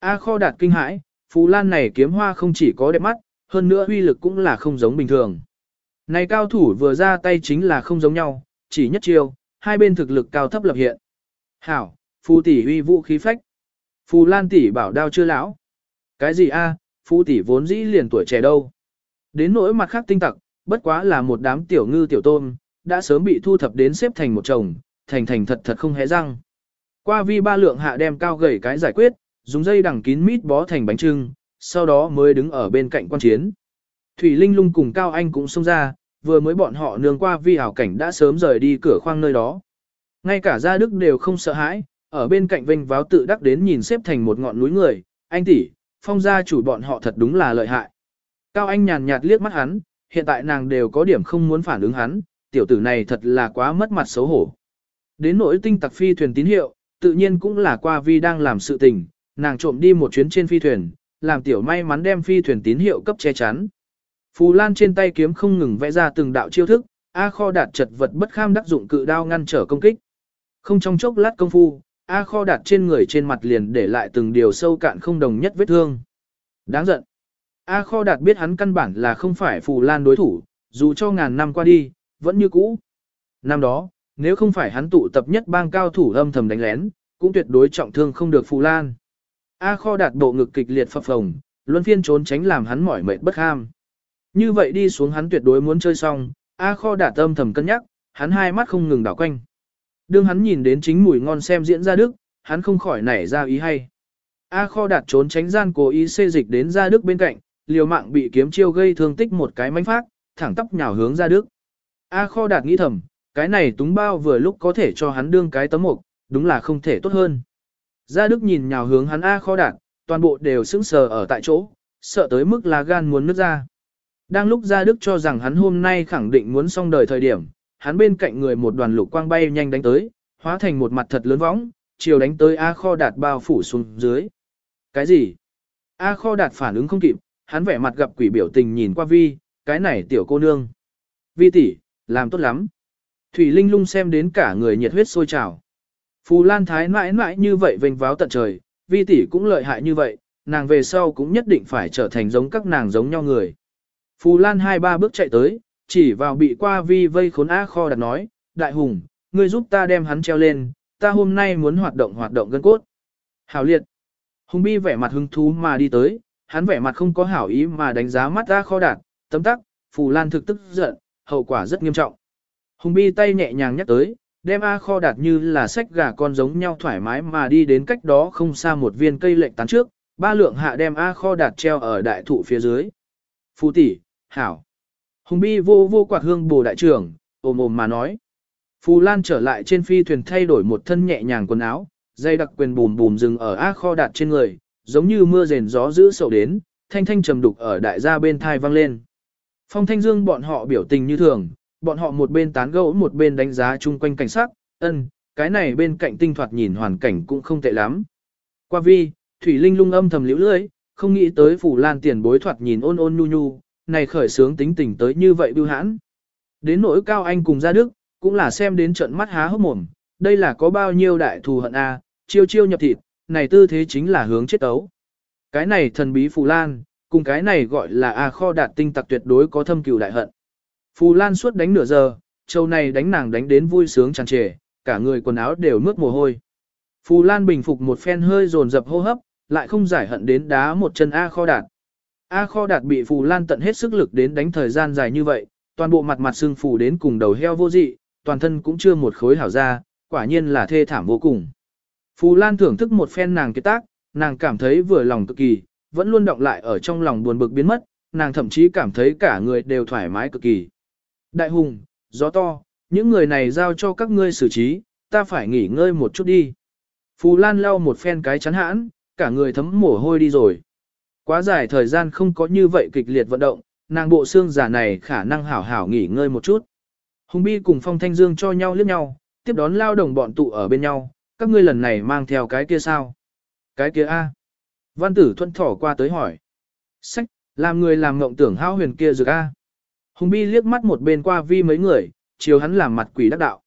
A kho đạt kinh hãi, Phù Lan này kiếm hoa không chỉ có đẹp mắt, hơn nữa uy lực cũng là không giống bình thường. Này cao thủ vừa ra tay chính là không giống nhau, chỉ nhất chiêu, hai bên thực lực cao thấp lập hiện. Hảo, Phù tỷ uy vũ khí phách. Phù Lan tỷ bảo đao chưa lão. Cái gì a? Phù tỷ vốn dĩ liền tuổi trẻ đâu. Đến nỗi mặt khác tinh tặc, bất quá là một đám tiểu ngư tiểu tôm, đã sớm bị thu thập đến xếp thành một chồng, thành thành thật thật không hé răng. Qua vi ba lượng hạ đem cao gầy cái giải quyết, dùng dây đằng kín mít bó thành bánh trưng, sau đó mới đứng ở bên cạnh quan chiến. Thủy Linh lung cùng Cao Anh cũng xông ra, vừa mới bọn họ nương qua vi Hảo cảnh đã sớm rời đi cửa khoang nơi đó. Ngay cả gia đức đều không sợ hãi, ở bên cạnh vinh váo tự đắc đến nhìn xếp thành một ngọn núi người, anh tỷ, phong gia chủ bọn họ thật đúng là lợi hại. Cao Anh nhàn nhạt liếc mắt hắn, hiện tại nàng đều có điểm không muốn phản ứng hắn, tiểu tử này thật là quá mất mặt xấu hổ. Đến nỗi tinh tặc phi thuyền tín hiệu, tự nhiên cũng là qua vi đang làm sự tình, nàng trộm đi một chuyến trên phi thuyền, làm tiểu may mắn đem phi thuyền tín hiệu cấp che chắn. Phù Lan trên tay kiếm không ngừng vẽ ra từng đạo chiêu thức, A Kho đạt chật vật bất kham đắc dụng cự đao ngăn trở công kích. Không trong chốc lát công phu, A Kho đạt trên người trên mặt liền để lại từng điều sâu cạn không đồng nhất vết thương. Đáng giận. A Kho đạt biết hắn căn bản là không phải Phù Lan đối thủ, dù cho ngàn năm qua đi, vẫn như cũ. Năm đó, nếu không phải hắn tụ tập nhất bang cao thủ âm thầm đánh lén, cũng tuyệt đối trọng thương không được Phù Lan. A Kho đạt bộ ngực kịch liệt phập phồng, luân phiên trốn tránh làm hắn mỏi mệt bất ham. Như vậy đi xuống hắn tuyệt đối muốn chơi xong, A Kho đạt âm thầm cân nhắc, hắn hai mắt không ngừng đảo quanh. Đương hắn nhìn đến chính mùi ngon xem diễn ra đức, hắn không khỏi nảy ra ý hay. A Kho đạt trốn tránh gian cố ý xê dịch đến ra đức bên cạnh, liều mạng bị kiếm chiêu gây thương tích một cái mánh phát, thẳng tóc nhào hướng ra đức. A Kho đạt nghĩ thầm, cái này túng bao vừa lúc có thể cho hắn đương cái tấm mục, đúng là không thể tốt hơn. Gia Đức nhìn nhào hướng hắn A Kho đạt, toàn bộ đều sững sờ ở tại chỗ, sợ tới mức là gan muốn nứt ra. Đang lúc Gia Đức cho rằng hắn hôm nay khẳng định muốn xong đời thời điểm, hắn bên cạnh người một đoàn lục quang bay nhanh đánh tới, hóa thành một mặt thật lớn võng, chiều đánh tới A Kho đạt bao phủ xuống dưới. Cái gì? A Kho đạt phản ứng không kịp, hắn vẻ mặt gặp quỷ biểu tình nhìn qua Vi, cái này tiểu cô nương. Vi tỷ, làm tốt lắm. Thủy Linh lung xem đến cả người nhiệt huyết sôi trào. Phù Lan Thái mãi mãi như vậy vênh váo tận trời, Vi tỷ cũng lợi hại như vậy, nàng về sau cũng nhất định phải trở thành giống các nàng giống nhau người. Phù Lan hai ba bước chạy tới, chỉ vào bị qua Vi vây khốn A kho đặt nói, Đại Hùng, ngươi giúp ta đem hắn treo lên, ta hôm nay muốn hoạt động hoạt động gân cốt. Hảo liệt. Hùng Bi vẻ mặt hứng thú mà đi tới, hắn vẻ mặt không có hảo ý mà đánh giá mắt ra kho đạt, tấm tắc, Phù Lan thực tức giận, hậu quả rất nghiêm trọng. Hùng Bi tay nhẹ nhàng nhắc tới, đem A kho đạt như là sách gà con giống nhau thoải mái mà đi đến cách đó không xa một viên cây lệnh tán trước, ba lượng hạ đem A kho đạt treo ở đại thụ phía dưới. Phu tỷ, hảo. Hùng Bi vô vô quạt hương bồ đại trưởng, ồm ồm mà nói. Phù Lan trở lại trên phi thuyền thay đổi một thân nhẹ nhàng quần áo, dây đặc quyền bùm bùm dừng ở A kho đạt trên người, giống như mưa rền gió giữ sầu đến, thanh thanh trầm đục ở đại gia bên thai vang lên. Phong Thanh Dương bọn họ biểu tình như thường, bọn họ một bên tán gẫu một bên đánh giá chung quanh cảnh sát. ân, cái này bên cạnh tinh thoạt nhìn hoàn cảnh cũng không tệ lắm. Qua vi, Thủy Linh lung âm thầm liễu lưỡi, không nghĩ tới phủ lan tiền bối thoạt nhìn ôn ôn nhu nhu, này khởi sướng tính tình tới như vậy bưu hãn. Đến nỗi cao anh cùng gia đức, cũng là xem đến trận mắt há hốc mồm, đây là có bao nhiêu đại thù hận a, chiêu chiêu nhập thịt, này tư thế chính là hướng chết ấu. Cái này thần bí phù lan, cùng cái này gọi là a kho đạt tinh tặc tuyệt đối có thâm cừu đại hận. Phù Lan suốt đánh nửa giờ, châu này đánh nàng đánh đến vui sướng tràn trề, cả người quần áo đều mướt mồ hôi. Phù Lan bình phục một phen hơi dồn dập hô hấp, lại không giải hận đến đá một chân A kho đạt. A kho đạt bị Phù Lan tận hết sức lực đến đánh thời gian dài như vậy, toàn bộ mặt mặt xương phù đến cùng đầu heo vô dị, toàn thân cũng chưa một khối hảo ra, quả nhiên là thê thảm vô cùng. Phù Lan thưởng thức một phen nàng kết tác, nàng cảm thấy vừa lòng cực kỳ, vẫn luôn động lại ở trong lòng buồn bực biến mất, nàng thậm chí cảm thấy cả người đều thoải mái cực kỳ. Đại hùng, gió to, những người này giao cho các ngươi xử trí, ta phải nghỉ ngơi một chút đi. Phù Lan lau một phen cái chắn hãn, cả người thấm mồ hôi đi rồi. Quá dài thời gian không có như vậy kịch liệt vận động, nàng bộ xương giả này khả năng hảo hảo nghỉ ngơi một chút. Hùng Bi cùng Phong Thanh Dương cho nhau liếc nhau, tiếp đón lao đồng bọn tụ ở bên nhau, các ngươi lần này mang theo cái kia sao? Cái kia A. Văn tử thuận thỏ qua tới hỏi. Sách, làm người làm ngộng tưởng hao huyền kia dược A. Hùng Bi liếc mắt một bên qua vi mấy người, chiều hắn làm mặt quỷ đắc đạo.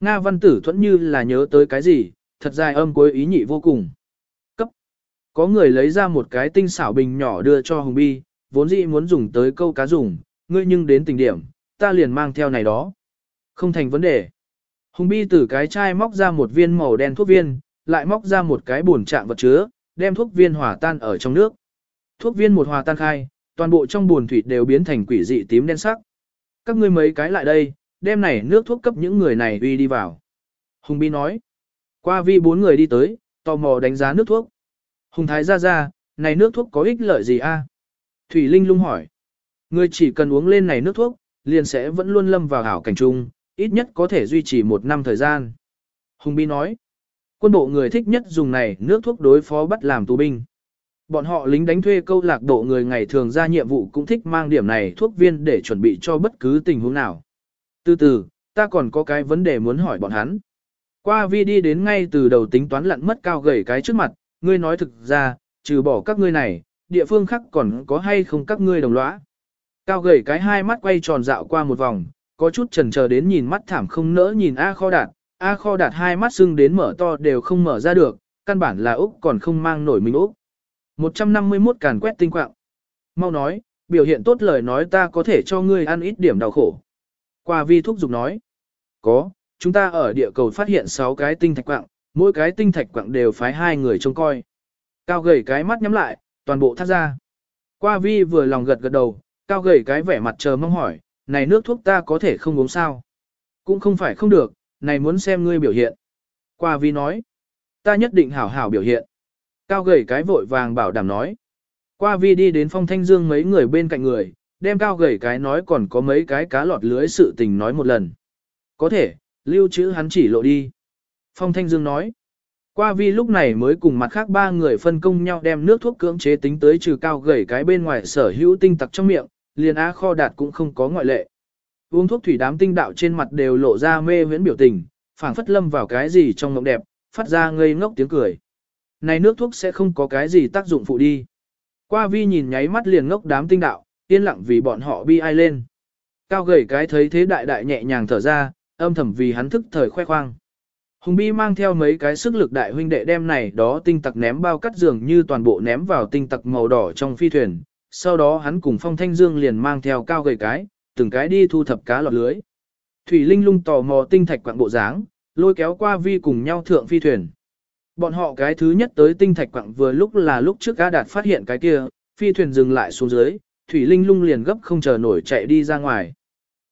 Nga văn tử thuẫn như là nhớ tới cái gì, thật dài âm cuối ý nhị vô cùng. Cấp. Có người lấy ra một cái tinh xảo bình nhỏ đưa cho Hùng Bi, vốn dĩ muốn dùng tới câu cá dùng, ngươi nhưng đến tình điểm, ta liền mang theo này đó. Không thành vấn đề. Hùng Bi từ cái chai móc ra một viên màu đen thuốc viên, lại móc ra một cái bồn trạng vật chứa, đem thuốc viên hòa tan ở trong nước. Thuốc viên một hòa tan khai, toàn bộ trong buồn thủy đều biến thành quỷ dị tím đen sắc. Các ngươi mấy cái lại đây, đem này nước thuốc cấp những người này uy đi vào. Hùng Bi nói. Qua vi bốn người đi tới, tò mò đánh giá nước thuốc. Hùng Thái ra ra, này nước thuốc có ích lợi gì a? Thủy Linh lung hỏi. Người chỉ cần uống lên này nước thuốc, liền sẽ vẫn luôn lâm vào hảo cảnh trung, ít nhất có thể duy trì một năm thời gian. Hùng Bi nói. Quân bộ người thích nhất dùng này nước thuốc đối phó bắt làm tù binh. Bọn họ lính đánh thuê câu lạc bộ người ngày thường ra nhiệm vụ cũng thích mang điểm này thuốc viên để chuẩn bị cho bất cứ tình huống nào. Từ từ, ta còn có cái vấn đề muốn hỏi bọn hắn. Qua vi đi đến ngay từ đầu tính toán lặn mất cao gầy cái trước mặt, ngươi nói thực ra, trừ bỏ các ngươi này, địa phương khác còn có hay không các ngươi đồng lõa. Cao gầy cái hai mắt quay tròn dạo qua một vòng, có chút chần chờ đến nhìn mắt thảm không nỡ nhìn A kho đạt, A kho đạt hai mắt sưng đến mở to đều không mở ra được, căn bản là Úc còn không mang nổi mình Úc. 151 càn quét tinh quạng. Mau nói, biểu hiện tốt lời nói ta có thể cho ngươi ăn ít điểm đau khổ. Qua vi thúc giục nói. Có, chúng ta ở địa cầu phát hiện 6 cái tinh thạch quạng, mỗi cái tinh thạch quạng đều phái hai người trông coi. Cao gầy cái mắt nhắm lại, toàn bộ thắt ra. Qua vi vừa lòng gật gật đầu, cao gầy cái vẻ mặt chờ mong hỏi, này nước thuốc ta có thể không uống sao? Cũng không phải không được, này muốn xem ngươi biểu hiện. Qua vi nói, ta nhất định hảo hảo biểu hiện. Cao gầy cái vội vàng bảo đảm nói. Qua vi đi đến phong thanh dương mấy người bên cạnh người, đem cao gầy cái nói còn có mấy cái cá lọt lưới sự tình nói một lần. Có thể, lưu trữ hắn chỉ lộ đi. Phong thanh dương nói. Qua vi lúc này mới cùng mặt khác ba người phân công nhau đem nước thuốc cưỡng chế tính tới trừ cao gầy cái bên ngoài sở hữu tinh tặc trong miệng, liền á kho đạt cũng không có ngoại lệ. Uống thuốc thủy đám tinh đạo trên mặt đều lộ ra mê huyễn biểu tình, phảng phất lâm vào cái gì trong mộng đẹp, phát ra ngây ngốc tiếng cười. Này nước thuốc sẽ không có cái gì tác dụng phụ đi. Qua vi nhìn nháy mắt liền ngốc đám tinh đạo, yên lặng vì bọn họ bi ai lên. Cao gầy cái thấy thế đại đại nhẹ nhàng thở ra, âm thầm vì hắn thức thời khoe khoang. Hùng Bi mang theo mấy cái sức lực đại huynh đệ đem này đó tinh tặc ném bao cắt giường như toàn bộ ném vào tinh tặc màu đỏ trong phi thuyền. Sau đó hắn cùng Phong Thanh Dương liền mang theo cao gầy cái, từng cái đi thu thập cá lọt lưới. Thủy Linh lung tò mò tinh thạch quạng bộ dáng, lôi kéo qua vi cùng nhau thượng phi thuyền. Bọn họ cái thứ nhất tới tinh thạch quặng vừa lúc là lúc trước A Đạt phát hiện cái kia, phi thuyền dừng lại xuống dưới, Thủy Linh lung liền gấp không chờ nổi chạy đi ra ngoài.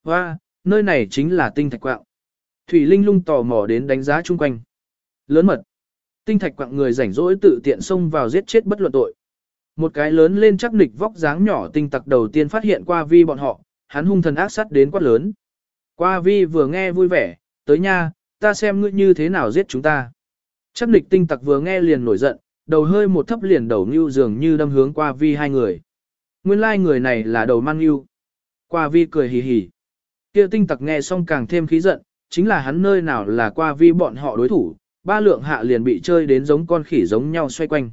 Và, nơi này chính là tinh thạch quặng. Thủy Linh lung tò mò đến đánh giá chung quanh. Lớn mật. Tinh thạch quặng người rảnh rỗi tự tiện xông vào giết chết bất luận tội. Một cái lớn lên chắc nịch vóc dáng nhỏ tinh tặc đầu tiên phát hiện qua vi bọn họ, hắn hung thần ác sát đến quát lớn. Qua vi vừa nghe vui vẻ, tới nha, ta xem ngươi như thế nào giết chúng ta. Chắc địch tinh tặc vừa nghe liền nổi giận, đầu hơi một thấp liền đầu như dường như đâm hướng qua vi hai người. Nguyên lai like người này là đầu mang như. Qua vi cười hì hì. kia tinh tặc nghe xong càng thêm khí giận, chính là hắn nơi nào là qua vi bọn họ đối thủ, ba lượng hạ liền bị chơi đến giống con khỉ giống nhau xoay quanh.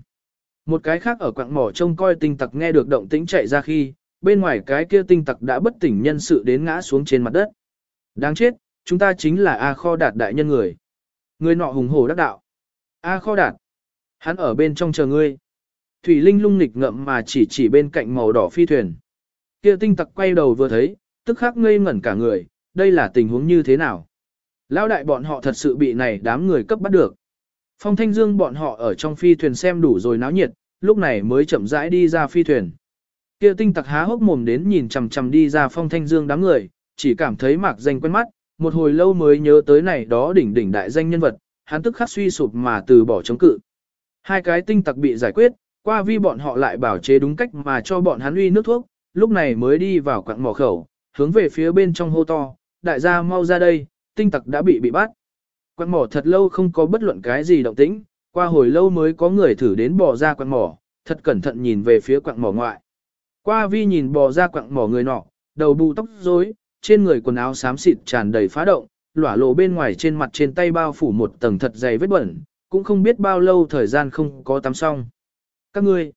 Một cái khác ở quạng mỏ trông coi tinh tặc nghe được động tĩnh chạy ra khi, bên ngoài cái kia tinh tặc đã bất tỉnh nhân sự đến ngã xuống trên mặt đất. Đáng chết, chúng ta chính là A kho đạt đại nhân người. Người nọ hùng hổ đắc đạo. A kho đạt. Hắn ở bên trong chờ ngươi. Thủy Linh lung nghịch ngậm mà chỉ chỉ bên cạnh màu đỏ phi thuyền. Kia tinh tặc quay đầu vừa thấy, tức khắc ngây ngẩn cả người, đây là tình huống như thế nào? Lão đại bọn họ thật sự bị này đám người cấp bắt được. Phong Thanh Dương bọn họ ở trong phi thuyền xem đủ rồi náo nhiệt, lúc này mới chậm rãi đi ra phi thuyền. Kia tinh tặc há hốc mồm đến nhìn chằm chằm đi ra Phong Thanh Dương đám người, chỉ cảm thấy mạc danh quen mắt, một hồi lâu mới nhớ tới này đó đỉnh đỉnh đại danh nhân vật, hắn tức khắc suy sụp mà từ bỏ chống cự. Hai cái tinh tặc bị giải quyết, qua vi bọn họ lại bảo chế đúng cách mà cho bọn hắn uy nước thuốc, lúc này mới đi vào quặng mỏ khẩu, hướng về phía bên trong hô to, đại gia mau ra đây, tinh tặc đã bị bị bắt. Quặng mỏ thật lâu không có bất luận cái gì động tĩnh, qua hồi lâu mới có người thử đến bò ra quặng mỏ, thật cẩn thận nhìn về phía quặng mỏ ngoại. Qua vi nhìn bò ra quặng mỏ người nọ, đầu bù tóc rối, trên người quần áo xám xịt tràn đầy phá động, lỏa lộ bên ngoài trên mặt trên tay bao phủ một tầng thật dày vết bẩn, cũng không biết bao lâu thời gian không có tắm xong. Các ngươi,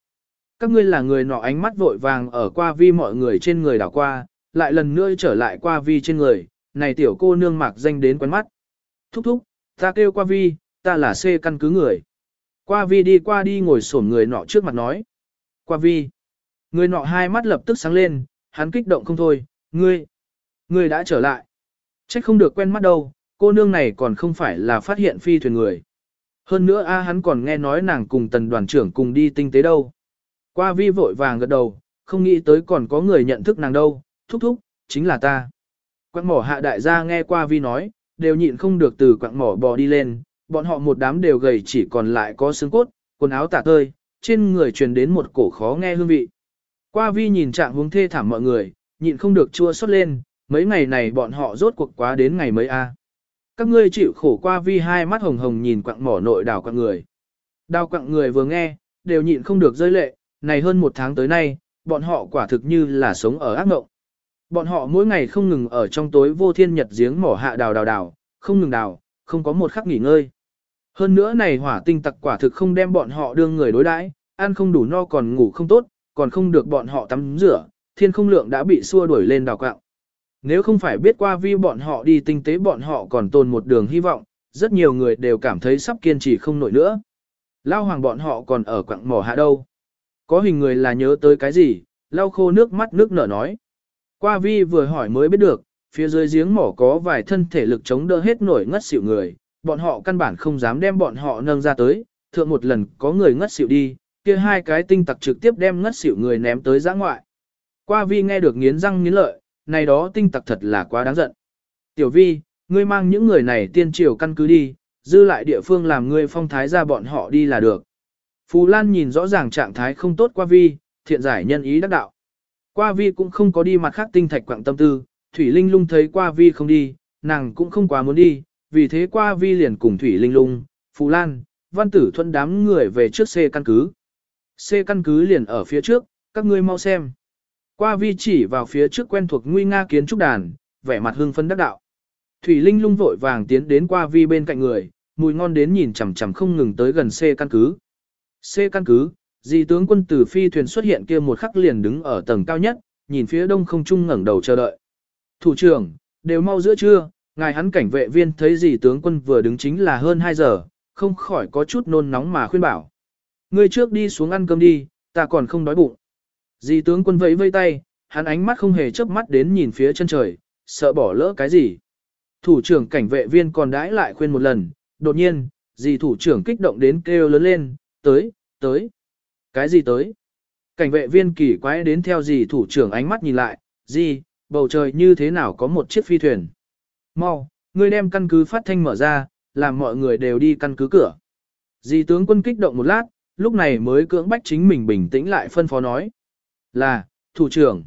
các ngươi là người nọ ánh mắt vội vàng ở qua vi mọi người trên người đảo qua, lại lần nữa trở lại qua vi trên người, này tiểu cô nương mạc danh đến quán mắt. Thúc thúc, ta kêu qua vi, ta là C căn cứ người. Qua vi đi qua đi ngồi xổm người nọ trước mặt nói. Qua vi. Người nọ hai mắt lập tức sáng lên, hắn kích động không thôi, ngươi, ngươi đã trở lại. Trách không được quen mắt đâu, cô nương này còn không phải là phát hiện phi thuyền người. Hơn nữa a hắn còn nghe nói nàng cùng tần đoàn trưởng cùng đi tinh tế đâu. Qua vi vội vàng gật đầu, không nghĩ tới còn có người nhận thức nàng đâu, thúc thúc, chính là ta. Quạng mỏ hạ đại gia nghe qua vi nói, đều nhịn không được từ quạng mỏ bò đi lên, bọn họ một đám đều gầy chỉ còn lại có xương cốt, quần áo tả tơi, trên người truyền đến một cổ khó nghe hương vị. Qua vi nhìn trạng hướng thê thảm mọi người, nhịn không được chua xót lên, mấy ngày này bọn họ rốt cuộc quá đến ngày mấy a. Các ngươi chịu khổ qua vi hai mắt hồng hồng nhìn quặng mỏ nội đào quặng người. Đào quặng người vừa nghe, đều nhịn không được rơi lệ, này hơn một tháng tới nay, bọn họ quả thực như là sống ở ác mộng. Bọn họ mỗi ngày không ngừng ở trong tối vô thiên nhật giếng mỏ hạ đào đào đào, không ngừng đào, không có một khắc nghỉ ngơi. Hơn nữa này hỏa tinh tặc quả thực không đem bọn họ đương người đối đãi, ăn không đủ no còn ngủ không tốt, còn không được bọn họ tắm rửa, thiên không lượng đã bị xua đuổi lên đào quạng. Nếu không phải biết qua vi bọn họ đi tinh tế bọn họ còn tồn một đường hy vọng, rất nhiều người đều cảm thấy sắp kiên trì không nổi nữa. Lao hoàng bọn họ còn ở quặng mỏ hạ đâu. Có hình người là nhớ tới cái gì, lau khô nước mắt nước nở nói. Qua vi vừa hỏi mới biết được, phía dưới giếng mỏ có vài thân thể lực chống đỡ hết nổi ngất xỉu người, bọn họ căn bản không dám đem bọn họ nâng ra tới, thượng một lần có người ngất xỉu đi, kia hai cái tinh tặc trực tiếp đem ngất xỉu người ném tới giã ngoại. Qua vi nghe được nghiến răng nghiến lợi, này đó tinh tặc thật là quá đáng giận. Tiểu vi, ngươi mang những người này tiên triều căn cứ đi, dư lại địa phương làm ngươi phong thái ra bọn họ đi là được. Phù Lan nhìn rõ ràng trạng thái không tốt qua vi, thiện giải nhân ý đắc đạo. Qua vi cũng không có đi mặt khác tinh thạch quạng tâm tư, Thủy Linh lung thấy qua vi không đi, nàng cũng không quá muốn đi, vì thế qua vi liền cùng Thủy Linh lung, Phù Lan, văn tử thuận đám người về trước xe căn cứ. Xe căn cứ liền ở phía trước, các ngươi mau xem. Qua vi chỉ vào phía trước quen thuộc nguy nga kiến trúc đàn, vẻ mặt hưng phấn đắc đạo. Thủy Linh lung vội vàng tiến đến qua vi bên cạnh người, mùi ngon đến nhìn chằm chằm không ngừng tới gần xe căn cứ. Xe căn cứ, Dì tướng quân từ phi thuyền xuất hiện kia một khắc liền đứng ở tầng cao nhất, nhìn phía đông không trung ngẩng đầu chờ đợi. Thủ trưởng, đều mau giữa trưa, ngài hắn cảnh vệ viên thấy Dì tướng quân vừa đứng chính là hơn 2 giờ, không khỏi có chút nôn nóng mà khuyên bảo. Ngươi trước đi xuống ăn cơm đi, ta còn không đói bụng. Dì tướng quân vẫy vây tay, hắn ánh mắt không hề chớp mắt đến nhìn phía chân trời, sợ bỏ lỡ cái gì. Thủ trưởng cảnh vệ viên còn đãi lại khuyên một lần, đột nhiên, dì thủ trưởng kích động đến kêu lớn lên, tới, tới. Cái gì tới? Cảnh vệ viên kỳ quái đến theo dì thủ trưởng ánh mắt nhìn lại, dì, bầu trời như thế nào có một chiếc phi thuyền. Mau, ngươi đem căn cứ phát thanh mở ra, làm mọi người đều đi căn cứ cửa. Dì tướng quân kích động một lát, lúc này mới cưỡng bách chính mình bình tĩnh lại phân phó nói. Là, thủ trưởng.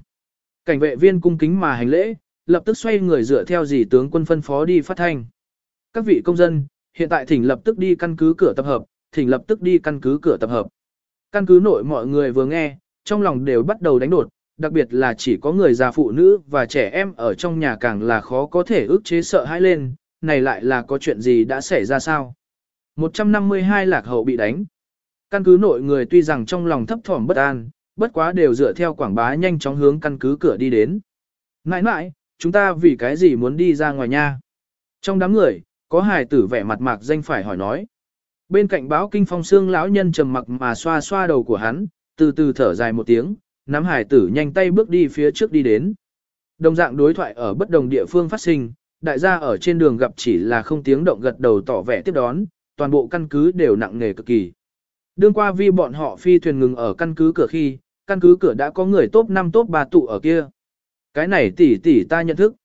Cảnh vệ viên cung kính mà hành lễ, lập tức xoay người dựa theo dì tướng quân phân phó đi phát thanh. Các vị công dân, hiện tại thỉnh lập tức đi căn cứ cửa tập hợp, thỉnh lập tức đi căn cứ cửa tập hợp. Căn cứ nội mọi người vừa nghe, trong lòng đều bắt đầu đánh đột, đặc biệt là chỉ có người già phụ nữ và trẻ em ở trong nhà càng là khó có thể ức chế sợ hãi lên, này lại là có chuyện gì đã xảy ra sao? 152 lạc hậu bị đánh. Căn cứ nội người tuy rằng trong lòng thấp thỏm bất an, bất quá đều dựa theo quảng bá nhanh chóng hướng căn cứ cửa đi đến. Nãi nãi, chúng ta vì cái gì muốn đi ra ngoài nha? Trong đám người, có hài tử vẻ mặt mạc danh phải hỏi nói. Bên cạnh báo kinh phong xương lão nhân trầm mặc mà xoa xoa đầu của hắn, từ từ thở dài một tiếng, nắm hài tử nhanh tay bước đi phía trước đi đến. Đồng dạng đối thoại ở bất đồng địa phương phát sinh, đại gia ở trên đường gặp chỉ là không tiếng động gật đầu tỏ vẻ tiếp đón, toàn bộ căn cứ đều nặng nề cực kỳ. Đương qua vi bọn họ phi thuyền ngừng ở căn cứ cửa khi, căn cứ cửa đã có người top 5 top 3 tụ ở kia. Cái này tỷ tỷ ta nhận thức.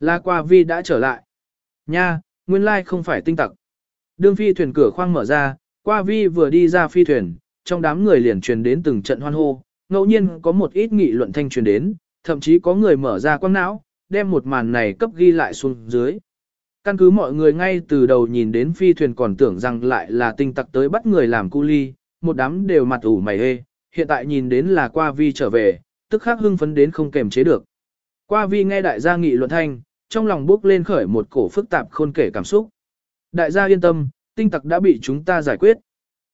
la qua vi đã trở lại. Nha, nguyên lai không phải tinh tặc. Đương phi thuyền cửa khoang mở ra, qua vi vừa đi ra phi thuyền, trong đám người liền truyền đến từng trận hoan hô, ngẫu nhiên có một ít nghị luận thanh truyền đến, thậm chí có người mở ra quang não, đem một màn này cấp ghi lại xuống dưới. Căn cứ mọi người ngay từ đầu nhìn đến phi thuyền còn tưởng rằng lại là tinh tặc tới bắt người làm cu ly, một đám đều mặt ủ mày hê, hiện tại nhìn đến là qua vi trở về, tức khắc hưng phấn đến không kềm chế được. Qua vi nghe đại gia nghị luận thanh, trong lòng bốc lên khởi một cổ phức tạp khôn kể cảm xúc. Đại gia yên tâm, tinh tặc đã bị chúng ta giải quyết.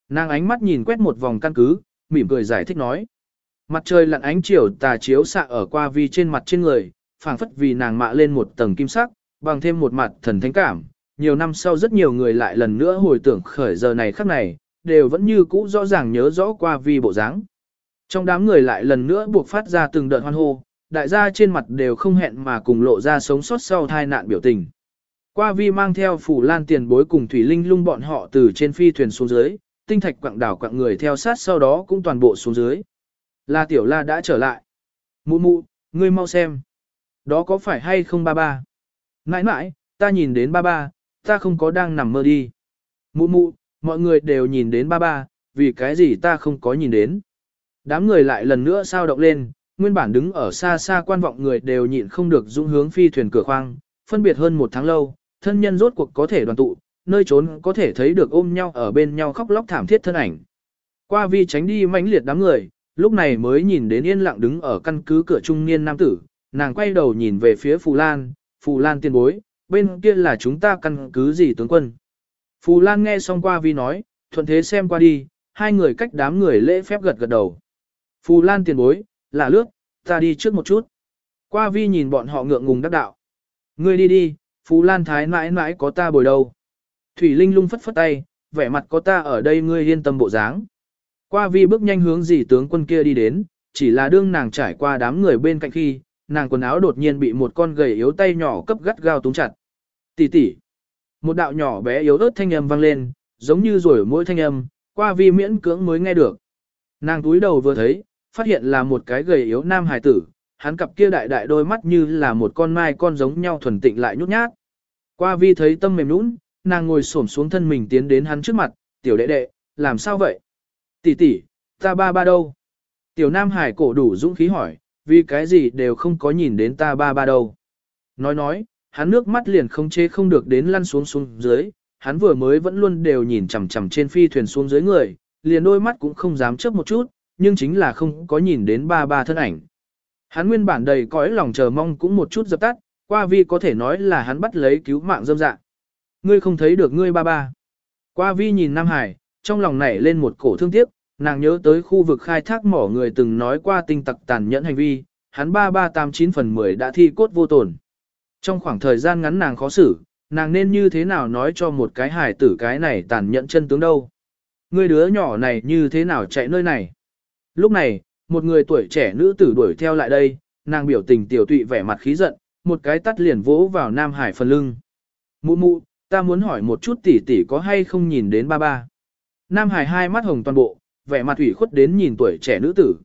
Nàng ánh mắt nhìn quét một vòng căn cứ, mỉm cười giải thích nói. Mặt trời lặn ánh chiều tà chiếu xạ ở qua vi trên mặt trên người, phảng phất vì nàng mạ lên một tầng kim sắc, bằng thêm một mặt thần thánh cảm. Nhiều năm sau rất nhiều người lại lần nữa hồi tưởng khởi giờ này khắc này, đều vẫn như cũ rõ ràng nhớ rõ qua vi bộ dáng. Trong đám người lại lần nữa buộc phát ra từng đợt hoan hô, đại gia trên mặt đều không hẹn mà cùng lộ ra sống sót sau tai nạn biểu tình. Qua vi mang theo phủ lan tiền bối cùng thủy linh lung bọn họ từ trên phi thuyền xuống dưới, tinh thạch quặng đảo quặng người theo sát sau đó cũng toàn bộ xuống dưới. La tiểu la đã trở lại. Mụ mụ, ngươi mau xem. Đó có phải hay không ba ba? Nãi nãi, ta nhìn đến ba ba, ta không có đang nằm mơ đi. Mụ mụ, mọi người đều nhìn đến ba ba, vì cái gì ta không có nhìn đến. Đám người lại lần nữa sao động lên, nguyên bản đứng ở xa xa quan vọng người đều nhịn không được dũng hướng phi thuyền cửa khoang, phân biệt hơn một tháng lâu, thân nhân rốt cuộc có thể đoàn tụ, nơi trốn có thể thấy được ôm nhau ở bên nhau khóc lóc thảm thiết thân ảnh. Qua vi tránh đi mãnh liệt đám người, lúc này mới nhìn đến yên lặng đứng ở căn cứ cửa trung niên nam tử, nàng quay đầu nhìn về phía Phù Lan, Phù Lan tiên bối, bên kia là chúng ta căn cứ gì tướng quân. Phù Lan nghe xong qua vi nói, thuận thế xem qua đi, hai người cách đám người lễ phép gật gật đầu. Phù Lan tiền bối, là lướt, ta đi trước một chút. Qua vi nhìn bọn họ ngượng ngùng đắc đạo. Ngươi đi đi, Phù Lan thái mãi mãi có ta bồi đầu. Thủy Linh lung phất phất tay, vẻ mặt có ta ở đây ngươi yên tâm bộ dáng. Qua vi bước nhanh hướng dì tướng quân kia đi đến, chỉ là đương nàng trải qua đám người bên cạnh khi, nàng quần áo đột nhiên bị một con gầy yếu tay nhỏ cấp gắt gao túng chặt. Tỷ tỷ. Một đạo nhỏ bé yếu ớt thanh âm vang lên, giống như rồi mỗi thanh âm, qua vi miễn cưỡng mới nghe được. Nàng túi đầu vừa thấy, phát hiện là một cái gầy yếu nam hài tử, hắn cặp kia đại đại đôi mắt như là một con mai con giống nhau thuần tịnh lại nhút nhát. Qua vi thấy tâm mềm nũng, nàng ngồi xổm xuống thân mình tiến đến hắn trước mặt, tiểu đệ đệ, làm sao vậy? Tỷ tỷ, ta ba ba đâu? Tiểu nam hải cổ đủ dũng khí hỏi, vì cái gì đều không có nhìn đến ta ba ba đâu. Nói nói, hắn nước mắt liền không chế không được đến lăn xuống xuống dưới, hắn vừa mới vẫn luôn đều nhìn chằm chằm trên phi thuyền xuống dưới người, liền đôi mắt cũng không dám chớp một chút, nhưng chính là không có nhìn đến ba ba thân ảnh. Hắn nguyên bản đầy cõi lòng chờ mong cũng một chút dập tắt, qua vi có thể nói là hắn bắt lấy cứu mạng dâm dạ. Ngươi không thấy được ngươi ba ba. Qua vi nhìn Nam Hải, trong lòng nảy lên một cổ thương tiếc, nàng nhớ tới khu vực khai thác mỏ người từng nói qua tinh tặc tàn nhẫn hành vi, hắn ba ba tam chín phần 10 đã thi cốt vô tổn. Trong khoảng thời gian ngắn nàng khó xử, nàng nên như thế nào nói cho một cái hải tử cái này tàn nhẫn chân tướng đâu. Người đứa nhỏ này như thế nào chạy nơi này. Lúc này, một người tuổi trẻ nữ tử đuổi theo lại đây, nàng biểu tình tiểu tụy vẻ mặt khí giận, một cái tắt liền vỗ vào Nam Hải phần lưng. Mụ mụ, ta muốn hỏi một chút tỷ tỷ có hay không nhìn đến ba ba. Nam Hải hai mắt hồng toàn bộ, vẻ mặt ủy khuất đến nhìn tuổi trẻ nữ tử.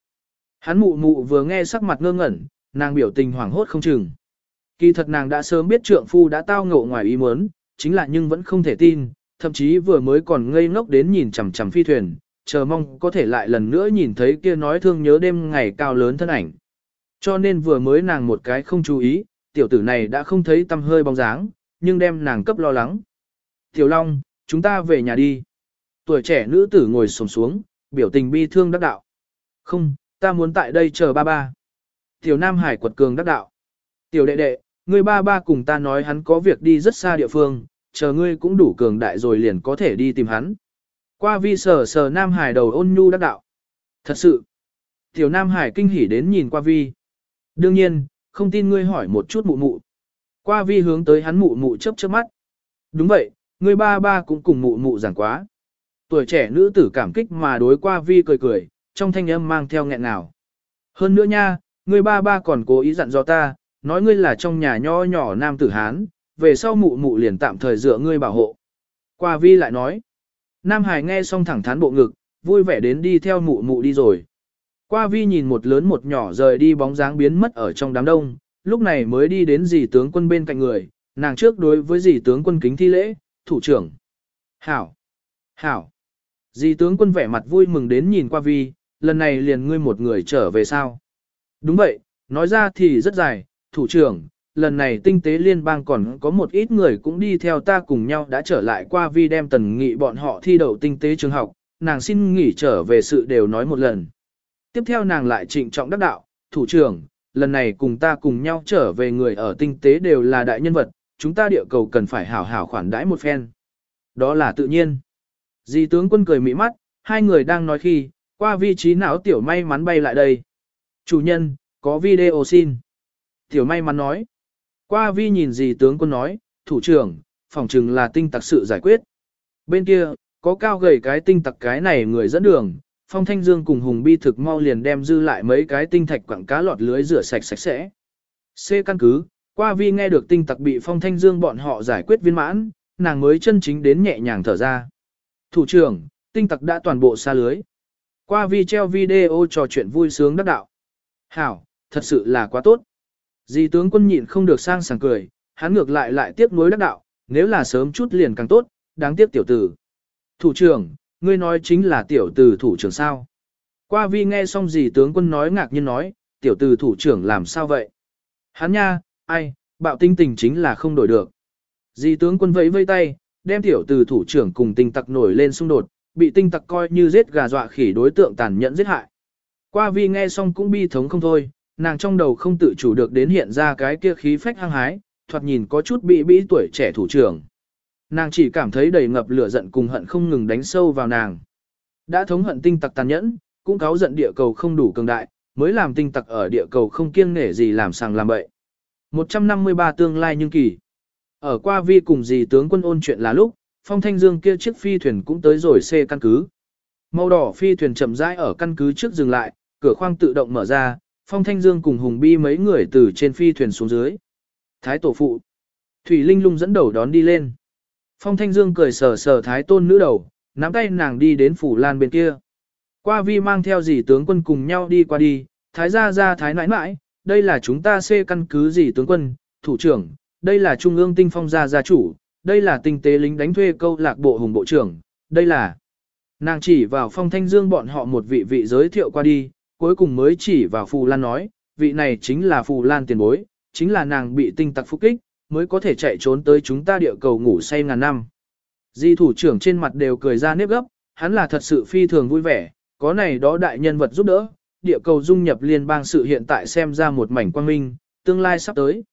Hắn mụ mụ vừa nghe sắc mặt ngơ ngẩn, nàng biểu tình hoảng hốt không chừng. Kỳ thật nàng đã sớm biết trượng phu đã tao ngộ ngoài ý muốn, chính là nhưng vẫn không thể tin, thậm chí vừa mới còn ngây ngốc đến nhìn chằm chằm phi thuyền, chờ mong có thể lại lần nữa nhìn thấy kia nói thương nhớ đêm ngày cao lớn thân ảnh. Cho nên vừa mới nàng một cái không chú ý, tiểu tử này đã không thấy tâm hơi bóng dáng, nhưng đem nàng cấp lo lắng. Tiểu Long, chúng ta về nhà đi. Tuổi trẻ nữ tử ngồi sồm xuống, biểu tình bi thương đắc đạo. Không, ta muốn tại đây chờ ba ba. Tiểu Nam Hải quật cường đắc đạo. Tiểu đệ đệ, ngươi ba ba cùng ta nói hắn có việc đi rất xa địa phương, chờ ngươi cũng đủ cường đại rồi liền có thể đi tìm hắn. Qua vi sờ sờ Nam Hải đầu ôn nhu đắc đạo. Thật sự. Tiểu Nam Hải kinh hỉ đến nhìn qua vi. Đương nhiên, không tin ngươi hỏi một chút mụ mụ. Qua vi hướng tới hắn mụ mụ chớp chớp mắt. Đúng vậy, ngươi ba ba cũng cùng mụ mụ giảng quá. Tuổi trẻ nữ tử cảm kích mà đối qua vi cười cười, trong thanh âm mang theo nghẹn ngào. Hơn nữa nha, ngươi ba ba còn cố ý dặn dò ta, nói ngươi là trong nhà nho nhỏ nam tử Hán, về sau mụ mụ liền tạm thời dựa ngươi bảo hộ. Qua vi lại nói, Nam Hải nghe xong thẳng thắn bộ ngực, vui vẻ đến đi theo mụ mụ đi rồi. Qua vi nhìn một lớn một nhỏ rời đi bóng dáng biến mất ở trong đám đông, lúc này mới đi đến dì tướng quân bên cạnh người, nàng trước đối với dì tướng quân kính thi lễ, thủ trưởng. Hảo! Hảo! Dì tướng quân vẻ mặt vui mừng đến nhìn qua vi, lần này liền ngươi một người trở về sao. Đúng vậy, nói ra thì rất dài, thủ trưởng, lần này tinh tế liên bang còn có một ít người cũng đi theo ta cùng nhau đã trở lại qua vi đem tần nghị bọn họ thi đậu tinh tế trường học, nàng xin nghỉ trở về sự đều nói một lần. Tiếp theo nàng lại trịnh trọng đắc đạo, thủ trưởng, lần này cùng ta cùng nhau trở về người ở tinh tế đều là đại nhân vật, chúng ta địa cầu cần phải hảo hảo khoản đãi một phen. Đó là tự nhiên. Di tướng quân cười mỹ mắt, hai người đang nói khi, qua vị trí não tiểu may mắn bay lại đây. Chủ nhân, có video xin. Tiểu may mắn nói. Qua vi nhìn gì tướng quân nói, thủ trưởng, phòng trừng là tinh tặc sự giải quyết. Bên kia, có cao gầy cái tinh tặc cái này người dẫn đường, Phong Thanh Dương cùng Hùng Bi thực mau liền đem dư lại mấy cái tinh thạch quặng cá lọt lưới rửa sạch sạch sẽ. C căn cứ, qua vi nghe được tinh tặc bị Phong Thanh Dương bọn họ giải quyết viên mãn, nàng mới chân chính đến nhẹ nhàng thở ra. Thủ trưởng, tinh tặc đã toàn bộ xa lưới. Qua vi treo video trò chuyện vui sướng đắc đạo. Hảo, thật sự là quá tốt. Dì tướng quân nhịn không được sang sảng cười, hắn ngược lại lại tiếc nuối đắc đạo, nếu là sớm chút liền càng tốt, đáng tiếc tiểu tử. Thủ trưởng, ngươi nói chính là tiểu tử thủ trưởng sao? Qua vi nghe xong dì tướng quân nói ngạc nhiên nói, tiểu tử thủ trưởng làm sao vậy? Hắn nha, ai, bạo tinh tình chính là không đổi được. Dì tướng quân vẫy vây tay, đem tiểu tử thủ trưởng cùng tinh tặc nổi lên xung đột, bị tinh tặc coi như giết gà dọa khỉ đối tượng tàn nhẫn giết hại. Qua vi nghe xong cũng bi thống không thôi, nàng trong đầu không tự chủ được đến hiện ra cái kia khí phách hăng hái, thoạt nhìn có chút bị bĩ tuổi trẻ thủ trưởng. Nàng chỉ cảm thấy đầy ngập lửa giận cùng hận không ngừng đánh sâu vào nàng. Đã thống hận tinh tặc tàn nhẫn, cũng cáo giận địa cầu không đủ cường đại, mới làm tinh tặc ở địa cầu không kiêng nể gì làm sàng làm bậy. 153 tương lai nhưng kỳ. Ở qua vi cùng dì tướng quân ôn chuyện là lúc, phong thanh dương kia chiếc phi thuyền cũng tới rồi xê căn cứ. Màu đỏ phi thuyền chậm rãi ở căn cứ trước dừng lại, cửa khoang tự động mở ra, phong thanh dương cùng hùng bi mấy người từ trên phi thuyền xuống dưới. Thái tổ phụ. Thủy Linh lung dẫn đầu đón đi lên. Phong thanh dương cười sờ sờ thái tôn nữ đầu, nắm tay nàng đi đến phủ lan bên kia. Qua vi mang theo dì tướng quân cùng nhau đi qua đi, thái gia gia thái nãi nãi, đây là chúng ta xê căn cứ dì tướng quân, thủ trưởng, đây là trung ương tinh phong gia gia chủ, đây là tinh tế lính đánh thuê câu lạc bộ hùng bộ trưởng, đây là... Nàng chỉ vào phong thanh dương bọn họ một vị vị giới thiệu qua đi, cuối cùng mới chỉ vào Phù Lan nói, vị này chính là Phù Lan tiền bối, chính là nàng bị tinh tặc phục kích, mới có thể chạy trốn tới chúng ta địa cầu ngủ say ngàn năm. Di thủ trưởng trên mặt đều cười ra nếp gấp, hắn là thật sự phi thường vui vẻ, có này đó đại nhân vật giúp đỡ, địa cầu dung nhập liên bang sự hiện tại xem ra một mảnh quang minh, tương lai sắp tới.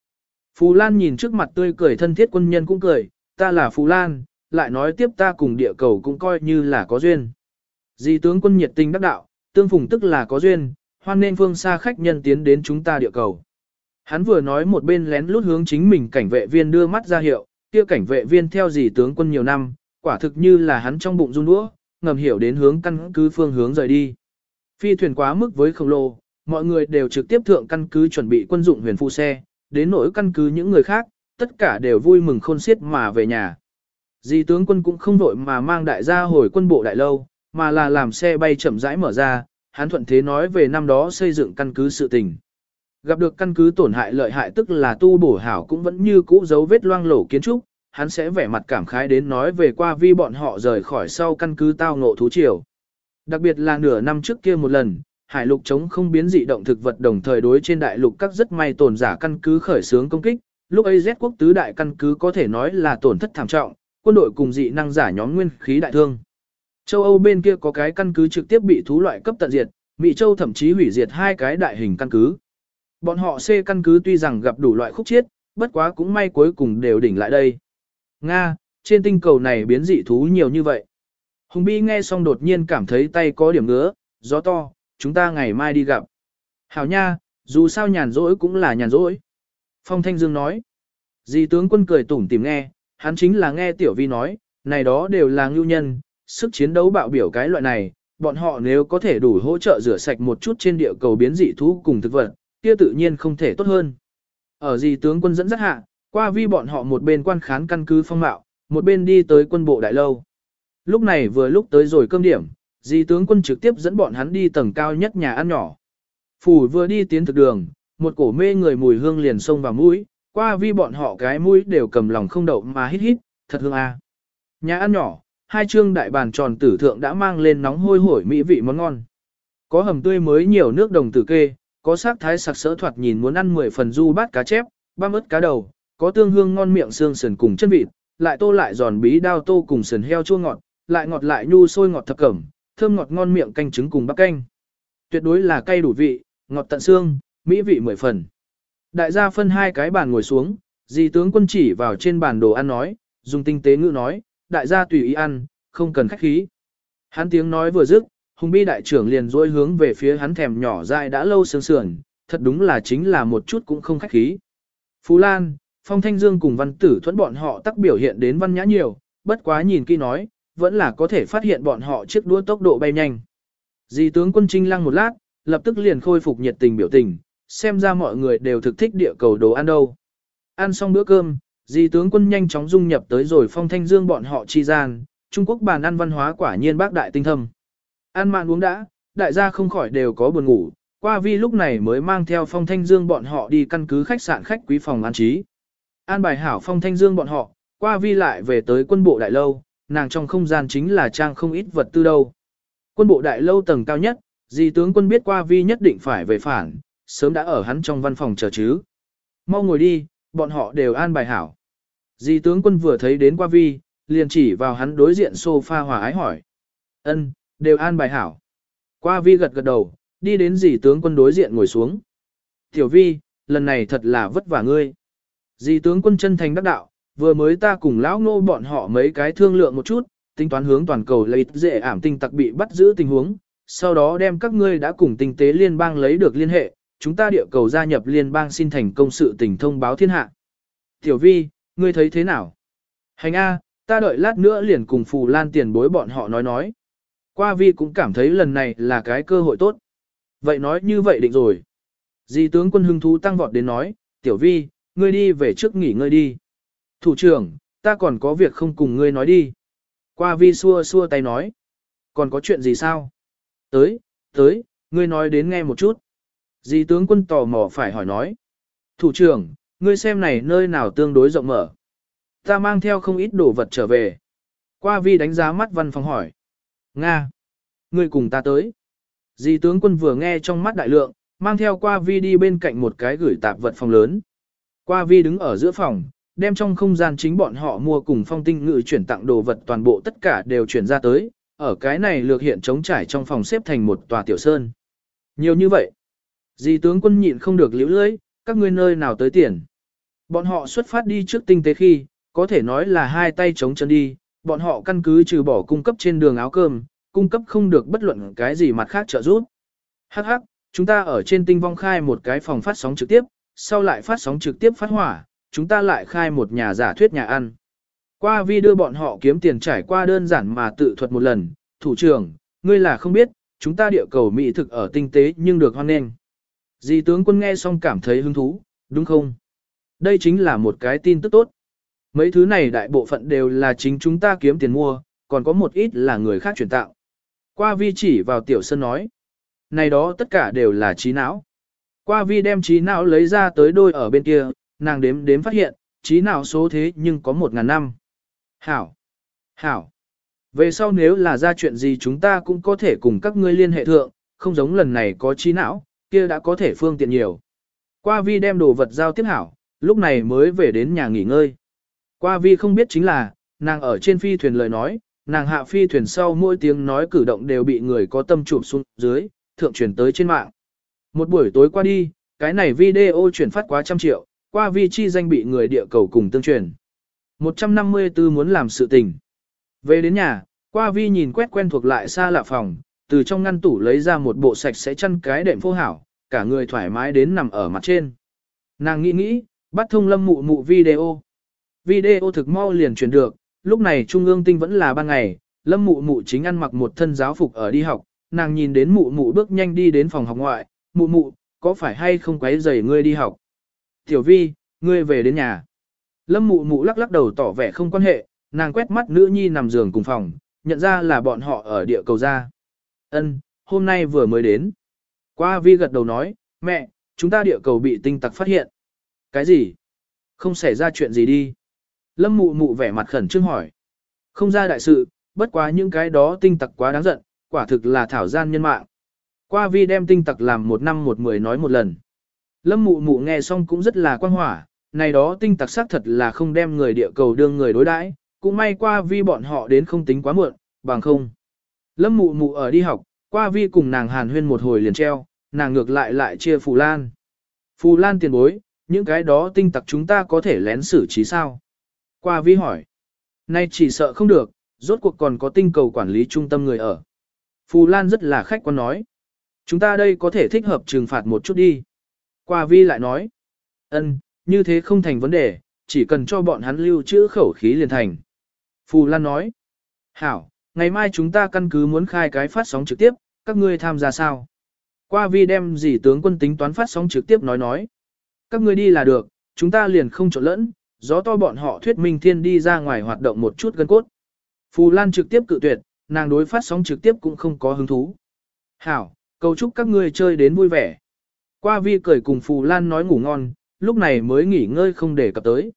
Phù Lan nhìn trước mặt tươi cười thân thiết quân nhân cũng cười, ta là Phù Lan, lại nói tiếp ta cùng địa cầu cũng coi như là có duyên. Di tướng quân nhiệt tình đắc đạo, tương phùng tức là có duyên, hoan nên phương xa khách nhân tiến đến chúng ta địa cầu. Hắn vừa nói một bên lén lút hướng chính mình cảnh vệ viên đưa mắt ra hiệu, kia cảnh vệ viên theo dì tướng quân nhiều năm, quả thực như là hắn trong bụng run đũa, ngầm hiểu đến hướng căn cứ phương hướng rời đi. Phi thuyền quá mức với khổng lồ, mọi người đều trực tiếp thượng căn cứ chuẩn bị quân dụng huyền phu xe, đến nỗi căn cứ những người khác, tất cả đều vui mừng khôn xiết mà về nhà. Dì tướng quân cũng không vội mà mang đại gia hồi quân bộ đại lâu, mà là làm xe bay chậm rãi mở ra, hắn thuận thế nói về năm đó xây dựng căn cứ sự tình. Gặp được căn cứ tổn hại lợi hại tức là tu bổ hảo cũng vẫn như cũ dấu vết loang lổ kiến trúc, hắn sẽ vẻ mặt cảm khái đến nói về qua vi bọn họ rời khỏi sau căn cứ tao ngộ thú triều. Đặc biệt là nửa năm trước kia một lần, hải lục chống không biến dị động thực vật đồng thời đối trên đại lục các rất may tổn giả căn cứ khởi xướng công kích, lúc ấy Z quốc tứ đại căn cứ có thể nói là tổn thất thảm trọng, quân đội cùng dị năng giả nhóm nguyên khí đại thương. Châu Âu bên kia có cái căn cứ trực tiếp bị thú loại cấp tận diệt, Mỹ Châu thậm chí hủy diệt hai cái đại hình căn cứ. Bọn họ C căn cứ tuy rằng gặp đủ loại khúc chiết, bất quá cũng may cuối cùng đều đỉnh lại đây. Nga, trên tinh cầu này biến dị thú nhiều như vậy. Hùng Bi nghe xong đột nhiên cảm thấy tay có điểm ngứa, gió to, chúng ta ngày mai đi gặp. Hảo nha, dù sao nhàn rỗi cũng là nhàn rỗi. Phong Thanh Dương nói. Dì tướng quân cười tủm tìm nghe, hắn chính là nghe Tiểu Vi nói, này đó đều là ngưu nhân, sức chiến đấu bạo biểu cái loại này, bọn họ nếu có thể đủ hỗ trợ rửa sạch một chút trên địa cầu biến dị thú cùng thực vật, kia tự nhiên không thể tốt hơn. Ở gì tướng quân dẫn dắt hạ, qua vi bọn họ một bên quan khán căn cứ phong mạo, một bên đi tới quân bộ đại lâu. Lúc này vừa lúc tới rồi cơm điểm, di tướng quân trực tiếp dẫn bọn hắn đi tầng cao nhất nhà ăn nhỏ. Phủ vừa đi tiến thực đường, một cổ mê người mùi hương liền xông vào mũi, qua vi bọn họ cái mũi đều cầm lòng không đậu mà hít hít, thật hương a. À. Nhà ăn nhỏ, hai trương đại bàn tròn tử thượng đã mang lên nóng hôi hổi mỹ vị món ngon. Có hầm tươi mới nhiều nước đồng tử kê, có sắc thái sặc sỡ thoạt nhìn muốn ăn 10 phần du bát cá chép, băm ớt cá đầu, có tương hương ngon miệng xương sườn cùng chân vịt, lại tô lại giòn bí đao tô cùng sườn heo chua ngọt, lại ngọt lại nhu sôi ngọt thập cẩm, thơm ngọt ngon miệng canh trứng cùng bắp canh. Tuyệt đối là cay đủ vị, ngọt tận xương, mỹ vị mười phần. Đại gia phân hai cái bàn ngồi xuống, dì tướng quân chỉ vào trên bàn đồ ăn nói, dùng tinh tế ngữ nói, đại gia tùy ý ăn, không cần khách khí. Hắn tiếng nói vừa dứt, hùng bi đại trưởng liền dối hướng về phía hắn thèm nhỏ dại đã lâu sương sườn, thật đúng là chính là một chút cũng không khách khí. Phú Lan, Phong Thanh Dương cùng văn tử thuẫn bọn họ tắc biểu hiện đến văn nhã nhiều, bất quá nhìn kỹ nói, vẫn là có thể phát hiện bọn họ chiếc đua tốc độ bay nhanh. Dì tướng quân trinh lăng một lát, lập tức liền khôi phục nhiệt tình biểu tình, xem ra mọi người đều thực thích địa cầu đồ ăn đâu. Ăn xong bữa cơm, Di tướng quân nhanh chóng dung nhập tới rồi phong thanh dương bọn họ chi gian, Trung Quốc bàn ăn văn hóa quả nhiên bác đại tinh thâm. Ăn mạn uống đã, đại gia không khỏi đều có buồn ngủ, qua vi lúc này mới mang theo phong thanh dương bọn họ đi căn cứ khách sạn khách quý phòng an trí. An bài hảo phong thanh dương bọn họ, qua vi lại về tới quân bộ đại lâu, nàng trong không gian chính là trang không ít vật tư đâu. Quân bộ đại lâu tầng cao nhất, di tướng quân biết qua vi nhất định phải về phản, sớm đã ở hắn trong văn phòng chờ chứ. Mau ngồi đi, bọn họ đều an bài hảo. Dì tướng quân vừa thấy đến qua vi, liền chỉ vào hắn đối diện sofa hòa ái hỏi. ân đều an bài hảo. Qua vi gật gật đầu, đi đến dì tướng quân đối diện ngồi xuống. Tiểu vi, lần này thật là vất vả ngươi. Dì tướng quân chân thành đắc đạo, vừa mới ta cùng lão ngô bọn họ mấy cái thương lượng một chút, tính toán hướng toàn cầu lấy dễ ảm tinh tặc bị bắt giữ tình huống, sau đó đem các ngươi đã cùng tinh tế liên bang lấy được liên hệ, chúng ta địa cầu gia nhập liên bang xin thành công sự tình thông báo thiên hạ. Tiểu vi, ngươi thấy thế nào? Hành A, ta đợi lát nữa liền cùng Phù Lan tiền bối bọn họ nói nói. Qua vi cũng cảm thấy lần này là cái cơ hội tốt. Vậy nói như vậy định rồi. Di tướng quân hưng thú tăng vọt đến nói, tiểu vi, ngươi đi về trước nghỉ ngơi đi. Thủ trưởng, ta còn có việc không cùng ngươi nói đi. Qua vi xua xua tay nói. Còn có chuyện gì sao? Tới, tới, ngươi nói đến nghe một chút. Di tướng quân tò mò phải hỏi nói. Thủ trưởng, ngươi xem này nơi nào tương đối rộng mở. Ta mang theo không ít đồ vật trở về. Qua vi đánh giá mắt văn phòng hỏi. Nga. Ngươi cùng ta tới. Di tướng quân vừa nghe trong mắt đại lượng, mang theo qua vi đi bên cạnh một cái gửi tạp vật phòng lớn. Qua vi đứng ở giữa phòng, đem trong không gian chính bọn họ mua cùng phong tinh ngự chuyển tặng đồ vật toàn bộ tất cả đều chuyển ra tới, ở cái này lược hiện trống trải trong phòng xếp thành một tòa tiểu sơn. Nhiều như vậy. Di tướng quân nhịn không được liễu lưỡi, các ngươi nơi nào tới tiền. Bọn họ xuất phát đi trước tinh tế khi, có thể nói là hai tay chống chân đi, bọn họ căn cứ trừ bỏ cung cấp trên đường áo cơm, cung cấp không được bất luận cái gì mặt khác trợ giúp. Hắc hắc, chúng ta ở trên tinh vong khai một cái phòng phát sóng trực tiếp, sau lại phát sóng trực tiếp phát hỏa, chúng ta lại khai một nhà giả thuyết nhà ăn. Qua vi đưa bọn họ kiếm tiền trải qua đơn giản mà tự thuật một lần, thủ trưởng, ngươi là không biết, chúng ta địa cầu mỹ thực ở tinh tế nhưng được hoan nghênh. Dì tướng quân nghe xong cảm thấy hứng thú, đúng không? Đây chính là một cái tin tức tốt. Mấy thứ này đại bộ phận đều là chính chúng ta kiếm tiền mua, còn có một ít là người khác chuyển tạo. Qua vi chỉ vào tiểu sân nói. Này đó tất cả đều là trí não. Qua vi đem trí não lấy ra tới đôi ở bên kia, nàng đếm đếm phát hiện, trí não số thế nhưng có một ngàn năm. Hảo! Hảo! Về sau nếu là ra chuyện gì chúng ta cũng có thể cùng các ngươi liên hệ thượng, không giống lần này có trí não, kia đã có thể phương tiện nhiều. Qua vi đem đồ vật giao tiếp hảo, lúc này mới về đến nhà nghỉ ngơi. Qua vi không biết chính là, nàng ở trên phi thuyền lời nói, nàng hạ phi thuyền sau mỗi tiếng nói cử động đều bị người có tâm chụp xuống dưới, thượng truyền tới trên mạng. Một buổi tối qua đi, cái này video chuyển phát quá trăm triệu, qua vi chi danh bị người địa cầu cùng tương truyền. 154 muốn làm sự tình. Về đến nhà, qua vi nhìn quét quen thuộc lại xa lạ phòng, từ trong ngăn tủ lấy ra một bộ sạch sẽ chăn cái đệm phô hảo, cả người thoải mái đến nằm ở mặt trên. Nàng nghĩ nghĩ, bắt thông lâm mụ mụ video. Video thực mau liền truyền được, lúc này trung ương tinh vẫn là ban ngày, lâm mụ mụ chính ăn mặc một thân giáo phục ở đi học, nàng nhìn đến mụ mụ bước nhanh đi đến phòng học ngoại, mụ mụ, có phải hay không quấy rầy ngươi đi học? Tiểu vi, ngươi về đến nhà. Lâm mụ mụ lắc lắc đầu tỏ vẻ không quan hệ, nàng quét mắt nữ nhi nằm giường cùng phòng, nhận ra là bọn họ ở địa cầu ra. Ân, hôm nay vừa mới đến. Qua vi gật đầu nói, mẹ, chúng ta địa cầu bị tinh tặc phát hiện. Cái gì? Không xảy ra chuyện gì đi. Lâm mụ mụ vẻ mặt khẩn trương hỏi. Không ra đại sự, bất quá những cái đó tinh tặc quá đáng giận, quả thực là thảo gian nhân mạng. Qua vi đem tinh tặc làm một năm một mười nói một lần. Lâm mụ mụ nghe xong cũng rất là quan hỏa, này đó tinh tặc xác thật là không đem người địa cầu đương người đối đãi, cũng may qua vi bọn họ đến không tính quá muộn, bằng không. Lâm mụ mụ ở đi học, qua vi cùng nàng hàn huyên một hồi liền treo, nàng ngược lại lại chia Phù Lan. Phù Lan tiền bối, những cái đó tinh tặc chúng ta có thể lén xử trí sao? Qua vi hỏi. Nay chỉ sợ không được, rốt cuộc còn có tinh cầu quản lý trung tâm người ở. Phù Lan rất là khách quan nói. Chúng ta đây có thể thích hợp trừng phạt một chút đi. Qua vi lại nói. ân, như thế không thành vấn đề, chỉ cần cho bọn hắn lưu trữ khẩu khí liền thành. Phù Lan nói. Hảo, ngày mai chúng ta căn cứ muốn khai cái phát sóng trực tiếp, các ngươi tham gia sao? Qua vi đem gì tướng quân tính toán phát sóng trực tiếp nói nói. Các ngươi đi là được, chúng ta liền không trộn lẫn, gió to bọn họ thuyết minh thiên đi ra ngoài hoạt động một chút gân cốt. Phù Lan trực tiếp cự tuyệt, nàng đối phát sóng trực tiếp cũng không có hứng thú. Hảo, cầu chúc các ngươi chơi đến vui vẻ. Qua vi cười cùng Phù Lan nói ngủ ngon, lúc này mới nghỉ ngơi không để cập tới.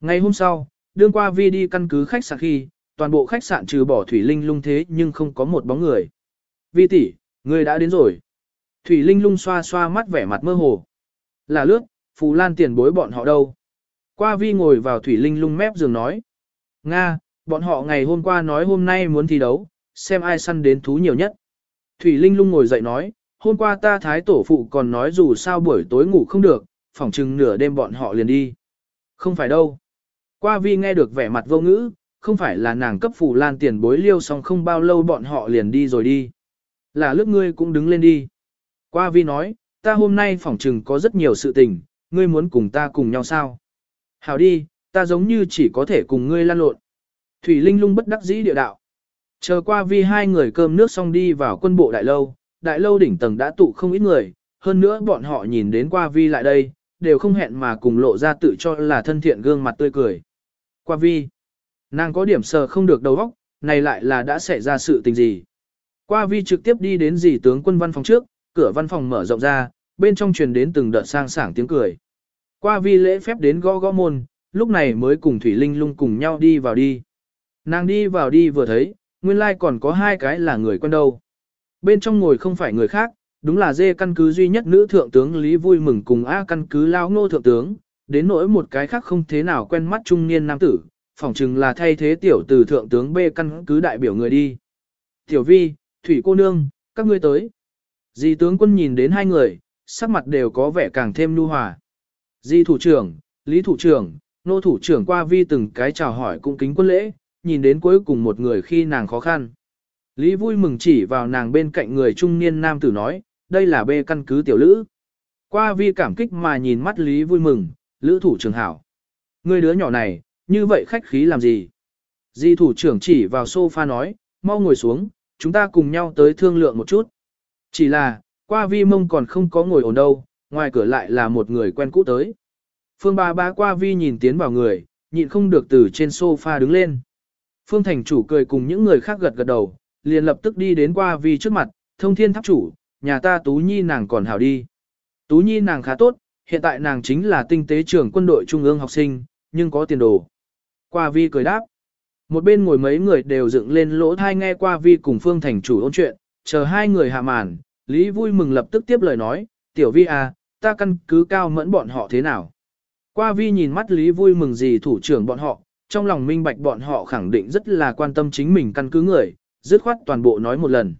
Ngày hôm sau, đương qua vi đi căn cứ khách sạn khi, toàn bộ khách sạn trừ bỏ Thủy Linh lung thế nhưng không có một bóng người. Vi tỷ, người đã đến rồi. Thủy Linh lung xoa xoa mắt vẻ mặt mơ hồ. Là lướt, Phù Lan tiền bối bọn họ đâu? Qua vi ngồi vào Thủy Linh lung mép giường nói. Nga, bọn họ ngày hôm qua nói hôm nay muốn thi đấu, xem ai săn đến thú nhiều nhất. Thủy Linh lung ngồi dậy nói, hôm qua ta thái tổ phụ còn nói dù sao buổi tối ngủ không được, phỏng chừng nửa đêm bọn họ liền đi. Không phải đâu. Qua vi nghe được vẻ mặt vô ngữ, không phải là nàng cấp phù lan tiền bối liêu xong không bao lâu bọn họ liền đi rồi đi. Là lướt ngươi cũng đứng lên đi. Qua vi nói, ta hôm nay phỏng chừng có rất nhiều sự tình, ngươi muốn cùng ta cùng nhau sao? Hảo đi, ta giống như chỉ có thể cùng ngươi lan lộn. Thủy Linh lung bất đắc dĩ địa đạo. Chờ qua vi hai người cơm nước xong đi vào quân bộ đại lâu, đại lâu đỉnh tầng đã tụ không ít người, hơn nữa bọn họ nhìn đến qua vi lại đây, đều không hẹn mà cùng lộ ra tự cho là thân thiện gương mặt tươi cười. Qua vi, nàng có điểm sờ không được đầu óc, này lại là đã xảy ra sự tình gì. Qua vi trực tiếp đi đến dì tướng quân văn phòng trước, cửa văn phòng mở rộng ra, bên trong truyền đến từng đợt sang sảng tiếng cười. Qua vi lễ phép đến gõ gõ môn, lúc này mới cùng Thủy Linh lung cùng nhau đi vào đi. Nàng đi vào đi vừa thấy, nguyên lai like còn có hai cái là người quen đâu. Bên trong ngồi không phải người khác, đúng là dê căn cứ duy nhất nữ thượng tướng Lý vui mừng cùng A căn cứ lao ngô thượng tướng, đến nỗi một cái khác không thế nào quen mắt trung niên nam tử, phỏng chừng là thay thế tiểu từ thượng tướng B căn cứ đại biểu người đi. Tiểu vi, thủy cô nương, các ngươi tới. Di tướng quân nhìn đến hai người, sắc mặt đều có vẻ càng thêm nu hòa. Di thủ trưởng, Lý thủ trưởng, nô thủ trưởng qua vi từng cái chào hỏi cung kính quân lễ, nhìn đến cuối cùng một người khi nàng khó khăn. Lý vui mừng chỉ vào nàng bên cạnh người trung niên nam tử nói, đây là bê căn cứ tiểu lữ. Qua vi cảm kích mà nhìn mắt Lý vui mừng, lữ thủ trưởng hảo. Người đứa nhỏ này, như vậy khách khí làm gì? Di thủ trưởng chỉ vào sofa nói, mau ngồi xuống, chúng ta cùng nhau tới thương lượng một chút. Chỉ là, qua vi mông còn không có ngồi ổn đâu, ngoài cửa lại là một người quen cũ tới. Phương ba ba qua vi nhìn tiến vào người, nhịn không được từ trên sofa đứng lên. Phương thành chủ cười cùng những người khác gật gật đầu, liền lập tức đi đến qua vi trước mặt, thông thiên tháp chủ, nhà ta Tú Nhi nàng còn hảo đi. Tú Nhi nàng khá tốt, hiện tại nàng chính là tinh tế trưởng quân đội trung ương học sinh, nhưng có tiền đồ. Qua vi cười đáp. Một bên ngồi mấy người đều dựng lên lỗ thai nghe qua vi cùng phương thành chủ ôn chuyện, chờ hai người hạ màn, Lý vui mừng lập tức tiếp lời nói, tiểu vi à, ta căn cứ cao mẫn bọn họ thế nào. Qua vi nhìn mắt Lý vui mừng gì thủ trưởng bọn họ, trong lòng minh bạch bọn họ khẳng định rất là quan tâm chính mình căn cứ người, dứt khoát toàn bộ nói một lần.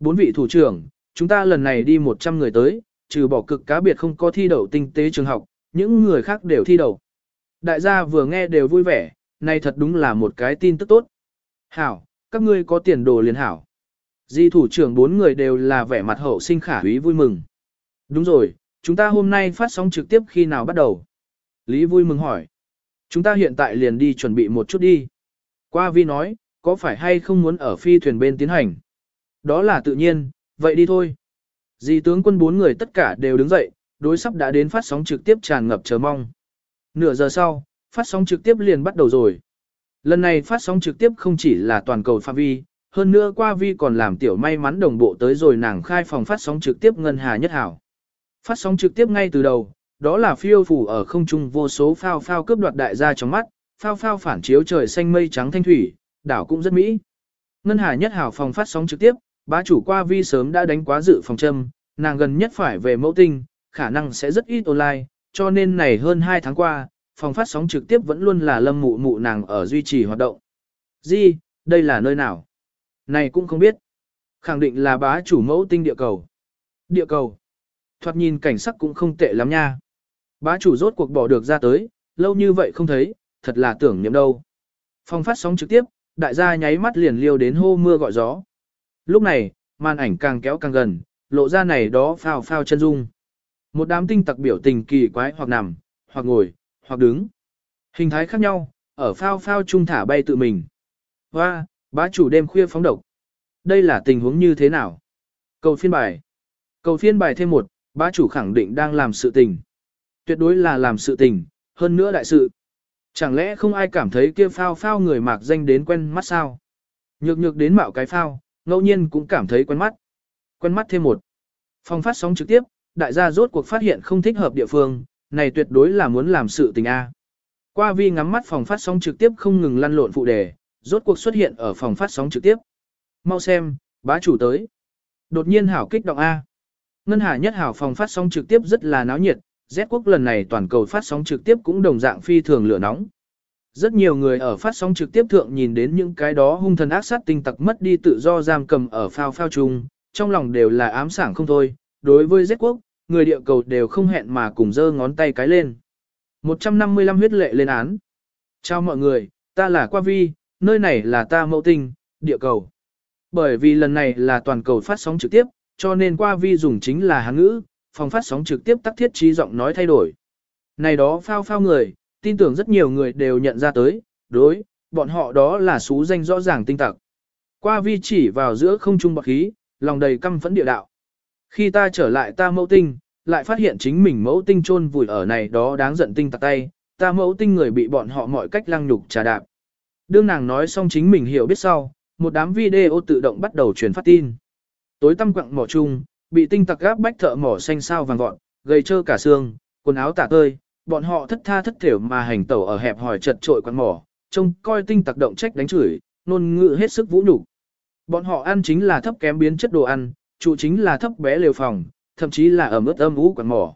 Bốn vị thủ trưởng, chúng ta lần này đi 100 người tới, trừ bỏ cực cá biệt không có thi đậu tinh tế trường học, những người khác đều thi đậu. Đại gia vừa nghe đều vui vẻ, này thật đúng là một cái tin tức tốt. Hảo, các ngươi có tiền đồ liền hảo. Di thủ trưởng bốn người đều là vẻ mặt hậu sinh khả úy vui mừng. Đúng rồi, chúng ta hôm nay phát sóng trực tiếp khi nào bắt đầu? Lý vui mừng hỏi. Chúng ta hiện tại liền đi chuẩn bị một chút đi. Qua vi nói, có phải hay không muốn ở phi thuyền bên tiến hành? Đó là tự nhiên, vậy đi thôi. Di tướng quân bốn người tất cả đều đứng dậy, đối sắp đã đến phát sóng trực tiếp tràn ngập chờ mong. Nửa giờ sau, phát sóng trực tiếp liền bắt đầu rồi. Lần này phát sóng trực tiếp không chỉ là toàn cầu phạm vi, hơn nữa qua vi còn làm tiểu may mắn đồng bộ tới rồi nàng khai phòng phát sóng trực tiếp ngân hà nhất hảo. Phát sóng trực tiếp ngay từ đầu, đó là phiêu phủ ở không trung vô số phao phao cướp đoạt đại gia trong mắt, phao phao phản chiếu trời xanh mây trắng thanh thủy, đảo cũng rất mỹ. Ngân hà nhất hảo phòng phát sóng trực tiếp, bá chủ qua vi sớm đã đánh quá dự phòng châm, nàng gần nhất phải về mẫu tinh, khả năng sẽ rất ít online, cho nên này hơn 2 tháng qua, phòng phát sóng trực tiếp vẫn luôn là lâm mụ mụ nàng ở duy trì hoạt động. Di, đây là nơi nào? Này cũng không biết. Khẳng định là bá chủ mẫu tinh địa cầu. Địa cầu. Thoạt nhìn cảnh sắc cũng không tệ lắm nha. Bá chủ rốt cuộc bỏ được ra tới, lâu như vậy không thấy, thật là tưởng niệm đâu. phong phát sóng trực tiếp, đại gia nháy mắt liền liêu đến hô mưa gọi gió. Lúc này, màn ảnh càng kéo càng gần, lộ ra này đó phao phao chân dung. Một đám tinh tặc biểu tình kỳ quái hoặc nằm, hoặc ngồi, hoặc đứng. Hình thái khác nhau, ở phao phao trung thả bay tự mình. Hoa, Bá chủ đêm khuya phóng độc. Đây là tình huống như thế nào? Cầu phiên bài. Cầu phiên bài thêm một, bá chủ khẳng định đang làm sự tình. Tuyệt đối là làm sự tình, hơn nữa đại sự. Chẳng lẽ không ai cảm thấy kia phao phao người mạc danh đến quen mắt sao? Nhược nhược đến mạo cái phao, ngẫu nhiên cũng cảm thấy quen mắt. Quen mắt thêm một. Phong phát sóng trực tiếp, đại gia rốt cuộc phát hiện không thích hợp địa phương, này tuyệt đối là muốn làm sự tình A. Qua vi ngắm mắt phòng phát sóng trực tiếp không ngừng lăn lộn phụ đề, rốt cuộc xuất hiện ở phòng phát sóng trực tiếp. Mau xem, bá chủ tới. Đột nhiên hảo kích động A. Ngân Hà nhất hảo phòng phát sóng trực tiếp rất là náo nhiệt, Z quốc lần này toàn cầu phát sóng trực tiếp cũng đồng dạng phi thường lửa nóng. Rất nhiều người ở phát sóng trực tiếp thượng nhìn đến những cái đó hung thần ác sát tinh tặc mất đi tự do giam cầm ở phao phao chung, trong lòng đều là ám sảng không thôi. Đối với Z quốc, người địa cầu đều không hẹn mà cùng giơ ngón tay cái lên. 155 huyết lệ lên án. Chào mọi người, ta là Qua Vi, nơi này là ta mẫu tinh, địa cầu. Bởi vì lần này là toàn cầu phát sóng trực tiếp, cho nên Qua Vi dùng chính là hán ngữ, phòng phát sóng trực tiếp tắc thiết trí giọng nói thay đổi. Này đó phao phao người, tin tưởng rất nhiều người đều nhận ra tới, đối, bọn họ đó là số danh rõ ràng tinh tặc. Qua Vi chỉ vào giữa không trung bọc khí, lòng đầy căm phẫn địa đạo. Khi ta trở lại ta mẫu tinh, lại phát hiện chính mình mẫu tinh chôn vùi ở này đó đáng giận tinh tặc tay, ta mẫu tinh người bị bọn họ mọi cách lăng nhục trà đạp. Đương nàng nói xong chính mình hiểu biết sau, một đám video tự động bắt đầu truyền phát tin. Tối tăm quặng mỏ chung, bị tinh tặc gáp bách thợ mỏ xanh sao vàng vọt, gầy trơ cả xương, quần áo tả tơi, bọn họ thất tha thất thểu mà hành tẩu ở hẹp hỏi chật trội quặng mỏ, trông coi tinh tặc động trách đánh chửi, nôn ngự hết sức vũ nhục. Bọn họ ăn chính là thấp kém biến chất đồ ăn, trụ chính là thấp bé lều phòng, thậm chí là ở mức âm ú quặng mỏ.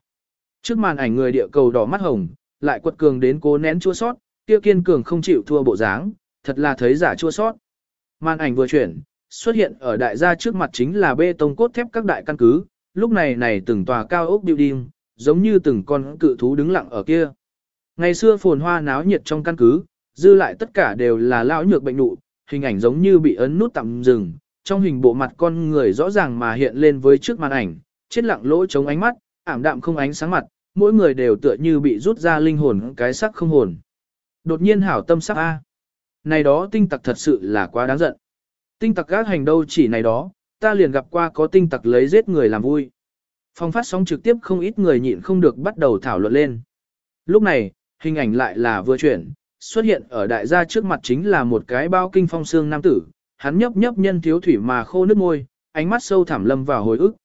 Trước màn ảnh người địa cầu đỏ mắt hồng, lại quật cường đến cố nén chua sót, kia kiên cường không chịu thua bộ dáng, thật là thấy giả chua sót. Màn ảnh vừa chuyển, xuất hiện ở đại gia trước mặt chính là bê tông cốt thép các đại căn cứ, lúc này này từng tòa cao ốc building, giống như từng con cự thú đứng lặng ở kia. Ngày xưa phồn hoa náo nhiệt trong căn cứ, dư lại tất cả đều là lão nhược bệnh nụ, hình ảnh giống như bị ấn nút tạm dừng, trong hình bộ mặt con người rõ ràng mà hiện lên với trước màn ảnh, chết lặng lỗ chống ánh mắt, ảm đạm không ánh sáng mặt, mỗi người đều tựa như bị rút ra linh hồn cái sắc không hồn. Đột nhiên hảo tâm sắc A. Này đó tinh tặc thật sự là quá đáng giận. Tinh tặc gác hành đâu chỉ này đó, ta liền gặp qua có tinh tặc lấy giết người làm vui. Phong phát sóng trực tiếp không ít người nhịn không được bắt đầu thảo luận lên. Lúc này, hình ảnh lại là vừa chuyển, xuất hiện ở đại gia trước mặt chính là một cái bao kinh phong xương nam tử, hắn nhấp nhấp nhân thiếu thủy mà khô nước môi, ánh mắt sâu thẳm lâm vào hồi ức.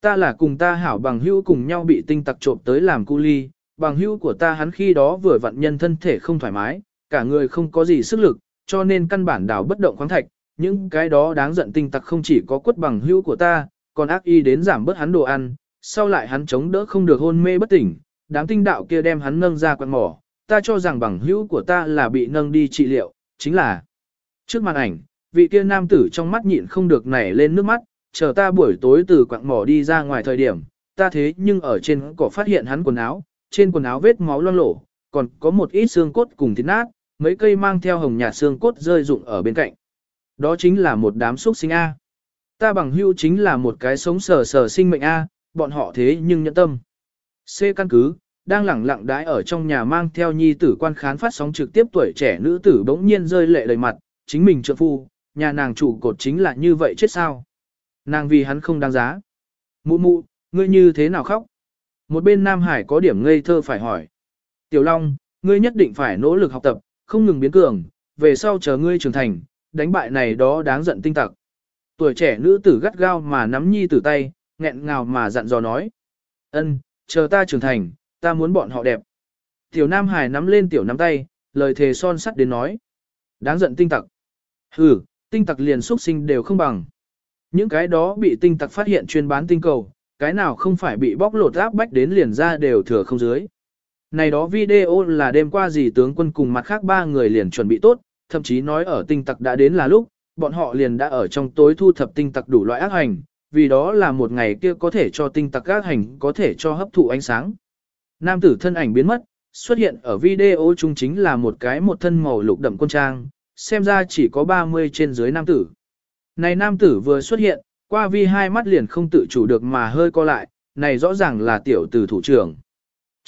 Ta là cùng ta hảo bằng hữu cùng nhau bị tinh tặc trộm tới làm cu ly, bằng hữu của ta hắn khi đó vừa vặn nhân thân thể không thoải mái, cả người không có gì sức lực, cho nên căn bản đảo bất động khoáng thạch, những cái đó đáng giận tinh tặc không chỉ có quất bằng hữu của ta, còn ác y đến giảm bớt hắn đồ ăn, sau lại hắn chống đỡ không được hôn mê bất tỉnh, đám tinh đạo kia đem hắn nâng ra quạt mỏ, ta cho rằng bằng hữu của ta là bị nâng đi trị liệu, chính là trước màn ảnh, vị kia nam tử trong mắt nhịn không được nảy lên nước mắt, chờ ta buổi tối từ quặng mỏ đi ra ngoài thời điểm, ta thế nhưng ở trên cỏ phát hiện hắn quần áo, trên quần áo vết máu loang lổ, còn có một ít xương cốt cùng thịt nát, mấy cây mang theo hồng nhạt xương cốt rơi rụng ở bên cạnh. Đó chính là một đám xúc sinh A. Ta bằng hữu chính là một cái sống sờ sờ sinh mệnh A, bọn họ thế nhưng nhẫn tâm. C căn cứ, đang lẳng lặng đái ở trong nhà mang theo nhi tử quan khán phát sóng trực tiếp tuổi trẻ nữ tử bỗng nhiên rơi lệ đầy mặt, chính mình trợ phu, nhà nàng chủ cột chính là như vậy chết sao. Nàng vì hắn không đáng giá. Mụ mụ, ngươi như thế nào khóc? Một bên Nam Hải có điểm ngây thơ phải hỏi. Tiểu Long, ngươi nhất định phải nỗ lực học tập, không ngừng biến cường, về sau chờ ngươi trưởng thành, đánh bại này đó đáng giận tinh tặc. Tuổi trẻ nữ tử gắt gao mà nắm nhi tử tay, nghẹn ngào mà dặn dò nói. ân, chờ ta trưởng thành, ta muốn bọn họ đẹp. Tiểu Nam Hải nắm lên tiểu nắm tay, lời thề son sắt đến nói. Đáng giận tinh tặc. Hừ, tinh tặc liền xuất sinh đều không bằng. Những cái đó bị tinh tặc phát hiện chuyên bán tinh cầu, cái nào không phải bị bóc lột áp bách đến liền ra đều thừa không dưới. Này đó video là đêm qua gì tướng quân cùng mặt khác ba người liền chuẩn bị tốt, thậm chí nói ở tinh tặc đã đến là lúc, bọn họ liền đã ở trong tối thu thập tinh tặc đủ loại ác hành, vì đó là một ngày kia có thể cho tinh tặc ác hành có thể cho hấp thụ ánh sáng. Nam tử thân ảnh biến mất, xuất hiện ở video chung chính là một cái một thân màu lục đậm quân trang, xem ra chỉ có 30 trên dưới nam tử. Này nam tử vừa xuất hiện, qua vi hai mắt liền không tự chủ được mà hơi co lại, này rõ ràng là tiểu tử thủ trưởng.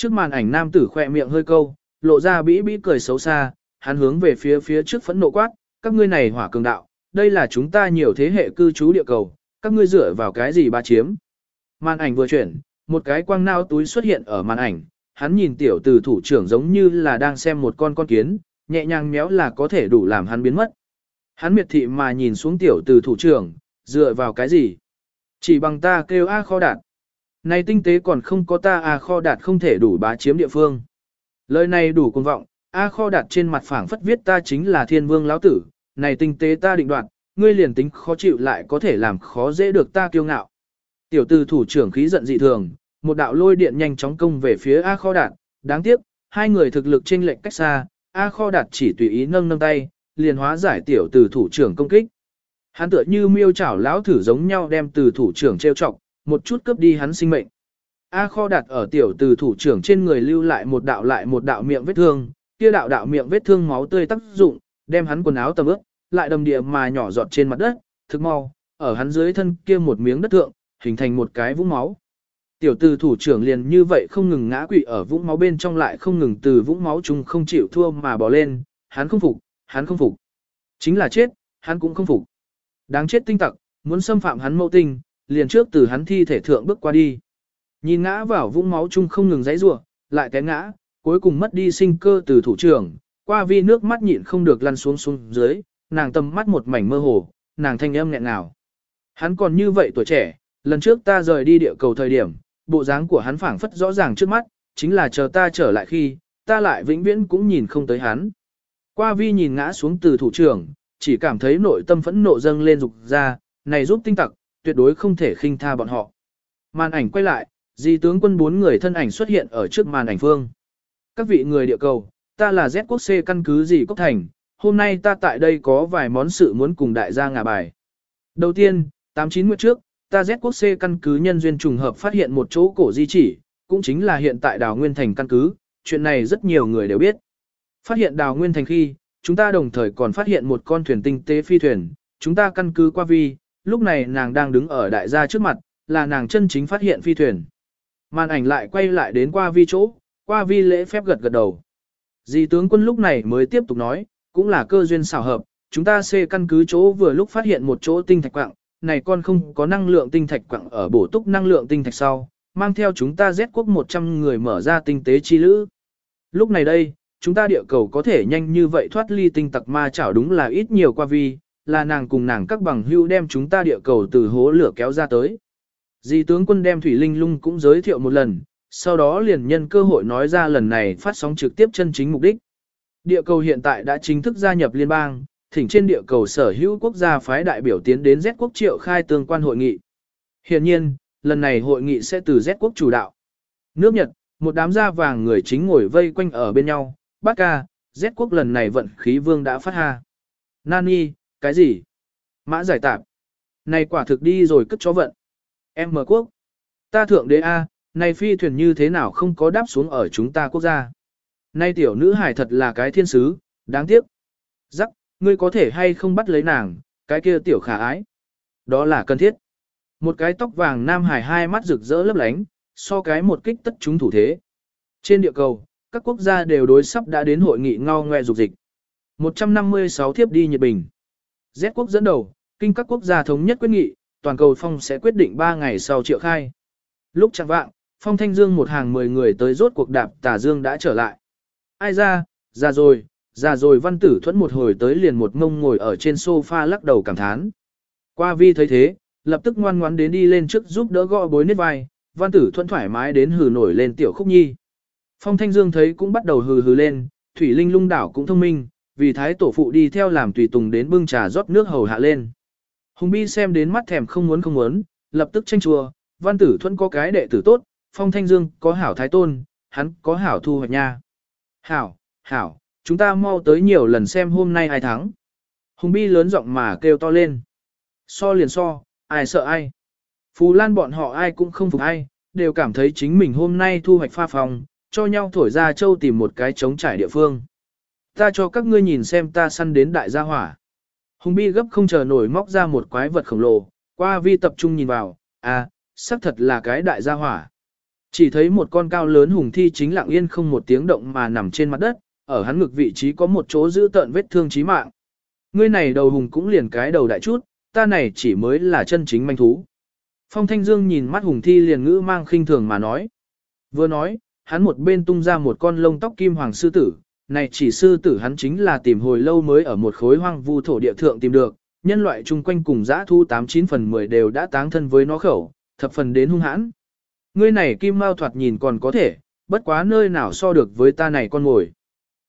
Trước màn ảnh nam tử khỏe miệng hơi câu, lộ ra bĩ bĩ cười xấu xa, hắn hướng về phía phía trước phẫn nộ quát, các ngươi này hỏa cường đạo, đây là chúng ta nhiều thế hệ cư trú địa cầu, các ngươi dựa vào cái gì ba chiếm. Màn ảnh vừa chuyển, một cái quang nao túi xuất hiện ở màn ảnh, hắn nhìn tiểu từ thủ trưởng giống như là đang xem một con con kiến, nhẹ nhàng méo là có thể đủ làm hắn biến mất. Hắn miệt thị mà nhìn xuống tiểu từ thủ trưởng, dựa vào cái gì? Chỉ bằng ta kêu A kho đạt. Này tinh tế còn không có ta A kho đạt không thể đủ bá chiếm địa phương. Lời này đủ cuồng vọng, A kho đạt trên mặt phẳng phất viết ta chính là thiên vương lão tử, này tinh tế ta định đoạt, ngươi liền tính khó chịu lại có thể làm khó dễ được ta kiêu ngạo. Tiểu tư thủ trưởng khí giận dị thường, một đạo lôi điện nhanh chóng công về phía A kho đạt, đáng tiếc, hai người thực lực chênh lệch cách xa, A kho đạt chỉ tùy ý nâng nâng tay, liền hóa giải tiểu từ thủ trưởng công kích. Hắn tựa như miêu chảo lão thử giống nhau đem từ thủ trưởng treo chọc, một chút cướp đi hắn sinh mệnh. A kho đặt ở tiểu từ thủ trưởng trên người lưu lại một đạo lại một đạo miệng vết thương, kia đạo đạo miệng vết thương máu tươi tác dụng, đem hắn quần áo tầm ướt, lại đầm địa mà nhỏ giọt trên mặt đất, thực mau, ở hắn dưới thân kia một miếng đất thượng, hình thành một cái vũng máu. Tiểu từ thủ trưởng liền như vậy không ngừng ngã quỵ ở vũng máu bên trong lại không ngừng từ vũng máu chung không chịu thua mà bỏ lên, hắn không phục, hắn không phục. Chính là chết, hắn cũng không phục. Đáng chết tinh tặc, muốn xâm phạm hắn mẫu tinh, liền trước từ hắn thi thể thượng bước qua đi. Nhìn ngã vào vũng máu chung không ngừng giãy giụa, lại té ngã, cuối cùng mất đi sinh cơ từ thủ trưởng, qua vi nước mắt nhịn không được lăn xuống xuống dưới, nàng tầm mắt một mảnh mơ hồ, nàng thanh âm nghẹn ngào. Hắn còn như vậy tuổi trẻ, lần trước ta rời đi địa cầu thời điểm, bộ dáng của hắn phảng phất rõ ràng trước mắt, chính là chờ ta trở lại khi, ta lại vĩnh viễn cũng nhìn không tới hắn. Qua vi nhìn ngã xuống từ thủ trưởng, chỉ cảm thấy nội tâm phẫn nộ dâng lên dục ra, này giúp tinh tặc, tuyệt đối không thể khinh tha bọn họ. Màn ảnh quay lại, di tướng quân bốn người thân ảnh xuất hiện ở trước màn ảnh phương. Các vị người địa cầu, ta là Z quốc C căn cứ gì cốc thành, hôm nay ta tại đây có vài món sự muốn cùng đại gia ngả bài. Đầu tiên, 89 nguyệt trước, ta Z quốc C căn cứ nhân duyên trùng hợp phát hiện một chỗ cổ di chỉ, cũng chính là hiện tại đào nguyên thành căn cứ, chuyện này rất nhiều người đều biết. Phát hiện đào nguyên thành khi, chúng ta đồng thời còn phát hiện một con thuyền tinh tế phi thuyền, chúng ta căn cứ qua vi, lúc này nàng đang đứng ở đại gia trước mặt, là nàng chân chính phát hiện phi thuyền. Màn ảnh lại quay lại đến qua vi chỗ, qua vi lễ phép gật gật đầu. Dì tướng quân lúc này mới tiếp tục nói, cũng là cơ duyên xảo hợp, chúng ta xê căn cứ chỗ vừa lúc phát hiện một chỗ tinh thạch quạng, này con không có năng lượng tinh thạch quạng ở bổ túc năng lượng tinh thạch sau, mang theo chúng ta Z quốc 100 người mở ra tinh tế chi lữ. Lúc này đây, chúng ta địa cầu có thể nhanh như vậy thoát ly tinh tặc ma chảo đúng là ít nhiều qua vi, là nàng cùng nàng các bằng hưu đem chúng ta địa cầu từ hố lửa kéo ra tới. Di tướng quân đem Thủy Linh Lung cũng giới thiệu một lần, sau đó liền nhân cơ hội nói ra lần này phát sóng trực tiếp chân chính mục đích. Địa cầu hiện tại đã chính thức gia nhập liên bang, thỉnh trên địa cầu sở hữu quốc gia phái đại biểu tiến đến Z quốc triệu khai tương quan hội nghị. Hiện nhiên, lần này hội nghị sẽ từ Z quốc chủ đạo. Nước Nhật, một đám da vàng người chính ngồi vây quanh ở bên nhau, bác ca, Z quốc lần này vận khí vương đã phát ha. Nani, cái gì? Mã giải tạp. Này quả thực đi rồi cất chó vận. Em mở quốc. Ta thượng đế A, này phi thuyền như thế nào không có đáp xuống ở chúng ta quốc gia. Nay tiểu nữ hải thật là cái thiên sứ, đáng tiếc. Giắc, ngươi có thể hay không bắt lấy nàng, cái kia tiểu khả ái. Đó là cần thiết. Một cái tóc vàng nam hải hai mắt rực rỡ lấp lánh, so cái một kích tất chúng thủ thế. Trên địa cầu, các quốc gia đều đối sắp đã đến hội nghị ngao ngoe dục dịch. 156 thiếp đi Nhật Bình. Z quốc dẫn đầu, kinh các quốc gia thống nhất quyết nghị, toàn cầu phong sẽ quyết định 3 ngày sau triệu khai. Lúc chẳng vạng, phong thanh dương một hàng 10 người tới rốt cuộc đạp tà dương đã trở lại. Ai ra, ra rồi, ra rồi văn tử thuẫn một hồi tới liền một ngông ngồi ở trên sofa lắc đầu cảm thán. Qua vi thấy thế, lập tức ngoan ngoãn đến đi lên trước giúp đỡ gõ bối nết vai, văn tử thuẫn thoải mái đến hừ nổi lên tiểu khúc nhi. Phong Thanh Dương thấy cũng bắt đầu hừ hừ lên, Thủy Linh lung đảo cũng thông minh, vì thái tổ phụ đi theo làm tùy tùng đến bưng trà rót nước hầu hạ lên. Hùng Bi xem đến mắt thèm không muốn không muốn, lập tức tranh chùa, văn tử thuẫn có cái đệ tử tốt, Phong Thanh Dương có hảo thái tôn, hắn có hảo thu hoạch nha. Hảo, hảo, chúng ta mau tới nhiều lần xem hôm nay ai thắng. Hùng Bi lớn giọng mà kêu to lên. So liền so, ai sợ ai. Phù Lan bọn họ ai cũng không phục ai, đều cảm thấy chính mình hôm nay thu hoạch pha phòng, cho nhau thổi ra châu tìm một cái trống trải địa phương. Ta cho các ngươi nhìn xem ta săn đến đại gia hỏa. Hùng Bi gấp không chờ nổi móc ra một quái vật khổng lồ, qua vi tập trung nhìn vào, à, xác thật là cái đại gia hỏa. Chỉ thấy một con cao lớn hùng thi chính lặng yên không một tiếng động mà nằm trên mặt đất, ở hắn ngực vị trí có một chỗ giữ tợn vết thương chí mạng. Ngươi này đầu hùng cũng liền cái đầu đại chút, ta này chỉ mới là chân chính manh thú. Phong Thanh Dương nhìn mắt hùng thi liền ngữ mang khinh thường mà nói. Vừa nói, hắn một bên tung ra một con lông tóc kim hoàng sư tử, này chỉ sư tử hắn chính là tìm hồi lâu mới ở một khối hoang vu thổ địa thượng tìm được, nhân loại chung quanh cùng dã thu 89 phần 10 đều đã táng thân với nó khẩu, thập phần đến hung hãn. Ngươi này kim mao thoạt nhìn còn có thể, bất quá nơi nào so được với ta này con mồi.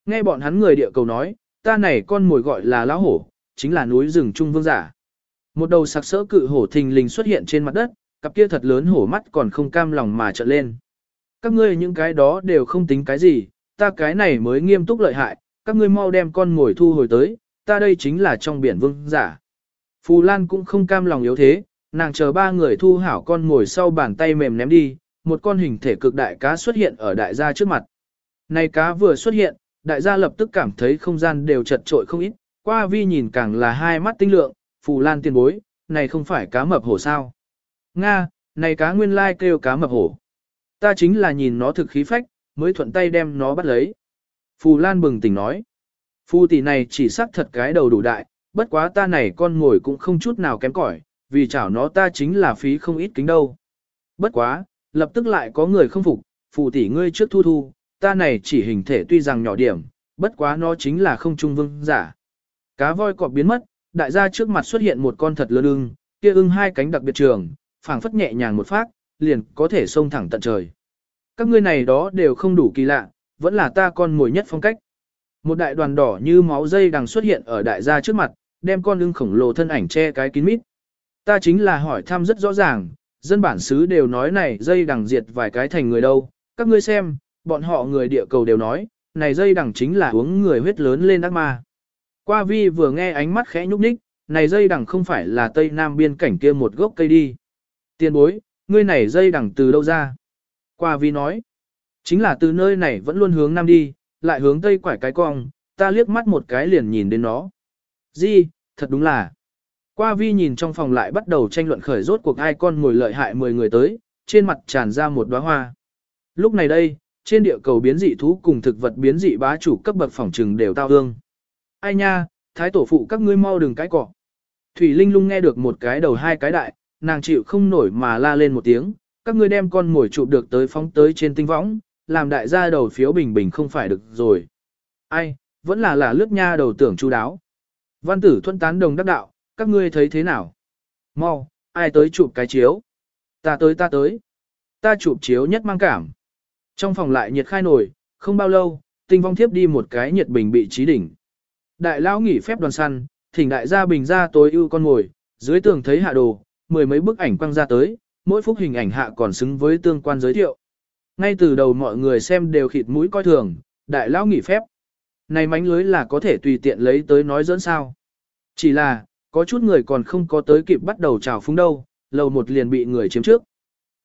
Nghe bọn hắn người địa cầu nói, ta này con mồi gọi là lão hổ, chính là núi rừng trung vương giả. Một đầu sặc sỡ cự hổ thình lình xuất hiện trên mặt đất, cặp kia thật lớn hổ mắt còn không cam lòng mà trợn lên. Các ngươi những cái đó đều không tính cái gì, ta cái này mới nghiêm túc lợi hại, các ngươi mau đem con ngồi thu hồi tới, ta đây chính là trong biển vương giả. Phù Lan cũng không cam lòng yếu thế, nàng chờ ba người thu hảo con ngồi sau bàn tay mềm ném đi, một con hình thể cực đại cá xuất hiện ở đại gia trước mặt. Này cá vừa xuất hiện, đại gia lập tức cảm thấy không gian đều chật trội không ít, qua vi nhìn càng là hai mắt tinh lượng, Phù Lan tiền bối, này không phải cá mập hổ sao. Nga, này cá nguyên lai kêu cá mập hổ. Ta chính là nhìn nó thực khí phách, mới thuận tay đem nó bắt lấy. Phù Lan bừng tỉnh nói. Phù tỷ này chỉ sắc thật cái đầu đủ đại, bất quá ta này con ngồi cũng không chút nào kém cỏi, vì chảo nó ta chính là phí không ít kính đâu. Bất quá, lập tức lại có người không phục, phù tỷ ngươi trước thu thu, ta này chỉ hình thể tuy rằng nhỏ điểm, bất quá nó chính là không trung vương giả. Cá voi cọp biến mất, đại gia trước mặt xuất hiện một con thật lớn ưng, kia ưng hai cánh đặc biệt trường, phảng phất nhẹ nhàng một phát, liền có thể xông thẳng tận trời. Các ngươi này đó đều không đủ kỳ lạ, vẫn là ta con mồi nhất phong cách. Một đại đoàn đỏ như máu dây đằng xuất hiện ở đại gia trước mặt, đem con lưng khổng lồ thân ảnh che cái kín mít. Ta chính là hỏi thăm rất rõ ràng, dân bản xứ đều nói này dây đằng diệt vài cái thành người đâu, các ngươi xem, bọn họ người địa cầu đều nói, này dây đằng chính là uống người huyết lớn lên ác ma. Qua vi vừa nghe ánh mắt khẽ nhúc nhích, này dây đằng không phải là tây nam biên cảnh kia một gốc cây đi. Tiên bối, ngươi này dây đằng từ đâu ra? Qua vi nói, chính là từ nơi này vẫn luôn hướng nam đi, lại hướng tây quải cái cong, ta liếc mắt một cái liền nhìn đến nó. Di, thật đúng là. Qua vi nhìn trong phòng lại bắt đầu tranh luận khởi rốt cuộc ai con ngồi lợi hại 10 người tới, trên mặt tràn ra một đóa hoa. Lúc này đây, trên địa cầu biến dị thú cùng thực vật biến dị bá chủ cấp bậc phòng trừng đều tao hương. Ai nha, thái tổ phụ các ngươi mau đừng cái cỏ. Thủy Linh lung nghe được một cái đầu hai cái đại, nàng chịu không nổi mà la lên một tiếng, các ngươi đem con ngồi chụp được tới phóng tới trên tinh võng, làm đại gia đầu phiếu bình bình không phải được rồi. Ai, vẫn là là lướt nha đầu tưởng chu đáo. Văn tử thuận tán đồng đắc đạo, các ngươi thấy thế nào? Mau, ai tới chụp cái chiếu? Ta tới ta tới. Ta chụp chiếu nhất mang cảm. Trong phòng lại nhiệt khai nổi, không bao lâu, tinh vong thiếp đi một cái nhiệt bình bị trí đỉnh. Đại lão nghỉ phép đoàn săn, thỉnh đại gia bình ra tối ưu con ngồi, dưới tường thấy hạ đồ, mười mấy bức ảnh quăng ra tới, mỗi phút hình ảnh hạ còn xứng với tương quan giới thiệu. Ngay từ đầu mọi người xem đều khịt mũi coi thường, đại lão nghỉ phép. Này mánh lưới là có thể tùy tiện lấy tới nói dẫn sao. Chỉ là, có chút người còn không có tới kịp bắt đầu trào phúng đâu, lầu một liền bị người chiếm trước.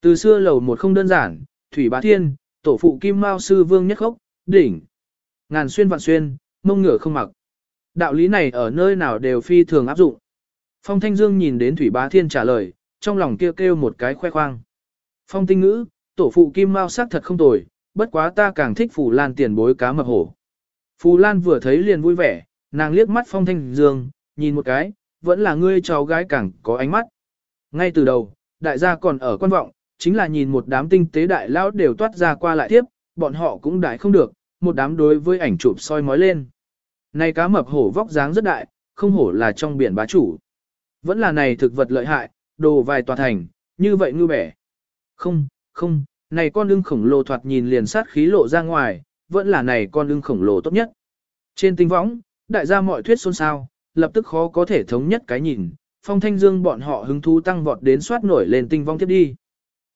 Từ xưa lầu một không đơn giản, Thủy Bá Thiên, tổ phụ Kim Mao Sư Vương Nhất Khốc, đỉnh. Ngàn xuyên vạn xuyên, mông ngửa không mặc. Đạo lý này ở nơi nào đều phi thường áp dụng. Phong Thanh Dương nhìn đến Thủy Bá Thiên trả lời, trong lòng kêu kêu một cái khoe khoang. Phong tinh ngữ, tổ phụ Kim Mao sắc thật không tồi, bất quá ta càng thích Phù Lan tiền bối cá mập hổ. Phù Lan vừa thấy liền vui vẻ, nàng liếc mắt Phong Thanh Dương, nhìn một cái, vẫn là ngươi cháu gái càng có ánh mắt. Ngay từ đầu, đại gia còn ở quan vọng, chính là nhìn một đám tinh tế đại lão đều toát ra qua lại tiếp, bọn họ cũng đại không được, một đám đối với ảnh chụp soi mói lên. Này cá mập hổ vóc dáng rất đại, không hổ là trong biển bá chủ. Vẫn là này thực vật lợi hại, đồ vài tòa thành, như vậy ngư bẻ. Không, không, này con ưng khổng lồ thoạt nhìn liền sát khí lộ ra ngoài, vẫn là này con ưng khổng lồ tốt nhất. Trên tinh võng, đại gia mọi thuyết xôn xao, lập tức khó có thể thống nhất cái nhìn, phong thanh dương bọn họ hứng thú tăng vọt đến soát nổi lên tinh vong tiếp đi.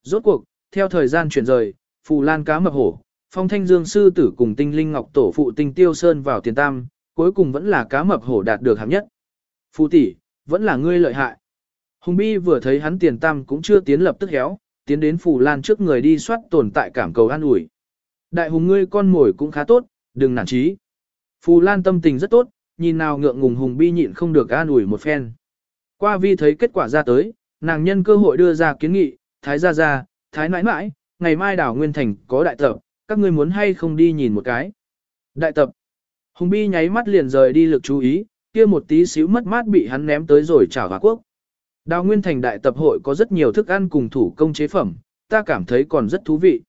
Rốt cuộc, theo thời gian chuyển rời, phù lan cá mập hổ, phong thanh dương sư tử cùng tinh linh ngọc tổ phụ tinh tiêu sơn vào tiền tam, cuối cùng vẫn là cá mập hổ đạt được hạng nhất. Phù tỷ, vẫn là ngươi lợi hại. Hùng Bi vừa thấy hắn tiền tam cũng chưa tiến lập tức héo, tiến đến Phù Lan trước người đi soát tồn tại cảm cầu an ủi. Đại hùng ngươi con mồi cũng khá tốt, đừng nản chí. Phù Lan tâm tình rất tốt, nhìn nào ngượng ngùng Hùng Bi nhịn không được an ủi một phen. Qua vi thấy kết quả ra tới, nàng nhân cơ hội đưa ra kiến nghị, thái gia gia, thái nãi nãi, ngày mai đảo Nguyên Thành có đại tập, các ngươi muốn hay không đi nhìn một cái. Đại tập. Hùng Bi nháy mắt liền rời đi lực chú ý, kia một tí xíu mất mát bị hắn ném tới rồi trả hòa quốc. Đào Nguyên Thành đại tập hội có rất nhiều thức ăn cùng thủ công chế phẩm, ta cảm thấy còn rất thú vị.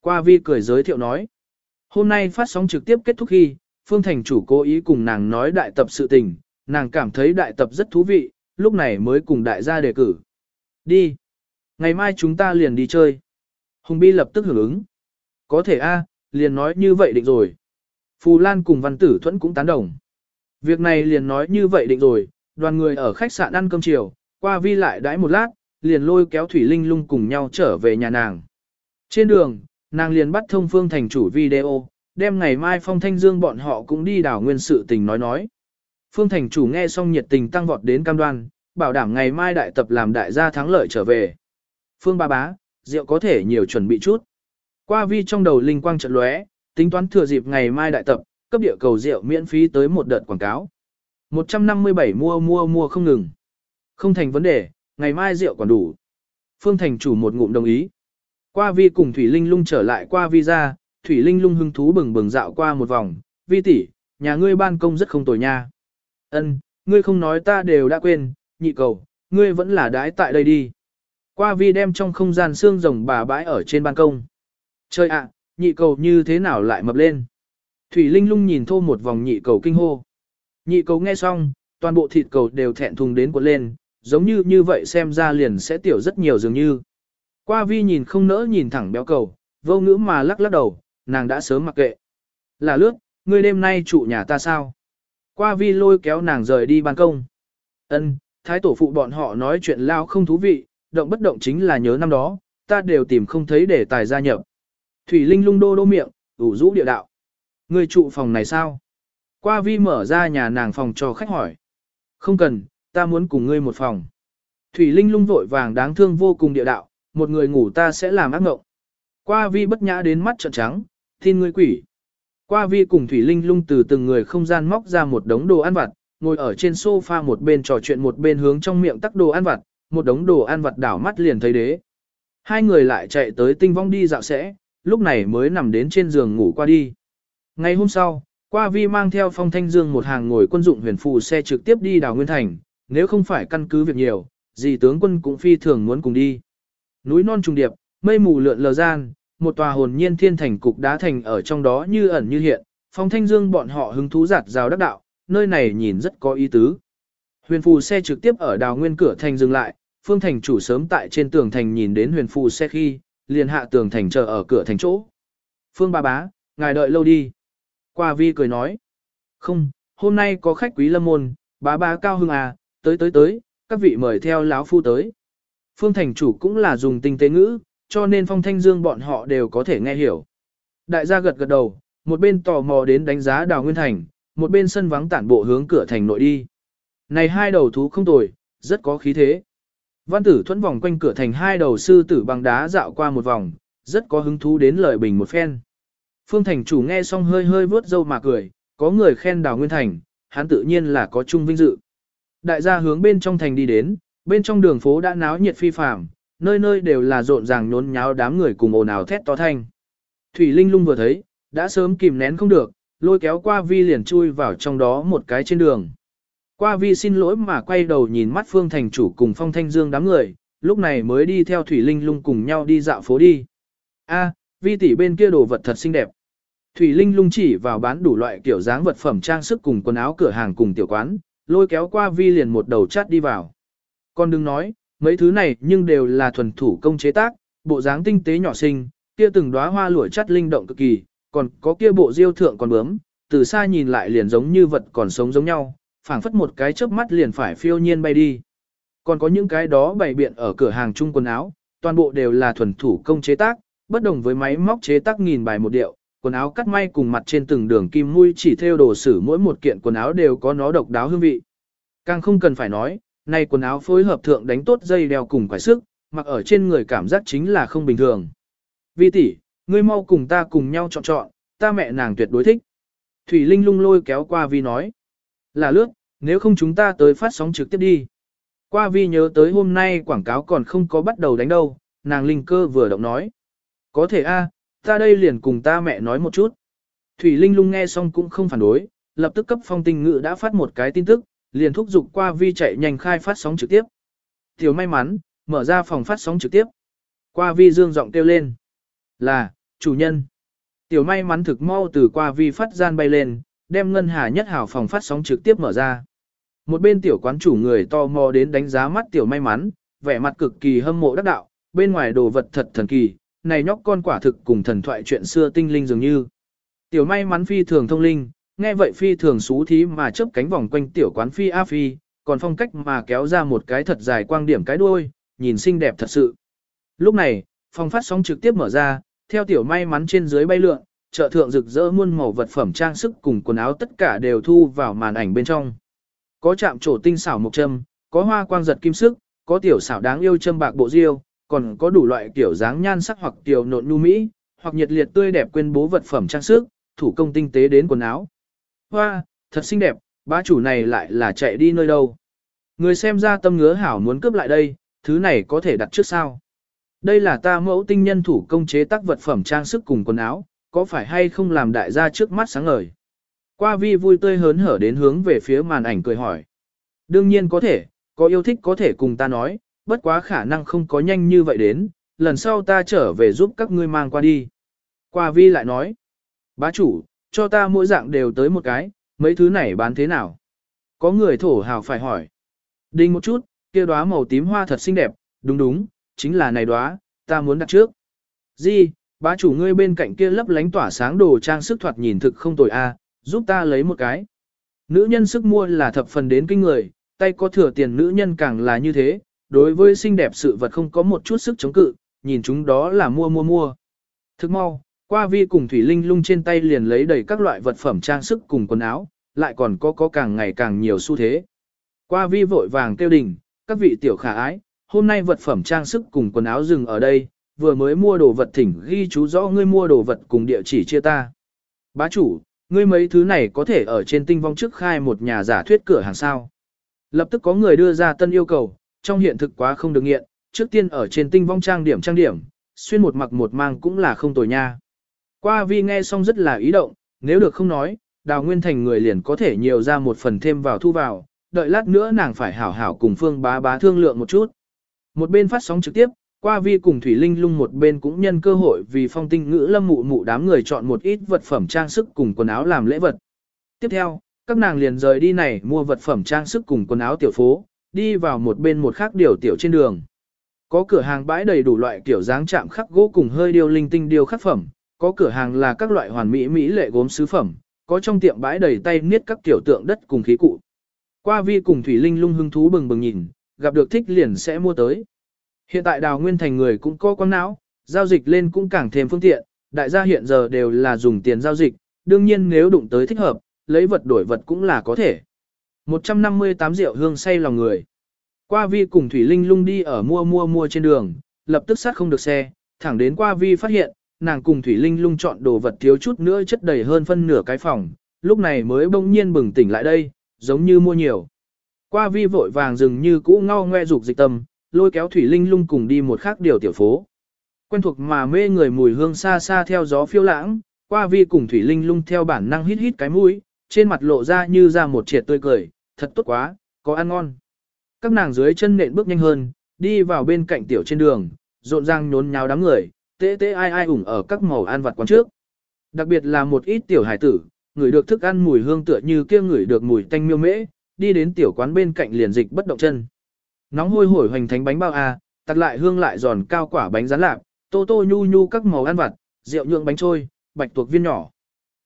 Qua vi cười giới thiệu nói. Hôm nay phát sóng trực tiếp kết thúc khi, Phương Thành chủ cố ý cùng nàng nói đại tập sự tình, nàng cảm thấy đại tập rất thú vị, lúc này mới cùng đại gia đề cử. Đi. Ngày mai chúng ta liền đi chơi. Hùng Bi lập tức hưởng ứng. Có thể a, liền nói như vậy định rồi. Phù Lan cùng Văn Tử Thuẫn cũng tán đồng. Việc này liền nói như vậy định rồi, đoàn người ở khách sạn ăn cơm chiều, qua vi lại đãi một lát, liền lôi kéo Thủy Linh lung cùng nhau trở về nhà nàng. Trên đường, nàng liền bắt thông phương thành chủ video, đem ngày mai phong thanh dương bọn họ cũng đi đảo nguyên sự tình nói nói. Phương thành chủ nghe xong nhiệt tình tăng vọt đến cam đoan, bảo đảm ngày mai đại tập làm đại gia thắng lợi trở về. Phương ba bá, rượu có thể nhiều chuẩn bị chút. Qua vi trong đầu linh quang trận lóe, tính toán thừa dịp ngày mai đại tập, cấp địa cầu rượu miễn phí tới một đợt quảng cáo. 157 mua mua mua không ngừng. Không thành vấn đề, ngày mai rượu còn đủ. Phương thành chủ một ngụm đồng ý. Qua vi cùng Thủy Linh lung trở lại qua vi ra, Thủy Linh lung hưng thú bừng bừng dạo qua một vòng. Vi tỷ, nhà ngươi ban công rất không tồi nha. Ân, ngươi không nói ta đều đã quên, nhị cầu, ngươi vẫn là đái tại đây đi. Qua vi đem trong không gian xương rồng bà bãi ở trên ban công. Trời ạ, nhị cầu như thế nào lại mập lên. Thủy Linh lung nhìn thô một vòng nhị cầu kinh hô. Nhị cầu nghe xong, toàn bộ thịt cầu đều thẹn thùng đến cuộn lên, giống như như vậy xem ra liền sẽ tiểu rất nhiều dường như. Qua vi nhìn không nỡ nhìn thẳng béo cầu, vô ngữ mà lắc lắc đầu, nàng đã sớm mặc kệ. Là lướt, ngươi đêm nay trụ nhà ta sao? Qua vi lôi kéo nàng rời đi ban công. Ân, thái tổ phụ bọn họ nói chuyện lao không thú vị, động bất động chính là nhớ năm đó, ta đều tìm không thấy để tài gia nhập. Thủy Linh lung đô đô miệng, ủ rũ địa đạo. Ngươi trụ phòng này sao? Qua vi mở ra nhà nàng phòng cho khách hỏi. Không cần, ta muốn cùng ngươi một phòng. Thủy Linh lung vội vàng đáng thương vô cùng địa đạo, một người ngủ ta sẽ làm ác ngộng. Qua vi bất nhã đến mắt trợn trắng, tin ngươi quỷ. Qua vi cùng Thủy Linh lung từ từng người không gian móc ra một đống đồ ăn vặt, ngồi ở trên sofa một bên trò chuyện một bên hướng trong miệng tắc đồ ăn vặt, một đống đồ ăn vặt đảo mắt liền thấy đế. Hai người lại chạy tới tinh vong đi dạo sẽ, lúc này mới nằm đến trên giường ngủ qua đi. Ngày hôm sau, qua vi mang theo phong thanh dương một hàng ngồi quân dụng huyền phù xe trực tiếp đi đảo Nguyên Thành, nếu không phải căn cứ việc nhiều, dì tướng quân cũng phi thường muốn cùng đi. Núi non trùng điệp, mây mù lượn lờ gian, một tòa hồn nhiên thiên thành cục đá thành ở trong đó như ẩn như hiện, phong thanh dương bọn họ hứng thú giạt rào đắc đạo, nơi này nhìn rất có ý tứ. Huyền phù xe trực tiếp ở đào nguyên cửa thành dừng lại, phương thành chủ sớm tại trên tường thành nhìn đến huyền phù xe khi, liền hạ tường thành chờ ở cửa thành chỗ. Phương ba bá, ngài đợi lâu đi. Qua vi cười nói. Không, hôm nay có khách quý lâm môn, bá bá cao hưng à, tới tới tới, các vị mời theo lão phu tới. Phương thành chủ cũng là dùng tinh tế ngữ, cho nên phong thanh dương bọn họ đều có thể nghe hiểu. Đại gia gật gật đầu, một bên tò mò đến đánh giá đào nguyên thành, một bên sân vắng tản bộ hướng cửa thành nội đi. Này hai đầu thú không tồi, rất có khí thế. Văn tử thuẫn vòng quanh cửa thành hai đầu sư tử bằng đá dạo qua một vòng, rất có hứng thú đến lời bình một phen. Phương thành chủ nghe xong hơi hơi vớt dâu mà cười, có người khen đào nguyên thành, hắn tự nhiên là có chung vinh dự. Đại gia hướng bên trong thành đi đến, bên trong đường phố đã náo nhiệt phi phàm, nơi nơi đều là rộn ràng nhốn nháo đám người cùng ồn ào thét to thanh. Thủy Linh lung vừa thấy, đã sớm kìm nén không được, lôi kéo qua vi liền chui vào trong đó một cái trên đường. Qua vi xin lỗi mà quay đầu nhìn mắt phương thành chủ cùng phong thanh dương đám người, lúc này mới đi theo Thủy Linh lung cùng nhau đi dạo phố đi. A, vi tỷ bên kia đồ vật thật xinh đẹp. Thủy Linh lung chỉ vào bán đủ loại kiểu dáng vật phẩm trang sức cùng quần áo cửa hàng cùng tiểu quán, lôi kéo qua vi liền một đầu chát đi vào. Con đừng nói, mấy thứ này nhưng đều là thuần thủ công chế tác, bộ dáng tinh tế nhỏ xinh, kia từng đóa hoa lụa chát linh động cực kỳ, còn có kia bộ diêu thượng còn bướm, từ xa nhìn lại liền giống như vật còn sống giống nhau, phảng phất một cái chớp mắt liền phải phiêu nhiên bay đi. Còn có những cái đó bày biện ở cửa hàng chung quần áo, toàn bộ đều là thuần thủ công chế tác, bất đồng với máy móc chế tác nghìn bài một điệu, quần áo cắt may cùng mặt trên từng đường kim mũi chỉ theo đồ sử mỗi một kiện quần áo đều có nó độc đáo hương vị. Càng không cần phải nói, nay quần áo phối hợp thượng đánh tốt dây đeo cùng quải sức, mặc ở trên người cảm giác chính là không bình thường. Vi tỷ, ngươi mau cùng ta cùng nhau chọn chọn, ta mẹ nàng tuyệt đối thích. Thủy Linh lung lôi kéo qua Vi nói. Là lướt, nếu không chúng ta tới phát sóng trực tiếp đi. Qua Vi nhớ tới hôm nay quảng cáo còn không có bắt đầu đánh đâu, nàng Linh cơ vừa động nói. Có thể a, ta đây liền cùng ta mẹ nói một chút. Thủy Linh lung nghe xong cũng không phản đối, lập tức cấp phong tinh ngự đã phát một cái tin tức, liền thúc giục qua vi chạy nhanh khai phát sóng trực tiếp. Tiểu may mắn, mở ra phòng phát sóng trực tiếp. Qua vi dương giọng kêu lên. Là, chủ nhân. Tiểu may mắn thực mau từ qua vi phát gian bay lên, đem ngân hà nhất hảo phòng phát sóng trực tiếp mở ra. Một bên tiểu quán chủ người to mò đến đánh giá mắt tiểu may mắn, vẻ mặt cực kỳ hâm mộ đắc đạo, bên ngoài đồ vật thật thần kỳ, này nhóc con quả thực cùng thần thoại chuyện xưa tinh linh dường như. Tiểu may mắn phi thường thông linh, nghe vậy phi thường xú thí mà chớp cánh vòng quanh tiểu quán phi a phi, còn phong cách mà kéo ra một cái thật dài quang điểm cái đuôi, nhìn xinh đẹp thật sự. Lúc này, phòng phát sóng trực tiếp mở ra, theo tiểu may mắn trên dưới bay lượn, chợ thượng rực rỡ muôn màu vật phẩm trang sức cùng quần áo tất cả đều thu vào màn ảnh bên trong. Có chạm trổ tinh xảo mộc châm, có hoa quang giật kim sức, có tiểu xảo đáng yêu châm bạc bộ diêu, còn có đủ loại kiểu dáng nhan sắc hoặc tiểu nộn nhu mỹ, hoặc nhiệt liệt tươi đẹp quên bố vật phẩm trang sức, thủ công tinh tế đến quần áo. Hoa, thật xinh đẹp, bá chủ này lại là chạy đi nơi đâu. Người xem ra tâm ngứa hảo muốn cướp lại đây, thứ này có thể đặt trước sao. Đây là ta mẫu tinh nhân thủ công chế tác vật phẩm trang sức cùng quần áo, có phải hay không làm đại gia trước mắt sáng ngời. Qua vi vui tươi hớn hở đến hướng về phía màn ảnh cười hỏi. Đương nhiên có thể, có yêu thích có thể cùng ta nói, bất quá khả năng không có nhanh như vậy đến, lần sau ta trở về giúp các ngươi mang qua đi. Qua vi lại nói, bá chủ, cho ta mỗi dạng đều tới một cái, mấy thứ này bán thế nào? Có người thổ hào phải hỏi. Đinh một chút, kia đóa màu tím hoa thật xinh đẹp, đúng đúng, chính là này đóa, ta muốn đặt trước. Di, bá chủ ngươi bên cạnh kia lấp lánh tỏa sáng đồ trang sức thoạt nhìn thực không tồi a, giúp ta lấy một cái. Nữ nhân sức mua là thập phần đến kinh người, tay có thừa tiền nữ nhân càng là như thế, đối với xinh đẹp sự vật không có một chút sức chống cự, nhìn chúng đó là mua mua mua. Thức mau, qua vi cùng Thủy Linh lung trên tay liền lấy đầy các loại vật phẩm trang sức cùng quần áo, lại còn có có càng ngày càng nhiều xu thế. Qua vi vội vàng kêu đình, các vị tiểu khả ái, hôm nay vật phẩm trang sức cùng quần áo dừng ở đây, vừa mới mua đồ vật thỉnh ghi chú rõ ngươi mua đồ vật cùng địa chỉ chia ta. Bá chủ, ngươi mấy thứ này có thể ở trên tinh vong trước khai một nhà giả thuyết cửa hàng sao. Lập tức có người đưa ra tân yêu cầu, trong hiện thực quá không được nghiện, trước tiên ở trên tinh vong trang điểm trang điểm, xuyên một mặc một mang cũng là không tồi nha. Qua vi nghe xong rất là ý động, nếu được không nói, đào nguyên thành người liền có thể nhiều ra một phần thêm vào thu vào, đợi lát nữa nàng phải hảo hảo cùng phương bá bá thương lượng một chút. Một bên phát sóng trực tiếp, qua vi cùng Thủy Linh lung một bên cũng nhân cơ hội vì phong tinh ngữ lâm mụ mụ đám người chọn một ít vật phẩm trang sức cùng quần áo làm lễ vật. Tiếp theo, các nàng liền rời đi này mua vật phẩm trang sức cùng quần áo tiểu phố, đi vào một bên một khác điều tiểu trên đường. Có cửa hàng bãi đầy đủ loại kiểu dáng chạm khắc gỗ cùng hơi điêu linh tinh điêu khắc phẩm, có cửa hàng là các loại hoàn mỹ mỹ lệ gốm sứ phẩm, có trong tiệm bãi đầy tay niết các tiểu tượng đất cùng khí cụ. Qua vi cùng Thủy Linh lung hưng thú bừng bừng nhìn, gặp được thích liền sẽ mua tới. Hiện tại đào nguyên thành người cũng có con não, giao dịch lên cũng càng thêm phương tiện, đại gia hiện giờ đều là dùng tiền giao dịch, đương nhiên nếu đụng tới thích hợp, lấy vật đổi vật cũng là có thể. 158 rượu hương say lòng người. Qua vi cùng Thủy Linh lung đi ở mua mua mua trên đường, lập tức sát không được xe, thẳng đến qua vi phát hiện, nàng cùng Thủy Linh lung chọn đồ vật thiếu chút nữa chất đầy hơn phân nửa cái phòng, lúc này mới bỗng nhiên bừng tỉnh lại đây, giống như mua nhiều. Qua vi vội vàng dừng như cũ ngao ngoe dục dịch tâm, lôi kéo Thủy Linh lung cùng đi một khác điều tiểu phố. Quen thuộc mà mê người mùi hương xa xa theo gió phiêu lãng, qua vi cùng Thủy Linh lung theo bản năng hít hít cái mũi, trên mặt lộ ra như ra một triệt tươi cười, thật tốt quá, có ăn ngon. Các nàng dưới chân nện bước nhanh hơn, đi vào bên cạnh tiểu trên đường, rộn ràng nhốn nháo đám người, tê tê ai ai ủng ở các màu ăn vặt quán trước. Đặc biệt là một ít tiểu hải tử, người được thức ăn mùi hương tựa như kia người được mùi tanh miêu mễ, đi đến tiểu quán bên cạnh liền dịch bất động chân. Nóng hôi hổi hoành thánh bánh bao a, à, lại hương lại giòn cao quả bánh rán lạp, tô tô nhu nhu các màu ăn vặt, rượu nhượng bánh trôi, bạch tuộc viên nhỏ.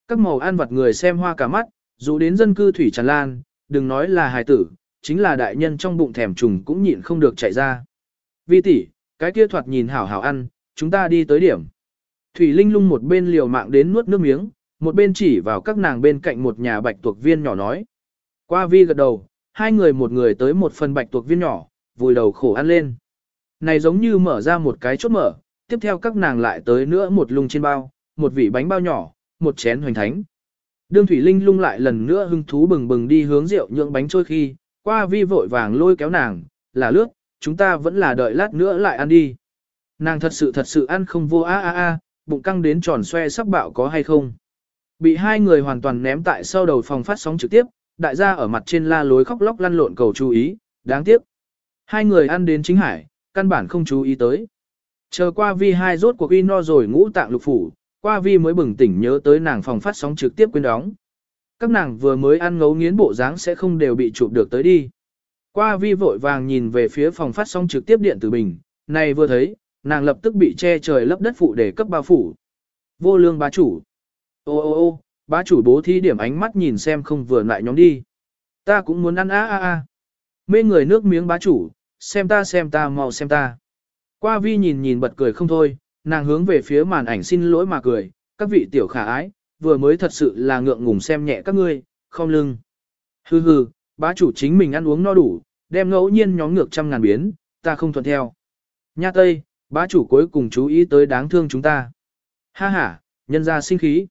Các màu ăn vặt người xem hoa cả mắt, dù đến dân cư thủy tràn lan, đừng nói là hài tử, chính là đại nhân trong bụng thèm trùng cũng nhịn không được chạy ra. Vi tỷ, cái kia thoạt nhìn hảo hảo ăn, chúng ta đi tới điểm. Thủy Linh lung một bên liều mạng đến nuốt nước miếng, một bên chỉ vào các nàng bên cạnh một nhà bạch tuộc viên nhỏ nói. Qua vi gật đầu, hai người một người tới một phần bạch tuộc viên nhỏ, vùi đầu khổ ăn lên. Này giống như mở ra một cái chốt mở, tiếp theo các nàng lại tới nữa một lung trên bao, một vị bánh bao nhỏ, một chén hoành thánh. Đương Thủy Linh lung lại lần nữa hưng thú bừng bừng đi hướng rượu nhượng bánh trôi khi, qua vi vội vàng lôi kéo nàng, là lướt, chúng ta vẫn là đợi lát nữa lại ăn đi. Nàng thật sự thật sự ăn không vô a a a, bụng căng đến tròn xoe sắp bạo có hay không. Bị hai người hoàn toàn ném tại sau đầu phòng phát sóng trực tiếp, đại gia ở mặt trên la lối khóc lóc lăn lộn cầu chú ý, đáng tiếc. Hai người ăn đến chính hải, căn bản không chú ý tới. Chờ qua vi hai rốt cuộc uy no rồi ngũ tạng lục phủ, qua vi mới bừng tỉnh nhớ tới nàng phòng phát sóng trực tiếp quên đóng. Các nàng vừa mới ăn ngấu nghiến bộ dáng sẽ không đều bị chụp được tới đi. Qua vi vội vàng nhìn về phía phòng phát sóng trực tiếp điện tử bình, này vừa thấy, nàng lập tức bị che trời lấp đất phụ để cấp bao phủ. Vô lương bá chủ. Ô ô ô, bá chủ bố thí điểm ánh mắt nhìn xem không vừa lại nhóm đi. Ta cũng muốn ăn a a a. Mê người nước miếng bá chủ, xem ta xem ta mau xem ta. Qua vi nhìn nhìn bật cười không thôi, nàng hướng về phía màn ảnh xin lỗi mà cười, các vị tiểu khả ái, vừa mới thật sự là ngượng ngùng xem nhẹ các ngươi, không lưng. Hừ hừ, bá chủ chính mình ăn uống no đủ, đem ngẫu nhiên nhóm ngược trăm ngàn biến, ta không thuận theo. Nha Tây, bá chủ cuối cùng chú ý tới đáng thương chúng ta. Ha ha, nhân ra sinh khí.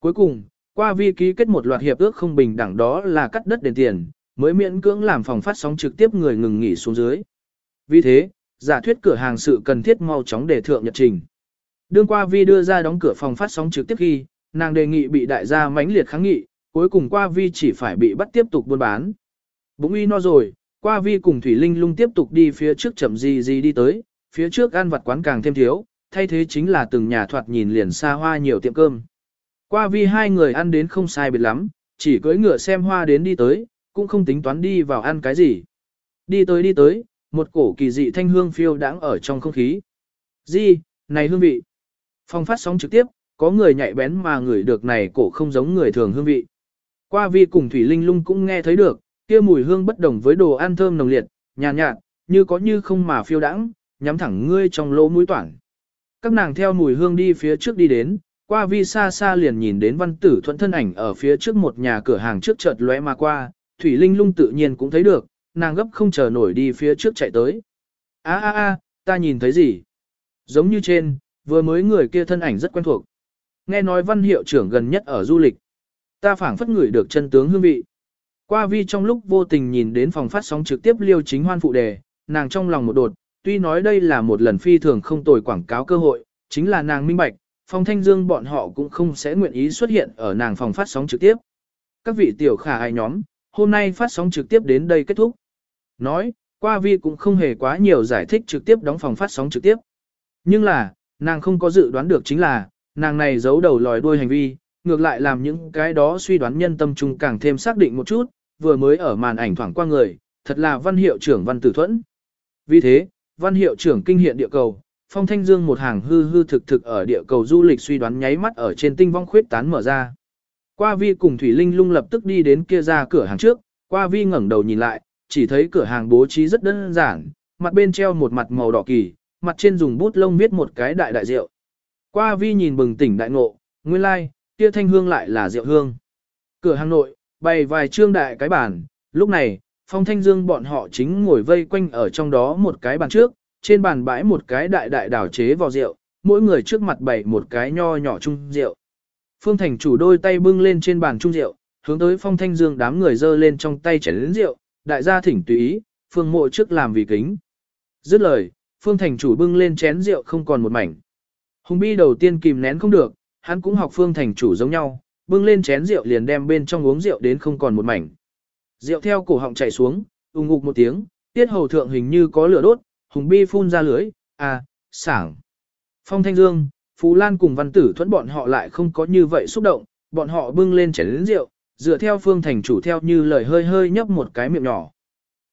Cuối cùng, qua vi ký kết một loạt hiệp ước không bình đẳng đó là cắt đất đền tiền, mới miễn cưỡng làm phòng phát sóng trực tiếp người ngừng nghỉ xuống dưới. Vì thế, giả thuyết cửa hàng sự cần thiết mau chóng để thượng nhật trình. Đương qua vi đưa ra đóng cửa phòng phát sóng trực tiếp khi, nàng đề nghị bị đại gia mãnh liệt kháng nghị, cuối cùng qua vi chỉ phải bị bắt tiếp tục buôn bán. Bụng uy no rồi, qua vi cùng Thủy Linh lung tiếp tục đi phía trước chậm gì gì đi tới, phía trước ăn vặt quán càng thêm thiếu, thay thế chính là từng nhà thoạt nhìn liền xa hoa nhiều tiệm cơm. Qua vi hai người ăn đến không sai biệt lắm, chỉ cưỡi ngựa xem hoa đến đi tới, cũng không tính toán đi vào ăn cái gì. Đi tới đi tới, một cổ kỳ dị thanh hương phiêu đãng ở trong không khí. Di, này hương vị. Phong phát sóng trực tiếp, có người nhạy bén mà ngửi được này cổ không giống người thường hương vị. Qua vi cùng Thủy Linh lung cũng nghe thấy được, kia mùi hương bất đồng với đồ ăn thơm nồng liệt, nhàn nhạt, nhạt, như có như không mà phiêu đãng, nhắm thẳng ngươi trong lỗ mũi toản. Các nàng theo mùi hương đi phía trước đi đến, qua vi xa xa liền nhìn đến văn tử thuận thân ảnh ở phía trước một nhà cửa hàng trước chợt lóe mà qua, Thủy Linh lung tự nhiên cũng thấy được, nàng gấp không chờ nổi đi phía trước chạy tới. a a a ta nhìn thấy gì? Giống như trên, vừa mới người kia thân ảnh rất quen thuộc. Nghe nói văn hiệu trưởng gần nhất ở du lịch. Ta phảng phất ngửi được chân tướng hương vị. Qua vi trong lúc vô tình nhìn đến phòng phát sóng trực tiếp liêu chính hoan phụ đề, nàng trong lòng một đột, tuy nói đây là một lần phi thường không tồi quảng cáo cơ hội, chính là nàng minh bạch, phong thanh dương bọn họ cũng không sẽ nguyện ý xuất hiện ở nàng phòng phát sóng trực tiếp. Các vị tiểu khả ai nhóm, hôm nay phát sóng trực tiếp đến đây kết thúc. Nói, qua vi cũng không hề quá nhiều giải thích trực tiếp đóng phòng phát sóng trực tiếp. Nhưng là, nàng không có dự đoán được chính là, nàng này giấu đầu lòi đuôi hành vi, ngược lại làm những cái đó suy đoán nhân tâm trung càng thêm xác định một chút, vừa mới ở màn ảnh thoảng qua người, thật là văn hiệu trưởng văn tử thuẫn. Vì thế, văn hiệu trưởng kinh hiện địa cầu, phong thanh dương một hàng hư hư thực thực ở địa cầu du lịch suy đoán nháy mắt ở trên tinh vong khuyết tán mở ra. Qua vi cùng Thủy Linh lung lập tức đi đến kia ra cửa hàng trước, qua vi ngẩng đầu nhìn lại, chỉ thấy cửa hàng bố trí rất đơn giản, mặt bên treo một mặt màu đỏ kỳ, mặt trên dùng bút lông viết một cái đại đại rượu. Qua vi nhìn bừng tỉnh đại ngộ, nguyên lai, like, kia thanh hương lại là rượu hương. Cửa hàng nội, bày vài trương đại cái bàn, lúc này, phong thanh dương bọn họ chính ngồi vây quanh ở trong đó một cái bàn trước, trên bàn bãi một cái đại đại đảo chế vào rượu, mỗi người trước mặt bày một cái nho nhỏ chung rượu. Phương Thành chủ đôi tay bưng lên trên bàn chung rượu, hướng tới phong thanh dương đám người dơ lên trong tay chén lớn rượu, đại gia thỉnh tùy ý, phương mộ trước làm vì kính. Dứt lời, Phương Thành chủ bưng lên chén rượu không còn một mảnh. Hùng Bi đầu tiên kìm nén không được, hắn cũng học Phương Thành chủ giống nhau, bưng lên chén rượu liền đem bên trong uống rượu đến không còn một mảnh. Rượu theo cổ họng chảy xuống, ung ngục một tiếng, tiết hầu thượng hình như có lửa đốt, Hùng Bi phun ra lưới, à, sảng. Phong Thanh Dương, Phú Lan cùng Văn Tử Thuẫn bọn họ lại không có như vậy xúc động, bọn họ bưng lên chén rượu, dựa theo Phương Thành chủ theo như lời hơi hơi nhấp một cái miệng nhỏ.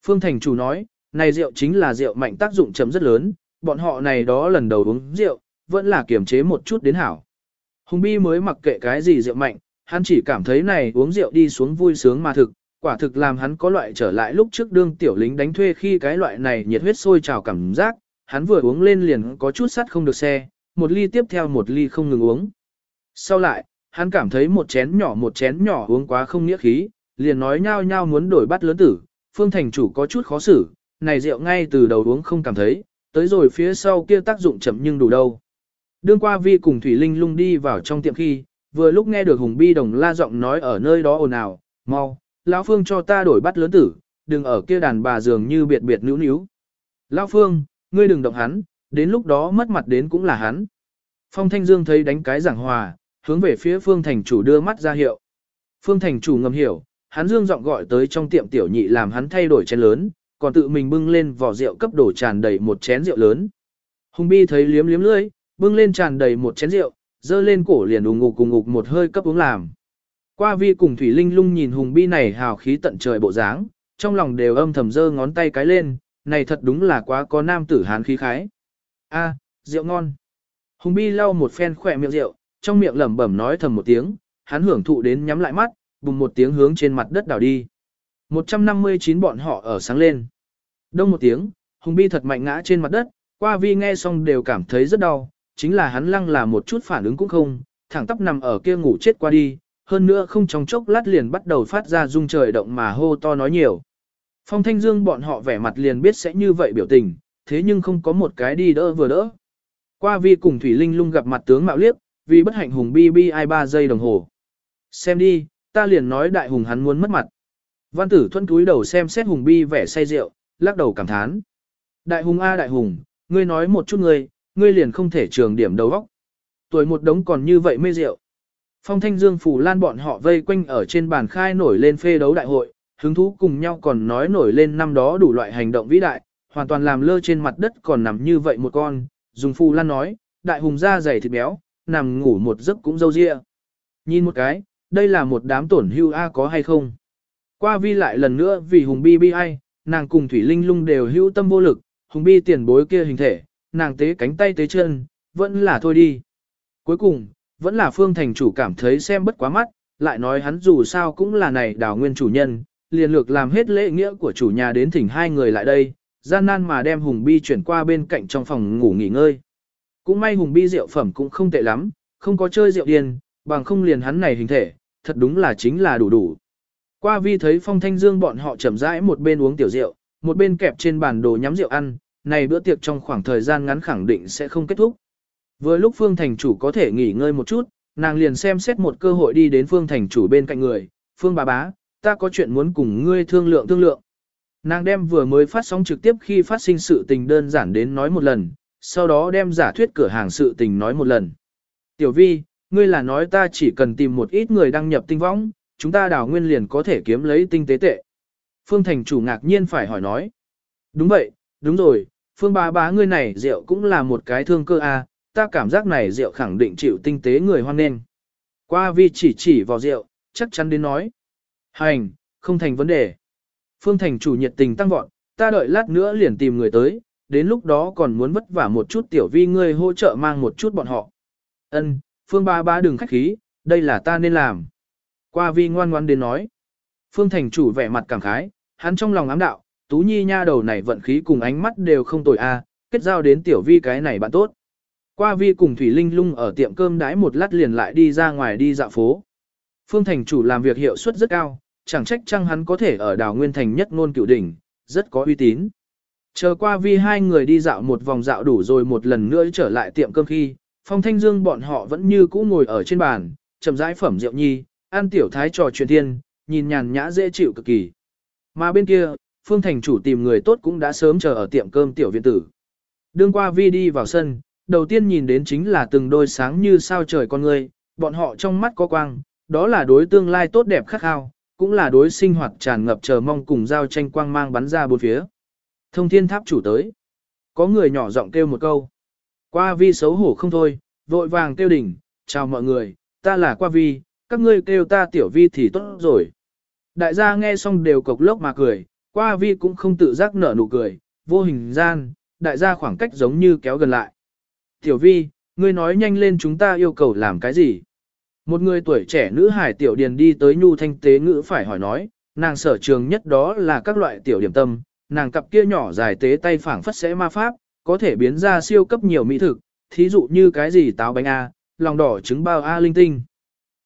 Phương Thành chủ nói, này rượu chính là rượu mạnh tác dụng chấm rất lớn, bọn họ này đó lần đầu uống rượu, vẫn là kiềm chế một chút đến hảo. Hùng Bi mới mặc kệ cái gì rượu mạnh, hắn chỉ cảm thấy này uống rượu đi xuống vui sướng mà thực, quả thực làm hắn có loại trở lại lúc trước đương tiểu lính đánh thuê khi cái loại này nhiệt huyết sôi trào cảm giác, hắn vừa uống lên liền có chút sắt không được xe, một ly tiếp theo một ly không ngừng uống. Sau lại, hắn cảm thấy một chén nhỏ một chén nhỏ uống quá không nghĩa khí, liền nói nhau nhau muốn đổi bắt lớn tử, phương thành chủ có chút khó xử, này rượu ngay từ đầu uống không cảm thấy, tới rồi phía sau kia tác dụng chậm nhưng đủ đâu. Đương qua vi cùng Thủy Linh lung đi vào trong tiệm khi, vừa lúc nghe được Hùng Bi đồng la giọng nói ở nơi đó ồn ào, mau, lão Phương cho ta đổi bắt lớn tử, đừng ở kia đàn bà dường như biệt biệt níu níu. Lão Phương, ngươi đừng động hắn, đến lúc đó mất mặt đến cũng là hắn. Phong Thanh Dương thấy đánh cái giảng hòa, hướng về phía phương thành chủ đưa mắt ra hiệu. Phương thành chủ ngầm hiểu, hắn dương giọng gọi tới trong tiệm tiểu nhị làm hắn thay đổi chén lớn, còn tự mình bưng lên vỏ rượu cấp đổ tràn đầy một chén rượu lớn. Hùng Bi thấy liếm liếm lưỡi, bưng lên tràn đầy một chén rượu, dơ lên cổ liền ù ngục cùng ngục một hơi cấp uống làm. Qua vi cùng Thủy Linh lung nhìn Hùng Bi này hào khí tận trời bộ dáng, trong lòng đều âm thầm dơ ngón tay cái lên, này thật đúng là quá có nam tử hán khí khái. A, rượu ngon. Hùng Bi lau một phen khỏe miệng rượu, trong miệng lẩm bẩm nói thầm một tiếng, hắn hưởng thụ đến nhắm lại mắt, bùng một tiếng hướng trên mặt đất đảo đi. 159 bọn họ ở sáng lên. Đông một tiếng, Hùng Bi thật mạnh ngã trên mặt đất, qua vi nghe xong đều cảm thấy rất đau, chính là hắn lăng là một chút phản ứng cũng không, thẳng tắp nằm ở kia ngủ chết qua đi, hơn nữa không trong chốc lát liền bắt đầu phát ra rung trời động mà hô to nói nhiều. Phong Thanh Dương bọn họ vẻ mặt liền biết sẽ như vậy biểu tình, thế nhưng không có một cái đi đỡ vừa đỡ. Qua vi cùng Thủy Linh lung gặp mặt tướng mạo liếc, vì bất hạnh hùng bi bi ai ba giây đồng hồ. Xem đi, ta liền nói đại hùng hắn muốn mất mặt. Văn tử thuẫn cúi đầu xem xét hùng bi vẻ say rượu, lắc đầu cảm thán. Đại hùng A đại hùng, ngươi nói một chút ngươi, ngươi liền không thể trường điểm đầu vóc. Tuổi một đống còn như vậy mê rượu. Phong Thanh Dương Phủ Lan bọn họ vây quanh ở trên bàn khai nổi lên phê đấu đại hội, hứng thú cùng nhau còn nói nổi lên năm đó đủ loại hành động vĩ đại, hoàn toàn làm lơ trên mặt đất còn nằm như vậy một con, dùng Phù Lan nói, đại hùng da dày thịt béo, nằm ngủ một giấc cũng dâu dịa. Nhìn một cái, đây là một đám tổn hưu A có hay không? Qua vi lại lần nữa vì hùng bi bi ai, nàng cùng Thủy Linh lung đều hưu tâm vô lực, hùng bi tiền bối kia hình thể, nàng tế cánh tay tế chân, vẫn là thôi đi. Cuối cùng, vẫn là phương thành chủ cảm thấy xem bất quá mắt, lại nói hắn dù sao cũng là này đào nguyên chủ nhân, liền lược làm hết lễ nghĩa của chủ nhà đến thỉnh hai người lại đây, gian nan mà đem Hùng Bi chuyển qua bên cạnh trong phòng ngủ nghỉ ngơi. Cũng may Hùng Bi rượu phẩm cũng không tệ lắm, không có chơi rượu điên, bằng không liền hắn này hình thể, thật đúng là chính là đủ đủ. Qua vi thấy phong thanh dương bọn họ chậm rãi một bên uống tiểu rượu, một bên kẹp trên bàn đồ nhắm rượu ăn, này bữa tiệc trong khoảng thời gian ngắn khẳng định sẽ không kết thúc. Vừa lúc Phương Thành Chủ có thể nghỉ ngơi một chút, nàng liền xem xét một cơ hội đi đến Phương Thành Chủ bên cạnh người, Phương bà bá, ta có chuyện muốn cùng ngươi thương lượng thương lượng. Nàng đem vừa mới phát sóng trực tiếp khi phát sinh sự tình đơn giản đến nói một lần, sau đó đem giả thuyết cửa hàng sự tình nói một lần. Tiểu vi, ngươi là nói ta chỉ cần tìm một ít người đăng nhập tinh võng, chúng ta đào nguyên liền có thể kiếm lấy tinh tế tệ. Phương Thành chủ ngạc nhiên phải hỏi nói. Đúng vậy, đúng rồi, Phương bá bá ngươi này rượu cũng là một cái thương cơ a, à, ta cảm giác này rượu khẳng định chịu tinh tế người hoan nên. Qua vi chỉ chỉ vào rượu, chắc chắn đến nói. Hành, không thành vấn đề. Phương Thành chủ nhiệt tình tăng vọt, ta đợi lát nữa liền tìm người tới, đến lúc đó còn muốn vất vả một chút tiểu vi ngươi hỗ trợ mang một chút bọn họ. Ân, Phương ba ba đừng khách khí, đây là ta nên làm. Qua vi ngoan ngoan đến nói. Phương Thành chủ vẻ mặt cảm khái, hắn trong lòng ám đạo, Tú Nhi nha đầu này vận khí cùng ánh mắt đều không tồi a, kết giao đến tiểu vi cái này bạn tốt. Qua vi cùng Thủy Linh lung ở tiệm cơm đãi một lát liền lại đi ra ngoài đi dạo phố. Phương Thành chủ làm việc hiệu suất rất cao, chẳng trách chăng hắn có thể ở đảo Nguyên Thành nhất ngôn cựu đỉnh, rất có uy tín. Chờ qua vi hai người đi dạo một vòng dạo đủ rồi một lần nữa trở lại tiệm cơm khi, Phong Thanh Dương bọn họ vẫn như cũ ngồi ở trên bàn, chậm rãi phẩm rượu nhi, ăn tiểu thái trò chuyện thiên, nhìn nhàn nhã dễ chịu cực kỳ. Mà bên kia, Phương Thành chủ tìm người tốt cũng đã sớm chờ ở tiệm cơm tiểu viện tử. Đương qua vi đi vào sân, đầu tiên nhìn đến chính là từng đôi sáng như sao trời con người, bọn họ trong mắt có quang, đó là đối tương lai tốt đẹp khắc khao, cũng là đối sinh hoạt tràn ngập chờ mong cùng giao tranh quang mang bắn ra bốn phía. Thông thiên tháp chủ tới. Có người nhỏ giọng kêu một câu. Qua vi xấu hổ không thôi, vội vàng kêu đỉnh, chào mọi người, ta là qua vi, các ngươi kêu ta tiểu vi thì tốt rồi. Đại gia nghe xong đều cộc lốc mà cười, qua vi cũng không tự giác nở nụ cười, vô hình gian, đại gia khoảng cách giống như kéo gần lại. Tiểu vi, ngươi nói nhanh lên chúng ta yêu cầu làm cái gì? Một người tuổi trẻ nữ hải tiểu điền đi tới nhu thanh tế ngữ phải hỏi nói, nàng sở trường nhất đó là các loại tiểu điểm tâm, nàng cặp kia nhỏ dài tế tay phảng phất sẽ ma pháp, có thể biến ra siêu cấp nhiều mỹ thực, thí dụ như cái gì táo bánh A, lòng đỏ trứng bao A linh tinh.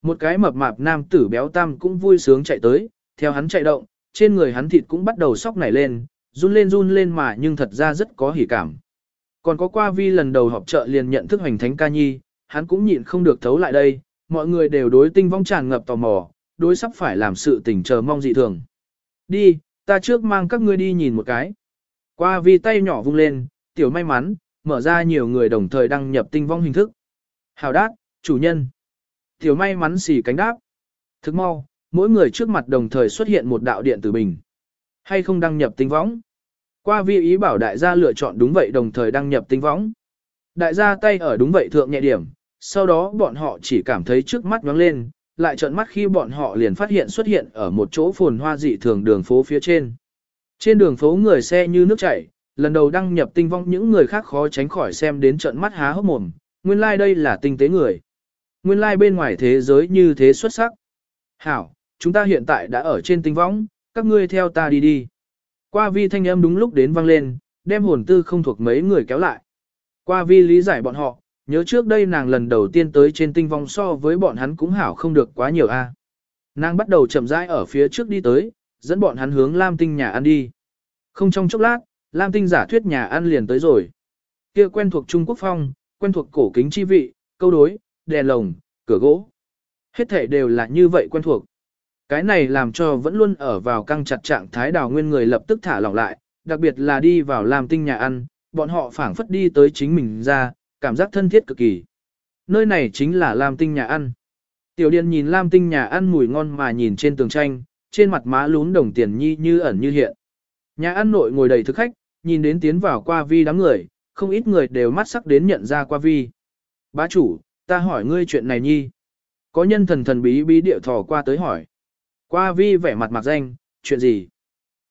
Một cái mập mạp nam tử béo tăm cũng vui sướng chạy tới, theo hắn chạy động, trên người hắn thịt cũng bắt đầu sóc nảy lên, run lên run lên mà nhưng thật ra rất có hỉ cảm. Còn có qua vi lần đầu họp chợ liền nhận thức hành thánh ca nhi, hắn cũng nhịn không được thấu lại đây, mọi người đều đối tinh vong tràn ngập tò mò, đối sắp phải làm sự tình chờ mong dị thường. Đi, ta trước mang các ngươi đi nhìn một cái. Qua vi tay nhỏ vung lên, tiểu may mắn, mở ra nhiều người đồng thời đăng nhập tinh vong hình thức. Hào đát, chủ nhân. Tiểu may mắn xì cánh đáp. Thức mau, mỗi người trước mặt đồng thời xuất hiện một đạo điện tử bình. Hay không đăng nhập tinh võng. Qua vi ý bảo đại gia lựa chọn đúng vậy đồng thời đăng nhập tinh võng. Đại gia tay ở đúng vậy thượng nhẹ điểm, sau đó bọn họ chỉ cảm thấy trước mắt nhoáng lên, lại trợn mắt khi bọn họ liền phát hiện xuất hiện ở một chỗ phồn hoa dị thường đường phố phía trên. Trên đường phố người xe như nước chảy, lần đầu đăng nhập tinh vong những người khác khó tránh khỏi xem đến trợn mắt há hốc mồm, nguyên lai like đây là tinh tế người. Nguyên lai like bên ngoài thế giới như thế xuất sắc. Hảo, chúng ta hiện tại đã ở trên tinh vong, các ngươi theo ta đi đi. Qua vi thanh âm đúng lúc đến vang lên, đem hồn tư không thuộc mấy người kéo lại. Qua vi lý giải bọn họ, nhớ trước đây nàng lần đầu tiên tới trên tinh vong so với bọn hắn cũng hảo không được quá nhiều a. Nàng bắt đầu chậm rãi ở phía trước đi tới, dẫn bọn hắn hướng Lam Tinh nhà ăn đi. Không trong chốc lát, Lam Tinh giả thuyết nhà ăn liền tới rồi. Kia quen thuộc Trung Quốc phong, quen thuộc cổ kính chi vị, câu đối, đèn lồng, cửa gỗ. Hết thể đều là như vậy quen thuộc. Cái này làm cho vẫn luôn ở vào căng chặt trạng thái đào nguyên người lập tức thả lỏng lại, đặc biệt là đi vào Lam Tinh nhà ăn, bọn họ phảng phất đi tới chính mình ra, cảm giác thân thiết cực kỳ. Nơi này chính là Lam Tinh nhà ăn. Tiểu Điền nhìn Lam Tinh nhà ăn mùi ngon mà nhìn trên tường tranh, trên mặt má lún đồng tiền nhi như ẩn như hiện. Nhà ăn nội ngồi đầy thực khách, nhìn đến tiến vào qua vi đám người, không ít người đều mắt sắc đến nhận ra qua vi. Bá chủ, ta hỏi ngươi chuyện này nhi. Có nhân thần thần bí bí điệu thò qua tới hỏi. Qua vi vẻ mặt mặt danh, chuyện gì?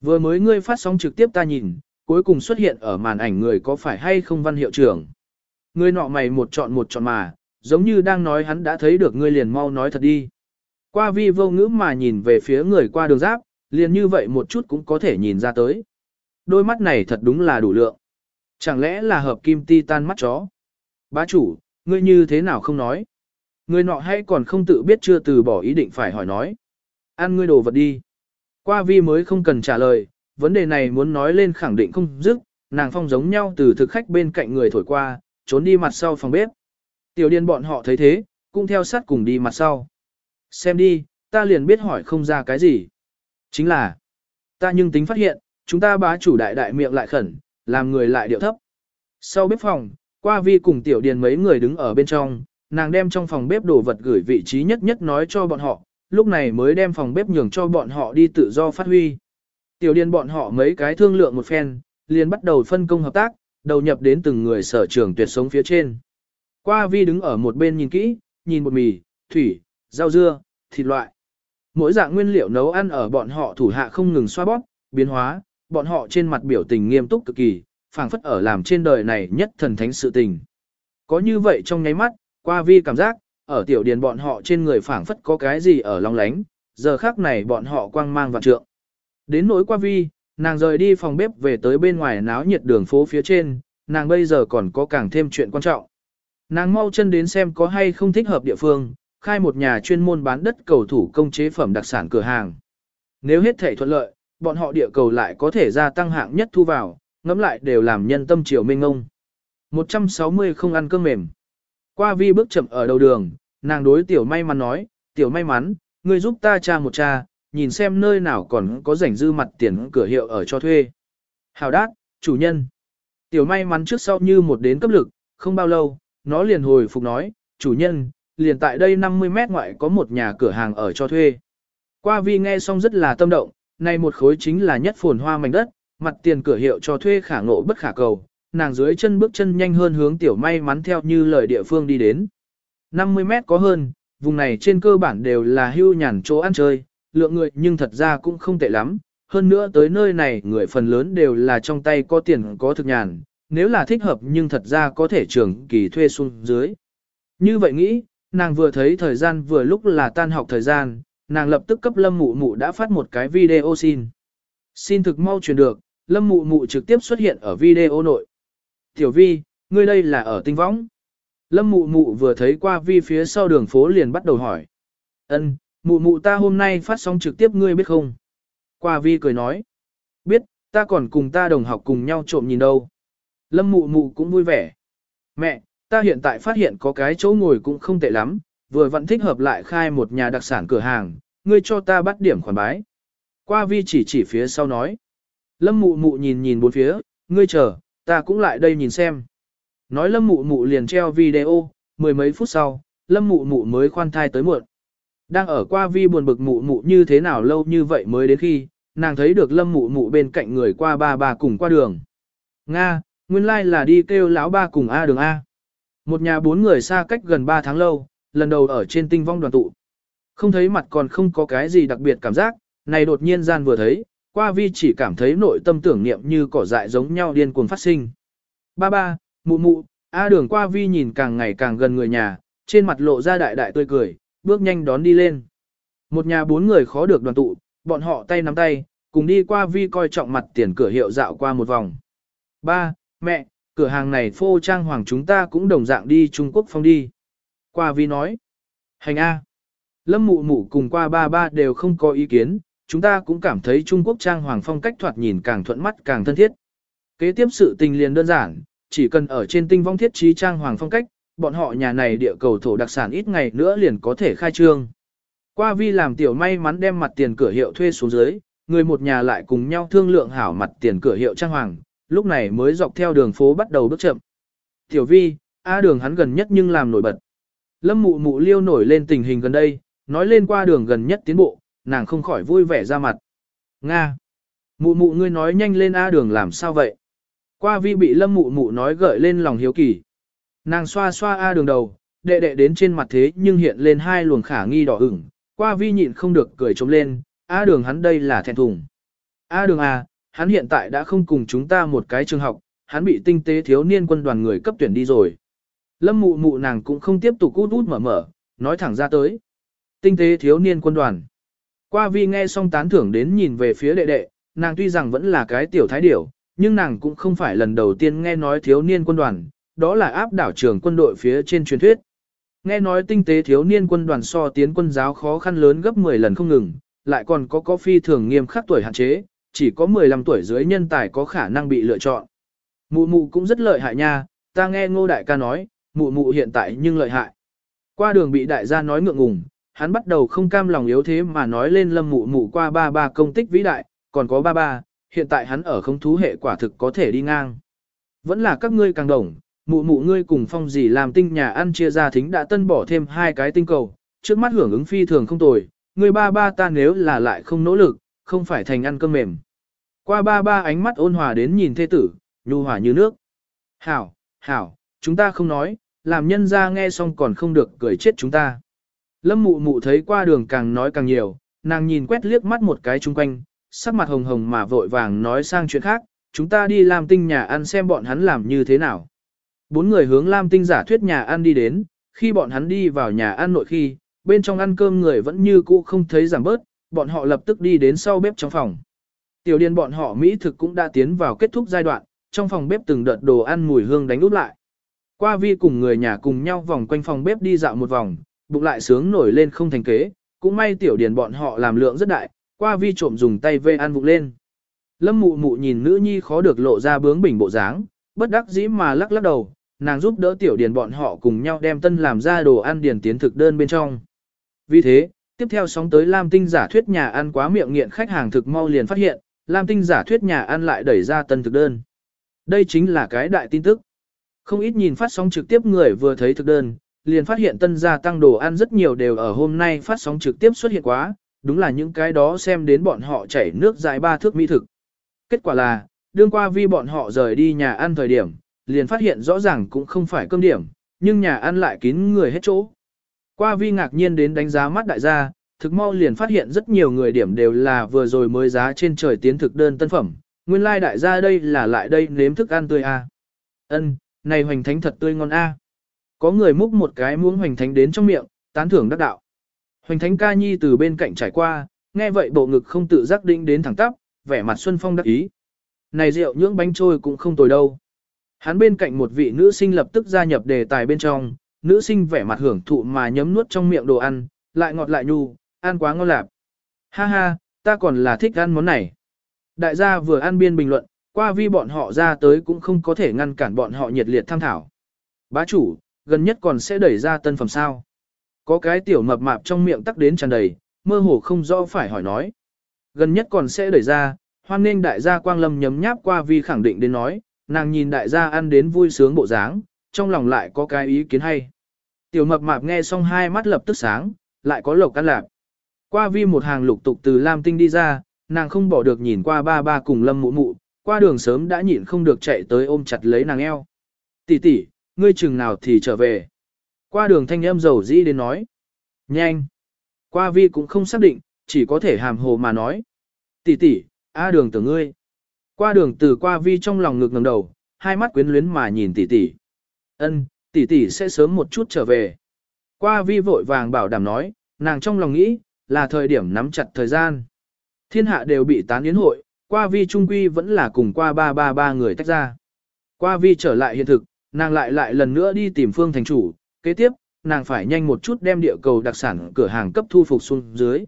Vừa mới ngươi phát sóng trực tiếp ta nhìn, cuối cùng xuất hiện ở màn ảnh người có phải hay không văn hiệu trưởng. Ngươi nọ mày một chọn một chọn mà, giống như đang nói hắn đã thấy được ngươi liền mau nói thật đi. Qua vi vô ngữ mà nhìn về phía người qua đường giáp, liền như vậy một chút cũng có thể nhìn ra tới. Đôi mắt này thật đúng là đủ lượng. Chẳng lẽ là hợp kim ti tan mắt chó? Bá chủ, ngươi như thế nào không nói? Người nọ hay còn không tự biết chưa từ bỏ ý định phải hỏi nói. Ăn ngươi đồ vật đi. Qua vi mới không cần trả lời, vấn đề này muốn nói lên khẳng định không dứt, nàng phong giống nhau từ thực khách bên cạnh người thổi qua, trốn đi mặt sau phòng bếp. Tiểu điên bọn họ thấy thế, cũng theo sát cùng đi mặt sau. Xem đi, ta liền biết hỏi không ra cái gì. Chính là, ta nhưng tính phát hiện, chúng ta bá chủ đại đại miệng lại khẩn, làm người lại điệu thấp. Sau bếp phòng, qua vi cùng tiểu điền mấy người đứng ở bên trong, nàng đem trong phòng bếp đồ vật gửi vị trí nhất nhất nói cho bọn họ, lúc này mới đem phòng bếp nhường cho bọn họ đi tự do phát huy. Tiểu điền bọn họ mấy cái thương lượng một phen, liền bắt đầu phân công hợp tác, đầu nhập đến từng người sở trường tuyệt sống phía trên. Qua vi đứng ở một bên nhìn kỹ, nhìn bột mì, thủy, rau dưa, thịt loại. Mỗi dạng nguyên liệu nấu ăn ở bọn họ thủ hạ không ngừng xoa bóp, biến hóa, bọn họ trên mặt biểu tình nghiêm túc cực kỳ, phảng phất ở làm trên đời này nhất thần thánh sự tình. Có như vậy trong nháy mắt, qua vi cảm giác, ở tiểu điền bọn họ trên người phảng phất có cái gì ở long lánh, giờ khác này bọn họ quang mang vạn trượng. Đến nỗi qua vi, nàng rời đi phòng bếp về tới bên ngoài náo nhiệt đường phố phía trên, nàng bây giờ còn có càng thêm chuyện quan trọng. Nàng mau chân đến xem có hay không thích hợp địa phương, khai một nhà chuyên môn bán đất cầu thủ công chế phẩm đặc sản cửa hàng. Nếu hết thể thuận lợi, bọn họ địa cầu lại có thể gia tăng hạng nhất thu vào, ngẫm lại đều làm nhân tâm triều minh ông. 160 không ăn cơm mềm. Qua vi bước chậm ở đầu đường, nàng đối tiểu may mắn nói, tiểu may mắn, ngươi giúp ta tra một cha, nhìn xem nơi nào còn có rảnh dư mặt tiền cửa hiệu ở cho thuê. Hào đát, chủ nhân. Tiểu may mắn trước sau như một đến cấp lực, không bao lâu, nó liền hồi phục nói, chủ nhân, liền tại đây 50 mét ngoại có một nhà cửa hàng ở cho thuê. Qua vi nghe xong rất là tâm động, này một khối chính là nhất phồn hoa mảnh đất, mặt tiền cửa hiệu cho thuê khả ngộ bất khả cầu, nàng dưới chân bước chân nhanh hơn hướng tiểu may mắn theo như lời địa phương đi đến. 50 mét có hơn, vùng này trên cơ bản đều là hưu nhàn chỗ ăn chơi, lượng người nhưng thật ra cũng không tệ lắm, hơn nữa tới nơi này người phần lớn đều là trong tay có tiền có thực nhàn, nếu là thích hợp nhưng thật ra có thể trưởng kỳ thuê xuống dưới. Như vậy nghĩ, nàng vừa thấy thời gian vừa lúc là tan học thời gian, nàng lập tức cấp lâm mụ mụ đã phát một cái video xin. Xin thực mau truyền được, lâm mụ mụ trực tiếp xuất hiện ở video nội. Tiểu vi, ngươi đây là ở tinh võng. Lâm mụ mụ vừa thấy qua vi phía sau đường phố liền bắt đầu hỏi. ân mụ mụ ta hôm nay phát sóng trực tiếp ngươi biết không? Qua vi cười nói. Biết, ta còn cùng ta đồng học cùng nhau trộm nhìn đâu. Lâm mụ mụ cũng vui vẻ. Mẹ, ta hiện tại phát hiện có cái chỗ ngồi cũng không tệ lắm, vừa vẫn thích hợp lại khai một nhà đặc sản cửa hàng, ngươi cho ta bắt điểm khoản bái. Qua vi chỉ chỉ phía sau nói. Lâm mụ mụ nhìn nhìn bốn phía, ngươi chờ, ta cũng lại đây nhìn xem. Nói lâm mụ mụ liền treo video, mười mấy phút sau, lâm mụ mụ mới khoan thai tới muộn. Đang ở qua vi buồn bực mụ mụ như thế nào lâu như vậy mới đến khi, nàng thấy được lâm mụ mụ bên cạnh người qua ba ba cùng qua đường. Nga, nguyên lai like là đi kêu lão ba cùng A đường A. Một nhà bốn người xa cách gần ba tháng lâu, lần đầu ở trên tinh vong đoàn tụ. Không thấy mặt còn không có cái gì đặc biệt cảm giác, này đột nhiên gian vừa thấy, qua vi chỉ cảm thấy nội tâm tưởng niệm như cỏ dại giống nhau điên cuồng phát sinh. Ba ba, mụ mụ, A đường qua vi nhìn càng ngày càng gần người nhà, trên mặt lộ ra đại đại tươi cười, bước nhanh đón đi lên. Một nhà bốn người khó được đoàn tụ, bọn họ tay nắm tay, cùng đi qua vi coi trọng mặt tiền cửa hiệu dạo qua một vòng. Ba, mẹ, cửa hàng này phô trang hoàng chúng ta cũng đồng dạng đi Trung Quốc phong đi. Qua vi nói. Hành A. Lâm mụ mụ cùng qua ba ba đều không có ý kiến, chúng ta cũng cảm thấy Trung Quốc trang hoàng phong cách thoạt nhìn càng thuận mắt càng thân thiết. Kế tiếp sự tình liền đơn giản, chỉ cần ở trên tinh vong thiết trí trang hoàng phong cách, bọn họ nhà này địa cầu thổ đặc sản ít ngày nữa liền có thể khai trương. Qua vi làm tiểu may mắn đem mặt tiền cửa hiệu thuê xuống dưới, người một nhà lại cùng nhau thương lượng hảo mặt tiền cửa hiệu trang hoàng, lúc này mới dọc theo đường phố bắt đầu bước chậm. Tiểu vi, A đường hắn gần nhất nhưng làm nổi bật. Lâm mụ mụ liêu nổi lên tình hình gần đây, nói lên qua đường gần nhất tiến bộ, nàng không khỏi vui vẻ ra mặt. Nga. Mụ mụ ngươi nói nhanh lên A đường làm sao vậy? Qua vi bị lâm mụ mụ nói gợi lên lòng hiếu kỳ. Nàng xoa xoa A đường đầu, đệ đệ đến trên mặt thế nhưng hiện lên hai luồng khả nghi đỏ ửng. Qua vi nhịn không được cười trống lên, A đường hắn đây là thẹn thùng. A đường à, hắn hiện tại đã không cùng chúng ta một cái trường học, hắn bị tinh tế thiếu niên quân đoàn người cấp tuyển đi rồi. Lâm mụ mụ nàng cũng không tiếp tục út út mở mở, nói thẳng ra tới. Tinh tế thiếu niên quân đoàn. Qua vi nghe xong tán thưởng đến nhìn về phía đệ đệ, nàng tuy rằng vẫn là cái tiểu thái điểu, nhưng nàng cũng không phải lần đầu tiên nghe nói thiếu niên quân đoàn, đó là áp đảo trường quân đội phía trên truyền thuyết. Nghe nói tinh tế thiếu niên quân đoàn so tiến quân giáo khó khăn lớn gấp 10 lần không ngừng, lại còn có có phi thường nghiêm khắc tuổi hạn chế, chỉ có 15 tuổi dưới nhân tài có khả năng bị lựa chọn. Mụ mụ cũng rất lợi hại nha, ta nghe ngô đại ca nói, mụ mụ hiện tại nhưng lợi hại. Qua đường bị đại gia nói ngượng ngùng, hắn bắt đầu không cam lòng yếu thế mà nói lên lâm mụ mụ qua ba ba công tích vĩ đại, còn có ba ba, hiện tại hắn ở không thú hệ quả thực có thể đi ngang. Vẫn là các ngươi càng đồng, mụ mụ ngươi cùng phong gì làm tinh nhà ăn chia ra thính đã tân bỏ thêm hai cái tinh cầu, trước mắt hưởng ứng phi thường không tồi, ngươi ba ba ta nếu là lại không nỗ lực, không phải thành ăn cơm mềm. Qua ba ba ánh mắt ôn hòa đến nhìn thê tử, nhu hòa như nước. Hảo, hảo, chúng ta không nói, làm nhân ra nghe xong còn không được cười chết chúng ta. Lâm mụ mụ thấy qua đường càng nói càng nhiều, nàng nhìn quét liếc mắt một cái chung quanh, sắc mặt hồng hồng mà vội vàng nói sang chuyện khác, chúng ta đi làm tinh nhà ăn xem bọn hắn làm như thế nào. Bốn người hướng Lam Tinh giả thuyết nhà ăn đi đến, khi bọn hắn đi vào nhà ăn nội khi, bên trong ăn cơm người vẫn như cũ không thấy giảm bớt, bọn họ lập tức đi đến sau bếp trong phòng. Tiểu điền bọn họ Mỹ thực cũng đã tiến vào kết thúc giai đoạn, trong phòng bếp từng đợt đồ ăn mùi hương đánh úp lại. Qua vi cùng người nhà cùng nhau vòng quanh phòng bếp đi dạo một vòng, bụng lại sướng nổi lên không thành kế, cũng may tiểu điền bọn họ làm lượng rất đại, qua vi trộm dùng tay vê ăn vụng lên. Lâm mụ mụ nhìn nữ nhi khó được lộ ra bướng bỉnh bộ dáng, bất đắc dĩ mà lắc lắc đầu, nàng giúp đỡ tiểu điền bọn họ cùng nhau đem tân làm ra đồ ăn điền tiến thực đơn bên trong. Vì thế, tiếp theo sóng tới Lam Tinh giả thuyết nhà ăn quá miệng nghiện khách hàng thực mau liền phát hiện, Lam Tinh giả thuyết nhà ăn lại đẩy ra tân thực đơn. Đây chính là cái đại tin tức. Không ít nhìn phát sóng trực tiếp người vừa thấy thực đơn, liền phát hiện tân gia tăng đồ ăn rất nhiều đều ở hôm nay phát sóng trực tiếp xuất hiện quá, đúng là những cái đó xem đến bọn họ chảy nước dài ba thước mỹ thực. Kết quả là, đương qua vi bọn họ rời đi nhà ăn thời điểm, liền phát hiện rõ ràng cũng không phải cơm điểm, nhưng nhà ăn lại kín người hết chỗ. Qua vi ngạc nhiên đến đánh giá mắt đại gia, thực mau liền phát hiện rất nhiều người điểm đều là vừa rồi mới giá trên trời tiến thực đơn tân phẩm, nguyên lai like đại gia đây là lại đây nếm thức ăn tươi a. À. Ân, này hoành thánh thật tươi ngon a. Có người múc một cái muỗng hoành thánh đến trong miệng, tán thưởng đắc đạo. Hoành thánh ca nhi từ bên cạnh trải qua, nghe vậy bộ ngực không tự giác định đến thẳng tắp, vẻ mặt xuân phong đắc ý. Này rượu nhưỡng bánh trôi cũng không tồi đâu. Hắn bên cạnh một vị nữ sinh lập tức gia nhập đề tài bên trong, nữ sinh vẻ mặt hưởng thụ mà nhấm nuốt trong miệng đồ ăn, lại ngọt lại nhu, ăn quá ngon lạp. Ha ha, ta còn là thích ăn món này. Đại gia vừa ăn biên bình luận, qua vi bọn họ ra tới cũng không có thể ngăn cản bọn họ nhiệt liệt tham thảo. Bá chủ, gần nhất còn sẽ đẩy ra tân phẩm sao. Có cái tiểu mập mạp trong miệng tắc đến tràn đầy, mơ hồ không rõ phải hỏi nói. Gần nhất còn sẽ đẩy ra, hoan nên đại gia quang lâm nhấm nháp qua vi khẳng định đến nói, nàng nhìn đại gia ăn đến vui sướng bộ dáng, trong lòng lại có cái ý kiến hay. Tiểu mập mạp nghe xong hai mắt lập tức sáng, lại có lộc ăn lạc. Qua vi một hàng lục tục từ Lam Tinh đi ra, nàng không bỏ được nhìn qua ba ba cùng lâm mụ mụ, qua đường sớm đã nhịn không được chạy tới ôm chặt lấy nàng eo. Tỷ tỷ, ngươi chừng nào thì trở về. Qua đường thanh âm dầu dĩ đến nói. Nhanh. Qua vi cũng không xác định, chỉ có thể hàm hồ mà nói. Tỷ tỷ, a đường tưởng ngươi. Qua đường từ qua vi trong lòng ngực ngẩng đầu, hai mắt quyến luyến mà nhìn tỷ tỷ. Ân, tỷ tỷ sẽ sớm một chút trở về. Qua vi vội vàng bảo đảm nói, nàng trong lòng nghĩ, là thời điểm nắm chặt thời gian. Thiên hạ đều bị tán yến hội, qua vi trung quy vẫn là cùng qua ba ba ba người tách ra. Qua vi trở lại hiện thực, nàng lại lại lần nữa đi tìm phương thành chủ, kế tiếp, nàng phải nhanh một chút đem địa cầu đặc sản cửa hàng cấp thu phục xuống dưới.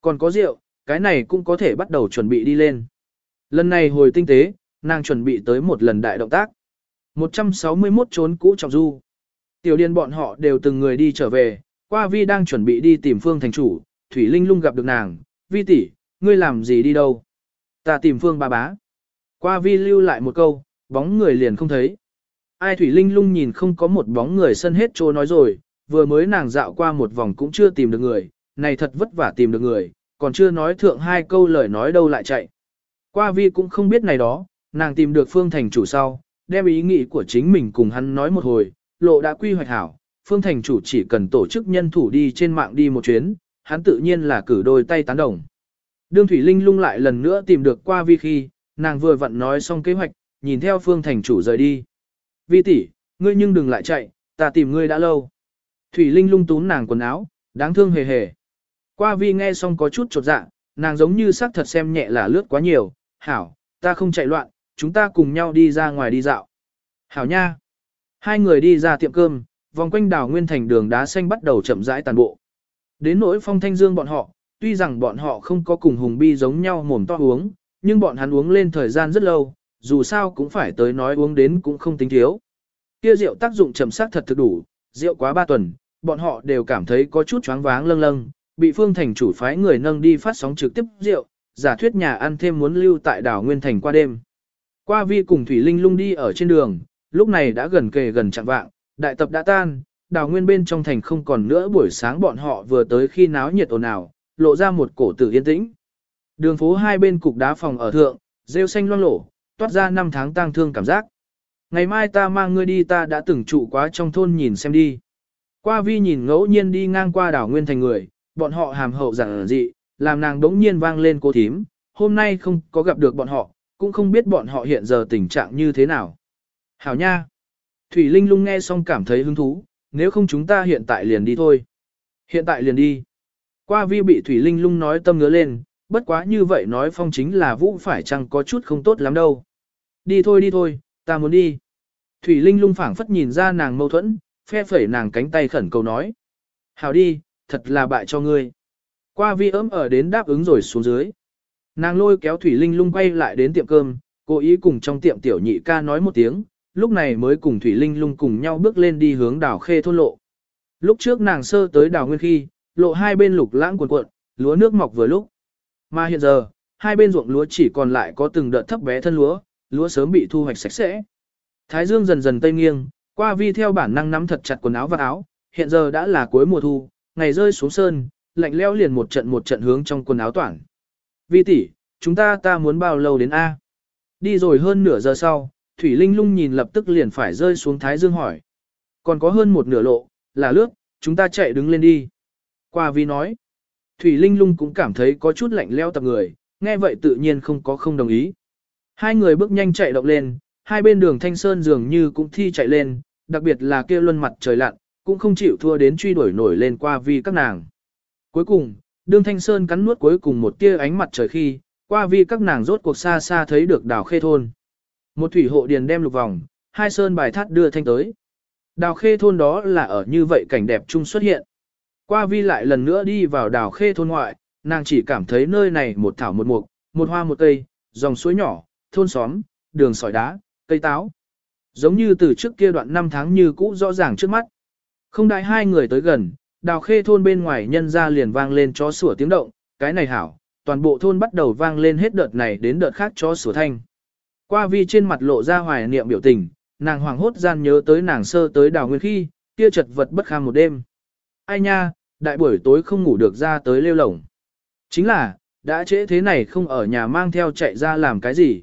Còn có rượu, cái này cũng có thể bắt đầu chuẩn bị đi lên. Lần này hồi tinh tế, nàng chuẩn bị tới một lần đại động tác. 161 trốn cũ trọng du. Tiểu điên bọn họ đều từng người đi trở về, qua vi đang chuẩn bị đi tìm phương thành chủ, Thủy Linh lung gặp được nàng, vi tỷ, ngươi làm gì đi đâu? Ta tìm phương ba bá. Qua vi lưu lại một câu, bóng người liền không thấy. Ai Thủy Linh lung nhìn không có một bóng người sân hết trô nói rồi, vừa mới nàng dạo qua một vòng cũng chưa tìm được người, này thật vất vả tìm được người, còn chưa nói thượng hai câu lời nói đâu lại chạy. Qua vi cũng không biết này đó, nàng tìm được phương thành chủ sau, đem ý nghĩ của chính mình cùng hắn nói một hồi, lộ đã quy hoạch hảo, phương thành chủ chỉ cần tổ chức nhân thủ đi trên mạng đi một chuyến, hắn tự nhiên là cử đôi tay tán đồng. Đương Thủy Linh lung lại lần nữa tìm được qua vi khi, nàng vừa vặn nói xong kế hoạch, nhìn theo phương thành chủ rời đi. Vi tỷ, ngươi nhưng đừng lại chạy, ta tìm ngươi đã lâu. Thủy Linh lung tún nàng quần áo, đáng thương hề hề. Qua vi nghe xong có chút chột dạ, nàng giống như xác thật xem nhẹ là lướt quá nhiều, hảo, ta không chạy loạn, chúng ta cùng nhau đi ra ngoài đi dạo. Hảo nha. Hai người đi ra tiệm cơm, vòng quanh đảo Nguyên Thành đường đá xanh bắt đầu chậm rãi tàn bộ. Đến nỗi phong thanh dương bọn họ, tuy rằng bọn họ không có cùng hùng bi giống nhau mồm to uống, nhưng bọn hắn uống lên thời gian rất lâu, dù sao cũng phải tới nói uống đến cũng không tính thiếu. Kia rượu tác dụng chậm sắc thật thực đủ, rượu quá ba tuần, bọn họ đều cảm thấy có chút choáng váng lâng lâng, bị phương thành chủ phái người nâng đi phát sóng trực tiếp rượu, giả thuyết nhà ăn thêm muốn lưu tại đảo Nguyên Thành qua đêm. Qua vi cùng Thủy Linh lung đi ở trên đường, lúc này đã gần kề gần chạm vạng, đại tập đã tan, đảo Nguyên bên trong thành không còn nữa buổi sáng bọn họ vừa tới khi náo nhiệt ồn ào, lộ ra một cổ tử yên tĩnh. Đường phố hai bên cục đá phòng ở thượng, rêu xanh loang lổ, toát ra năm tháng tang thương cảm giác. Ngày mai ta mang ngươi đi ta đã từng trụ quá trong thôn nhìn xem đi. Qua vi nhìn ngẫu nhiên đi ngang qua đảo Nguyên thành người, bọn họ hàm hậu giản dị, làm nàng đống nhiên vang lên cô thím, hôm nay không có gặp được bọn họ, cũng không biết bọn họ hiện giờ tình trạng như thế nào. Hảo nha! Thủy Linh lung nghe xong cảm thấy hứng thú, nếu không chúng ta hiện tại liền đi thôi. Hiện tại liền đi. Qua vi bị Thủy Linh lung nói tâm ngứa lên, bất quá như vậy nói phong chính là vũ phải chăng có chút không tốt lắm đâu. Đi thôi đi thôi, ta muốn đi. Thủy Linh lung phảng phất nhìn ra nàng mâu thuẫn, phe phẩy nàng cánh tay khẩn cầu nói. Hảo đi, thật là bại cho ngươi. Qua vi ấm ở đến đáp ứng rồi xuống dưới. Nàng lôi kéo Thủy Linh lung quay lại đến tiệm cơm, cố ý cùng trong tiệm tiểu nhị ca nói một tiếng, lúc này mới cùng Thủy Linh lung cùng nhau bước lên đi hướng đảo khê thôn lộ. Lúc trước nàng sơ tới đảo nguyên khi, lộ hai bên lục lãng cuộn cuộn, lúa nước mọc vừa lúc. Mà hiện giờ, hai bên ruộng lúa chỉ còn lại có từng đợt thấp bé thân lúa, lúa sớm bị thu hoạch sạch sẽ. Thái dương dần dần tây nghiêng, qua vi theo bản năng nắm thật chặt quần áo và áo, hiện giờ đã là cuối mùa thu, ngày rơi xuống sơn, lạnh leo liền một trận một trận hướng trong quần áo toản. Vi tỷ, chúng ta ta muốn bao lâu đến A? Đi rồi hơn nửa giờ sau, Thủy Linh lung nhìn lập tức liền phải rơi xuống Thái Dương hỏi. Còn có hơn một nửa lộ, là lướt, chúng ta chạy đứng lên đi. Qua vi nói. Thủy Linh lung cũng cảm thấy có chút lạnh leo tập người, nghe vậy tự nhiên không có không đồng ý. Hai người bước nhanh chạy động lên, hai bên đường Thanh Sơn dường như cũng thi chạy lên, đặc biệt là kia luân mặt trời lặn, cũng không chịu thua đến truy đuổi nổi lên qua vi các nàng. Cuối cùng, đương Thanh Sơn cắn nuốt cuối cùng một tia ánh mặt trời khi, qua vi các nàng rốt cuộc xa xa thấy được đào khê thôn. Một thủy hộ điền đem lục vòng, hai sơn bài thắt đưa thanh tới. Đào khê thôn đó là ở như vậy cảnh đẹp chung xuất hiện. Qua vi lại lần nữa đi vào đào khê thôn ngoại, nàng chỉ cảm thấy nơi này một thảo một mục, một hoa một cây, dòng suối nhỏ, thôn xóm, đường sỏi đá, cây táo. Giống như từ trước kia đoạn năm tháng như cũ rõ ràng trước mắt. Không đợi hai người tới gần, đào khê thôn bên ngoài nhân ra liền vang lên chó sủa tiếng động, cái này hảo, toàn bộ thôn bắt đầu vang lên hết đợt này đến đợt khác chó sủa thanh. Qua vi trên mặt lộ ra hoài niệm biểu tình, nàng hoàng hốt gian nhớ tới nàng sơ tới đào nguyên khi, kia chật vật bất kham một đêm. Ai nha, đại buổi tối không ngủ được ra tới lêu lổng. Chính là, đã trễ thế này không ở nhà mang theo chạy ra làm cái gì.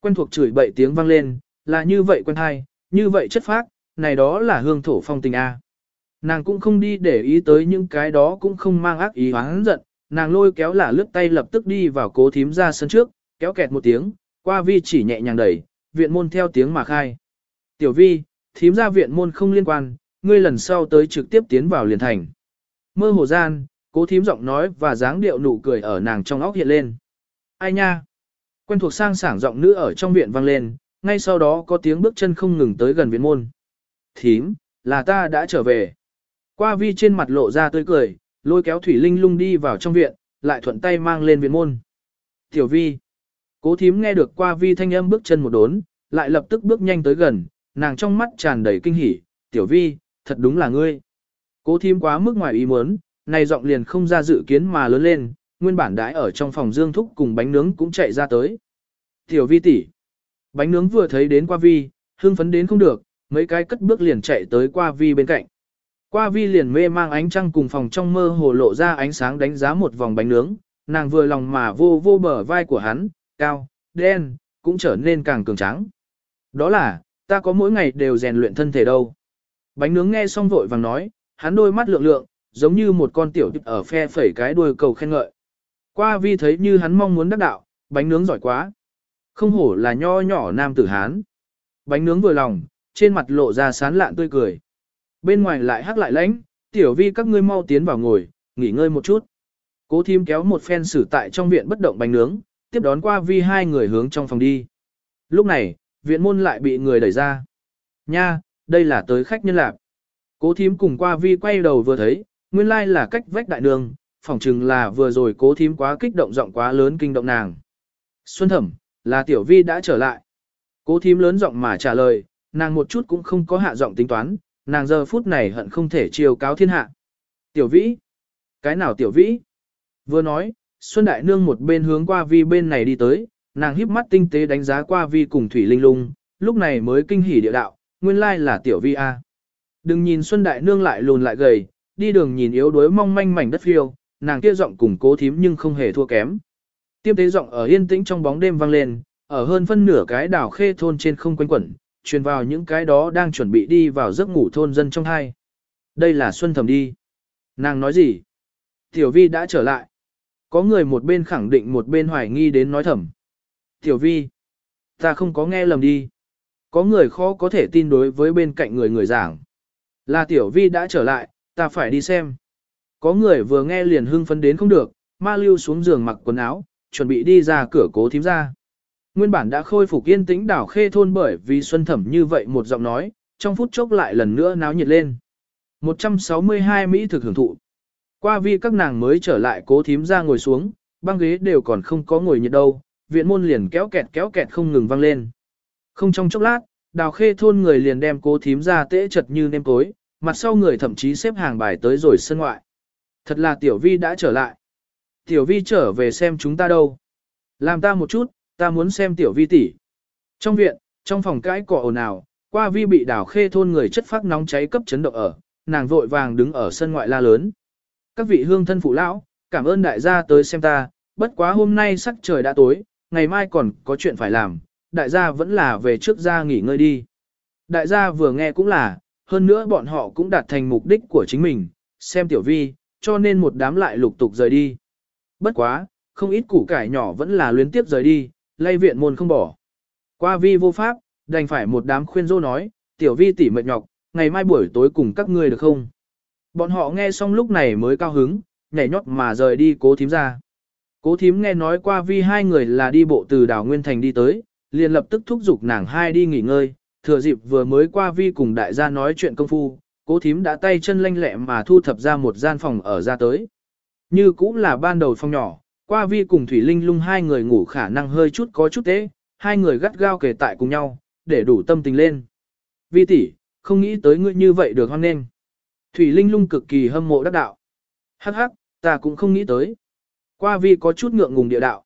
Quen thuộc chửi bậy tiếng vang lên, là như vậy quen hay, như vậy chất phác, này đó là hương thổ phong tình A. Nàng cũng không đi để ý tới những cái đó cũng không mang ác ý hoáng giận, nàng lôi kéo là lướt tay lập tức đi vào cố thím ra sân trước, kéo kẹt một tiếng, qua vi chỉ nhẹ nhàng đẩy, viện môn theo tiếng mà khai. Tiểu vi, thím ra viện môn không liên quan, ngươi lần sau tới trực tiếp tiến vào liền thành. Mơ hồ gian, cố thím giọng nói và dáng điệu nụ cười ở nàng trong óc hiện lên. Ai nha? Quen thuộc sang sảng giọng nữ ở trong viện vang lên, ngay sau đó có tiếng bước chân không ngừng tới gần viện môn. Thím, là ta đã trở về. Qua vi trên mặt lộ ra tươi cười, lôi kéo Thủy Linh lung đi vào trong viện, lại thuận tay mang lên viện môn. Tiểu vi. Cố thím nghe được qua vi thanh âm bước chân một đốn, lại lập tức bước nhanh tới gần, nàng trong mắt tràn đầy kinh hỉ. Tiểu vi, thật đúng là ngươi. Cố thím quá mức ngoài ý muốn, này giọng liền không ra dự kiến mà lớn lên, nguyên bản đãi ở trong phòng dương thúc cùng bánh nướng cũng chạy ra tới. Tiểu vi tỷ, Bánh nướng vừa thấy đến qua vi, hưng phấn đến không được, mấy cái cất bước liền chạy tới qua vi bên cạnh. Qua vi liền mê mang ánh trăng cùng phòng trong mơ hồ lộ ra ánh sáng đánh giá một vòng bánh nướng, nàng vừa lòng mà vô vô bờ vai của hắn, cao, đen, cũng trở nên càng cường tráng. Đó là, ta có mỗi ngày đều rèn luyện thân thể đâu. Bánh nướng nghe xong vội vàng nói, hắn đôi mắt lượng lượng, giống như một con tiểu ở phe phẩy cái đuôi cầu khen ngợi. Qua vi thấy như hắn mong muốn đắc đạo, bánh nướng giỏi quá. Không hổ là nho nhỏ nam tử Hán. Bánh nướng vừa lòng, trên mặt lộ ra sán lạn tươi cười. Bên ngoài lại hắc lại lánh, tiểu vi các ngươi mau tiến vào ngồi, nghỉ ngơi một chút. Cố thím kéo một phen xử tại trong viện bất động bánh nướng, tiếp đón qua vi hai người hướng trong phòng đi. Lúc này, viện môn lại bị người đẩy ra. Nha, đây là tới khách nhân lạc. Cố thím cùng qua vi quay đầu vừa thấy, nguyên lai là cách vách đại đường, phỏng chừng là vừa rồi cố thím quá kích động giọng quá lớn kinh động nàng. Xuân thẩm, là tiểu vi đã trở lại. Cố thím lớn giọng mà trả lời, nàng một chút cũng không có hạ giọng tính toán, nàng giờ phút này hận không thể chiều cáo thiên hạ. Tiểu vĩ? Cái nào tiểu vĩ? Vừa nói, Xuân Đại Nương một bên hướng qua vi bên này đi tới, nàng híp mắt tinh tế đánh giá qua vi cùng Thủy Linh Lung, lúc này mới kinh hỉ địa đạo, nguyên lai là tiểu vi A. Đừng nhìn Xuân Đại Nương lại lùn lại gầy, đi đường nhìn yếu đuối mong manh mảnh đất phiêu, nàng kia giọng cùng cố thím nhưng không hề thua kém. Tiêm tế giọng ở yên tĩnh trong bóng đêm vang lên, ở hơn phân nửa cái đảo khê thôn trên không quanh quẩn, truyền vào những cái đó đang chuẩn bị đi vào giấc ngủ thôn dân trong hai. Đây là Xuân Thầm đi. Nàng nói gì? Tiểu Vi đã trở lại. Có người một bên khẳng định một bên hoài nghi đến nói thầm. Tiểu Vi, ta không có nghe lầm đi. Có người khó có thể tin đối với bên cạnh người người giảng. Là Tiểu Vi đã trở lại, ta phải đi xem. Có người vừa nghe liền hưng phấn đến không được, ma lưu xuống giường mặc quần áo, chuẩn bị đi ra cửa cố thím ra. Nguyên bản đã khôi phục yên tĩnh đảo khê thôn bởi vì xuân thẩm như vậy một giọng nói, trong phút chốc lại lần nữa náo nhiệt lên. 162 Mỹ thực hưởng thụ. Qua vi các nàng mới trở lại cố thím ra ngồi xuống, băng ghế đều còn không có ngồi nhiệt đâu, viện môn liền kéo kẹt kéo kẹt không ngừng vang lên. Không trong chốc lát, đào khê thôn người liền đem cố thím ra tễ chật như nêm cối, mặt sau người thậm chí xếp hàng bài tới rồi sân ngoại. Thật là tiểu vi đã trở lại. Tiểu vi trở về xem chúng ta đâu. Làm ta một chút, ta muốn xem tiểu vi tỷ. Trong viện, trong phòng cãi cọ ồn ào, qua vi bị đảo khê thôn người chất phát nóng cháy cấp chấn động ở, nàng vội vàng đứng ở sân ngoại la lớn. Các vị hương thân phụ lão, cảm ơn đại gia tới xem ta, bất quá hôm nay sắc trời đã tối, ngày mai còn có chuyện phải làm, đại gia vẫn là về trước ra nghỉ ngơi đi. Đại gia vừa nghe cũng là, hơn nữa bọn họ cũng đạt thành mục đích của chính mình, xem tiểu vi, cho nên một đám lại lục tục rời đi. Bất quá, không ít củ cải nhỏ vẫn là luyến tiếp rời đi, lay viện môn không bỏ. Qua vi vô pháp, đành phải một đám khuyên dô nói, tiểu vi tỉ mệt nhọc, ngày mai buổi tối cùng các ngươi được không? Bọn họ nghe xong lúc này mới cao hứng, nhảy nhót mà rời đi cố thím ra. Cố thím nghe nói qua vi hai người là đi bộ từ đảo Nguyên Thành đi tới, liền lập tức thúc giục nàng hai đi nghỉ ngơi, thừa dịp vừa mới qua vi cùng đại gia nói chuyện công phu, cố thím đã tay chân lanh lẹ mà thu thập ra một gian phòng ở ra tới. Như cũng là ban đầu phòng nhỏ, qua vi cùng Thủy Linh lung hai người ngủ khả năng hơi chút có chút tế, hai người gắt gao kề tại cùng nhau, để đủ tâm tình lên. Vi tỷ, không nghĩ tới ngươi như vậy được hoan nên. Thủy Linh lung cực kỳ hâm mộ đắc đạo. Hắc hắc, ta cũng không nghĩ tới. Qua vi có chút ngượng ngùng địa đạo.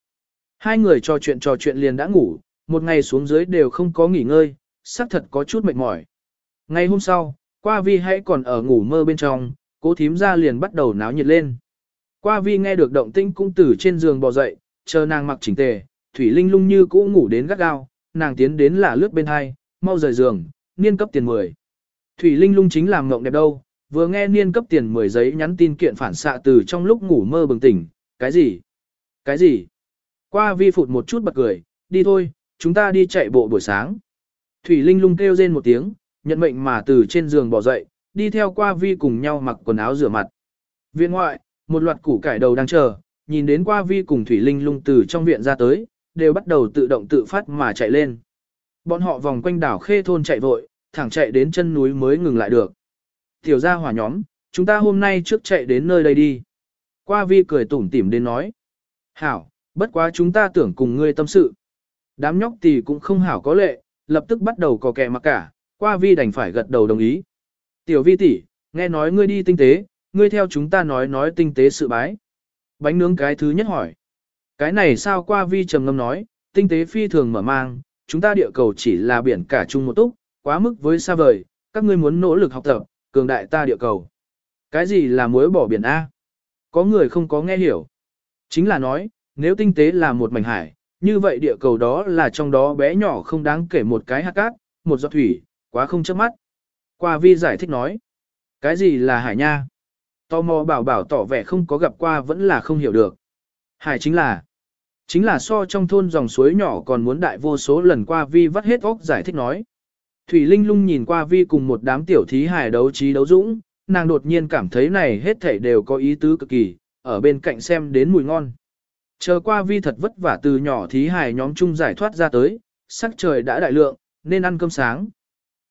Hai người trò chuyện trò chuyện liền đã ngủ, một ngày xuống dưới đều không có nghỉ ngơi, xác thật có chút mệt mỏi. Ngày hôm sau, qua vi hãy còn ở ngủ mơ bên trong, cố thím ra liền bắt đầu náo nhiệt lên. Qua vi nghe được động tĩnh cũng từ trên giường bò dậy, chờ nàng mặc chỉnh tề, Thủy Linh lung như cũ ngủ đến gắt gao, nàng tiến đến là lướt bên hai, mau rời giường, niên cấp tiền 10. Thủy Linh lung chính làm ngộng đẹp đâu, vừa nghe niên cấp tiền 10 giấy nhắn tin kiện phản xạ từ trong lúc ngủ mơ bừng tỉnh, cái gì? Cái gì? Qua vi phụt một chút bật cười, đi thôi, chúng ta đi chạy bộ buổi sáng. Thủy Linh lung kêu rên một tiếng, nhận mệnh mà từ trên giường bỏ dậy, đi theo qua vi cùng nhau mặc quần áo rửa mặt. Viện ngoại, một loạt củ cải đầu đang chờ, nhìn đến qua vi cùng Thủy Linh lung từ trong viện ra tới, đều bắt đầu tự động tự phát mà chạy lên. Bọn họ vòng quanh đảo khê thôn chạy vội, thẳng chạy đến chân núi mới ngừng lại được. Tiểu gia hỏa nhóm, chúng ta hôm nay trước chạy đến nơi đây đi. Qua vi cười tủm tỉm đến nói. Hảo, bất quá chúng ta tưởng cùng ngươi tâm sự. Đám nhóc thì cũng không hảo có lệ, lập tức bắt đầu có kẻ mặc cả, qua vi đành phải gật đầu đồng ý. Tiểu vi tỷ, nghe nói ngươi đi tinh tế, ngươi theo chúng ta nói nói tinh tế sự bái. Bánh nướng cái thứ nhất hỏi. Cái này sao qua vi trầm ngâm nói, tinh tế phi thường mở mang, chúng ta địa cầu chỉ là biển cả chung một túc, quá mức với xa vời, các ngươi muốn nỗ lực học tập, cường đại ta địa cầu. Cái gì là muối bỏ biển A? Có người không có nghe hiểu. Chính là nói, nếu tinh tế là một mảnh hải, như vậy địa cầu đó là trong đó bé nhỏ không đáng kể một cái hạt cát, một giọt thủy, quá không chớp mắt. Qua vi giải thích nói, cái gì là hải nha? Tò mò bảo bảo tỏ vẻ không có gặp qua vẫn là không hiểu được. Hải chính là, chính là so trong thôn dòng suối nhỏ còn muốn đại vô số lần qua vi vắt hết óc giải thích nói. Thủy Linh lung nhìn qua vi cùng một đám tiểu thí hải đấu trí đấu dũng, nàng đột nhiên cảm thấy này hết thảy đều có ý tứ cực kỳ, ở bên cạnh xem đến mùi ngon. Chờ qua vi thật vất vả từ nhỏ thí hài nhóm chung giải thoát ra tới, sắc trời đã đại lượng, nên ăn cơm sáng.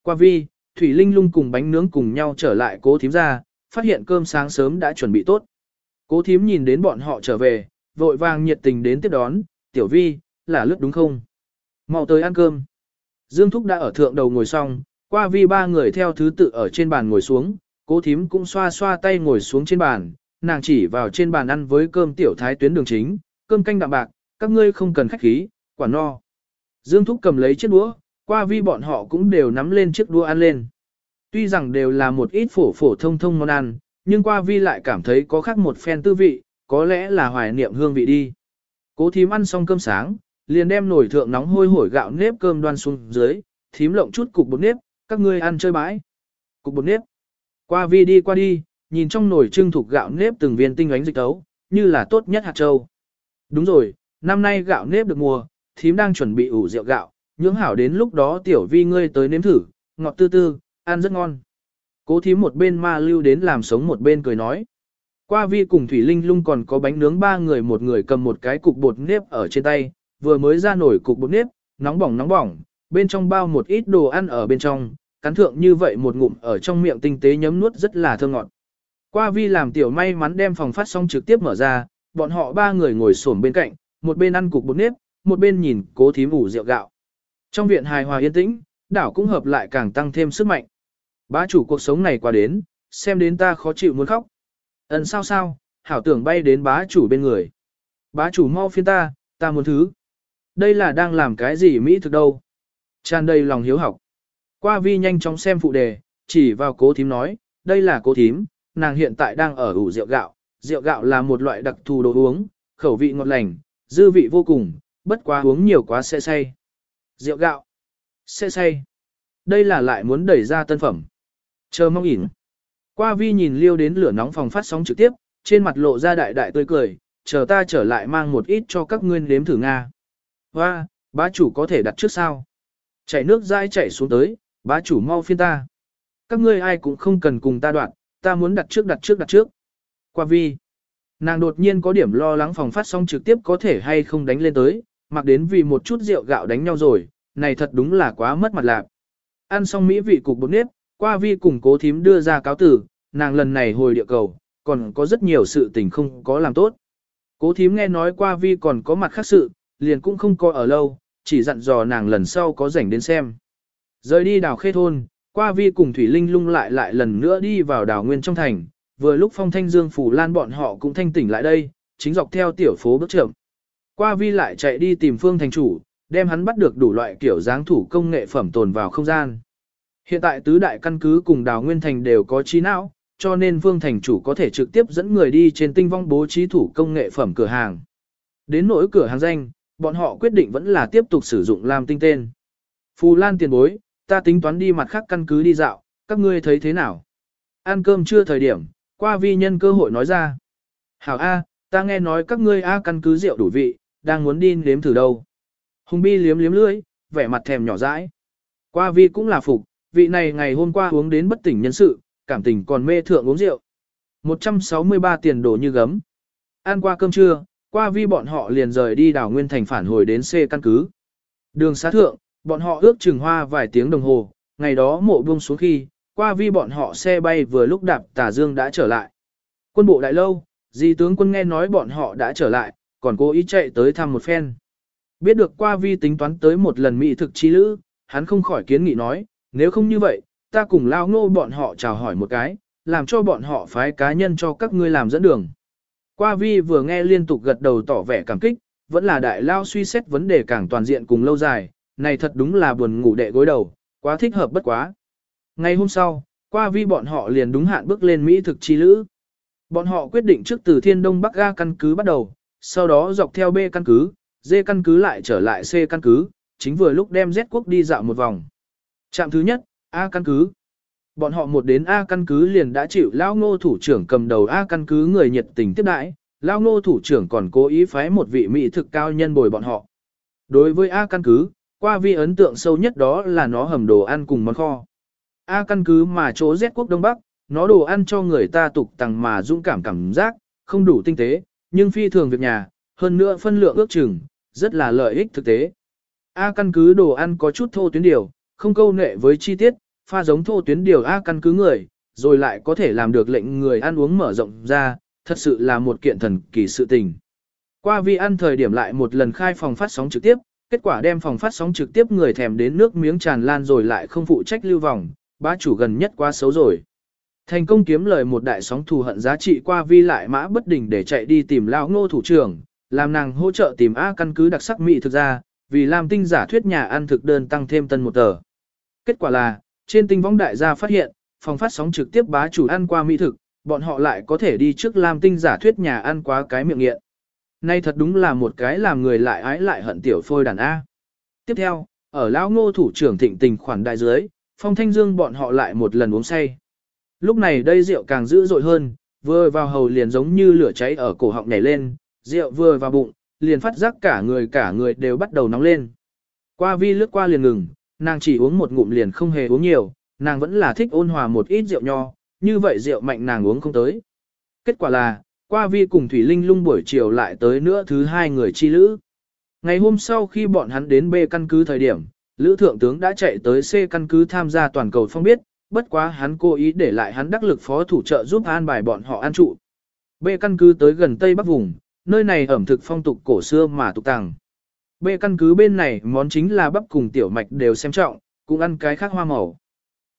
Qua vi, Thủy Linh lung cùng bánh nướng cùng nhau trở lại cố thím ra, phát hiện cơm sáng sớm đã chuẩn bị tốt. Cố thím nhìn đến bọn họ trở về, vội vàng nhiệt tình đến tiếp đón, tiểu vi, là lướt đúng không? mau tới ăn cơm. Dương Thúc đã ở thượng đầu ngồi xong, qua vi ba người theo thứ tự ở trên bàn ngồi xuống, cố thím cũng xoa xoa tay ngồi xuống trên bàn, nàng chỉ vào trên bàn ăn với cơm tiểu thái tuyến đường chính, cơm canh đạm bạc, các ngươi không cần khách khí, quả no. Dương Thúc cầm lấy chiếc đũa, qua vi bọn họ cũng đều nắm lên chiếc đũa ăn lên. Tuy rằng đều là một ít phổ phổ thông thông món ăn, nhưng qua vi lại cảm thấy có khác một phen tư vị, có lẽ là hoài niệm hương vị đi. Cố thím ăn xong cơm sáng, liền đem nồi thượng nóng hôi hổi gạo nếp cơm đoan xuống dưới, thím lộng chút cục bột nếp, các ngươi ăn chơi bãi. Cục bột nếp. Qua vi đi qua đi, nhìn trong nồi trưng thuộc gạo nếp từng viên tinh ánh dịch tấu, như là tốt nhất hạt châu. Đúng rồi, năm nay gạo nếp được mùa, thím đang chuẩn bị ủ rượu gạo, nhưỡng hảo đến lúc đó tiểu vi ngươi tới nếm thử, ngọt tư tư, ăn rất ngon. Cố thím một bên ma lưu đến làm sống một bên cười nói. Qua vi cùng Thủy Linh lung còn có bánh nướng ba người một người cầm một cái cục bột nếp ở trên tay, vừa mới ra nổi cục bột nếp, nóng bỏng nóng bỏng, bên trong bao một ít đồ ăn ở bên trong, cắn thượng như vậy một ngụm ở trong miệng tinh tế nhấm nuốt rất là thơm ngọt. Qua vi làm tiểu may mắn đem phòng phát xong trực tiếp mở ra, bọn họ ba người ngồi xổm bên cạnh, một bên ăn cục bột nếp, một bên nhìn cố thím ủ rượu gạo. Trong viện hài hòa yên tĩnh, đảo cũng hợp lại càng tăng thêm sức mạnh. Bá chủ cuộc sống này qua đến, xem đến ta khó chịu muốn khóc. Ấn sao sao, hảo tưởng bay đến bá chủ bên người. Bá chủ mau phiên ta, ta muốn thứ. Đây là đang làm cái gì Mỹ thực đâu. Tràn đầy lòng hiếu học. Qua vi nhanh chóng xem phụ đề, chỉ vào cố thím nói, đây là cố thím, nàng hiện tại đang ở ủ rượu gạo. Rượu gạo là một loại đặc thù đồ uống, khẩu vị ngọt lành, dư vị vô cùng, bất quá uống nhiều quá sẽ say. Rượu gạo. Sẽ say. Đây là lại muốn đẩy ra tân phẩm. Chờ mong ỉn. Qua vi nhìn liêu đến lửa nóng phòng phát sóng trực tiếp, trên mặt lộ ra đại đại tươi cười, chờ ta trở lại mang một ít cho các ngươi nếm thử Nga. Hoa, bá chủ có thể đặt trước sao? Chảy nước dãi chảy xuống tới, bá chủ mau phiên ta. Các ngươi ai cũng không cần cùng ta đoạn, ta muốn đặt trước đặt trước đặt trước. Qua vi. Nàng đột nhiên có điểm lo lắng phòng phát sóng trực tiếp có thể hay không đánh lên tới, mặc đến vì một chút rượu gạo đánh nhau rồi, này thật đúng là quá mất mặt lạc. Ăn xong mỹ vị cục bột nếp, qua vi cùng cố thím đưa ra cáo tử, nàng lần này hồi địa cầu, còn có rất nhiều sự tình không có làm tốt. Cố thím nghe nói qua vi còn có mặt khác sự, liền cũng không coi ở lâu, chỉ dặn dò nàng lần sau có rảnh đến xem. Rời đi đảo khê thôn, qua vi cùng Thủy Linh lung lại lại lần nữa đi vào đảo nguyên trong thành, vừa lúc phong thanh dương phủ lan bọn họ cũng thanh tỉnh lại đây, chính dọc theo tiểu phố bước chậm. Qua vi lại chạy đi tìm phương thành chủ, đem hắn bắt được đủ loại kiểu dáng thủ công nghệ phẩm tồn vào không gian. Hiện tại tứ đại căn cứ cùng đào nguyên thành đều có trí não, cho nên vương thành chủ có thể trực tiếp dẫn người đi trên tinh vong bố trí thủ công nghệ phẩm cửa hàng. Đến nỗi cửa hàng danh, bọn họ quyết định vẫn là tiếp tục sử dụng làm tinh tên. Phù Lan tiền bối, ta tính toán đi mặt khác căn cứ đi dạo, các ngươi thấy thế nào? Ăn cơm chưa thời điểm, qua vi nhân cơ hội nói ra. Hảo A, ta nghe nói các ngươi A căn cứ rượu đủ vị, đang muốn đi nếm thử đâu. Hùng bi liếm liếm lưỡi, vẻ mặt thèm nhỏ dãi. Qua vi cũng là phục, vị này ngày hôm qua uống đến bất tỉnh nhân sự, cảm tình còn mê thượng uống rượu. 163 tiền đổ như gấm. Ăn qua cơm trưa, qua vi bọn họ liền rời đi đảo Nguyên Thành phản hồi đến C căn cứ. Đường xá thượng, bọn họ ước chừng hoa vài tiếng đồng hồ, ngày đó mộ buông xuống khi, qua vi bọn họ xe bay vừa lúc đạp tà dương đã trở lại. Quân bộ đại lâu, di tướng quân nghe nói bọn họ đã trở lại, còn cố ý chạy tới thăm một phen. Biết được qua vi tính toán tới một lần mỹ thực chi lữ, hắn không khỏi kiến nghị nói, nếu không như vậy, ta cùng lao ngô bọn họ chào hỏi một cái, làm cho bọn họ phái cá nhân cho các ngươi làm dẫn đường. Qua vi vừa nghe liên tục gật đầu tỏ vẻ cảm kích, vẫn là đại lao suy xét vấn đề càng toàn diện cùng lâu dài, này thật đúng là buồn ngủ đệ gối đầu, quá thích hợp bất quá. Ngày hôm sau, qua vi bọn họ liền đúng hạn bước lên Mỹ thực chi lữ. Bọn họ quyết định trước từ thiên đông bắc ga căn cứ bắt đầu, sau đó dọc theo B căn cứ, D căn cứ lại trở lại C căn cứ, chính vừa lúc đem Z quốc đi dạo một vòng. Trạm thứ nhất, A căn cứ. Bọn họ một đến A căn cứ liền đã chịu Lao Ngô thủ trưởng cầm đầu A căn cứ người nhiệt tình tiếp đãi, Lao Ngô thủ trưởng còn cố ý phái một vị mỹ thực cao nhân bồi bọn họ. Đối với A căn cứ, qua vi ấn tượng sâu nhất đó là nó hầm đồ ăn cùng món kho. A căn cứ mà chỗ Z quốc Đông Bắc, nó đồ ăn cho người ta tục tằng mà dũng cảm cảm giác, không đủ tinh tế, nhưng phi thường việc nhà, hơn nữa phân lượng ước chừng, rất là lợi ích thực tế. A căn cứ đồ ăn có chút thô tuyến điều, không câu nệ với chi tiết, pha giống thô tuyến điều A căn cứ người, rồi lại có thể làm được lệnh người ăn uống mở rộng ra, thật sự là một kiện thần kỳ sự tình. Qua vi ăn thời điểm lại một lần khai phòng phát sóng trực tiếp, kết quả đem phòng phát sóng trực tiếp người thèm đến nước miếng tràn lan rồi lại không phụ trách lưu vòng, bá chủ gần nhất quá xấu rồi. Thành công kiếm lời một đại sóng thù hận giá trị qua vi lại mã bất đình để chạy đi tìm lão ngô thủ trưởng, làm nàng hỗ trợ tìm A căn cứ đặc sắc mỹ thực ra, vì làm tinh giả thuyết nhà ăn thực đơn tăng thêm tân một tờ. Kết quả là, trên tinh võng đại gia phát hiện, phòng phát sóng trực tiếp bá chủ ăn qua mỹ thực, bọn họ lại có thể đi trước làm tinh giả thuyết nhà ăn quá cái miệng nghiện. Nay thật đúng là một cái làm người lại ái lại hận tiểu phôi đàn A. Tiếp theo, ở lão ngô thủ trưởng thịnh tình khoản đại dưới, phong thanh dương bọn họ lại một lần uống say. Lúc này đây rượu càng dữ dội hơn, vừa vào hầu liền giống như lửa cháy ở cổ họng nhảy lên, rượu vừa vào bụng, liền phát giác cả người cả người đều bắt đầu nóng lên. Qua vi lướt qua liền ngừng, nàng chỉ uống một ngụm liền không hề uống nhiều, nàng vẫn là thích ôn hòa một ít rượu nho, như vậy rượu mạnh nàng uống không tới. Kết quả là, qua vi cùng Thủy Linh lung buổi chiều lại tới nữa thứ hai người chi lữ. Ngày hôm sau khi bọn hắn đến B căn cứ thời điểm, Lữ Thượng tướng đã chạy tới C căn cứ tham gia toàn cầu phong biết, bất quá hắn cố ý để lại hắn đắc lực phó thủ trợ giúp an bài bọn họ an trụ. B căn cứ tới gần Tây Bắc vùng, nơi này ẩm thực phong tục cổ xưa mà tục tàng. B căn cứ bên này món chính là bắp cùng tiểu mạch đều xem trọng, cũng ăn cái khác hoa màu.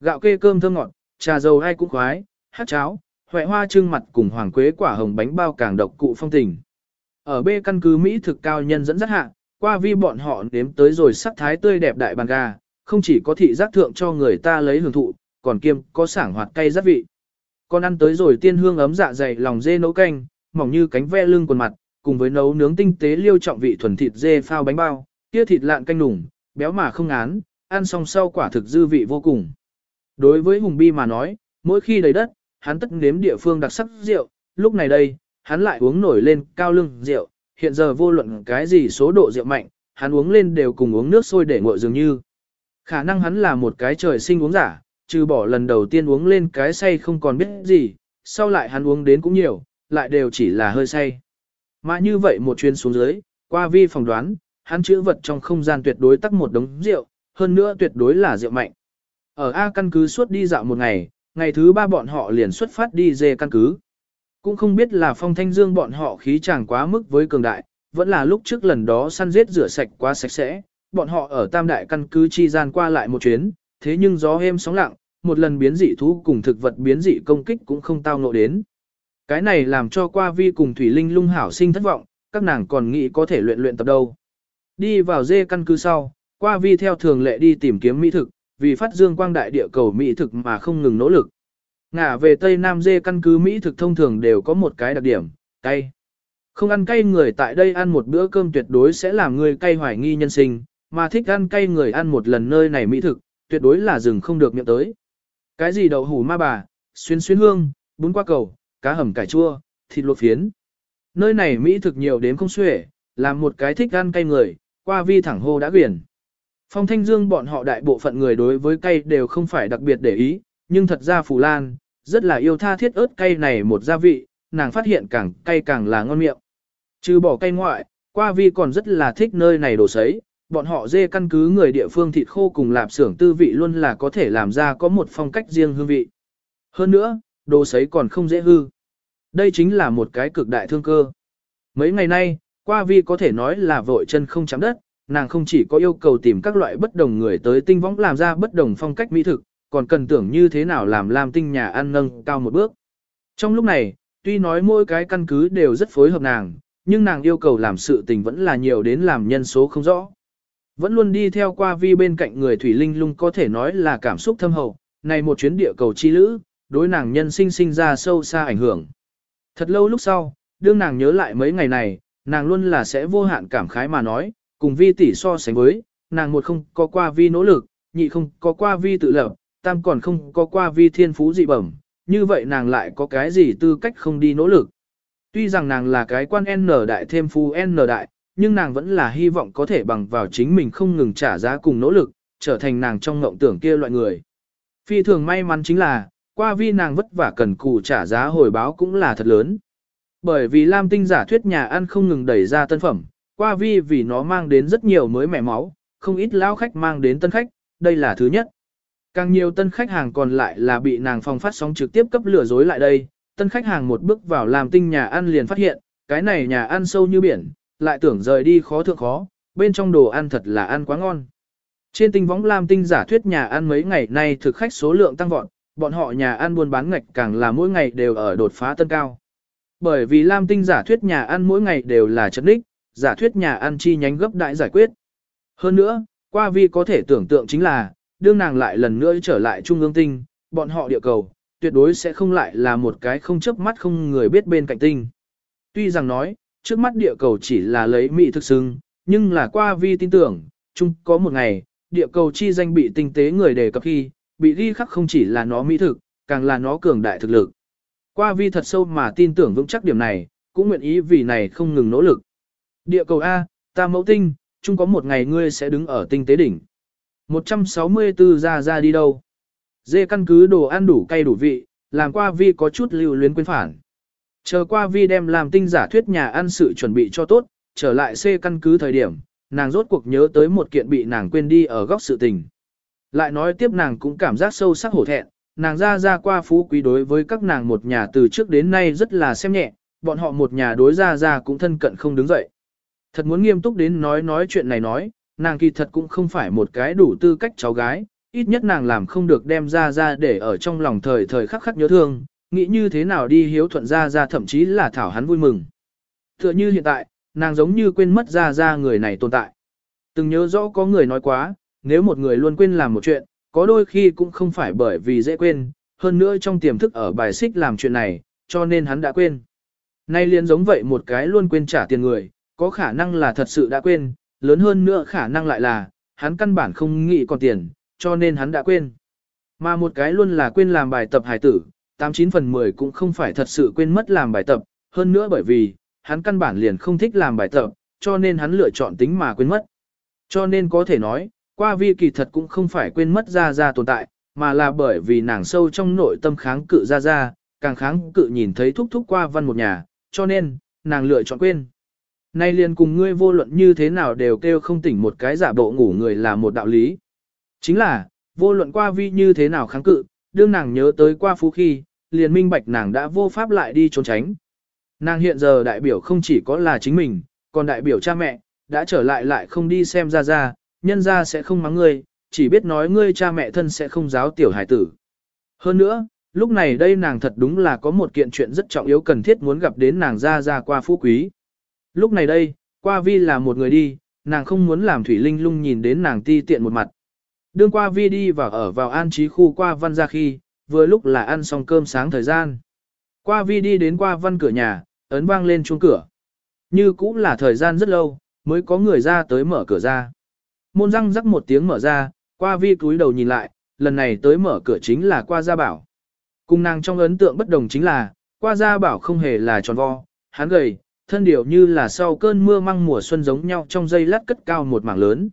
Gạo kê cơm thơm ngọt, trà dầu ai cũng khoái, hát cháo, huệ hoa trưng mặt cùng hoàng quế quả hồng bánh bao càng độc cụ phong tình. Ở B căn cứ Mỹ thực cao nhân dẫn dắt hạ, qua vi bọn họ nếm tới rồi sắc thái tươi đẹp đại bàn gà, không chỉ có thị giác thượng cho người ta lấy hưởng thụ, còn kiêm có sảng hoạt cay rất vị. Còn ăn tới rồi tiên hương ấm dạ dày lòng dê nấu canh, mỏng như cánh ve lưng quần mặt, cùng với nấu nướng tinh tế liêu trọng vị thuần thịt dê phao bánh bao, kia thịt lạn canh nùng, béo mà không ngán, ăn xong sau quả thực dư vị vô cùng. Đối với Hùng Bi mà nói, mỗi khi đầy đất, hắn tất nếm địa phương đặc sắc rượu, lúc này đây, hắn lại uống nổi lên cao lưng rượu, hiện giờ vô luận cái gì số độ rượu mạnh, hắn uống lên đều cùng uống nước sôi để nguội dường như. Khả năng hắn là một cái trời sinh uống giả, trừ bỏ lần đầu tiên uống lên cái say không còn biết gì, sau lại hắn uống đến cũng nhiều, lại đều chỉ là hơi say. Mà như vậy một chuyến xuống dưới, qua vi phòng đoán, hắn chữ vật trong không gian tuyệt đối tắc một đống rượu, hơn nữa tuyệt đối là rượu mạnh. Ở A căn cứ suốt đi dạo một ngày, ngày thứ ba bọn họ liền xuất phát đi dê căn cứ. Cũng không biết là phong thanh dương bọn họ khí chàng quá mức với cường đại, vẫn là lúc trước lần đó săn giết rửa sạch quá sạch sẽ, bọn họ ở tam đại căn cứ chi gian qua lại một chuyến, thế nhưng gió êm sóng lặng, một lần biến dị thú cùng thực vật biến dị công kích cũng không tao ngộ đến. Cái này làm cho qua vi cùng Thủy Linh lung hảo sinh thất vọng, các nàng còn nghĩ có thể luyện luyện tập đâu. Đi vào dê căn cứ sau, qua vi theo thường lệ đi tìm kiếm mỹ thực, vì phát dương quang đại địa cầu mỹ thực mà không ngừng nỗ lực. Ngả về Tây Nam dê căn cứ mỹ thực thông thường đều có một cái đặc điểm, cay. Không ăn cay người tại đây ăn một bữa cơm tuyệt đối sẽ làm người cay hoài nghi nhân sinh, mà thích ăn cay người ăn một lần nơi này mỹ thực, tuyệt đối là rừng không được miệng tới. Cái gì đậu hủ ma bà, xuyên xuyên hương, bún qua cầu, cá hầm cải chua, thịt luộc phiến. Nơi này mỹ thực nhiều đến không xuể, làm một cái thích ăn cay người, qua vi thẳng hô đã quyển. Phong Thanh Dương bọn họ đại bộ phận người đối với cay đều không phải đặc biệt để ý, nhưng thật ra Phù Lan, rất là yêu tha thiết ớt cay này một gia vị, nàng phát hiện càng cay càng là ngon miệng. Trừ bỏ cay ngoại, qua vi còn rất là thích nơi này đồ sấy, bọn họ dê căn cứ người địa phương thịt khô cùng lạp xưởng tư vị luôn là có thể làm ra có một phong cách riêng hương vị. Hơn nữa, đồ sấy còn không dễ hư. Đây chính là một cái cực đại thương cơ. Mấy ngày nay, qua vi có thể nói là vội chân không chạm đất, nàng không chỉ có yêu cầu tìm các loại bất đồng người tới tinh võng làm ra bất đồng phong cách mỹ thực, còn cần tưởng như thế nào làm làm tinh nhà ăn nâng cao một bước. Trong lúc này, tuy nói mỗi cái căn cứ đều rất phối hợp nàng, nhưng nàng yêu cầu làm sự tình vẫn là nhiều đến làm nhân số không rõ. Vẫn luôn đi theo qua vi bên cạnh người Thủy Linh lung có thể nói là cảm xúc thâm hậu, này một chuyến địa cầu chi lữ, đối nàng nhân sinh sinh ra sâu xa ảnh hưởng. Thật lâu lúc sau, đương nàng nhớ lại mấy ngày này, nàng luôn là sẽ vô hạn cảm khái mà nói, cùng vi tỷ so sánh với, nàng một không có qua vi nỗ lực, nhị không có qua vi tự lập, tam còn không có qua vi thiên phú dị bẩm, như vậy nàng lại có cái gì tư cách không đi nỗ lực. Tuy rằng nàng là cái quan N đại thêm phú N đại, nhưng nàng vẫn là hy vọng có thể bằng vào chính mình không ngừng trả giá cùng nỗ lực, trở thành nàng trong ngộng tưởng kia loại người. Phi thường may mắn chính là, qua vi nàng vất vả cần cù trả giá hồi báo cũng là thật lớn. Bởi vì Lam Tinh giả thuyết nhà ăn không ngừng đẩy ra tân phẩm, qua vi vì nó mang đến rất nhiều mới mẻ máu, không ít lao khách mang đến tân khách, đây là thứ nhất. Càng nhiều tân khách hàng còn lại là bị nàng phong phát sóng trực tiếp cấp lừa dối lại đây, tân khách hàng một bước vào làm tinh nhà ăn liền phát hiện, cái này nhà ăn sâu như biển, lại tưởng rời đi khó thượng khó, bên trong đồ ăn thật là ăn quá ngon. Trên tinh võng Lam tinh giả thuyết nhà ăn mấy ngày nay thực khách số lượng tăng vọt, bọn họ nhà ăn buôn bán ngạch càng là mỗi ngày đều ở đột phá tân cao. Bởi vì Lam tinh giả thuyết nhà ăn mỗi ngày đều là chất đích, giả thuyết nhà ăn chi nhánh gấp đại giải quyết. Hơn nữa, qua vi có thể tưởng tượng chính là, đương nàng lại lần nữa trở lại trung ương tinh, bọn họ địa cầu, tuyệt đối sẽ không lại là một cái không chấp mắt không người biết bên cạnh tinh. Tuy rằng nói, trước mắt địa cầu chỉ là lấy mỹ thực xưng, nhưng là qua vi tin tưởng, chung có một ngày, địa cầu chi danh bị tinh tế người đề cập khi, bị ghi khắc không chỉ là nó mỹ thực, càng là nó cường đại thực lực. Qua vi thật sâu mà tin tưởng vững chắc điểm này, cũng nguyện ý vì này không ngừng nỗ lực. Địa cầu A, ta mẫu tinh, chung có một ngày ngươi sẽ đứng ở tinh tế đỉnh. 164 ra ra đi đâu? Dê căn cứ đồ ăn đủ cay đủ vị, làm qua vi có chút lưu luyến quên phản. Chờ qua vi đem làm tinh giả thuyết nhà ăn sự chuẩn bị cho tốt, trở lại C căn cứ thời điểm, nàng rốt cuộc nhớ tới một kiện bị nàng quên đi ở góc sự tình. Lại nói tiếp nàng cũng cảm giác sâu sắc hổ thẹn, nàng ra ra qua phú quý đối với các nàng một nhà từ trước đến nay rất là xem nhẹ, bọn họ một nhà đối ra ra cũng thân cận không đứng dậy. Thật muốn nghiêm túc đến nói nói chuyện này nói, nàng kỳ thật cũng không phải một cái đủ tư cách cháu gái, ít nhất nàng làm không được đem ra ra để ở trong lòng thời thời khắc khắc nhớ thương, nghĩ như thế nào đi hiếu thuận ra ra thậm chí là thảo hắn vui mừng. Tựa như hiện tại, nàng giống như quên mất ra ra người này tồn tại. Từng nhớ rõ có người nói quá, nếu một người luôn quên làm một chuyện, có đôi khi cũng không phải bởi vì dễ quên, hơn nữa trong tiềm thức ở bài xích làm chuyện này, cho nên hắn đã quên. Nay liền giống vậy một cái luôn quên trả tiền người, có khả năng là thật sự đã quên, lớn hơn nữa khả năng lại là, hắn căn bản không nghĩ còn tiền, cho nên hắn đã quên. Mà một cái luôn là quên làm bài tập hài tử, 89 phần 10 cũng không phải thật sự quên mất làm bài tập, hơn nữa bởi vì, hắn căn bản liền không thích làm bài tập, cho nên hắn lựa chọn tính mà quên mất. Cho nên có thể nói, qua vi kỳ thật cũng không phải quên mất ra ra tồn tại, mà là bởi vì nàng sâu trong nội tâm kháng cự ra ra, càng kháng cự nhìn thấy thúc thúc qua văn một nhà, cho nên, nàng lựa chọn quên. Nay liền cùng ngươi vô luận như thế nào đều kêu không tỉnh một cái giả bộ ngủ người là một đạo lý. Chính là, vô luận qua vi như thế nào kháng cự, đương nàng nhớ tới qua phú khi, liền minh bạch nàng đã vô pháp lại đi trốn tránh. Nàng hiện giờ đại biểu không chỉ có là chính mình, còn đại biểu cha mẹ, đã trở lại lại không đi xem ra ra, nhân ra sẽ không mắng ngươi, chỉ biết nói ngươi cha mẹ thân sẽ không giáo tiểu hải tử. Hơn nữa, lúc này đây nàng thật đúng là có một kiện chuyện rất trọng yếu cần thiết muốn gặp đến nàng ra ra qua phú quý. Lúc này đây, qua vi là một người đi, nàng không muốn làm Thủy Linh lung nhìn đến nàng ti tiện một mặt. Đương qua vi đi và ở vào an trí khu qua văn ra khi, vừa lúc là ăn xong cơm sáng thời gian. Qua vi đi đến qua văn cửa nhà, ấn vang lên chuông cửa. Như cũng là thời gian rất lâu, mới có người ra tới mở cửa ra. Môn răng rắc một tiếng mở ra, qua vi cúi đầu nhìn lại, lần này tới mở cửa chính là qua gia bảo. Cùng nàng trong ấn tượng bất đồng chính là, qua gia bảo không hề là tròn vo, hắn gầy, thân điều như là sau cơn mưa măng mùa xuân giống nhau trong dây lát cất cao một mảng lớn.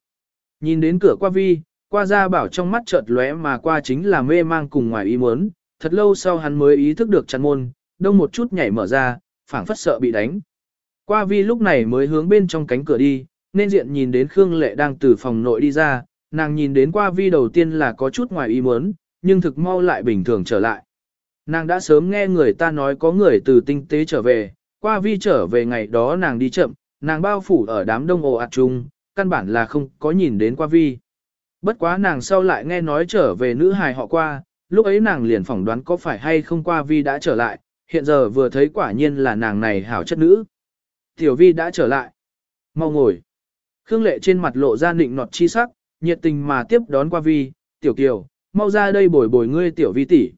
Nhìn đến cửa qua vi, qua gia bảo trong mắt chợt lóe mà qua chính là mê mang cùng ngoài ý muốn, thật lâu sau hắn mới ý thức được chặn môn, đông một chút nhảy mở ra, phảng phất sợ bị đánh. Qua vi lúc này mới hướng bên trong cánh cửa đi, nên diện nhìn đến Khương Lệ đang từ phòng nội đi ra, nàng nhìn đến qua vi đầu tiên là có chút ngoài ý muốn, nhưng thực mau lại bình thường trở lại. Nàng đã sớm nghe người ta nói có người từ tinh tế trở về, qua vi trở về ngày đó nàng đi chậm, nàng bao phủ ở đám đông ồ ạt chung, căn bản là không có nhìn đến qua vi. Bất quá nàng sau lại nghe nói trở về nữ hài họ qua, lúc ấy nàng liền phỏng đoán có phải hay không qua vi đã trở lại, hiện giờ vừa thấy quả nhiên là nàng này hảo chất nữ. Tiểu vi đã trở lại. Mau ngồi. Khương lệ trên mặt lộ ra nịnh nọt chi sắc, nhiệt tình mà tiếp đón qua vi, tiểu kiều, mau ra đây bồi bồi ngươi tiểu vi tỷ.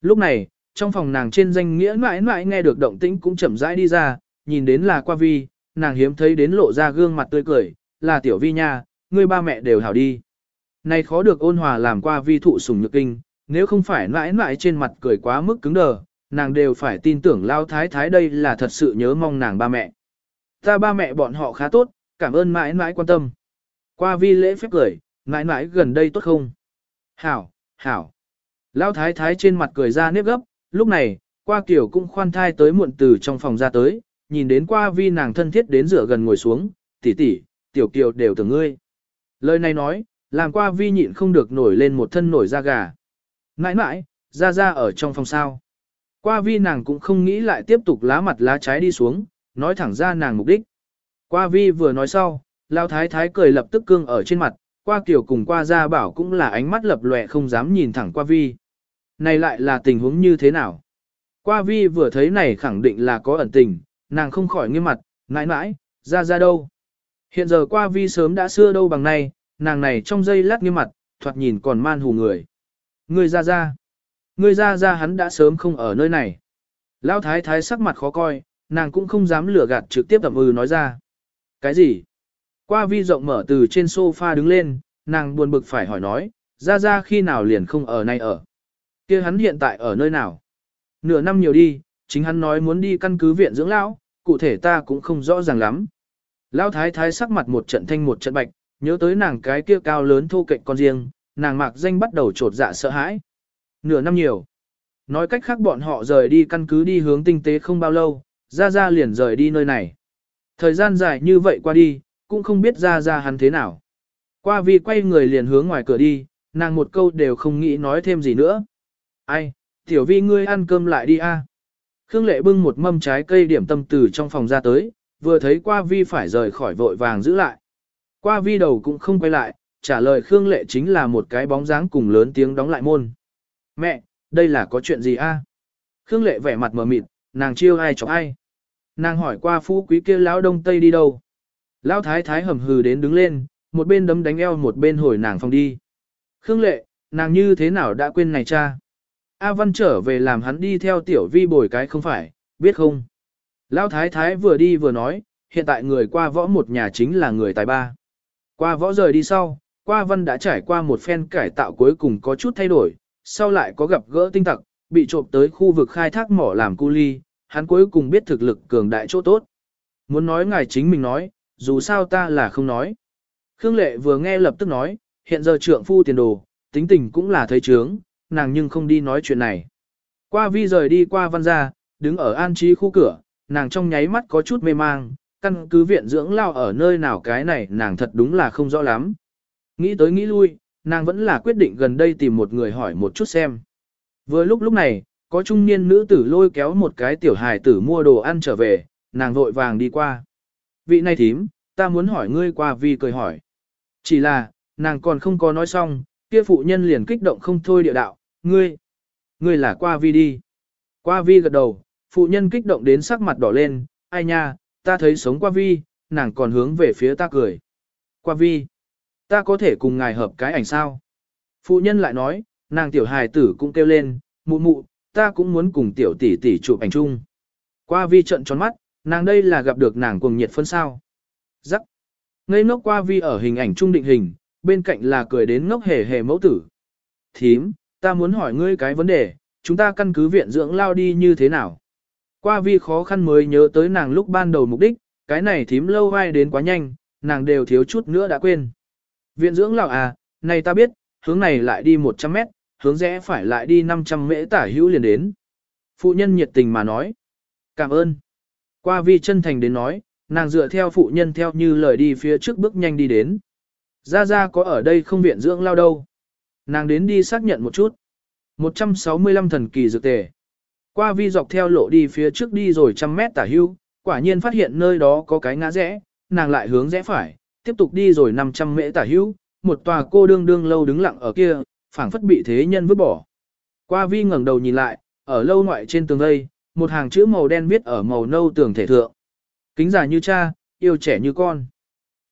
Lúc này, trong phòng nàng trên danh nghĩa mãi mãi nghe được động tĩnh cũng chậm rãi đi ra, nhìn đến là qua vi, nàng hiếm thấy đến lộ ra gương mặt tươi cười, là tiểu vi nha, ngươi ba mẹ đều hảo đi. Này khó được ôn hòa làm qua vi thụ sủng nhược kinh, nếu không phải mãi mãi trên mặt cười quá mức cứng đờ, nàng đều phải tin tưởng lao thái thái đây là thật sự nhớ mong nàng ba mẹ. Ta ba mẹ bọn họ khá tốt, cảm ơn mãi mãi quan tâm. Qua vi lễ phép cười, mãi mãi gần đây tốt không? Hảo, hảo. Lao thái thái trên mặt cười ra nếp gấp, lúc này, qua kiểu cũng khoan thai tới muộn từ trong phòng ra tới, nhìn đến qua vi nàng thân thiết đến rửa gần ngồi xuống, tỷ tỷ, tiểu kiều đều tưởng ngươi. Lời này nói, làm qua vi nhịn không được nổi lên một thân nổi da gà. Mãi mãi, ra ra ở trong phòng sao. Qua vi nàng cũng không nghĩ lại tiếp tục lá mặt lá trái đi xuống, nói thẳng ra nàng mục đích. Qua vi vừa nói sau, lao thái thái cười lập tức cương ở trên mặt, qua kiểu cùng qua Gia bảo cũng là ánh mắt lập lòe không dám nhìn thẳng qua vi. Này lại là tình huống như thế nào? Qua vi vừa thấy này khẳng định là có ẩn tình, nàng không khỏi nghiêm mặt, nãi mãi, ra ra đâu? Hiện giờ qua vi sớm đã xưa đâu bằng nay, nàng này trong giây lát nghiêm mặt, thoạt nhìn còn man hù người. Người ra ra. Người ra ra hắn đã sớm không ở nơi này. Lão thái thái sắc mặt khó coi, nàng cũng không dám lừa gạt trực tiếp tầm ừ nói ra. Cái gì? Qua vi rộng mở từ trên sofa đứng lên, nàng buồn bực phải hỏi nói, ra ra khi nào liền không ở này ở. kia hắn hiện tại ở nơi nào? Nửa năm nhiều đi, chính hắn nói muốn đi căn cứ viện dưỡng lão, cụ thể ta cũng không rõ ràng lắm. Lão thái thái sắc mặt một trận thanh một trận bạch, nhớ tới nàng cái kia cao lớn thô kệch con riêng, nàng mạc danh bắt đầu trột dạ sợ hãi. Nửa năm nhiều. Nói cách khác bọn họ rời đi căn cứ đi hướng tinh tế không bao lâu, ra ra liền rời đi nơi này. Thời gian dài như vậy qua đi, cũng không biết ra ra hắn thế nào. Qua vi quay người liền hướng ngoài cửa đi, nàng một câu đều không nghĩ nói thêm gì nữa. Ai, tiểu vi ngươi ăn cơm lại đi a. À. Khương lệ bưng một mâm trái cây điểm tâm từ trong phòng ra tới, vừa thấy qua vi phải rời khỏi vội vàng giữ lại. Qua vi đầu cũng không quay lại, trả lời Khương lệ chính là một cái bóng dáng cùng lớn tiếng đóng lại môn. Mẹ, đây là có chuyện gì a? À? Khương lệ vẻ mặt mờ mịt, nàng chiêu ai chọc ai. Nàng hỏi qua phú quý kia lão đông tây đi đâu. Lão thái thái hầm hừ đến đứng lên, một bên đấm đánh eo một bên hồi nàng phòng đi. Khương lệ, nàng như thế nào đã quên này cha? A Văn trở về làm hắn đi theo tiểu vi bồi cái không phải, biết không? Lão thái thái vừa đi vừa nói, hiện tại người qua võ một nhà chính là người tài ba. Qua võ rời đi sau, qua văn đã trải qua một phen cải tạo cuối cùng có chút thay đổi, sau lại có gặp gỡ tinh tặc, bị trộm tới khu vực khai thác mỏ làm cu ly, hắn cuối cùng biết thực lực cường đại chỗ tốt. Muốn nói ngài chính mình nói, dù sao ta là không nói. Khương Lệ vừa nghe lập tức nói, hiện giờ trượng phu tiền đồ, tính tình cũng là thấy trướng, nàng nhưng không đi nói chuyện này. Qua vi rời đi qua văn gia, đứng ở an trí khu cửa, nàng trong nháy mắt có chút mê mang, căn cứ viện dưỡng lao ở nơi nào cái này nàng thật đúng là không rõ lắm. Nghĩ tới nghĩ lui, nàng vẫn là quyết định gần đây tìm một người hỏi một chút xem. Vừa lúc lúc này, có trung niên nữ tử lôi kéo một cái tiểu hài tử mua đồ ăn trở về, nàng vội vàng đi qua. Vị này thím, ta muốn hỏi ngươi qua vì cười hỏi. Chỉ là, nàng còn không có nói xong, kia phụ nhân liền kích động không thôi địa đạo, ngươi, ngươi là qua vi đi. Qua vi gật đầu, phụ nhân kích động đến sắc mặt đỏ lên, ai nha, ta thấy sống qua vi, nàng còn hướng về phía ta cười. Qua vi, ta có thể cùng ngài hợp cái ảnh sao? Phụ nhân lại nói, nàng tiểu hài tử cũng kêu lên, mụ mụ, ta cũng muốn cùng tiểu tỷ tỷ chụp ảnh chung. Qua vi trận tròn mắt, nàng đây là gặp được nàng cuồng nhiệt phân sao. Giắc, Ngây ngốc qua vi ở hình ảnh trung định hình, bên cạnh là cười đến ngốc hề hề mẫu tử. Thím, ta muốn hỏi ngươi cái vấn đề, chúng ta căn cứ viện dưỡng lao đi như thế nào? Qua vi khó khăn mới nhớ tới nàng lúc ban đầu mục đích, cái này thím lâu vai đến quá nhanh, nàng đều thiếu chút nữa đã quên. Viện dưỡng lão à, này ta biết, hướng này lại đi 100 mét, hướng rẽ phải lại đi 500 mễ tả hữu liền đến. Phụ nhân nhiệt tình mà nói. Cảm ơn. Qua vi chân thành đến nói, nàng dựa theo phụ nhân theo như lời đi phía trước bước nhanh đi đến. gia gia có ở đây không viện dưỡng lao đâu. Nàng đến đi xác nhận một chút. 165 thần kỳ dược tề. Qua vi dọc theo lộ đi phía trước đi rồi trăm mét tả hưu, quả nhiên phát hiện nơi đó có cái ngã rẽ, nàng lại hướng rẽ phải, tiếp tục đi rồi 500 mễ tả hưu, một tòa cô đương đương lâu đứng lặng ở kia, phảng phất bị thế nhân vứt bỏ. Qua vi ngẩng đầu nhìn lại, ở lâu ngoại trên tường đây, một hàng chữ màu đen viết ở màu nâu tường thể thượng. Kính già như cha, yêu trẻ như con.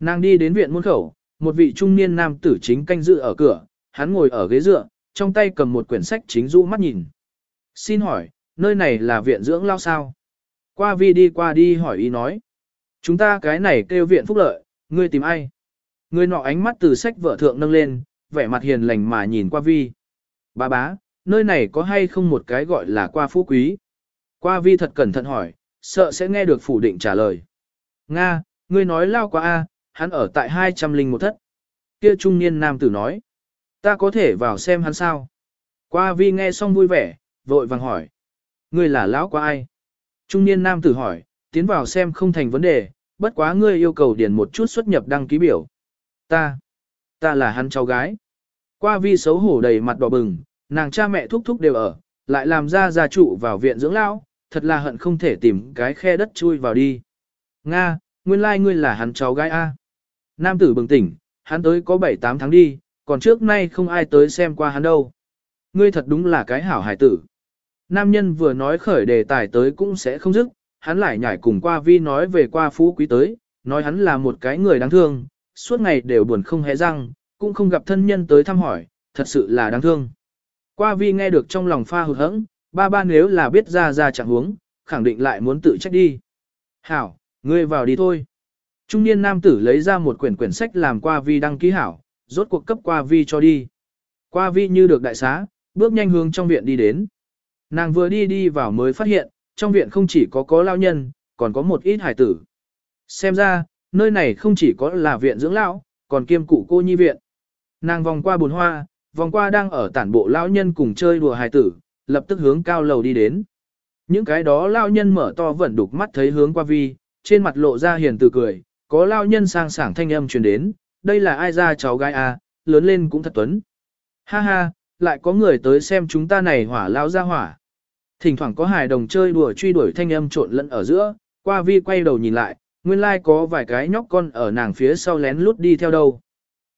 Nàng đi đến viện môn khẩu, một vị trung niên nam tử chính canh giữ ở cửa, hắn ngồi ở ghế dựa, trong tay cầm một quyển sách chính du mắt nhìn. Xin hỏi, nơi này là viện dưỡng lao sao? Qua vi đi qua đi hỏi ý nói. Chúng ta cái này kêu viện phúc lợi, ngươi tìm ai? Người nọ ánh mắt từ sách vở thượng nâng lên, vẻ mặt hiền lành mà nhìn qua vi. Bà bá, nơi này có hay không một cái gọi là qua phú quý? Qua vi thật cẩn thận hỏi, sợ sẽ nghe được phủ định trả lời. Nga, ngươi nói lao quá a, hắn ở tại 200 linh một thất. Kia trung niên nam tử nói, ta có thể vào xem hắn sao? Qua vi nghe xong vui vẻ, vội vàng hỏi. Ngươi là lão quá ai? Trung niên nam tử hỏi, tiến vào xem không thành vấn đề, bất quá ngươi yêu cầu điền một chút xuất nhập đăng ký biểu. Ta, ta là hắn cháu gái. Qua vi xấu hổ đầy mặt đỏ bừng, nàng cha mẹ thúc thúc đều ở, lại làm ra gia trụ vào viện dưỡng lão, thật là hận không thể tìm cái khe đất chui vào đi. Nga, nguyên lai like ngươi là hắn cháu gái A. Nam tử bừng tỉnh, hắn tới có 7-8 tháng đi, còn trước nay không ai tới xem qua hắn đâu. Ngươi thật đúng là cái hảo hải tử. Nam nhân vừa nói khởi đề tài tới cũng sẽ không dứt, hắn lại nhảy cùng qua vi nói về qua phú quý tới, nói hắn là một cái người đáng thương, suốt ngày đều buồn không hé răng, cũng không gặp thân nhân tới thăm hỏi, thật sự là đáng thương. Qua vi nghe được trong lòng pha hụt hẫng, ba ba nếu là biết ra ra chẳng huống, khẳng định lại muốn tự trách đi. Hảo, ngươi vào đi thôi. Trung niên nam tử lấy ra một quyển quyển sách làm qua vi đăng ký hảo, rốt cuộc cấp qua vi cho đi. Qua vi như được đại xá, bước nhanh hướng trong viện đi đến. Nàng vừa đi đi vào mới phát hiện, trong viện không chỉ có có lao nhân, còn có một ít hải tử. Xem ra, nơi này không chỉ có là viện dưỡng lão, còn kiêm cụ cô nhi viện. Nàng vòng qua bồn hoa, vòng qua đang ở tản bộ lão nhân cùng chơi đùa hài tử, lập tức hướng cao lầu đi đến. Những cái đó lão nhân mở to vẫn đục mắt thấy hướng qua vi, trên mặt lộ ra hiền từ cười, có lão nhân sang sảng thanh âm truyền đến, đây là ai ra cháu gái à, lớn lên cũng thật tuấn. Ha ha, lại có người tới xem chúng ta này hỏa lao ra hỏa. Thỉnh thoảng có hài đồng chơi đùa truy đuổi thanh âm trộn lẫn ở giữa, qua vi quay đầu nhìn lại, nguyên lai like có vài cái nhóc con ở nàng phía sau lén lút đi theo đâu.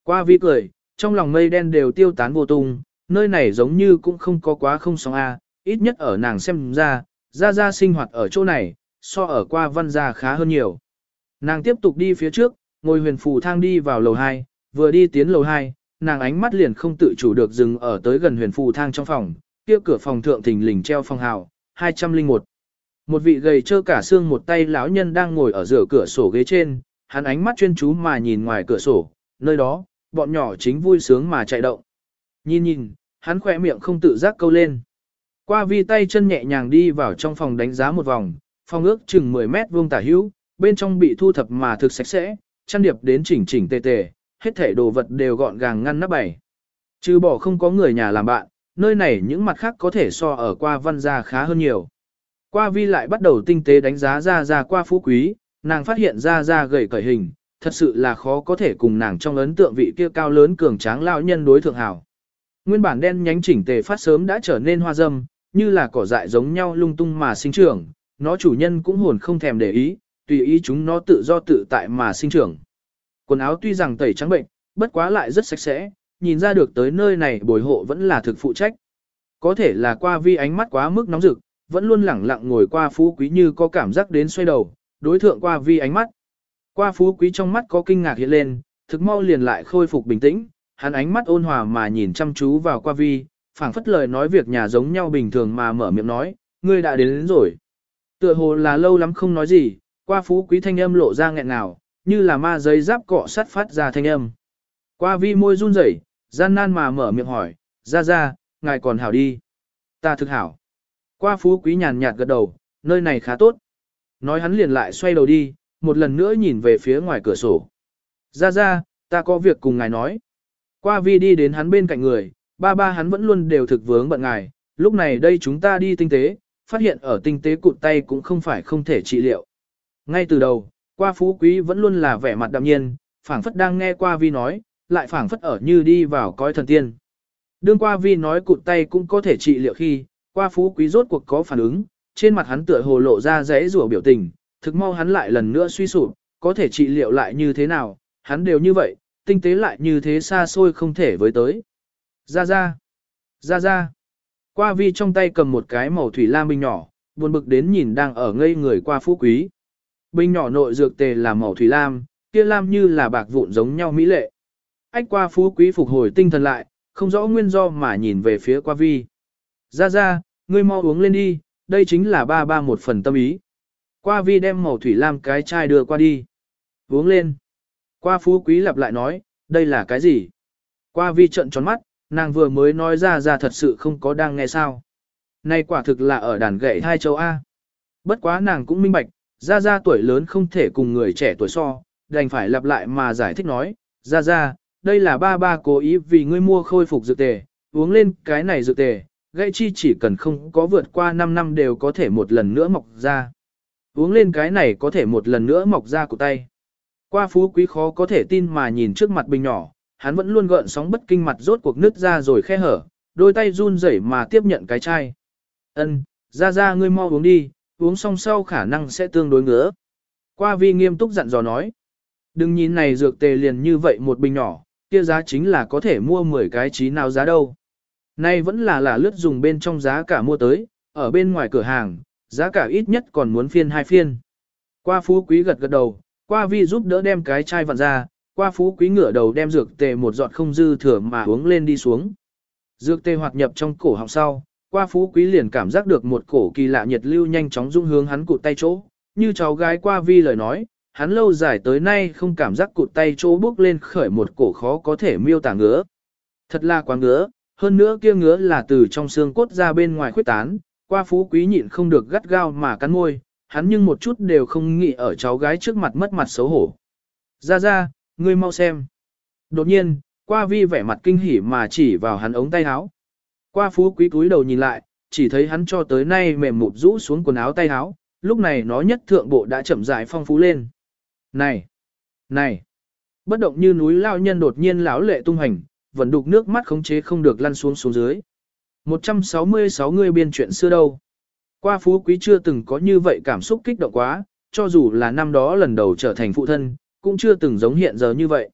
Qua vi cười, trong lòng mây đen đều tiêu tán vô tung, nơi này giống như cũng không có quá không sóng A, ít nhất ở nàng xem ra, ra ra sinh hoạt ở chỗ này, so ở qua văn gia khá hơn nhiều. Nàng tiếp tục đi phía trước, ngồi huyền phù thang đi vào lầu 2, vừa đi tiến lầu 2, nàng ánh mắt liền không tự chủ được dừng ở tới gần huyền phù thang trong phòng, kia cửa phòng thượng thình lình treo phòng hào, 201. Một vị gầy trơ cả xương một tay lão nhân đang ngồi ở giữa cửa sổ ghế trên, hắn ánh mắt chuyên chú mà nhìn ngoài cửa sổ, nơi đó, bọn nhỏ chính vui sướng mà chạy động. Nhìn nhìn, hắn khỏe miệng không tự giác câu lên. Qua vi tay chân nhẹ nhàng đi vào trong phòng đánh giá một vòng, phòng ước chừng 10 mét vuông tả hữu, bên trong bị thu thập mà thực sạch sẽ, chăn điệp đến chỉnh chỉnh tề tề, hết thể đồ vật đều gọn gàng ngăn nắp bày. Trừ bỏ không có người nhà làm bạn, nơi này những mặt khác có thể so ở qua văn gia khá hơn nhiều. Qua vi lại bắt đầu tinh tế đánh giá ra ra qua phú quý, nàng phát hiện ra ra gầy cởi hình, thật sự là khó có thể cùng nàng trong ấn tượng vị kia cao lớn cường tráng lao nhân đối thượng hảo. Nguyên bản đen nhánh chỉnh tề phát sớm đã trở nên hoa dâm, như là cỏ dại giống nhau lung tung mà sinh trưởng, nó chủ nhân cũng hồn không thèm để ý, tùy ý chúng nó tự do tự tại mà sinh trưởng. Quần áo tuy rằng tẩy trắng bệnh, bất quá lại rất sạch sẽ, nhìn ra được tới nơi này bồi hộ vẫn là thực phụ trách. Có thể là qua vi ánh mắt quá mức nóng rực, vẫn luôn lẳng lặng ngồi qua phú quý như có cảm giác đến xoay đầu, đối thượng qua vi ánh mắt. Qua phú quý trong mắt có kinh ngạc hiện lên, thực mau liền lại khôi phục bình tĩnh, hắn ánh mắt ôn hòa mà nhìn chăm chú vào qua vi, phảng phất lời nói việc nhà giống nhau bình thường mà mở miệng nói, ngươi đã đến, đến rồi. Tựa hồ là lâu lắm không nói gì, qua phú quý thanh âm lộ ra nghẹn nào, như là ma giấy giáp cọ sắt phát ra thanh âm. Qua vi môi run rẩy, gian nan mà mở miệng hỏi, ra ra, ngài còn hảo đi. Ta thực hảo. Qua phú quý nhàn nhạt gật đầu, nơi này khá tốt. Nói hắn liền lại xoay đầu đi, một lần nữa nhìn về phía ngoài cửa sổ. Ra ra, ta có việc cùng ngài nói. Qua vi đi đến hắn bên cạnh người, ba ba hắn vẫn luôn đều thực vướng bận ngài, lúc này đây chúng ta đi tinh tế, phát hiện ở tinh tế cụt tay cũng không phải không thể trị liệu. Ngay từ đầu, qua phú quý vẫn luôn là vẻ mặt đạm nhiên, phảng phất đang nghe qua vi nói, lại phảng phất ở như đi vào coi thần tiên. Đương qua vi nói cụt tay cũng có thể trị liệu khi, qua phú quý rốt cuộc có phản ứng, trên mặt hắn tựa hồ lộ ra rẽ rủa biểu tình, thực mau hắn lại lần nữa suy sụp, có thể trị liệu lại như thế nào, hắn đều như vậy, tinh tế lại như thế xa xôi không thể với tới. Ra ra, ra ra. Qua vi trong tay cầm một cái màu thủy lam bình nhỏ, buồn bực đến nhìn đang ở ngây người qua phú quý. Bình nhỏ nội dược tề là màu thủy lam, kia lam như là bạc vụn giống nhau mỹ lệ. Ách qua phú quý phục hồi tinh thần lại, không rõ nguyên do mà nhìn về phía qua vi. Ra ra, ngươi mau uống lên đi, đây chính là ba ba một phần tâm ý. Qua vi đem màu thủy lam cái chai đưa qua đi. Uống lên. Qua phú quý lặp lại nói, đây là cái gì? Qua vi trận tròn mắt, nàng vừa mới nói ra ra thật sự không có đang nghe sao. Này quả thực là ở đàn gậy hai châu A. Bất quá nàng cũng minh bạch, ra ra tuổi lớn không thể cùng người trẻ tuổi so, đành phải lặp lại mà giải thích nói, ra ra, đây là ba ba cố ý vì ngươi mua khôi phục dược tề, uống lên cái này dược tề, gây chi chỉ cần không có vượt qua 5 năm đều có thể một lần nữa mọc ra. Uống lên cái này có thể một lần nữa mọc ra của tay. Qua phú quý khó có thể tin mà nhìn trước mặt bình nhỏ, hắn vẫn luôn gợn sóng bất kinh mặt rốt cuộc nứt ra rồi khe hở, đôi tay run rẩy mà tiếp nhận cái chai. Ân, ra ra ngươi mau uống đi, uống xong sau khả năng sẽ tương đối ngứa. Qua vi nghiêm túc dặn dò nói. Đừng nhìn này dược tề liền như vậy một bình nhỏ, kia giá chính là có thể mua 10 cái trí nào giá đâu. Nay vẫn là là lướt dùng bên trong giá cả mua tới, ở bên ngoài cửa hàng, giá cả ít nhất còn muốn phiên hai phiên. Qua phú quý gật gật đầu, qua vi giúp đỡ đem cái chai vặn ra, qua phú quý ngửa đầu đem dược tề một giọt không dư thừa mà uống lên đi xuống. Dược tề hoạt nhập trong cổ họng sau, qua phú quý liền cảm giác được một cổ kỳ lạ nhiệt lưu nhanh chóng dung hướng hắn cụt tay chỗ, như cháu gái qua vi lời nói, hắn lâu dài tới nay không cảm giác cụt tay chỗ bước lên khởi một cổ khó có thể miêu tả ngứa. Thật là quá ngứa, hơn nữa kia ngứa là từ trong xương cốt ra bên ngoài khuyết tán, qua phú quý nhịn không được gắt gao mà cắn môi, hắn nhưng một chút đều không nghĩ ở cháu gái trước mặt mất mặt xấu hổ. Ra ra, ngươi mau xem. Đột nhiên, qua vi vẻ mặt kinh hỉ mà chỉ vào hắn ống tay áo. Qua phú quý cúi đầu nhìn lại, chỉ thấy hắn cho tới nay mềm mụt rũ xuống quần áo tay áo, lúc này nó nhất thượng bộ đã chậm rãi phong phú lên. Này! Này! Bất động như núi lao nhân đột nhiên lão lệ tung hành, vẫn đục nước mắt khống chế không được lăn xuống xuống dưới. 166 người biên chuyện xưa đâu. Qua phú quý chưa từng có như vậy cảm xúc kích động quá, cho dù là năm đó lần đầu trở thành phụ thân, cũng chưa từng giống hiện giờ như vậy.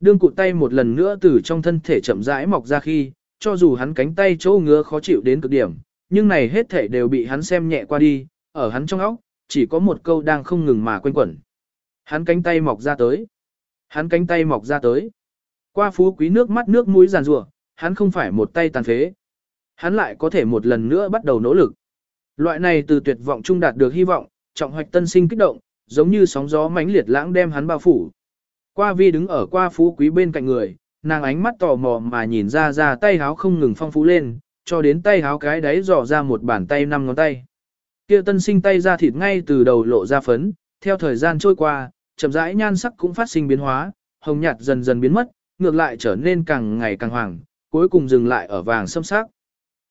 Đương cụt tay một lần nữa từ trong thân thể chậm rãi mọc ra khi, cho dù hắn cánh tay chỗ ngứa khó chịu đến cực điểm, nhưng này hết thể đều bị hắn xem nhẹ qua đi, ở hắn trong óc, chỉ có một câu đang không ngừng mà quanh quẩn. Hắn cánh tay mọc ra tới. Hắn cánh tay mọc ra tới. Qua phú quý nước mắt nước mũi giàn rủa, hắn không phải một tay tàn phế. Hắn lại có thể một lần nữa bắt đầu nỗ lực. Loại này từ tuyệt vọng trung đạt được hy vọng, trọng hoạch tân sinh kích động, giống như sóng gió mãnh liệt lãng đem hắn bao phủ. Qua vi đứng ở qua phú quý bên cạnh người, nàng ánh mắt tò mò mà nhìn ra ra tay háo không ngừng phong phú lên, cho đến tay háo cái đáy dò ra một bàn tay năm ngón tay. Kia tân sinh tay ra thịt ngay từ đầu lộ ra phấn, theo thời gian trôi qua, chậm rãi nhan sắc cũng phát sinh biến hóa, hồng nhạt dần dần biến mất, ngược lại trở nên càng ngày càng hoàng, cuối cùng dừng lại ở vàng xâm sắc.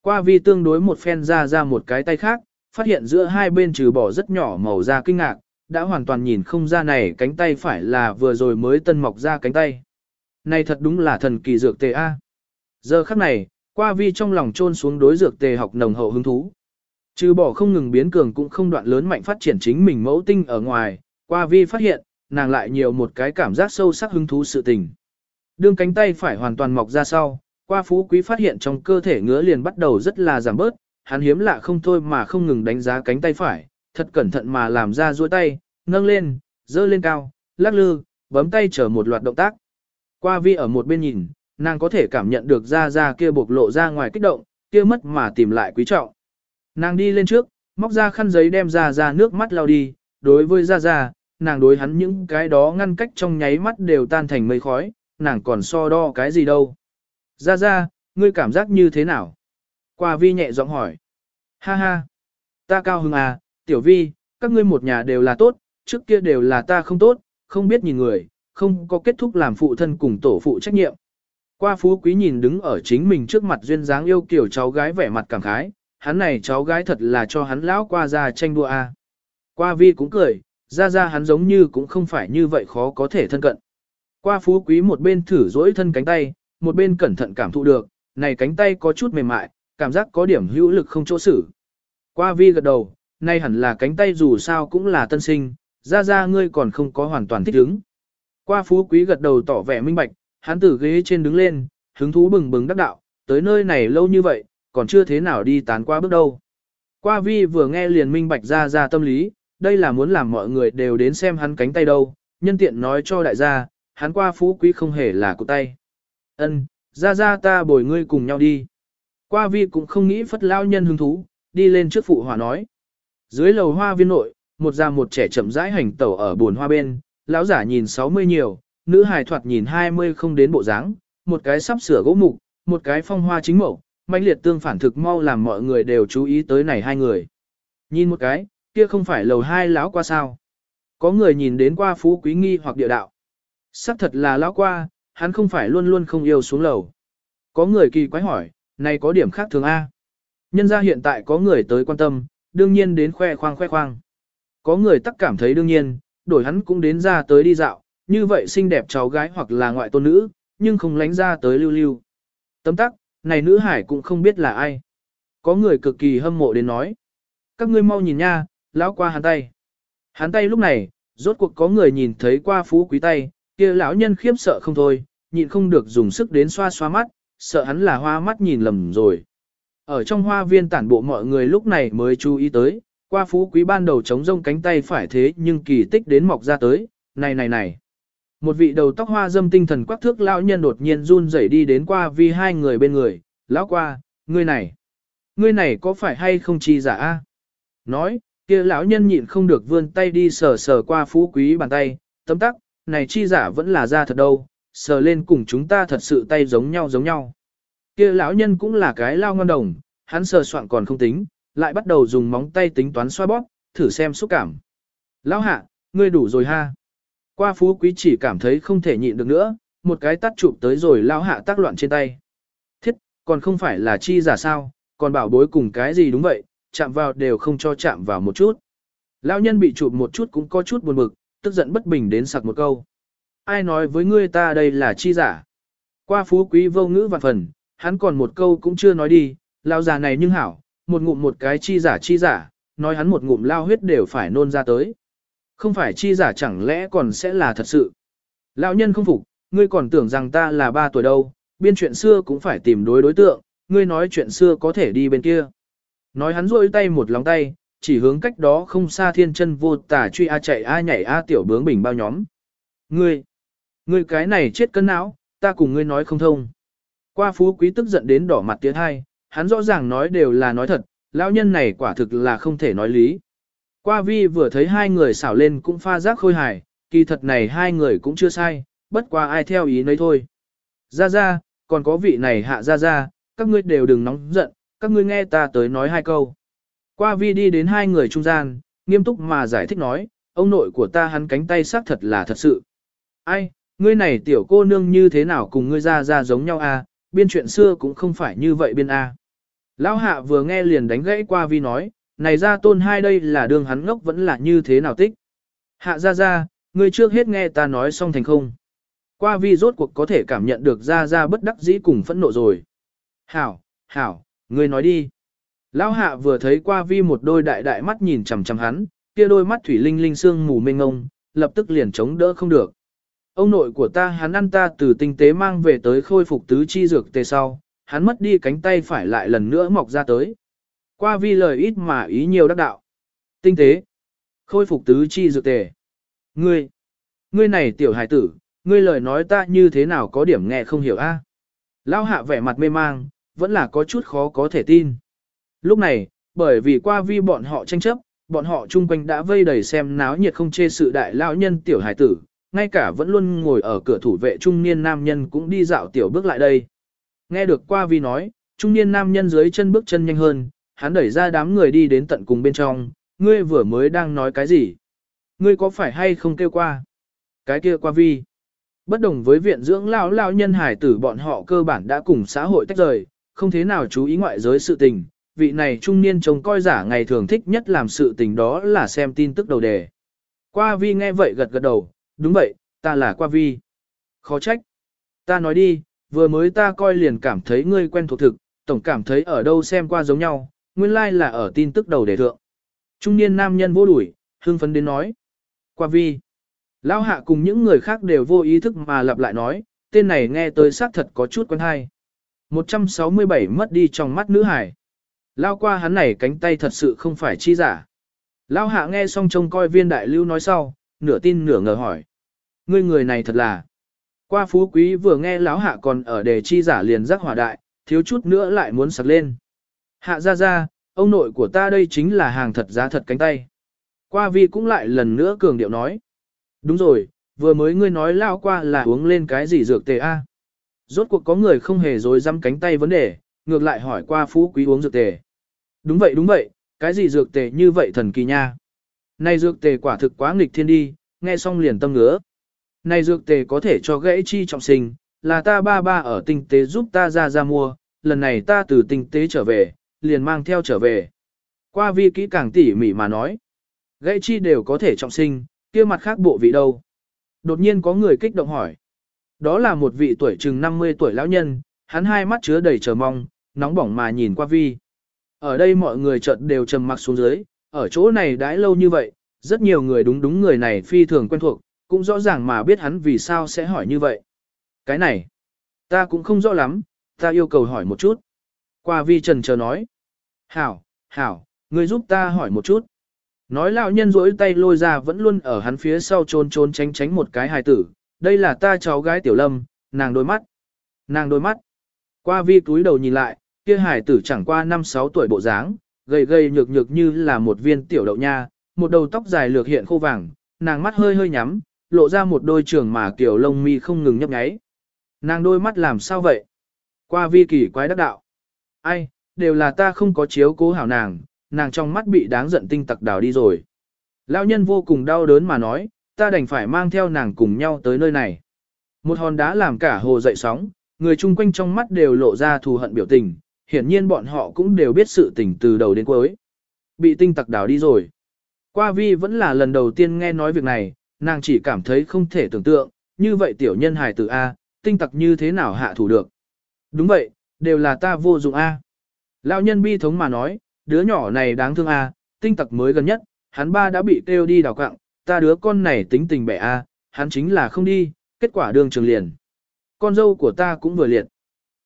Qua vi tương đối một phen ra ra một cái tay khác, phát hiện giữa hai bên trừ bỏ rất nhỏ màu da kinh ngạc, đã hoàn toàn nhìn không ra này cánh tay phải là vừa rồi mới tân mọc ra cánh tay. Này thật đúng là thần kỳ dược tề A. Giờ khắc này, qua vi trong lòng trôn xuống đối dược tề học nồng hậu hứng thú. Trừ bỏ không ngừng biến cường cũng không đoạn lớn mạnh phát triển chính mình mẫu tinh ở ngoài, qua vi phát hiện, nàng lại nhiều một cái cảm giác sâu sắc hứng thú sự tình. Đương cánh tay phải hoàn toàn mọc ra sau, qua phú quý phát hiện trong cơ thể ngứa liền bắt đầu rất là giảm bớt, hắn hiếm lạ không thôi mà không ngừng đánh giá cánh tay phải, thật cẩn thận mà làm ra duỗi tay, nâng lên, dơ lên cao, lắc lư, bấm tay chờ một loạt động tác. Qua vi ở một bên nhìn, nàng có thể cảm nhận được ra ra kia bộc lộ ra ngoài kích động, kia mất mà tìm lại quý trọng. Nàng đi lên trước, móc ra khăn giấy đem ra ra nước mắt lau đi, đối với ra ra, nàng đối hắn những cái đó ngăn cách trong nháy mắt đều tan thành mây khói, nàng còn so đo cái gì đâu. Ra ra, ngươi cảm giác như thế nào? Qua vi nhẹ giọng hỏi. Ha ha, ta cao hứng à, tiểu vi, các ngươi một nhà đều là tốt, trước kia đều là ta không tốt, không biết nhìn người, không có kết thúc làm phụ thân cùng tổ phụ trách nhiệm. Qua phú quý nhìn đứng ở chính mình trước mặt duyên dáng yêu kiểu cháu gái vẻ mặt cảm khái, hắn này cháu gái thật là cho hắn lão qua ra tranh đua a. À. Qua vi cũng cười, ra ra hắn giống như cũng không phải như vậy khó có thể thân cận. Qua phú quý một bên thử dỗi thân cánh tay, một bên cẩn thận cảm thụ được, này cánh tay có chút mềm mại, cảm giác có điểm hữu lực không chỗ xử. Qua vi gật đầu, nay hẳn là cánh tay dù sao cũng là tân sinh, ra ra ngươi còn không có hoàn toàn thích ứng. Qua phú quý gật đầu tỏ vẻ minh bạch, hắn từ ghế trên đứng lên, hứng thú bừng bừng đắc đạo, tới nơi này lâu như vậy, còn chưa thế nào đi tán qua bước đâu. Qua vi vừa nghe liền minh bạch ra ra tâm lý, đây là muốn làm mọi người đều đến xem hắn cánh tay đâu, nhân tiện nói cho đại gia, hắn qua phú quý không hề là cụ tay. Ân, ra ra ta bồi ngươi cùng nhau đi. Qua vi cũng không nghĩ phất lao nhân hứng thú, đi lên trước phụ hòa nói. Dưới lầu hoa viên nội, một già một trẻ chậm rãi hành tẩu ở buồn hoa bên, lão giả nhìn 60 nhiều, nữ hài thoạt nhìn 20 không đến bộ dáng, một cái sắp sửa gỗ mục, một cái phong hoa chính mẫu, mãnh liệt tương phản thực mau làm mọi người đều chú ý tới này hai người. Nhìn một cái, kia không phải lầu hai lão qua sao. Có người nhìn đến qua phú quý nghi hoặc địa đạo xác thật là lão qua, hắn không phải luôn luôn không yêu xuống lầu. Có người kỳ quái hỏi, này có điểm khác thường A. Nhân ra hiện tại có người tới quan tâm, đương nhiên đến khoe khoang khoe khoang. Có người tắc cảm thấy đương nhiên, đổi hắn cũng đến ra tới đi dạo, như vậy xinh đẹp cháu gái hoặc là ngoại tôn nữ, nhưng không lánh ra tới lưu lưu. Tấm tắc, này nữ hải cũng không biết là ai. Có người cực kỳ hâm mộ đến nói. Các ngươi mau nhìn nha, lão qua hắn tay. Hắn tay lúc này, rốt cuộc có người nhìn thấy qua phú quý tay, kia lão nhân khiếp sợ không thôi, nhịn không được dùng sức đến xoa xoa mắt, sợ hắn là hoa mắt nhìn lầm rồi. Ở trong hoa viên tản bộ mọi người lúc này mới chú ý tới, qua phú quý ban đầu chống rông cánh tay phải thế nhưng kỳ tích đến mọc ra tới, này này này. Một vị đầu tóc hoa dâm tinh thần quắc thước lão nhân đột nhiên run rẩy đi đến qua vì hai người bên người, lão qua, ngươi này, ngươi này có phải hay không chi giả a? Nói, kia lão nhân nhịn không được vươn tay đi sờ sờ qua phú quý bàn tay, tấm tắc, này chi giả vẫn là ra thật đâu, sờ lên cùng chúng ta thật sự tay giống nhau giống nhau. Kia lão nhân cũng là cái lao ngon đồng, hắn sờ soạn còn không tính, lại bắt đầu dùng móng tay tính toán xoa bóp, thử xem xúc cảm. Lão hạ, ngươi đủ rồi ha. Qua phú quý chỉ cảm thấy không thể nhịn được nữa, một cái tắt chụp tới rồi lão hạ tác loạn trên tay. Thiết, còn không phải là chi giả sao, còn bảo bối cùng cái gì đúng vậy, chạm vào đều không cho chạm vào một chút. Lão nhân bị chụp một chút cũng có chút buồn bực, tức giận bất bình đến sặc một câu. Ai nói với ngươi ta đây là chi giả? Qua phú quý vô ngữ vạn phần, hắn còn một câu cũng chưa nói đi, lão già này nhưng hảo, một ngụm một cái chi giả chi giả, nói hắn một ngụm lao huyết đều phải nôn ra tới. Không phải chi giả chẳng lẽ còn sẽ là thật sự. Lão nhân không phục, ngươi còn tưởng rằng ta là ba tuổi đâu, biên chuyện xưa cũng phải tìm đối đối tượng, ngươi nói chuyện xưa có thể đi bên kia. Nói hắn rôi tay một lòng tay, chỉ hướng cách đó không xa thiên chân vô tả truy a chạy a nhảy a tiểu bướng bình bao nhóm. Ngươi, ngươi cái này chết cân não, ta cùng ngươi nói không thông. Qua phú quý tức giận đến đỏ mặt tiếng hai, hắn rõ ràng nói đều là nói thật, lão nhân này quả thực là không thể nói lý. Qua vi vừa thấy hai người xảo lên cũng pha giác khôi hài, kỳ thật này hai người cũng chưa sai, bất qua ai theo ý nấy thôi. Ra ra, còn có vị này hạ ra ra, các ngươi đều đừng nóng giận, các ngươi nghe ta tới nói hai câu. Qua vi đi đến hai người trung gian, nghiêm túc mà giải thích nói, ông nội của ta hắn cánh tay xác thật là thật sự. Ai, ngươi này tiểu cô nương như thế nào cùng ngươi ra ra giống nhau à, biên chuyện xưa cũng không phải như vậy biên a. À. Lão hạ vừa nghe liền đánh gãy qua vi nói, này ra tôn hai đây là đường hắn ngốc vẫn là như thế nào tích. Hạ ra ra, ngươi trước hết nghe ta nói xong thành không. Qua vi rốt cuộc có thể cảm nhận được ra ra bất đắc dĩ cùng phẫn nộ rồi. Hảo, hảo, ngươi nói đi. Lão hạ vừa thấy qua vi một đôi đại đại mắt nhìn chằm chằm hắn, kia đôi mắt thủy linh linh sương mù mênh ngông, lập tức liền chống đỡ không được. Ông nội của ta hắn ăn ta từ tinh tế mang về tới khôi phục tứ chi dược tề sau, hắn mất đi cánh tay phải lại lần nữa mọc ra tới. Qua vi lời ít mà ý nhiều đắc đạo. Tinh tế. Khôi phục tứ chi dược tề. Ngươi. Ngươi này tiểu hài tử, ngươi lời nói ta như thế nào có điểm nghe không hiểu a? Lão hạ vẻ mặt mê mang, vẫn là có chút khó có thể tin. Lúc này, bởi vì qua vi bọn họ tranh chấp, bọn họ chung quanh đã vây đầy xem náo nhiệt không chê sự đại lão nhân tiểu hải tử, ngay cả vẫn luôn ngồi ở cửa thủ vệ trung niên nam nhân cũng đi dạo tiểu bước lại đây. Nghe được qua vi nói, trung niên nam nhân dưới chân bước chân nhanh hơn, hắn đẩy ra đám người đi đến tận cùng bên trong, ngươi vừa mới đang nói cái gì? Ngươi có phải hay không kêu qua? Cái kia qua vi. Bất đồng với viện dưỡng lão lão nhân hải tử bọn họ cơ bản đã cùng xã hội tách rời, không thế nào chú ý ngoại giới sự tình. Vị này trung niên trông coi giả ngày thường thích nhất làm sự tình đó là xem tin tức đầu đề. Qua vi nghe vậy gật gật đầu, đúng vậy, ta là qua vi. Khó trách. Ta nói đi, vừa mới ta coi liền cảm thấy ngươi quen thuộc thực, tổng cảm thấy ở đâu xem qua giống nhau, nguyên lai like là ở tin tức đầu đề thượng. Trung niên nam nhân vô đuổi, hương phấn đến nói. Qua vi. Lão hạ cùng những người khác đều vô ý thức mà lặp lại nói, tên này nghe tới xác thật có chút quen hay. 167 mất đi trong mắt nữ hải. Lao qua hắn này cánh tay thật sự không phải chi giả. Lao hạ nghe xong trông coi viên đại lưu nói sau, nửa tin nửa ngờ hỏi. Ngươi người này thật là. Qua phú quý vừa nghe lão hạ còn ở đề chi giả liền rắc hỏa đại, thiếu chút nữa lại muốn sặc lên. Hạ ra ra, ông nội của ta đây chính là hàng thật giá thật cánh tay. Qua vi cũng lại lần nữa cường điệu nói. Đúng rồi, vừa mới ngươi nói lao qua là uống lên cái gì dược tề a? Rốt cuộc có người không hề dối dăm cánh tay vấn đề, ngược lại hỏi qua phú quý uống dược tề. Đúng vậy đúng vậy, cái gì dược tề như vậy thần kỳ nha. Này dược tề quả thực quá nghịch thiên đi, nghe xong liền tâm ngứa. Này dược tề có thể cho gãy chi trọng sinh, là ta ba ba ở tinh tế giúp ta ra ra mua, lần này ta từ tinh tế trở về, liền mang theo trở về. Qua vi kỹ càng tỉ mỉ mà nói, gãy chi đều có thể trọng sinh, kia mặt khác bộ vị đâu. Đột nhiên có người kích động hỏi. Đó là một vị tuổi chừng 50 tuổi lão nhân, hắn hai mắt chứa đầy chờ mong, nóng bỏng mà nhìn qua vi. Ở đây mọi người chợt đều trầm mặc xuống dưới, ở chỗ này đãi lâu như vậy, rất nhiều người đúng đúng người này phi thường quen thuộc, cũng rõ ràng mà biết hắn vì sao sẽ hỏi như vậy. Cái này, ta cũng không rõ lắm, ta yêu cầu hỏi một chút. Qua vi trần chờ nói. Hảo, hảo, ngươi giúp ta hỏi một chút. Nói lão nhân rỗi tay lôi ra vẫn luôn ở hắn phía sau trôn trôn tránh tránh một cái hài tử. Đây là ta cháu gái tiểu lâm, nàng đôi mắt. Nàng đôi mắt. Qua vi túi đầu nhìn lại, kia Hải tử chẳng qua 5-6 tuổi bộ dáng, gầy gầy nhược nhược như là một viên tiểu đậu nha, một đầu tóc dài lược hiện khô vàng, nàng mắt hơi hơi nhắm, lộ ra một đôi trường mà kiểu lông mi không ngừng nhấp nháy. Nàng đôi mắt làm sao vậy? Qua vi kỳ quái đắc đạo. Ai, đều là ta không có chiếu cố hảo nàng, nàng trong mắt bị đáng giận tinh tặc đào đi rồi. Lão nhân vô cùng đau đớn mà nói, ta đành phải mang theo nàng cùng nhau tới nơi này. Một hòn đá làm cả hồ dậy sóng, người chung quanh trong mắt đều lộ ra thù hận biểu tình, hiển nhiên bọn họ cũng đều biết sự tình từ đầu đến cuối. Bị tinh tặc đào đi rồi. Qua vi vẫn là lần đầu tiên nghe nói việc này, nàng chỉ cảm thấy không thể tưởng tượng, như vậy tiểu nhân hài tử A, tinh tặc như thế nào hạ thủ được. Đúng vậy, đều là ta vô dụng A. Lão nhân bi thống mà nói, đứa nhỏ này đáng thương A, tinh tặc mới gần nhất, hắn ba đã bị kêu đi đào quạng, ta đứa con này tính tình bẻ A, hắn chính là không đi, kết quả đường trường liền. Con dâu của ta cũng vừa liệt.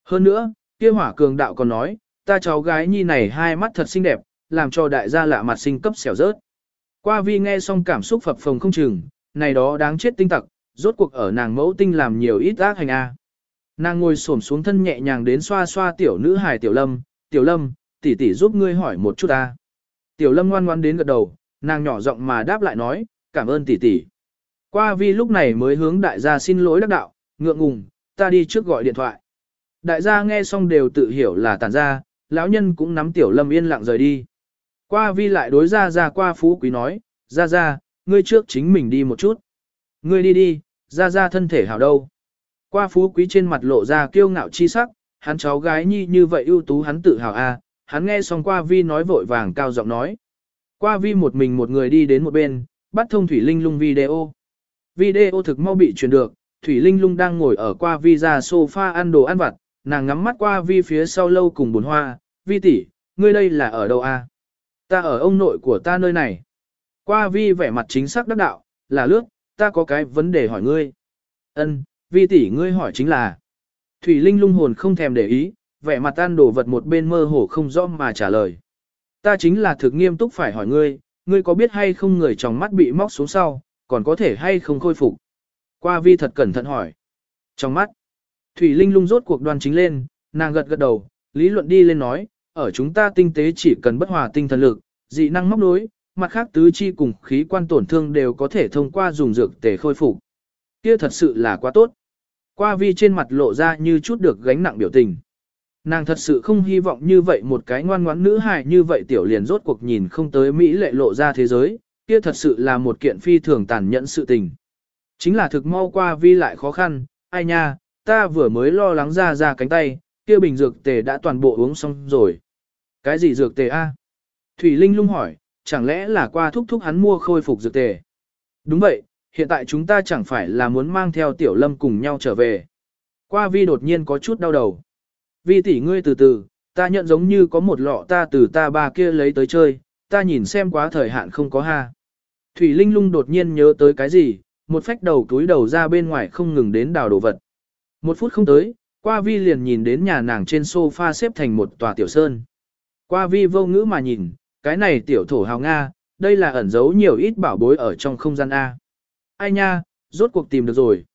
Hơn nữa, kia hỏa cường đạo còn nói, ta cháu gái nhi này hai mắt thật xinh đẹp, làm cho đại gia lạ mặt sinh cấp xẻo rớt. Qua vi nghe xong cảm xúc phập phồng không chừng, này đó đáng chết tinh tặc, rốt cuộc ở nàng mẫu tinh làm nhiều ít ác hành a. À. Nàng ngồi xổm xuống thân nhẹ nhàng đến xoa xoa tiểu nữ hài tiểu lâm, tiểu lâm, tỷ tỷ giúp ngươi hỏi một chút ta. Tiểu lâm ngoan ngoan đến gật đầu, nàng nhỏ giọng mà đáp lại nói, cảm ơn tỷ tỷ. Qua vi lúc này mới hướng đại gia xin lỗi đắc đạo, ngượng ngùng, ta đi trước gọi điện thoại. Đại gia nghe xong đều tự hiểu là tàn ra, lão nhân cũng nắm tiểu lâm yên lặng rời đi. Qua vi lại đối ra ra qua phú quý nói, ra ra, ngươi trước chính mình đi một chút. Ngươi đi đi, ra ra thân thể hảo đâu. Qua phú quý trên mặt lộ ra kiêu ngạo chi sắc, hắn cháu gái nhi như vậy ưu tú hắn tự hào a. À. hắn nghe xong qua vi nói vội vàng cao giọng nói. Qua vi một mình một người đi đến một bên, bắt thông Thủy Linh lung video. Video thực mau bị truyền được, Thủy Linh lung đang ngồi ở qua vi ra sofa ăn đồ ăn vặt, nàng ngắm mắt qua vi phía sau lâu cùng bồn hoa, vi tỷ, ngươi đây là ở đâu a? Ta ở ông nội của ta nơi này. Qua vi vẻ mặt chính xác đắc đạo, là lướt, ta có cái vấn đề hỏi ngươi. Ân, vi tỷ ngươi hỏi chính là. Thủy Linh lung hồn không thèm để ý, vẻ mặt tan đổ vật một bên mơ hồ không rõ mà trả lời. Ta chính là thực nghiêm túc phải hỏi ngươi, ngươi có biết hay không người trong mắt bị móc xuống sau, còn có thể hay không khôi phục. Qua vi thật cẩn thận hỏi. Trong mắt. Thủy Linh lung rốt cuộc đoan chính lên, nàng gật gật đầu, lý luận đi lên nói, ở chúng ta tinh tế chỉ cần bất hòa tinh thần lực, dị năng móc nối, mặt khác tứ chi cùng khí quan tổn thương đều có thể thông qua dùng dược tề khôi phục. Kia thật sự là quá tốt. Qua vi trên mặt lộ ra như chút được gánh nặng biểu tình. Nàng thật sự không hy vọng như vậy một cái ngoan ngoãn nữ hài như vậy tiểu liền rốt cuộc nhìn không tới Mỹ lệ lộ ra thế giới, kia thật sự là một kiện phi thường tàn nhẫn sự tình. Chính là thực mau qua vi lại khó khăn, ai nha, ta vừa mới lo lắng ra ra cánh tay, kia bình dược tề đã toàn bộ uống xong rồi. Cái gì dược tề a? Thủy Linh lung hỏi, chẳng lẽ là qua thúc thúc hắn mua khôi phục dược tề? Đúng vậy, hiện tại chúng ta chẳng phải là muốn mang theo tiểu lâm cùng nhau trở về. Qua vi đột nhiên có chút đau đầu. Vi tỷ ngươi từ từ, ta nhận giống như có một lọ ta từ ta ba kia lấy tới chơi, ta nhìn xem quá thời hạn không có ha. Thủy Linh lung đột nhiên nhớ tới cái gì, một phách đầu túi đầu ra bên ngoài không ngừng đến đào đồ vật. Một phút không tới, qua vi liền nhìn đến nhà nàng trên sofa xếp thành một tòa tiểu sơn. Qua vi vô ngữ mà nhìn, cái này tiểu thổ hào Nga, đây là ẩn giấu nhiều ít bảo bối ở trong không gian A. Ai nha, rốt cuộc tìm được rồi.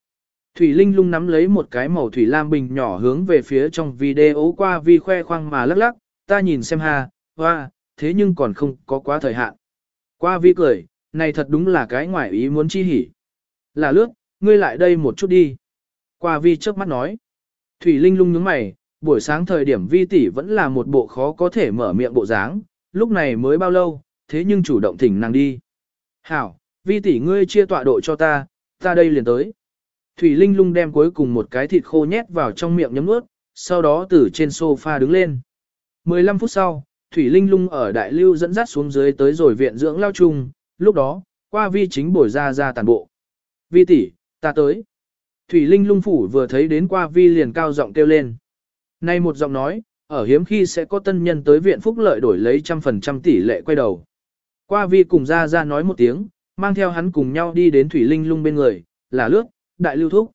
Thủy Linh lung nắm lấy một cái màu thủy lam bình nhỏ hướng về phía trong video qua vi khoe khoang mà lắc lắc, ta nhìn xem ha, hoa, thế nhưng còn không có quá thời hạn. Qua vi cười, này thật đúng là cái ngoại ý muốn chi hỉ. Là lướt, ngươi lại đây một chút đi. Qua vi trước mắt nói. Thủy Linh lung nhướng mày, buổi sáng thời điểm vi tỷ vẫn là một bộ khó có thể mở miệng bộ dáng, lúc này mới bao lâu, thế nhưng chủ động thỉnh nàng đi. Hảo, vi tỷ ngươi chia tọa độ cho ta, ta đây liền tới. Thủy Linh lung đem cuối cùng một cái thịt khô nhét vào trong miệng nhấm nuốt, sau đó từ trên sofa đứng lên. 15 phút sau, Thủy Linh lung ở đại lưu dẫn dắt xuống dưới tới rồi viện dưỡng lao chung, lúc đó, qua vi chính bồi ra ra tàn bộ. Vi tỷ, ta tới. Thủy Linh lung phủ vừa thấy đến qua vi liền cao giọng kêu lên. Nay một giọng nói, ở hiếm khi sẽ có tân nhân tới viện phúc lợi đổi lấy trăm phần trăm tỷ lệ quay đầu. Qua vi cùng ra ra nói một tiếng, mang theo hắn cùng nhau đi đến Thủy Linh lung bên người, là lướt, đại lưu thúc.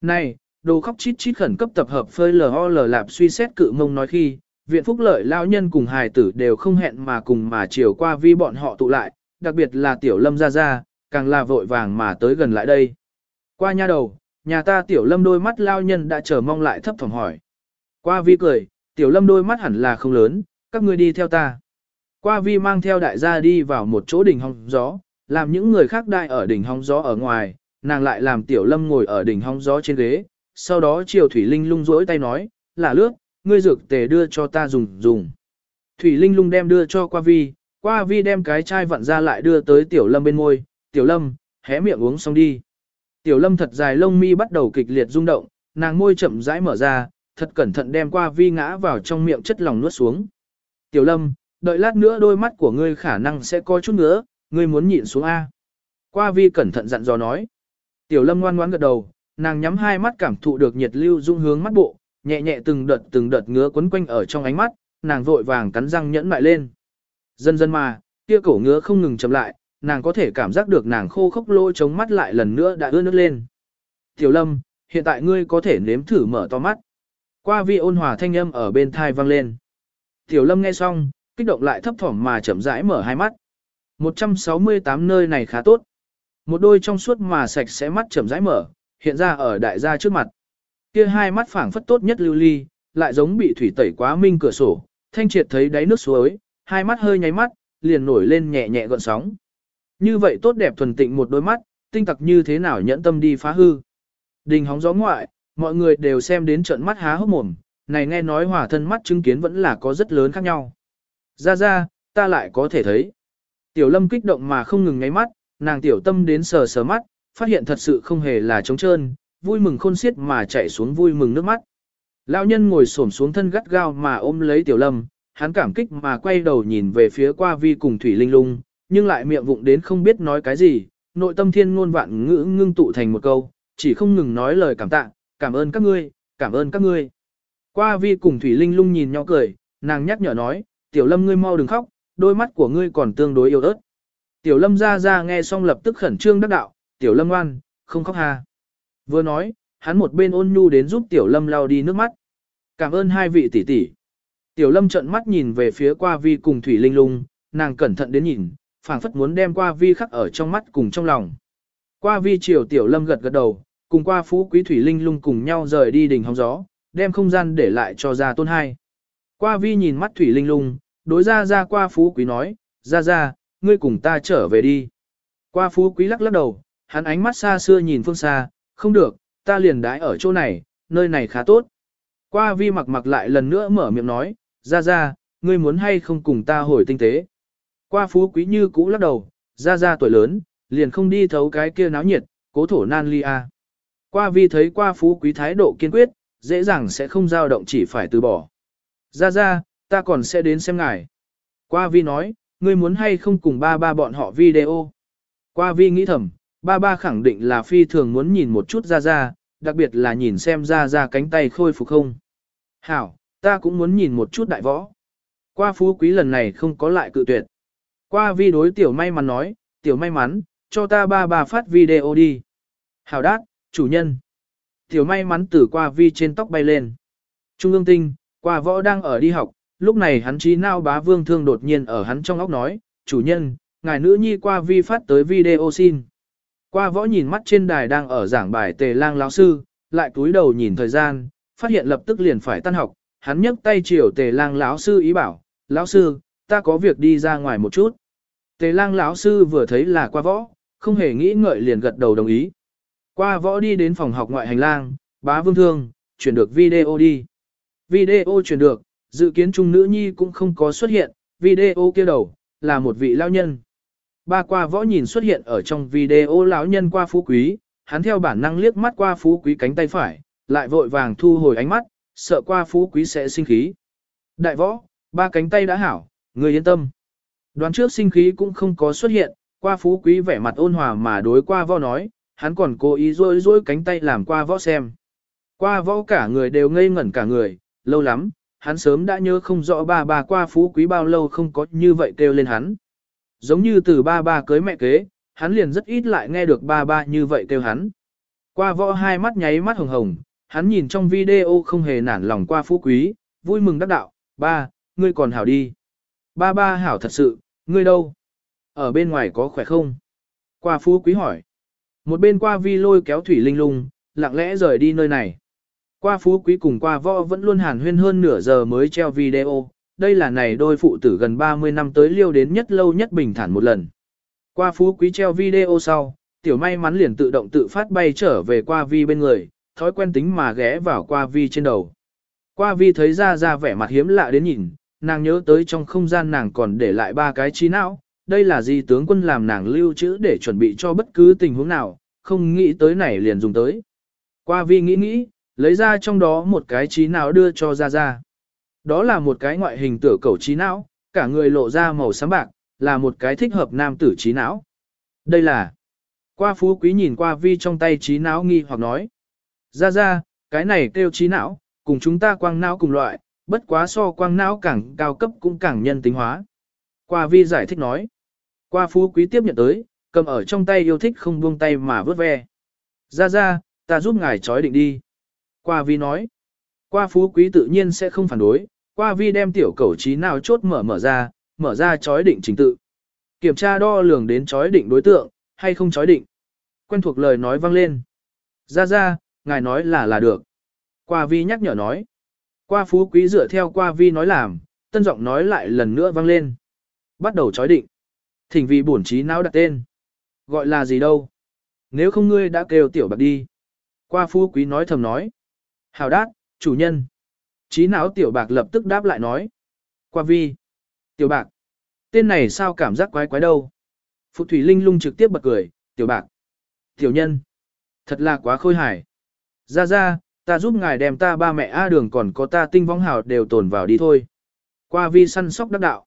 Này, đồ khóc chít chít khẩn cấp tập hợp phơi lờ lờ lạp suy xét cự mông nói khi, viện phúc lợi lao nhân cùng hài tử đều không hẹn mà cùng mà chiều qua vi bọn họ tụ lại, đặc biệt là tiểu lâm ra ra, càng là vội vàng mà tới gần lại đây. Qua nha đầu, nhà ta tiểu lâm đôi mắt lao nhân đã chờ mong lại thấp thỏm hỏi. Qua vi cười, tiểu lâm đôi mắt hẳn là không lớn, các ngươi đi theo ta. Qua vi mang theo đại gia đi vào một chỗ đỉnh hóng gió, làm những người khác đại ở đỉnh hóng gió ở ngoài, nàng lại làm tiểu lâm ngồi ở đỉnh hóng gió trên ghế, sau đó chiều Thủy Linh lung rỗi tay nói, là lướt, ngươi dược tề đưa cho ta dùng dùng. Thủy Linh lung đem đưa cho qua vi, qua vi đem cái chai vặn ra lại đưa tới tiểu lâm bên môi, tiểu lâm, hé miệng uống xong đi. Tiểu lâm thật dài lông mi bắt đầu kịch liệt rung động, nàng môi chậm rãi mở ra, thật cẩn thận đem qua vi ngã vào trong miệng chất lòng nuốt xuống. Tiểu lâm, đợi lát nữa đôi mắt của ngươi khả năng sẽ có chút nữa, ngươi muốn nhịn xuống A. Qua vi cẩn thận dặn dò nói. Tiểu lâm ngoan ngoãn gật đầu, nàng nhắm hai mắt cảm thụ được nhiệt lưu dung hướng mắt bộ, nhẹ nhẹ từng đợt từng đợt ngứa quấn quanh ở trong ánh mắt, nàng vội vàng cắn răng nhẫn lại lên. Dần dần mà, kia cổ ngứa không ngừng chậm lại, nàng có thể cảm giác được nàng khô khốc lôi chống mắt lại lần nữa đã ướt nước lên. Tiểu lâm, hiện tại ngươi có thể nếm thử mở to mắt. Qua vi ôn hòa thanh âm ở bên thai vang lên. Tiểu lâm nghe xong, kích động lại thấp thỏm mà chậm rãi mở hai mắt. 168 nơi này khá tốt. Một đôi trong suốt mà sạch sẽ mắt chậm rãi mở, hiện ra ở đại gia trước mặt. Kia hai mắt phảng phất tốt nhất lưu ly, lại giống bị thủy tẩy quá minh cửa sổ, thanh triệt thấy đáy nước suối, hai mắt hơi nháy mắt, liền nổi lên nhẹ nhẹ gợn sóng. Như vậy tốt đẹp thuần tịnh một đôi mắt, tinh tặc như thế nào nhẫn tâm đi phá hư. Đình hóng gió ngoại, mọi người đều xem đến trận mắt há hốc mồm, này nghe nói hỏa thân mắt chứng kiến vẫn là có rất lớn khác nhau. Ra ra, ta lại có thể thấy. Tiểu lâm kích động mà không ngừng ngáy mắt, nàng tiểu tâm đến sờ sờ mắt, phát hiện thật sự không hề là trống trơn, vui mừng khôn xiết mà chạy xuống vui mừng nước mắt. Lão nhân ngồi xổm xuống thân gắt gao mà ôm lấy tiểu lâm, hắn cảm kích mà quay đầu nhìn về phía qua vi cùng thủy linh lung, nhưng lại miệng vụng đến không biết nói cái gì, nội tâm thiên ngôn vạn ngữ ngưng tụ thành một câu, chỉ không ngừng nói lời cảm tạ, cảm ơn các ngươi, cảm ơn các ngươi. Qua vi cùng thủy linh lung nhìn nhau cười, nàng nhắc nhở nói, tiểu lâm ngươi mau đừng khóc, đôi mắt của ngươi còn tương đối yếu ớt. Tiểu lâm ra ra nghe xong lập tức khẩn trương đắc đạo, tiểu lâm ngoan, không khóc ha. Vừa nói, hắn một bên ôn nhu đến giúp tiểu lâm lau đi nước mắt. Cảm ơn hai vị tỷ tỷ. Tiểu lâm trợn mắt nhìn về phía qua vi cùng thủy linh lung, nàng cẩn thận đến nhìn, phảng phất muốn đem qua vi khắc ở trong mắt cùng trong lòng. Qua vi chiều tiểu lâm gật gật đầu, cùng qua phú quý thủy linh lung cùng nhau rời đi đỉnh hóng gió, đem không gian để lại cho gia tôn hai. Qua vi nhìn mắt thủy linh lung, đối ra ra qua phú quý nói, ra ra, ngươi cùng ta trở về đi. Qua phú quý lắc lắc đầu, hắn ánh mắt xa xưa nhìn phương xa, không được, ta liền đái ở chỗ này, nơi này khá tốt. Qua vi mặc mặc lại lần nữa mở miệng nói, ra ra, ngươi muốn hay không cùng ta hồi tinh tế. Qua phú quý như cũ lắc đầu, ra ra tuổi lớn, liền không đi thấu cái kia náo nhiệt, cố thổ nan ly a. Qua vi thấy qua phú quý thái độ kiên quyết, dễ dàng sẽ không dao động chỉ phải từ bỏ. Ra ra, ta còn sẽ đến xem ngài. Qua vi nói, ngươi muốn hay không cùng ba ba bọn họ video. Qua vi nghĩ thầm, ba ba khẳng định là phi thường muốn nhìn một chút ra ra, đặc biệt là nhìn xem ra ra cánh tay khôi phục không. Hảo, ta cũng muốn nhìn một chút đại võ. Qua phú quý lần này không có lại cự tuyệt. Qua vi đối tiểu may mắn nói, tiểu may mắn, cho ta ba bà phát video đi. Hảo đát, chủ nhân. Tiểu may mắn từ qua vi trên tóc bay lên. Trung ương tinh, qua võ đang ở đi học, lúc này hắn trí nao bá vương thương đột nhiên ở hắn trong óc nói, chủ nhân, ngài nữ nhi qua vi phát tới video xin. Qua võ nhìn mắt trên đài đang ở giảng bài tề lang lão sư, lại cúi đầu nhìn thời gian, phát hiện lập tức liền phải tan học, hắn nhấc tay chiều tề lang lão sư ý bảo, lão sư, ta có việc đi ra ngoài một chút. Tề lang lão sư vừa thấy là qua võ, không hề nghĩ ngợi liền gật đầu đồng ý. Qua võ đi đến phòng học ngoại hành lang, bá vương thương, chuyển được video đi. Video chuyển được, dự kiến trung nữ nhi cũng không có xuất hiện, video kia đầu, là một vị lao nhân. Ba qua võ nhìn xuất hiện ở trong video lão nhân qua phú quý, hắn theo bản năng liếc mắt qua phú quý cánh tay phải, lại vội vàng thu hồi ánh mắt, sợ qua phú quý sẽ sinh khí. Đại võ, ba cánh tay đã hảo, người yên tâm. Đoán trước sinh khí cũng không có xuất hiện, qua phú quý vẻ mặt ôn hòa mà đối qua võ nói, hắn còn cố ý rôi rôi cánh tay làm qua võ xem. Qua võ cả người đều ngây ngẩn cả người, lâu lắm, hắn sớm đã nhớ không rõ ba ba qua phú quý bao lâu không có như vậy kêu lên hắn. Giống như từ ba ba cưới mẹ kế, hắn liền rất ít lại nghe được ba ba như vậy kêu hắn. Qua võ hai mắt nháy mắt hồng hồng, hắn nhìn trong video không hề nản lòng qua phú quý, vui mừng đắc đạo, ba, ngươi còn hảo đi. Ba ba hảo thật sự, ngươi đâu? Ở bên ngoài có khỏe không? Qua phú quý hỏi. Một bên qua vi lôi kéo thủy linh lung, lặng lẽ rời đi nơi này. Qua phú quý cùng qua võ vẫn luôn hàn huyên hơn nửa giờ mới treo video, đây là này đôi phụ tử gần 30 năm tới liêu đến nhất lâu nhất bình thản một lần. Qua phú quý treo video sau, tiểu may mắn liền tự động tự phát bay trở về qua vi bên người, thói quen tính mà ghé vào qua vi trên đầu. Qua vi thấy ra ra vẻ mặt hiếm lạ đến nhìn, nàng nhớ tới trong không gian nàng còn để lại ba cái trí não, đây là gì tướng quân làm nàng lưu trữ để chuẩn bị cho bất cứ tình huống nào, không nghĩ tới này liền dùng tới. Qua vi nghĩ nghĩ, lấy ra trong đó một cái trí não đưa cho ra ra. Đó là một cái ngoại hình tựa cầu trí não, cả người lộ ra màu xám bạc, là một cái thích hợp nam tử trí não. Đây là... Qua phú quý nhìn qua vi trong tay trí não nghi hoặc nói. Ra ra, cái này kêu trí não, cùng chúng ta quang não cùng loại, bất quá so quang não càng cao cấp cũng càng nhân tính hóa. Qua vi giải thích nói. Qua phú quý tiếp nhận tới, cầm ở trong tay yêu thích không buông tay mà vớt ve. Ra ra, ta giúp ngài trói định đi. Qua vi nói. Qua phú quý tự nhiên sẽ không phản đối, qua vi đem tiểu cầu trí nào chốt mở mở ra, mở ra chói định trình tự. Kiểm tra đo lường đến chói định đối tượng, hay không chói định. Quen thuộc lời nói vang lên. Ra ra, ngài nói là là được. Qua vi nhắc nhở nói. Qua phú quý dựa theo qua vi nói làm, tân giọng nói lại lần nữa vang lên. Bắt đầu chói định. Thỉnh vì bổn trí não đặt tên. Gọi là gì đâu? Nếu không ngươi đã kêu tiểu bạc đi. Qua phú quý nói thầm nói. Hào đát, chủ nhân. Trí não tiểu bạc lập tức đáp lại nói. Qua vi. Tiểu bạc. Tên này sao cảm giác quái quái đâu. Phụ thủy linh lung trực tiếp bật cười. Tiểu bạc. Tiểu nhân. Thật là quá khôi hài. Ra ra, ta giúp ngài đem ta ba mẹ A đường còn có ta tinh vong hào đều tồn vào đi thôi. Qua vi săn sóc đắc đạo.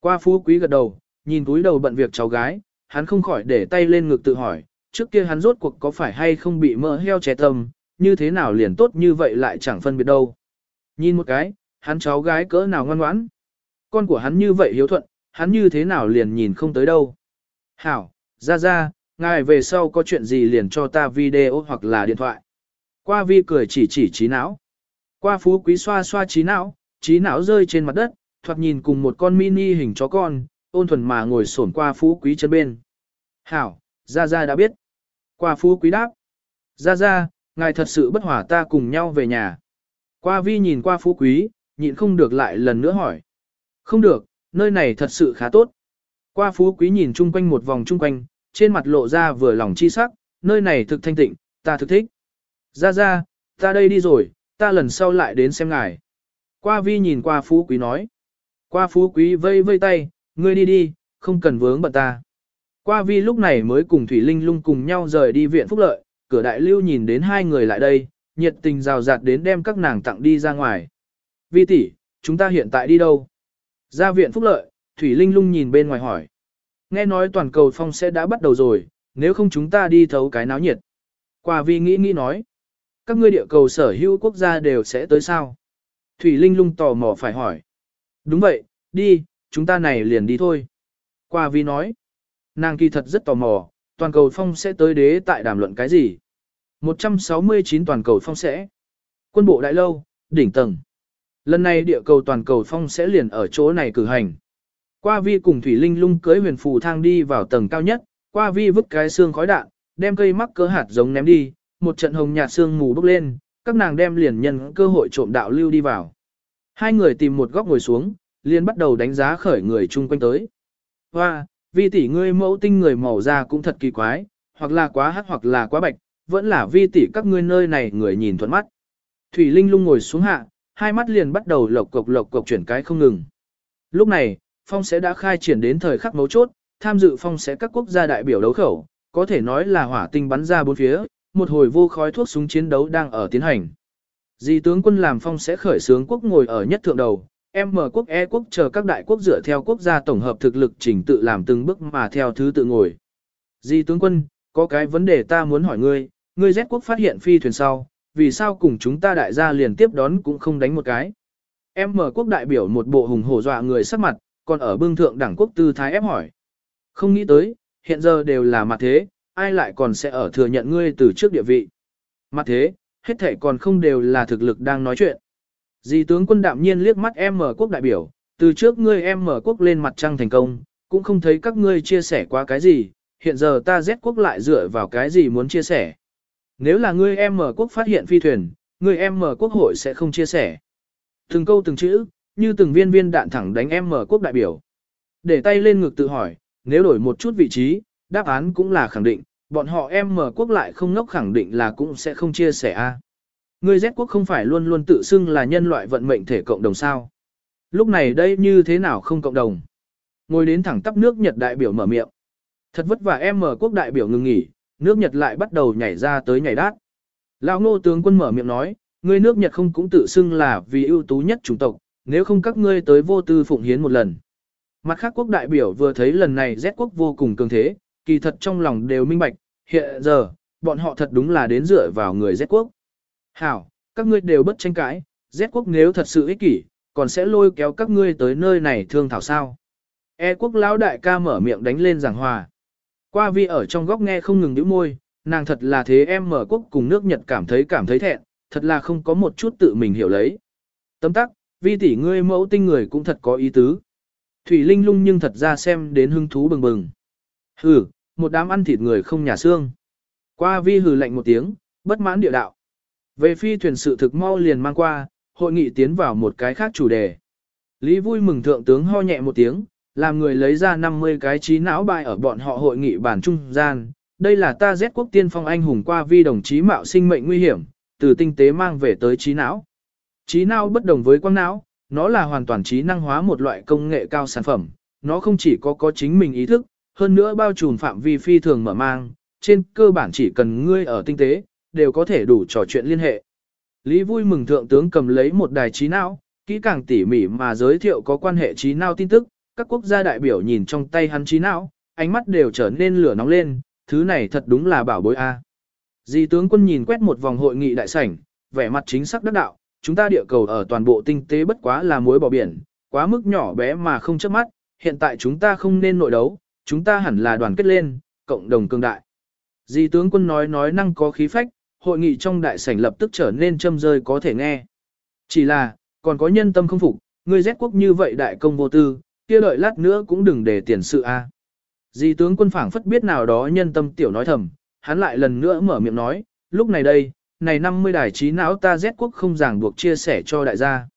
Qua phú quý gật đầu, nhìn túi đầu bận việc cháu gái, hắn không khỏi để tay lên ngực tự hỏi, trước kia hắn rốt cuộc có phải hay không bị mỡ heo trẻ tâm, như thế nào liền tốt như vậy lại chẳng phân biệt đâu. Nhìn một cái, hắn cháu gái cỡ nào ngoan ngoãn. Con của hắn như vậy hiếu thuận, hắn như thế nào liền nhìn không tới đâu. Hảo, ra ra, ngài về sau có chuyện gì liền cho ta video hoặc là điện thoại. Qua vi cười chỉ chỉ trí não. Qua phú quý xoa xoa trí não, trí não rơi trên mặt đất, thoạt nhìn cùng một con mini hình chó con, ôn thuần mà ngồi xổm qua phú quý chân bên. Hảo, ra ra đã biết. Qua phú quý đáp. Ra ra, ngài thật sự bất hòa ta cùng nhau về nhà. Qua vi nhìn qua phú quý, nhịn không được lại lần nữa hỏi. Không được, nơi này thật sự khá tốt. Qua phú quý nhìn chung quanh một vòng chung quanh, trên mặt lộ ra vừa lòng chi sắc, nơi này thực thanh tịnh, ta thực thích. Ra ra, ta đây đi rồi, ta lần sau lại đến xem ngài. Qua vi nhìn qua phú quý nói. Qua phú quý vây vây tay, ngươi đi đi, không cần vướng bận ta. Qua vi lúc này mới cùng Thủy Linh lung cùng nhau rời đi viện phúc lợi, cửa đại lưu nhìn đến hai người lại đây, nhiệt tình rào rạt đến đem các nàng tặng đi ra ngoài. Vi tỷ, chúng ta hiện tại đi đâu? Ra viện phúc lợi, Thủy Linh lung nhìn bên ngoài hỏi. Nghe nói toàn cầu phong sẽ đã bắt đầu rồi, nếu không chúng ta đi thấu cái náo nhiệt. Qua vi nghĩ nghĩ nói. Các ngươi địa cầu sở hữu quốc gia đều sẽ tới sao? Thủy Linh lung tò mò phải hỏi. Đúng vậy, đi, chúng ta này liền đi thôi. Qua vi nói. Nàng kỳ thật rất tò mò, toàn cầu phong sẽ tới đế tại đàm luận cái gì? 169 toàn cầu phong sẽ. Quân bộ đại lâu, đỉnh tầng. Lần này địa cầu toàn cầu phong sẽ liền ở chỗ này cử hành. Qua vi cùng Thủy Linh lung cưới huyền phù thang đi vào tầng cao nhất, qua vi vứt cái xương khói đạn, đem cây mắc cỡ hạt giống ném đi, một trận hồng nhạt xương mù bốc lên, các nàng đem liền nhân cơ hội trộm đạo lưu đi vào. Hai người tìm một góc ngồi xuống, liền bắt đầu đánh giá khởi người chung quanh tới. Hoa, vi tỷ ngươi mẫu tinh người màu da cũng thật kỳ quái, hoặc là quá hắc hoặc là quá bạch, vẫn là vi tỷ các ngươi nơi này người nhìn thuận mắt. Thủy Linh lung ngồi xuống hạ, hai mắt liền bắt đầu lộc cộc lộc cộc chuyển cái không ngừng. Lúc này, phong sẽ đã khai triển đến thời khắc mấu chốt, tham dự phong sẽ các quốc gia đại biểu đấu khẩu, có thể nói là hỏa tinh bắn ra bốn phía, một hồi vô khói thuốc súng chiến đấu đang ở tiến hành. Di tướng quân làm phong sẽ khởi xướng quốc ngồi ở nhất thượng đầu, Em mở quốc E quốc chờ các đại quốc dựa theo quốc gia tổng hợp thực lực chỉnh tự làm từng bước mà theo thứ tự ngồi. Di tướng quân, có cái vấn đề ta muốn hỏi ngươi, ngươi Z quốc phát hiện phi thuyền sau, vì sao cùng chúng ta đại gia liền tiếp đón cũng không đánh một cái. Em mở quốc đại biểu một bộ hùng hổ dọa người sắc mặt, còn ở bưng thượng đảng quốc tư thái ép hỏi. Không nghĩ tới, hiện giờ đều là mặt thế, ai lại còn sẽ ở thừa nhận ngươi từ trước địa vị. Mặt thế, hết thể còn không đều là thực lực đang nói chuyện. Dì tướng quân đạm nhiên liếc mắt em mở quốc đại biểu, từ trước ngươi em mở quốc lên mặt trăng thành công, cũng không thấy các ngươi chia sẻ qua cái gì, hiện giờ ta Z quốc lại dựa vào cái gì muốn chia sẻ. Nếu là ngươi em mở quốc phát hiện phi thuyền, ngươi em mở quốc hội sẽ không chia sẻ. Từng câu từng chữ, như từng viên viên đạn thẳng đánh em mở quốc đại biểu. Để tay lên ngực tự hỏi, nếu đổi một chút vị trí, đáp án cũng là khẳng định, bọn họ em mở quốc lại không ngốc khẳng định là cũng sẽ không chia sẻ a. Người Z quốc không phải luôn luôn tự xưng là nhân loại vận mệnh thể cộng đồng sao. Lúc này đây như thế nào không cộng đồng. Ngồi đến thẳng tắp nước Nhật đại biểu mở miệng. Thật vất vả em mở quốc đại biểu ngừng nghỉ, nước Nhật lại bắt đầu nhảy ra tới nhảy đát. Lão ngô tướng quân mở miệng nói, người nước Nhật không cũng tự xưng là vì ưu tú nhất chủng tộc, nếu không các ngươi tới vô tư phụng hiến một lần. Mặt khác quốc đại biểu vừa thấy lần này Z quốc vô cùng cường thế, kỳ thật trong lòng đều minh bạch, hiện giờ, bọn họ thật đúng là đến dựa vào người Z quốc. Hảo, các ngươi đều bất tranh cãi, Z quốc nếu thật sự ích kỷ, còn sẽ lôi kéo các ngươi tới nơi này thương thảo sao. E quốc lão đại ca mở miệng đánh lên giảng hòa. Qua vi ở trong góc nghe không ngừng nhíu môi, nàng thật là thế em mở quốc cùng nước Nhật cảm thấy cảm thấy thẹn, thật là không có một chút tự mình hiểu lấy. Tấm tắc, vi tỷ ngươi mẫu tinh người cũng thật có ý tứ. Thủy Linh lung nhưng thật ra xem đến hứng thú bừng bừng. Hừ, một đám ăn thịt người không nhà xương. Qua vi hừ lạnh một tiếng, bất mãn địa đạo. Về phi thuyền sự thực mau liền mang qua, hội nghị tiến vào một cái khác chủ đề. Lý vui mừng thượng tướng ho nhẹ một tiếng, làm người lấy ra 50 cái trí não bài ở bọn họ hội nghị bản trung gian. Đây là ta Z quốc tiên phong anh hùng qua vi đồng chí mạo sinh mệnh nguy hiểm, từ tinh tế mang về tới trí não. Trí não bất đồng với quang não, nó là hoàn toàn trí năng hóa một loại công nghệ cao sản phẩm, nó không chỉ có có chính mình ý thức, hơn nữa bao trùm phạm vi phi thường mở mang, trên cơ bản chỉ cần ngươi ở tinh tế, đều có thể đủ trò chuyện liên hệ. Lý vui mừng thượng tướng cầm lấy một đài trí não, kỹ càng tỉ mỉ mà giới thiệu có quan hệ trí não tin tức, các quốc gia đại biểu nhìn trong tay hắn trí não, ánh mắt đều trở nên lửa nóng lên, thứ này thật đúng là bảo bối a. Di tướng quân nhìn quét một vòng hội nghị đại sảnh, vẻ mặt chính xác đắc đạo, chúng ta địa cầu ở toàn bộ tinh tế bất quá là muối bỏ biển, quá mức nhỏ bé mà không chớp mắt, hiện tại chúng ta không nên nội đấu, chúng ta hẳn là đoàn kết lên, cộng đồng cương đại. Di tướng quân nói nói năng có khí phách, hội nghị trong đại sảnh lập tức trở nên châm rơi có thể nghe. Chỉ là, còn có nhân tâm không phục, người rét quốc như vậy đại công vô tư, kia đợi lát nữa cũng đừng để tiền sự a. À. Di tướng quân phảng phất biết nào đó nhân tâm tiểu nói thầm, hắn lại lần nữa mở miệng nói, lúc này đây, này 50 đài trí não ta rét quốc không ràng buộc chia sẻ cho đại gia.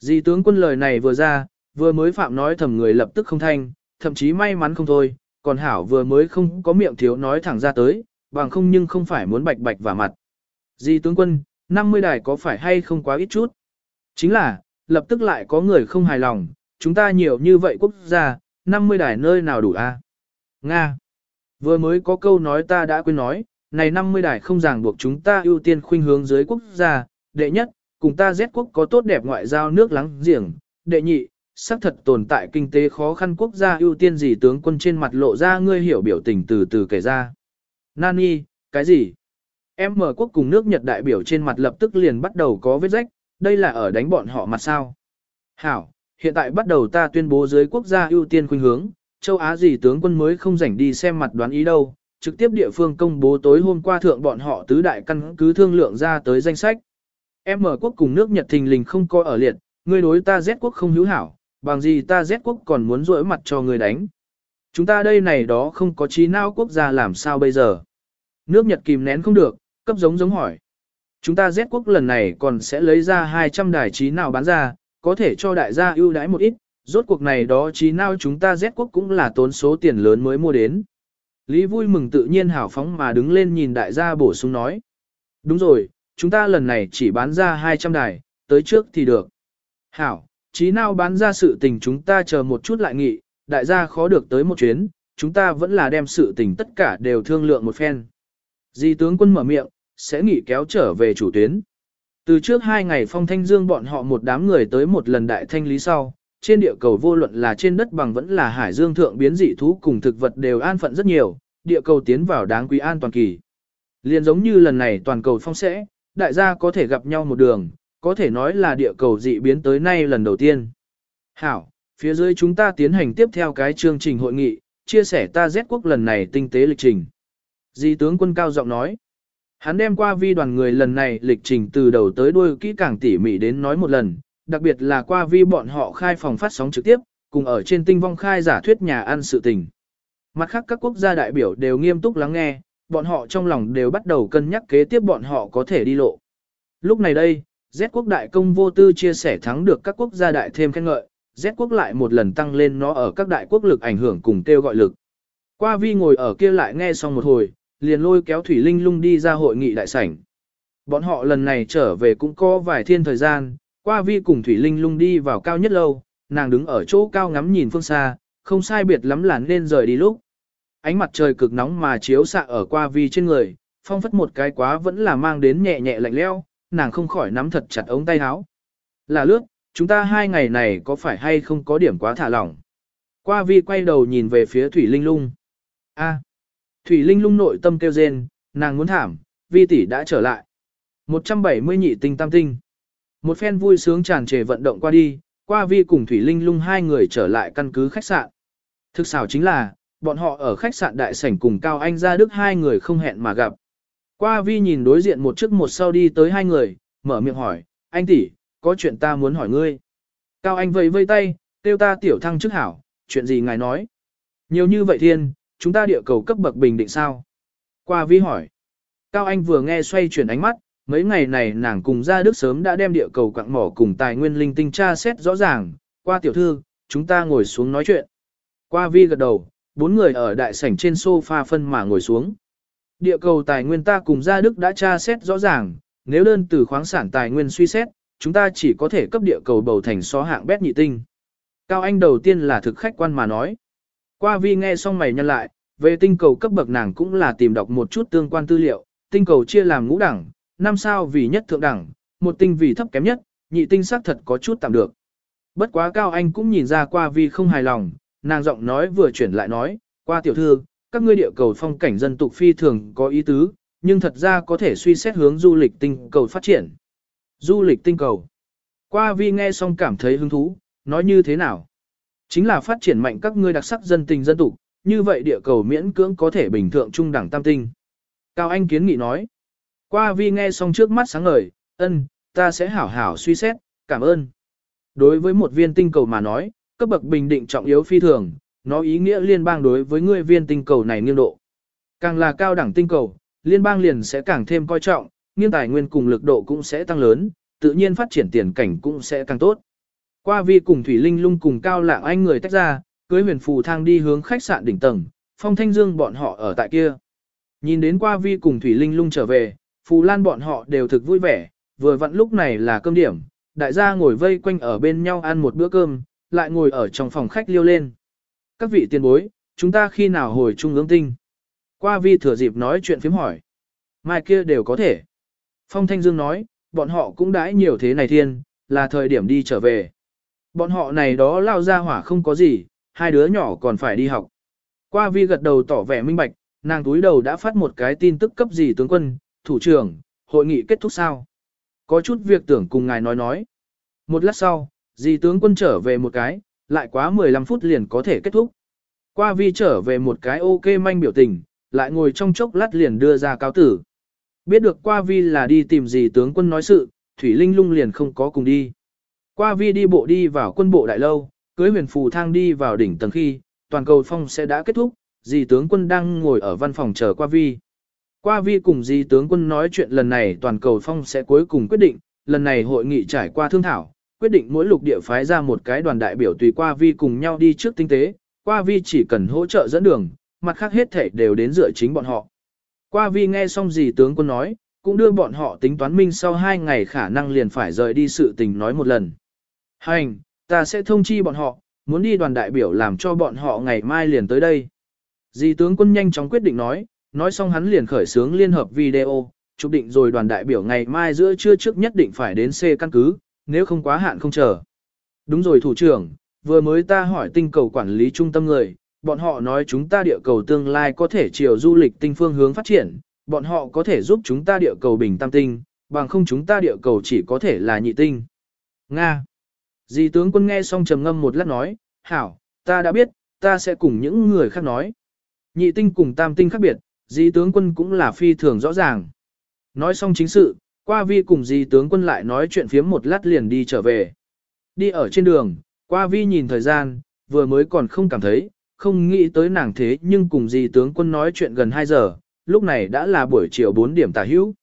Di tướng quân lời này vừa ra, vừa mới phạm nói thầm người lập tức không thanh, thậm chí may mắn không thôi, còn hảo vừa mới không có miệng thiếu nói thẳng ra tới, bằng không nhưng không phải muốn bạch bạch và mặt. Di tướng quân, 50 đài có phải hay không quá ít chút? Chính là, lập tức lại có người không hài lòng, chúng ta nhiều như vậy quốc gia, 50 đài nơi nào đủ a? Nga. Vừa mới có câu nói ta đã quên nói, này 50 đài không ràng buộc chúng ta ưu tiên khuynh hướng dưới quốc gia, đệ nhất, cùng ta Z quốc có tốt đẹp ngoại giao nước láng giềng, đệ nhị, xác thật tồn tại kinh tế khó khăn quốc gia ưu tiên gì tướng quân trên mặt lộ ra ngươi hiểu biểu tình từ từ kể ra. Nani, cái gì? Em mở quốc cùng nước Nhật đại biểu trên mặt lập tức liền bắt đầu có vết rách, đây là ở đánh bọn họ mặt sao. Hảo, hiện tại bắt đầu ta tuyên bố dưới quốc gia ưu tiên khuynh hướng, châu Á gì tướng quân mới không rảnh đi xem mặt đoán ý đâu, trực tiếp địa phương công bố tối hôm qua thượng bọn họ tứ đại căn cứ thương lượng ra tới danh sách. Em mở quốc cùng nước Nhật thình lình không coi ở liệt, ngươi đối ta Z quốc không hữu hảo, bằng gì ta Z quốc còn muốn rỗi mặt cho người đánh. Chúng ta đây này đó không có trí nào quốc gia làm sao bây giờ. Nước Nhật kìm nén không được, cấp giống giống hỏi. Chúng ta Z quốc lần này còn sẽ lấy ra 200 đài trí nào bán ra, có thể cho đại gia ưu đãi một ít, rốt cuộc này đó trí nào chúng ta Z quốc cũng là tốn số tiền lớn mới mua đến. Lý vui mừng tự nhiên hào phóng mà đứng lên nhìn đại gia bổ sung nói. Đúng rồi, chúng ta lần này chỉ bán ra 200 đài, tới trước thì được. Hảo, trí nào bán ra sự tình chúng ta chờ một chút lại nghị, đại gia khó được tới một chuyến, chúng ta vẫn là đem sự tình tất cả đều thương lượng một phen. Di tướng quân mở miệng, sẽ nghỉ kéo trở về chủ tuyến. Từ trước hai ngày phong thanh dương bọn họ một đám người tới một lần đại thanh lý sau, trên địa cầu vô luận là trên đất bằng vẫn là hải dương thượng biến dị thú cùng thực vật đều an phận rất nhiều, địa cầu tiến vào đáng quý an toàn kỳ. Liên giống như lần này toàn cầu phong sẽ, đại gia có thể gặp nhau một đường, có thể nói là địa cầu dị biến tới nay lần đầu tiên. Hảo, phía dưới chúng ta tiến hành tiếp theo cái chương trình hội nghị, chia sẻ ta Z quốc lần này tinh tế lịch trình. Di tướng quân cao giọng nói. Hắn đem qua vi đoàn người lần này lịch trình từ đầu tới đuôi kỹ càng tỉ mỉ đến nói một lần, đặc biệt là qua vi bọn họ khai phòng phát sóng trực tiếp, cùng ở trên tinh vong khai giả thuyết nhà ăn sự tình. Mặt khác các quốc gia đại biểu đều nghiêm túc lắng nghe, bọn họ trong lòng đều bắt đầu cân nhắc kế tiếp bọn họ có thể đi lộ. Lúc này đây, Z quốc đại công vô tư chia sẻ thắng được các quốc gia đại thêm khen ngợi, Z quốc lại một lần tăng lên nó ở các đại quốc lực ảnh hưởng cùng kêu gọi lực. Qua vi ngồi ở kia lại nghe xong một hồi, liền lôi kéo Thủy Linh lung đi ra hội nghị đại sảnh. Bọn họ lần này trở về cũng có vài thiên thời gian, qua vi cùng Thủy Linh lung đi vào cao nhất lâu, nàng đứng ở chỗ cao ngắm nhìn phương xa, không sai biệt lắm là nên rời đi lúc. Ánh mặt trời cực nóng mà chiếu xạ ở qua vi trên người, phong phất một cái quá vẫn là mang đến nhẹ nhẹ lạnh leo, nàng không khỏi nắm thật chặt ống tay áo. Là lướt, chúng ta hai ngày này có phải hay không có điểm quá thả lỏng. Qua vi quay đầu nhìn về phía Thủy Linh lung. A. Thủy Linh lung nội tâm kêu rên, nàng muốn thảm, vi tỷ đã trở lại. 170 nhị tinh tam tinh. Một phen vui sướng tràn trề vận động qua đi, qua vi cùng Thủy Linh lung hai người trở lại căn cứ khách sạn. Thực xảo chính là, bọn họ ở khách sạn đại sảnh cùng Cao Anh ra đức hai người không hẹn mà gặp. Qua vi nhìn đối diện một trước một sau đi tới hai người, mở miệng hỏi, anh tỷ, có chuyện ta muốn hỏi ngươi. Cao Anh vẫy vây tay, tiêu ta tiểu thăng chức hảo, chuyện gì ngài nói. Nhiều như vậy thiên, chúng ta địa cầu cấp bậc bình định sao? Qua vi hỏi. Cao Anh vừa nghe xoay chuyển ánh mắt, mấy ngày này nàng cùng ra đức sớm đã đem địa cầu quặng mỏ cùng tài nguyên linh tinh tra xét rõ ràng. Qua tiểu thư, chúng ta ngồi xuống nói chuyện. Qua vi gật đầu, bốn người ở đại sảnh trên sofa phân mà ngồi xuống. Địa cầu tài nguyên ta cùng gia đức đã tra xét rõ ràng, nếu đơn từ khoáng sản tài nguyên suy xét, chúng ta chỉ có thể cấp địa cầu bầu thành so hạng bét nhị tinh. Cao Anh đầu tiên là thực khách quan mà nói. Qua vi nghe xong mày nhân lại, về tinh cầu cấp bậc nàng cũng là tìm đọc một chút tương quan tư liệu, tinh cầu chia làm ngũ đẳng, năm sao vì nhất thượng đẳng, một tinh vì thấp kém nhất, nhị tinh xác thật có chút tạm được. Bất quá Cao Anh cũng nhìn ra qua vi không hài lòng, nàng giọng nói vừa chuyển lại nói, qua tiểu thư, các ngươi địa cầu phong cảnh dân tục phi thường có ý tứ, nhưng thật ra có thể suy xét hướng du lịch tinh cầu phát triển. Du lịch tinh cầu. Qua vi nghe xong cảm thấy hứng thú, nói như thế nào? Chính là phát triển mạnh các ngươi đặc sắc dân tình dân tục, như vậy địa cầu miễn cưỡng có thể bình thượng trung đẳng tam tinh. Cao Anh kiến nghị nói. Qua vi nghe xong trước mắt sáng ngời, ân, ta sẽ hảo hảo suy xét, cảm ơn. Đối với một viên tinh cầu mà nói, cấp bậc bình định trọng yếu phi thường, nó ý nghĩa liên bang đối với ngươi viên tinh cầu này nghiêng độ. Càng là cao đẳng tinh cầu, liên bang liền sẽ càng thêm coi trọng, nghiêng tài nguyên cùng lực độ cũng sẽ tăng lớn, tự nhiên phát triển tiền cảnh cũng sẽ càng tốt. Qua vi cùng Thủy Linh lung cùng Cao Lạng Anh người tách ra, cưới huyền phù thang đi hướng khách sạn đỉnh tầng, phong thanh dương bọn họ ở tại kia. Nhìn đến qua vi cùng Thủy Linh lung trở về, phù lan bọn họ đều thực vui vẻ, vừa vặn lúc này là cơm điểm, đại gia ngồi vây quanh ở bên nhau ăn một bữa cơm, lại ngồi ở trong phòng khách liêu lên. Các vị tiền bối, chúng ta khi nào hồi trung ương tinh? Qua vi thừa dịp nói chuyện phím hỏi. Mai kia đều có thể. Phong Thanh Dương nói, bọn họ cũng đãi nhiều thế này thiên, là thời điểm đi trở về. Bọn họ này đó lao ra hỏa không có gì, hai đứa nhỏ còn phải đi học. Qua vi gật đầu tỏ vẻ minh bạch, nàng túi đầu đã phát một cái tin tức cấp gì tướng quân, thủ trưởng, hội nghị kết thúc sao? Có chút việc tưởng cùng ngài nói nói. Một lát sau, dì tướng quân trở về một cái, lại quá 15 phút liền có thể kết thúc. Qua vi trở về một cái ok manh biểu tình, lại ngồi trong chốc lát liền đưa ra cáo tử. Biết được qua vi là đi tìm gì tướng quân nói sự, Thủy Linh lung liền không có cùng đi. Qua vi đi bộ đi vào quân bộ đại lâu, cưới huyền phù thang đi vào đỉnh tầng khi, toàn cầu phong sẽ đã kết thúc, dì tướng quân đang ngồi ở văn phòng chờ qua vi. Qua vi cùng dì tướng quân nói chuyện lần này toàn cầu phong sẽ cuối cùng quyết định, lần này hội nghị trải qua thương thảo, quyết định mỗi lục địa phái ra một cái đoàn đại biểu tùy qua vi cùng nhau đi trước tinh tế, qua vi chỉ cần hỗ trợ dẫn đường, mặt khác hết thể đều đến dựa chính bọn họ. Qua vi nghe xong gì tướng quân nói, cũng đưa bọn họ tính toán minh sau hai ngày khả năng liền phải rời đi sự tình nói một lần. Hành, ta sẽ thông chi bọn họ, muốn đi đoàn đại biểu làm cho bọn họ ngày mai liền tới đây. Dì tướng quân nhanh chóng quyết định nói, nói xong hắn liền khởi xướng liên hợp video, chụp định rồi đoàn đại biểu ngày mai giữa trưa trước nhất định phải đến C căn cứ, nếu không quá hạn không chờ. Đúng rồi thủ trưởng, vừa mới ta hỏi tinh cầu quản lý trung tâm người, bọn họ nói chúng ta địa cầu tương lai có thể chiều du lịch tinh phương hướng phát triển, bọn họ có thể giúp chúng ta địa cầu bình tam tinh, bằng không chúng ta địa cầu chỉ có thể là nhị tinh. Nga. Dì tướng quân nghe xong trầm ngâm một lát nói, hảo, ta đã biết, ta sẽ cùng những người khác nói. Nhị tinh cùng tam tinh khác biệt, dì tướng quân cũng là phi thường rõ ràng. Nói xong chính sự, qua vi cùng Di tướng quân lại nói chuyện phiếm một lát liền đi trở về. Đi ở trên đường, qua vi nhìn thời gian, vừa mới còn không cảm thấy, không nghĩ tới nàng thế nhưng cùng Di tướng quân nói chuyện gần 2 giờ, lúc này đã là buổi chiều 4 điểm tả hữu.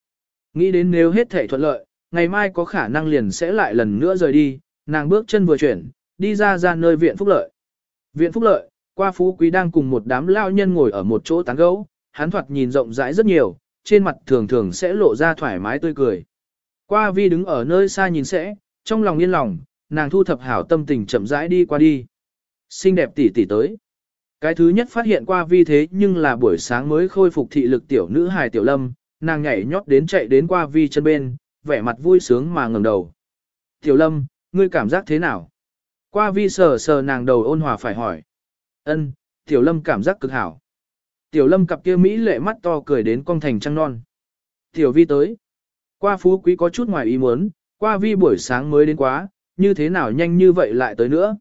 Nghĩ đến nếu hết thể thuận lợi, ngày mai có khả năng liền sẽ lại lần nữa rời đi, nàng bước chân vừa chuyển, đi ra ra nơi viện phúc lợi. Viện phúc lợi, qua phú quý đang cùng một đám lao nhân ngồi ở một chỗ tán gấu, hắn thoạt nhìn rộng rãi rất nhiều, trên mặt thường thường sẽ lộ ra thoải mái tươi cười. Qua vi đứng ở nơi xa nhìn sẽ, trong lòng yên lòng, nàng thu thập hảo tâm tình chậm rãi đi qua đi. Xinh đẹp tỷ tỷ tới. Cái thứ nhất phát hiện qua vi thế nhưng là buổi sáng mới khôi phục thị lực tiểu nữ hài tiểu lâm, nàng nhảy nhót đến chạy đến qua vi chân bên, vẻ mặt vui sướng mà ngẩng đầu. Tiểu lâm, ngươi cảm giác thế nào? Qua vi sờ sờ nàng đầu ôn hòa phải hỏi. Ân, tiểu lâm cảm giác cực hảo. Tiểu lâm cặp kia Mỹ lệ mắt to cười đến cong thành trăng non. Tiểu vi tới. Qua phú quý có chút ngoài ý muốn, qua vi buổi sáng mới đến quá, như thế nào nhanh như vậy lại tới nữa.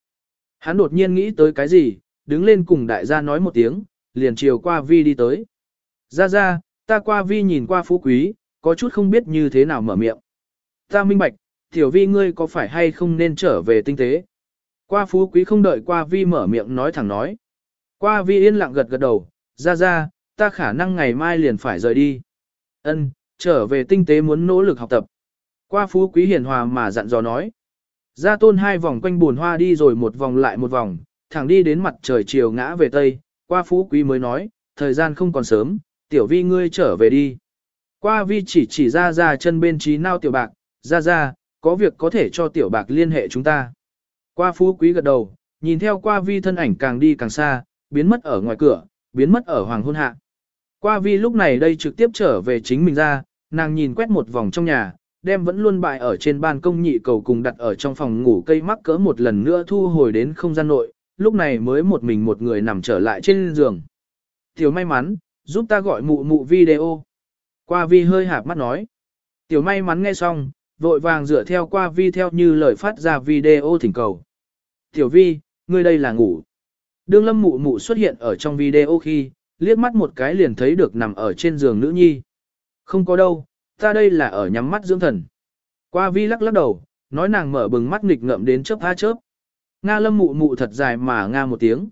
Hắn đột nhiên nghĩ tới cái gì, đứng lên cùng đại gia nói một tiếng, liền chiều qua vi đi tới. Ra ra, ta qua vi nhìn qua phú quý, có chút không biết như thế nào mở miệng. Ta minh bạch, tiểu vi ngươi có phải hay không nên trở về tinh tế. Qua phú quý không đợi qua vi mở miệng nói thẳng nói. Qua vi yên lặng gật gật đầu, ra ra, ta khả năng ngày mai liền phải rời đi. Ân, trở về tinh tế muốn nỗ lực học tập. Qua phú quý hiền hòa mà dặn dò nói. Gia tôn hai vòng quanh buồn hoa đi rồi một vòng lại một vòng, thẳng đi đến mặt trời chiều ngã về tây, qua phú quý mới nói, thời gian không còn sớm, tiểu vi ngươi trở về đi. Qua vi chỉ chỉ ra ra chân bên trí nao tiểu bạc, ra ra, có việc có thể cho tiểu bạc liên hệ chúng ta. Qua phú quý gật đầu, nhìn theo qua vi thân ảnh càng đi càng xa, biến mất ở ngoài cửa, biến mất ở hoàng hôn hạ. Qua vi lúc này đây trực tiếp trở về chính mình ra, nàng nhìn quét một vòng trong nhà, đem vẫn luôn bại ở trên ban công nhị cầu cùng đặt ở trong phòng ngủ cây mắc cỡ một lần nữa thu hồi đến không gian nội, lúc này mới một mình một người nằm trở lại trên giường. Tiểu may mắn, giúp ta gọi mụ mụ video. Qua vi hơi hạp mắt nói. Tiểu may mắn nghe xong, vội vàng dựa theo qua vi theo như lời phát ra video thỉnh cầu. Tiểu vi, ngươi đây là ngủ. Đương lâm mụ mụ xuất hiện ở trong video khi, liếc mắt một cái liền thấy được nằm ở trên giường nữ nhi. Không có đâu, ta đây là ở nhắm mắt dưỡng thần. Qua vi lắc lắc đầu, nói nàng mở bừng mắt nghịch ngợm đến chớp tha chớp. Nga lâm mụ mụ thật dài mà nga một tiếng.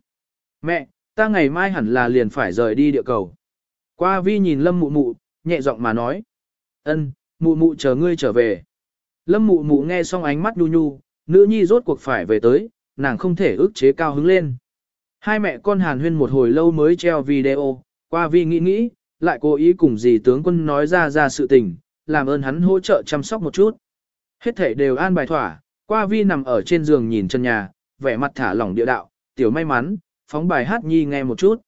Mẹ, ta ngày mai hẳn là liền phải rời đi địa cầu. Qua vi nhìn lâm mụ mụ, nhẹ giọng mà nói. ân, mụ mụ chờ ngươi trở về. Lâm mụ mụ nghe xong ánh mắt nhu nhu, nữ nhi rốt cuộc phải về tới, nàng không thể ức chế cao hứng lên. Hai mẹ con hàn huyên một hồi lâu mới treo video, qua vi nghĩ nghĩ, lại cố ý cùng dì tướng quân nói ra ra sự tình, làm ơn hắn hỗ trợ chăm sóc một chút. Hết thể đều an bài thỏa, qua vi nằm ở trên giường nhìn chân nhà, vẻ mặt thả lỏng địa đạo, tiểu may mắn, phóng bài hát nhi nghe một chút.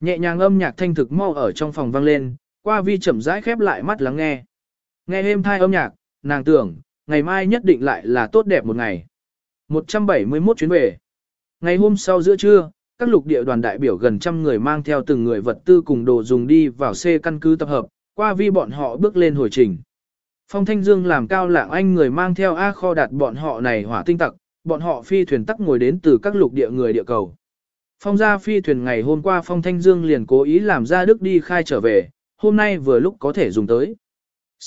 Nhẹ nhàng âm nhạc thanh thực mau ở trong phòng vang lên, qua vi chậm rãi khép lại mắt lắng nghe. Nghe êm thai âm nhạc, nàng tưởng, ngày mai nhất định lại là tốt đẹp một ngày. 171 chuyến về. Ngày hôm sau giữa trưa, các lục địa đoàn đại biểu gần trăm người mang theo từng người vật tư cùng đồ dùng đi vào xe căn cứ tập hợp, qua vi bọn họ bước lên hồi trình. Phong Thanh Dương làm cao lạng anh người mang theo A kho đạt bọn họ này hỏa tinh tặc, bọn họ phi thuyền tắc ngồi đến từ các lục địa người địa cầu. Phong gia phi thuyền ngày hôm qua Phong Thanh Dương liền cố ý làm ra đức đi khai trở về, hôm nay vừa lúc có thể dùng tới.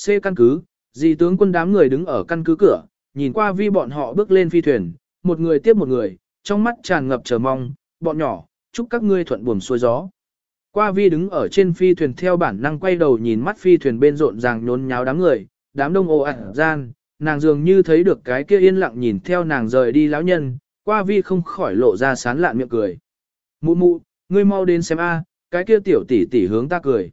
C căn cứ, dì tướng quân đám người đứng ở căn cứ cửa, nhìn qua vi bọn họ bước lên phi thuyền, một người tiếp một người, trong mắt tràn ngập chờ mong, bọn nhỏ, chúc các ngươi thuận buồm xuôi gió. Qua vi đứng ở trên phi thuyền theo bản năng quay đầu nhìn mắt phi thuyền bên rộn ràng nhốn nháo đám người, đám đông ồ ạt gian, nàng dường như thấy được cái kia yên lặng nhìn theo nàng rời đi lão nhân, qua vi không khỏi lộ ra sán lạn miệng cười. Mụ mụ, ngươi mau đến xem a, cái kia tiểu tỷ tỷ hướng ta cười.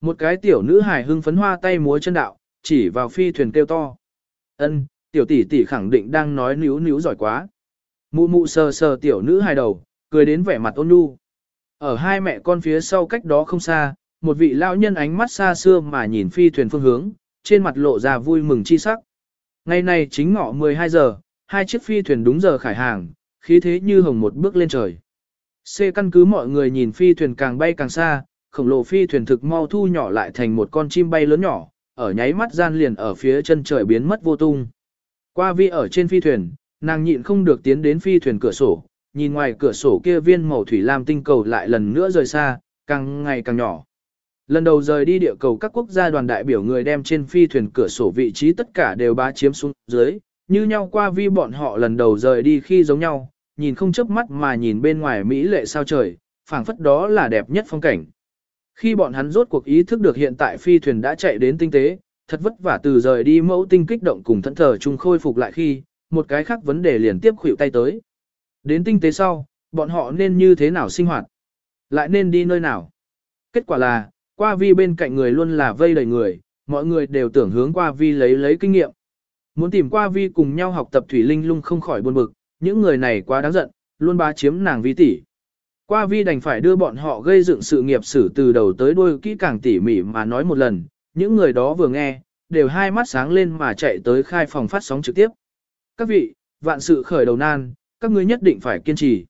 Một cái tiểu nữ hài hưng phấn hoa tay múa chân đạo, chỉ vào phi thuyền kêu to. Ân, tiểu tỷ tỷ khẳng định đang nói níu níu giỏi quá. Mụ mụ sờ sờ tiểu nữ hài đầu, cười đến vẻ mặt ôn nhu. Ở hai mẹ con phía sau cách đó không xa, một vị lão nhân ánh mắt xa xưa mà nhìn phi thuyền phương hướng, trên mặt lộ ra vui mừng chi sắc. Ngày này chính ngọ 12 giờ, hai chiếc phi thuyền đúng giờ khải hàng, khí thế như hồng một bước lên trời. C căn cứ mọi người nhìn phi thuyền càng bay càng xa, khổng lồ phi thuyền thực mau thu nhỏ lại thành một con chim bay lớn nhỏ, ở nháy mắt gian liền ở phía chân trời biến mất vô tung. Qua vi ở trên phi thuyền, nàng nhịn không được tiến đến phi thuyền cửa sổ, nhìn ngoài cửa sổ kia viên màu thủy lam tinh cầu lại lần nữa rời xa, càng ngày càng nhỏ. Lần đầu rời đi địa cầu các quốc gia đoàn đại biểu người đem trên phi thuyền cửa sổ vị trí tất cả đều bá chiếm xuống dưới, như nhau qua vi bọn họ lần đầu rời đi khi giống nhau, nhìn không chớp mắt mà nhìn bên ngoài Mỹ lệ sao trời, phảng phất đó là đẹp nhất phong cảnh. Khi bọn hắn rốt cuộc ý thức được hiện tại phi thuyền đã chạy đến tinh tế, thật vất vả từ rời đi mẫu tinh kích động cùng thẫn thờ chung khôi phục lại khi, một cái khác vấn đề liền tiếp khuỷu tay tới. Đến tinh tế sau, bọn họ nên như thế nào sinh hoạt? Lại nên đi nơi nào? Kết quả là, qua vi bên cạnh người luôn là vây đầy người, mọi người đều tưởng hướng qua vi lấy lấy kinh nghiệm. Muốn tìm qua vi cùng nhau học tập thủy linh lung không khỏi buồn bực, những người này quá đáng giận, luôn bá chiếm nàng vi tỷ. Qua vi đành phải đưa bọn họ gây dựng sự nghiệp sử từ đầu tới đuôi kỹ càng tỉ mỉ mà nói một lần, những người đó vừa nghe, đều hai mắt sáng lên mà chạy tới khai phòng phát sóng trực tiếp. Các vị, vạn sự khởi đầu nan, các ngươi nhất định phải kiên trì.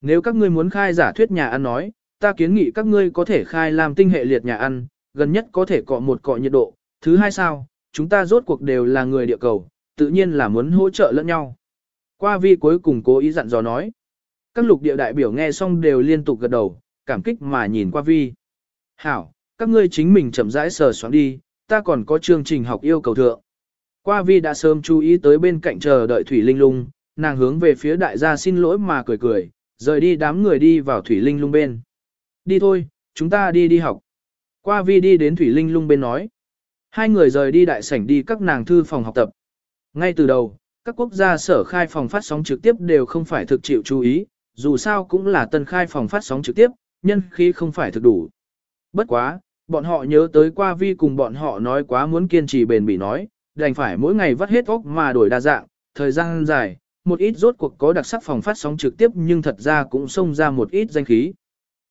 Nếu các ngươi muốn khai giả thuyết nhà ăn nói, ta kiến nghị các ngươi có thể khai làm tinh hệ liệt nhà ăn, gần nhất có thể cọ một cọ nhiệt độ. Thứ hai sao, chúng ta rốt cuộc đều là người địa cầu, tự nhiên là muốn hỗ trợ lẫn nhau. Qua vi cuối cùng cố ý dặn dò nói. Các lục địa đại biểu nghe xong đều liên tục gật đầu, cảm kích mà nhìn qua vi. Hảo, các ngươi chính mình chậm rãi sờ soáng đi, ta còn có chương trình học yêu cầu thượng. Qua vi đã sớm chú ý tới bên cạnh chờ đợi Thủy Linh Lung, nàng hướng về phía đại gia xin lỗi mà cười cười, rời đi đám người đi vào Thủy Linh Lung bên. Đi thôi, chúng ta đi đi học. Qua vi đi đến Thủy Linh Lung bên nói. Hai người rời đi đại sảnh đi các nàng thư phòng học tập. Ngay từ đầu, các quốc gia sở khai phòng phát sóng trực tiếp đều không phải thực chịu chú ý, dù sao cũng là tân khai phòng phát sóng trực tiếp, nhân khí không phải thực đủ. Bất quá, bọn họ nhớ tới qua vi cùng bọn họ nói quá muốn kiên trì bền bỉ nói, đành phải mỗi ngày vắt hết óc mà đổi đa dạng, thời gian dài, một ít rốt cuộc có đặc sắc phòng phát sóng trực tiếp nhưng thật ra cũng xông ra một ít danh khí.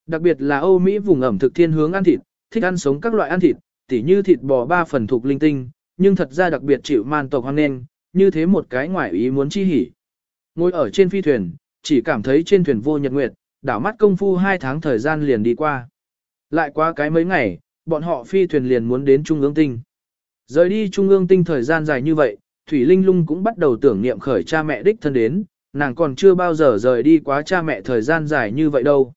Đặc biệt là Âu Mỹ vùng ẩm thực thiên hướng ăn thịt, thích ăn sống các loại ăn thịt, tỉ như thịt bò ba phần thuộc linh tinh, nhưng thật ra đặc biệt chịu man tộc hoang nên, như thế một cái ngoại ý muốn chi hỉ. Ngồi ở trên phi thuyền, chỉ cảm thấy trên thuyền vô nhật nguyệt, đảo mắt công phu hai tháng thời gian liền đi qua. Lại qua cái mấy ngày, bọn họ phi thuyền liền muốn đến Trung ương tinh. Rời đi Trung ương tinh thời gian dài như vậy, Thủy Linh Lung cũng bắt đầu tưởng niệm khởi cha mẹ đích thân đến, nàng còn chưa bao giờ rời đi quá cha mẹ thời gian dài như vậy đâu.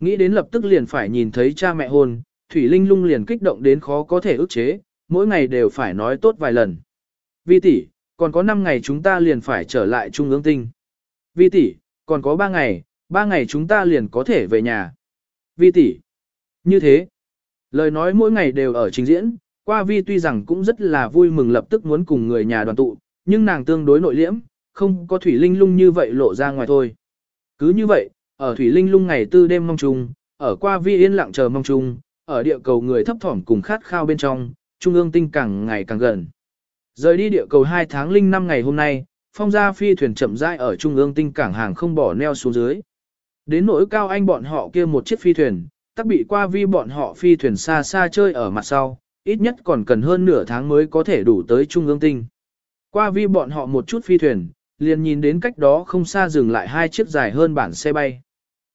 Nghĩ đến lập tức liền phải nhìn thấy cha mẹ hôn, Thủy Linh Lung liền kích động đến khó có thể ức chế, mỗi ngày đều phải nói tốt vài lần. Vi tỷ, còn có 5 ngày chúng ta liền phải trở lại Trung ương tinh. Vi tỷ, còn có 3 ngày, 3 ngày chúng ta liền có thể về nhà. Vi tỷ. Như thế. Lời nói mỗi ngày đều ở trình diễn, qua vi tuy rằng cũng rất là vui mừng lập tức muốn cùng người nhà đoàn tụ, nhưng nàng tương đối nội liễm, không có Thủy Linh lung như vậy lộ ra ngoài thôi. Cứ như vậy, ở Thủy Linh lung ngày tư đêm mong chung, ở qua vi yên lặng chờ mong chung, ở địa cầu người thấp thỏm cùng khát khao bên trong, trung ương tinh càng ngày càng gần. Rời đi địa cầu 2 tháng linh năm ngày hôm nay, phong gia phi thuyền chậm rãi ở trung ương tinh cảng hàng không bỏ neo xuống dưới. Đến nỗi cao anh bọn họ kia một chiếc phi thuyền, tắc bị qua vi bọn họ phi thuyền xa xa chơi ở mặt sau, ít nhất còn cần hơn nửa tháng mới có thể đủ tới trung ương tinh. Qua vi bọn họ một chút phi thuyền, liền nhìn đến cách đó không xa dừng lại hai chiếc dài hơn bản xe bay.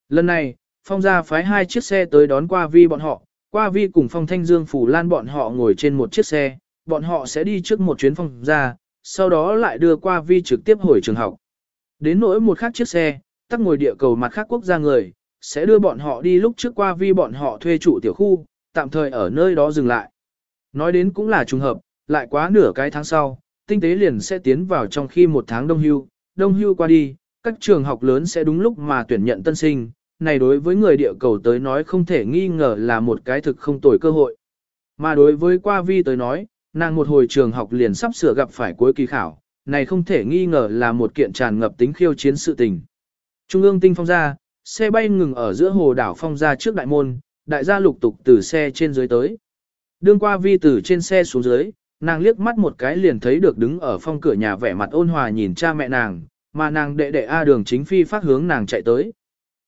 Lần này, phong gia phái hai chiếc xe tới đón qua vi bọn họ, qua vi cùng phong thanh dương phủ lan bọn họ ngồi trên một chiếc xe, bọn họ sẽ đi trước một chuyến phong gia, sau đó lại đưa qua vi trực tiếp hồi trường học. Đến nỗi một khác chiếc xe, tắc ngồi địa cầu mặt khác quốc gia người, sẽ đưa bọn họ đi lúc trước qua vi bọn họ thuê trụ tiểu khu, tạm thời ở nơi đó dừng lại. Nói đến cũng là trùng hợp, lại quá nửa cái tháng sau, tinh tế liền sẽ tiến vào trong khi một tháng đông hưu, đông hưu qua đi, các trường học lớn sẽ đúng lúc mà tuyển nhận tân sinh, này đối với người địa cầu tới nói không thể nghi ngờ là một cái thực không tồi cơ hội. Mà đối với qua vi tới nói, nàng một hồi trường học liền sắp sửa gặp phải cuối kỳ khảo, này không thể nghi ngờ là một kiện tràn ngập tính khiêu chiến sự tình. Trung ương tinh phong ra, xe bay ngừng ở giữa hồ đảo phong ra trước đại môn, đại gia lục tục từ xe trên dưới tới. Đương qua vi từ trên xe xuống dưới, nàng liếc mắt một cái liền thấy được đứng ở phong cửa nhà vẻ mặt ôn hòa nhìn cha mẹ nàng, mà nàng đệ đệ A đường chính phi phát hướng nàng chạy tới.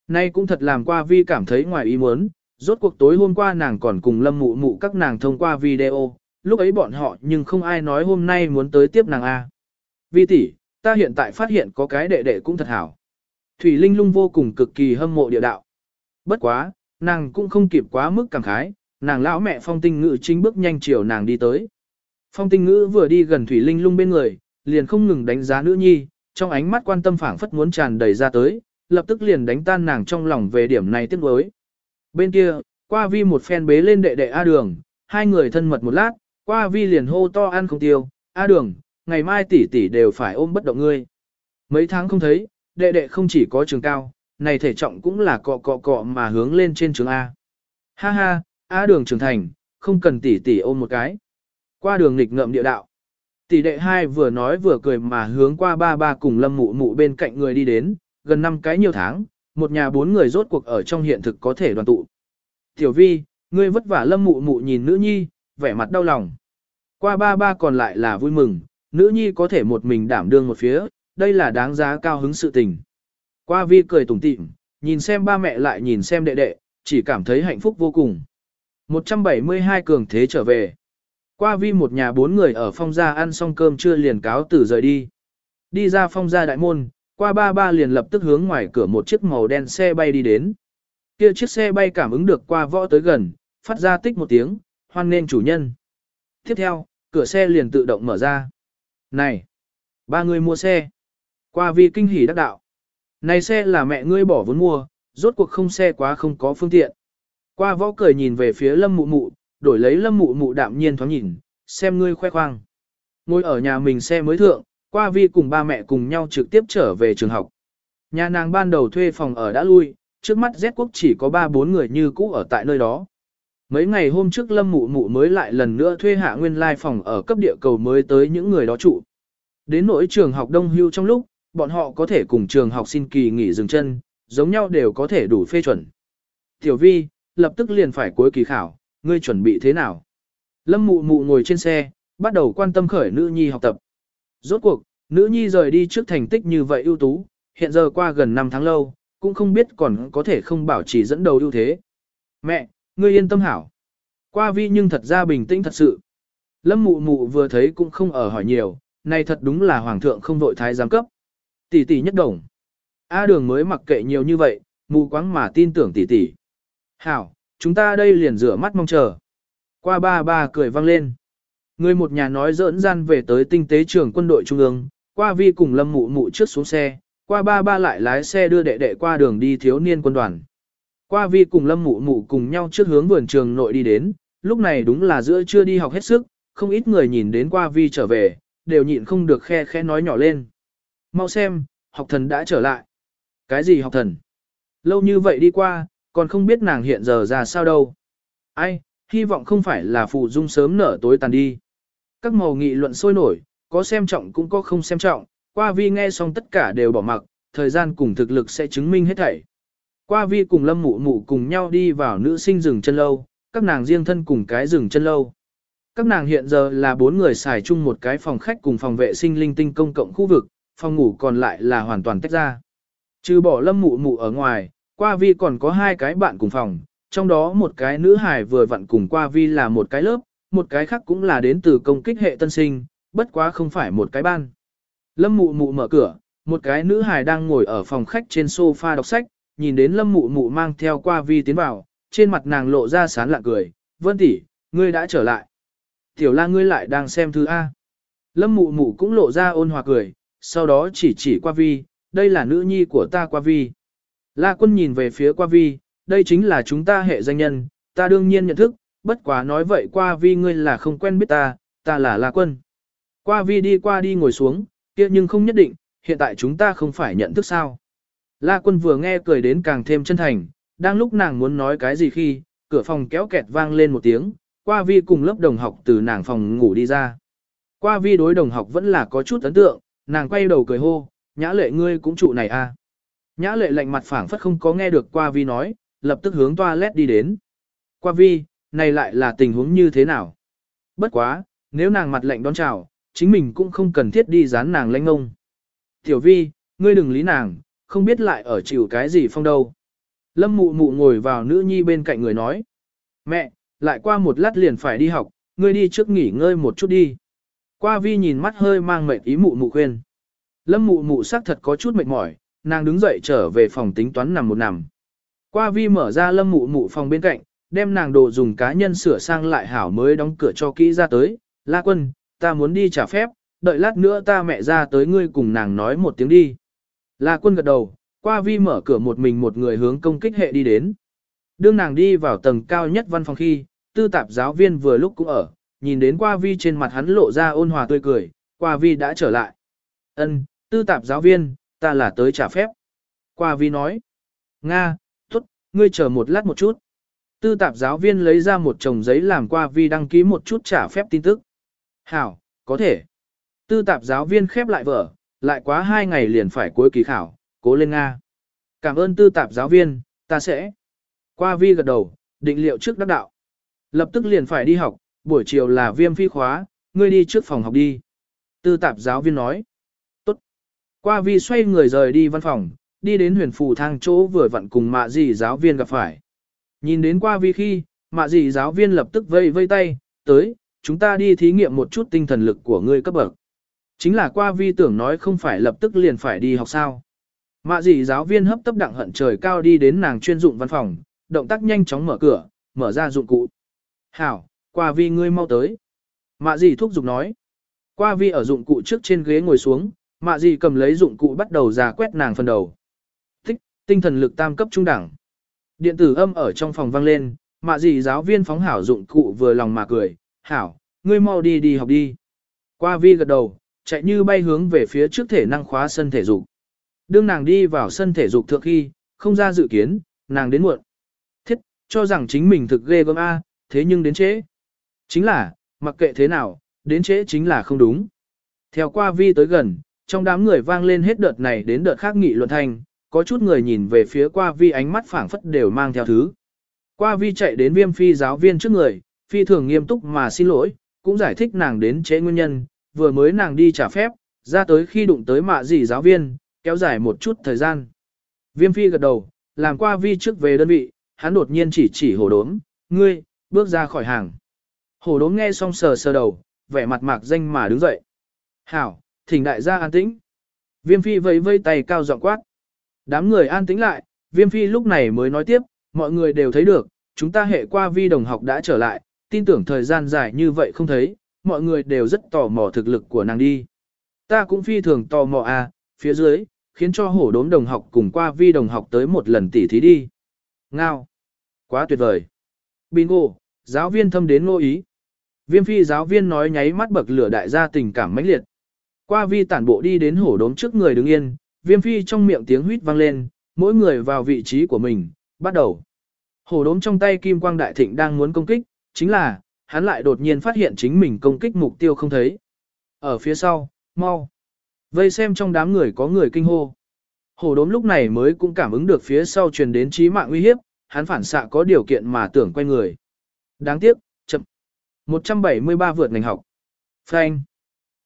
Nay cũng thật làm qua vi cảm thấy ngoài ý muốn, rốt cuộc tối hôm qua nàng còn cùng lâm mụ mụ các nàng thông qua video, lúc ấy bọn họ nhưng không ai nói hôm nay muốn tới tiếp nàng A. Vi tỷ, ta hiện tại phát hiện có cái đệ đệ cũng thật hảo. Thủy Linh lung vô cùng cực kỳ hâm mộ địa đạo. Bất quá, nàng cũng không kịp quá mức cảm khái, nàng lão mẹ phong tinh ngữ chính bước nhanh chiều nàng đi tới. Phong tinh ngữ vừa đi gần Thủy Linh lung bên người, liền không ngừng đánh giá nữ nhi, trong ánh mắt quan tâm phảng phất muốn tràn đầy ra tới, lập tức liền đánh tan nàng trong lòng về điểm này tiếc nuối. Bên kia, qua vi một phen bế lên đệ đệ A đường, hai người thân mật một lát, qua vi liền hô to ăn không tiêu, A đường, ngày mai tỷ tỷ đều phải ôm bất động ngươi. Mấy tháng không thấy, đệ đệ không chỉ có trường cao, này thể trọng cũng là cọ cọ cọ mà hướng lên trên trường A. Ha ha, A đường trưởng thành, không cần tỷ tỷ ôm một cái. Qua đường nghịch ngợm địa đạo. Tỷ đệ hai vừa nói vừa cười mà hướng qua ba ba cùng lâm mụ mụ bên cạnh người đi đến, gần năm cái nhiều tháng, một nhà bốn người rốt cuộc ở trong hiện thực có thể đoàn tụ. Tiểu vi, ngươi vất vả lâm mụ mụ nhìn nữ nhi, vẻ mặt đau lòng. Qua ba ba còn lại là vui mừng, nữ nhi có thể một mình đảm đương một phía, đây là đáng giá cao hứng sự tình. Qua vi cười tủm tỉm, nhìn xem ba mẹ lại nhìn xem đệ đệ, chỉ cảm thấy hạnh phúc vô cùng. 172 cường thế trở về. Qua vi một nhà bốn người ở phong gia ăn xong cơm trưa liền cáo tử rời đi. Đi ra phong gia đại môn, qua ba ba liền lập tức hướng ngoài cửa một chiếc màu đen xe bay đi đến. Kia chiếc xe bay cảm ứng được qua võ tới gần, phát ra tích một tiếng, hoan nên chủ nhân. Tiếp theo, cửa xe liền tự động mở ra. Này! Ba người mua xe. Qua vi kinh hỉ đắc đạo. Này xe là mẹ ngươi bỏ vốn mua, rốt cuộc không xe quá không có phương tiện. Qua võ cười nhìn về phía lâm mụ mụ, đổi lấy lâm mụ mụ đạm nhiên thoáng nhìn, xem ngươi khoe khoang. Ngồi ở nhà mình xe mới thượng, qua vi cùng ba mẹ cùng nhau trực tiếp trở về trường học. Nhà nàng ban đầu thuê phòng ở đã lui, trước mắt Z quốc chỉ có 3-4 người như cũ ở tại nơi đó. Mấy ngày hôm trước lâm mụ mụ mới lại lần nữa thuê hạ nguyên lai phòng ở cấp địa cầu mới tới những người đó trụ. Đến nỗi trường học đông hưu trong lúc, bọn họ có thể cùng trường học xin kỳ nghỉ dừng chân, giống nhau đều có thể đủ phê chuẩn. Tiểu vi, lập tức liền phải cuối kỳ khảo, ngươi chuẩn bị thế nào? Lâm mụ mụ ngồi trên xe, bắt đầu quan tâm khởi nữ nhi học tập. Rốt cuộc, nữ nhi rời đi trước thành tích như vậy ưu tú, hiện giờ qua gần 5 tháng lâu, cũng không biết còn có thể không bảo trì dẫn đầu ưu thế. Mẹ, ngươi yên tâm hảo. Qua vi nhưng thật ra bình tĩnh thật sự. Lâm mụ mụ vừa thấy cũng không ở hỏi nhiều, này thật đúng là hoàng thượng không vội thái giám cấp. Tỷ tỷ nhất đồng. A đường mới mặc kệ nhiều như vậy, mù quáng mà tin tưởng tỷ tỷ. Hảo, chúng ta đây liền rửa mắt mong chờ. Qua ba ba cười vang lên. Người một nhà nói dỡn gian về tới tinh tế trường quân đội trung ương, qua vi cùng lâm mụ mụ trước xuống xe, qua ba ba lại lái xe đưa đệ đệ qua đường đi thiếu niên quân đoàn. Qua vi cùng lâm mụ mụ cùng nhau trước hướng vườn trường nội đi đến, lúc này đúng là giữa chưa đi học hết sức, không ít người nhìn đến qua vi trở về, đều nhịn không được khe khe nói nhỏ lên. Mau xem, học thần đã trở lại. Cái gì học thần? Lâu như vậy đi qua, còn không biết nàng hiện giờ ra sao đâu. Ai, hy vọng không phải là phụ dung sớm nở tối tàn đi. Các màu nghị luận sôi nổi, có xem trọng cũng có không xem trọng, qua vi nghe xong tất cả đều bỏ mặc, thời gian cùng thực lực sẽ chứng minh hết thảy. Qua vi cùng lâm mụ mụ cùng nhau đi vào nữ sinh rừng chân lâu, các nàng riêng thân cùng cái rừng chân lâu. Các nàng hiện giờ là bốn người xài chung một cái phòng khách cùng phòng vệ sinh linh tinh công cộng khu vực, phòng ngủ còn lại là hoàn toàn tách ra. Trừ bỏ lâm mụ mụ ở ngoài, qua vi còn có hai cái bạn cùng phòng, trong đó một cái nữ hài vừa vặn cùng qua vi là một cái lớp, một cái khác cũng là đến từ công kích hệ tân sinh, bất quá không phải một cái ban. Lâm mụ mụ mở cửa, một cái nữ hài đang ngồi ở phòng khách trên sofa đọc sách, nhìn đến lâm mụ mụ mang theo qua vi tiến vào, trên mặt nàng lộ ra sán lạ cười, vân tỷ, ngươi đã trở lại. Tiểu la ngươi lại đang xem thư A. Lâm mụ mụ cũng lộ ra ôn hòa cười, sau đó chỉ chỉ qua vi, đây là nữ nhi của ta qua vi. La quân nhìn về phía qua vi, đây chính là chúng ta hệ danh nhân, ta đương nhiên nhận thức, bất quá nói vậy qua vi ngươi là không quen biết ta, ta là La quân. Qua vi đi qua đi ngồi xuống, kia nhưng không nhất định, hiện tại chúng ta không phải nhận thức sao. La quân vừa nghe cười đến càng thêm chân thành, đang lúc nàng muốn nói cái gì khi, cửa phòng kéo kẹt vang lên một tiếng, qua vi cùng lớp đồng học từ nàng phòng ngủ đi ra. Qua vi đối đồng học vẫn là có chút ấn tượng, nàng quay đầu cười hô, nhã lệ ngươi cũng trụ này à. Nhã lệ lạnh mặt phảng phất không có nghe được qua vi nói, lập tức hướng toilet đi đến. Qua vi, này lại là tình huống như thế nào? Bất quá, nếu nàng mặt lạnh đón chào, chính mình cũng không cần thiết đi dán nàng lãnh ngông. Tiểu vi, ngươi đừng lý nàng, không biết lại ở chịu cái gì phong đâu. Lâm mụ mụ ngồi vào nữ nhi bên cạnh người nói. Mẹ, lại qua một lát liền phải đi học, ngươi đi trước nghỉ ngơi một chút đi. Qua vi nhìn mắt hơi mang mệt ý mụ mụ khuyên. Lâm mụ mụ sắc thật có chút mệt mỏi, nàng đứng dậy trở về phòng tính toán nằm một nằm. Qua vi mở ra lâm mụ mụ phòng bên cạnh, đem nàng đồ dùng cá nhân sửa sang lại hảo mới đóng cửa cho kỹ ra tới. La quân, ta muốn đi trả phép, đợi lát nữa ta mẹ ra tới ngươi cùng nàng nói một tiếng đi. La quân gật đầu, qua vi mở cửa một mình một người hướng công kích hệ đi đến. Đương nàng đi vào tầng cao nhất văn phòng khi, tư tạp giáo viên vừa lúc cũng ở, nhìn đến qua vi trên mặt hắn lộ ra ôn hòa tươi cười, qua vi đã trở lại. Ân, tư tạp giáo viên, ta là tới trả phép. Qua vi nói. Nga, tốt, ngươi chờ một lát một chút. Tư tạp giáo viên lấy ra một chồng giấy làm qua vi đăng ký một chút trả phép tin tức. Hảo, có thể. Tư tạp giáo viên khép lại vở, lại quá hai ngày liền phải cuối kỳ khảo, cố lên Nga. Cảm ơn tư tạp giáo viên, ta sẽ. Qua vi gật đầu, định liệu trước đắc đạo. Lập tức liền phải đi học, buổi chiều là viêm phi khóa, ngươi đi trước phòng học đi. Tư tạp giáo viên nói. Qua vi xoay người rời đi văn phòng, đi đến huyền phù thang chỗ vừa vặn cùng mạ dì giáo viên gặp phải. Nhìn đến qua vi khi, mạ dì giáo viên lập tức vây vây tay, tới, chúng ta đi thí nghiệm một chút tinh thần lực của ngươi cấp bậc. Chính là qua vi tưởng nói không phải lập tức liền phải đi học sao. Mạ dì giáo viên hấp tấp đặng hận trời cao đi đến nàng chuyên dụng văn phòng, động tác nhanh chóng mở cửa, mở ra dụng cụ. Hảo, qua vi ngươi mau tới. Mạ dì thúc giục nói. Qua vi ở dụng cụ trước trên ghế ngồi xuống, mạ gì cầm lấy dụng cụ bắt đầu ra quét nàng phần đầu. Thích, tinh thần lực tam cấp trung đẳng. Điện tử âm ở trong phòng vang lên, mạ gì giáo viên phóng hảo dụng cụ vừa lòng mà cười. Hảo, ngươi mau đi đi học đi. Qua vi gật đầu, chạy như bay hướng về phía trước thể năng khóa sân thể dục. Đương nàng đi vào sân thể dục thượng khi, không ra dự kiến, nàng đến muộn. Thiết, cho rằng chính mình thực ghê gớm A, thế nhưng đến trễ. Chính là, mặc kệ thế nào, đến trễ chính là không đúng. Theo qua vi tới gần, trong đám người vang lên hết đợt này đến đợt khác nghị luận thanh, có chút người nhìn về phía qua vi ánh mắt phảng phất đều mang theo thứ. Qua vi chạy đến viêm phi giáo viên trước người, phi thường nghiêm túc mà xin lỗi, cũng giải thích nàng đến chế nguyên nhân, vừa mới nàng đi trả phép, ra tới khi đụng tới mạ gì giáo viên, kéo dài một chút thời gian. Viêm phi gật đầu, làm qua vi trước về đơn vị, hắn đột nhiên chỉ chỉ hổ đốm, ngươi, bước ra khỏi hàng. Hổ đốm nghe xong sờ sờ đầu, vẻ mặt mạc danh mà đứng dậy. Hảo, thỉnh đại gia an tĩnh. Viêm phi vẫy vây tay cao giọng quát. Đám người an tĩnh lại, viêm phi lúc này mới nói tiếp, mọi người đều thấy được, chúng ta hệ qua vi đồng học đã trở lại, tin tưởng thời gian dài như vậy không thấy, mọi người đều rất tò mò thực lực của nàng đi. Ta cũng phi thường tò mò à, phía dưới, khiến cho hổ đốm đồng học cùng qua vi đồng học tới một lần tỉ thí đi. Ngao. Quá tuyệt vời. Bingo, giáo viên thâm đến ngô ý. Viêm phi giáo viên nói nháy mắt bậc lửa đại gia tình cảm mãnh liệt. Qua vi tản bộ đi đến hổ đốm trước người đứng yên, viêm phi trong miệng tiếng huýt vang lên, mỗi người vào vị trí của mình, bắt đầu. Hổ đốm trong tay kim quang đại thịnh đang muốn công kích, chính là, hắn lại đột nhiên phát hiện chính mình công kích mục tiêu không thấy. Ở phía sau, mau. Vây xem trong đám người có người kinh hô. Hổ đốm lúc này mới cũng cảm ứng được phía sau truyền đến chí mạng uy hiếp, hắn phản xạ có điều kiện mà tưởng quay người. Đáng tiếc, chậm. 173 vượt ngành học. Phanh.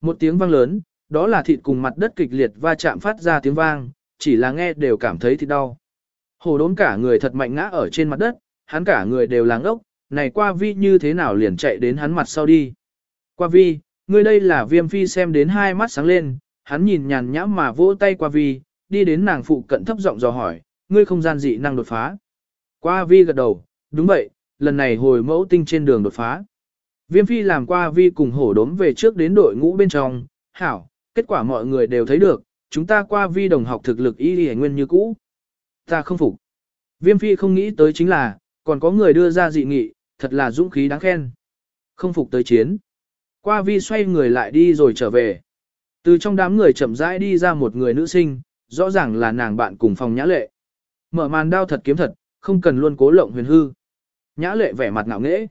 Một tiếng vang lớn, đó là thịt cùng mặt đất kịch liệt va chạm phát ra tiếng vang, chỉ là nghe đều cảm thấy thịt đau. Hổ đốn cả người thật mạnh ngã ở trên mặt đất, hắn cả người đều làng ốc, này qua vi như thế nào liền chạy đến hắn mặt sau đi. Qua vi, ngươi đây là viêm phi xem đến hai mắt sáng lên, hắn nhìn nhàn nhã mà vỗ tay qua vi, đi đến nàng phụ cận thấp giọng dò hỏi, ngươi không gian dị năng đột phá. Qua vi gật đầu, đúng vậy, lần này hồi mẫu tinh trên đường đột phá. Viêm phi làm qua vi cùng hổ đốm về trước đến đội ngũ bên trong, hảo, kết quả mọi người đều thấy được, chúng ta qua vi đồng học thực lực y y nguyên như cũ. Ta không phục. Viêm phi không nghĩ tới chính là, còn có người đưa ra dị nghị, thật là dũng khí đáng khen. Không phục tới chiến. Qua vi xoay người lại đi rồi trở về. Từ trong đám người chậm rãi đi ra một người nữ sinh, rõ ràng là nàng bạn cùng phòng nhã lệ. Mở màn đao thật kiếm thật, không cần luôn cố lộng huyền hư. Nhã lệ vẻ mặt ngạo nghễ.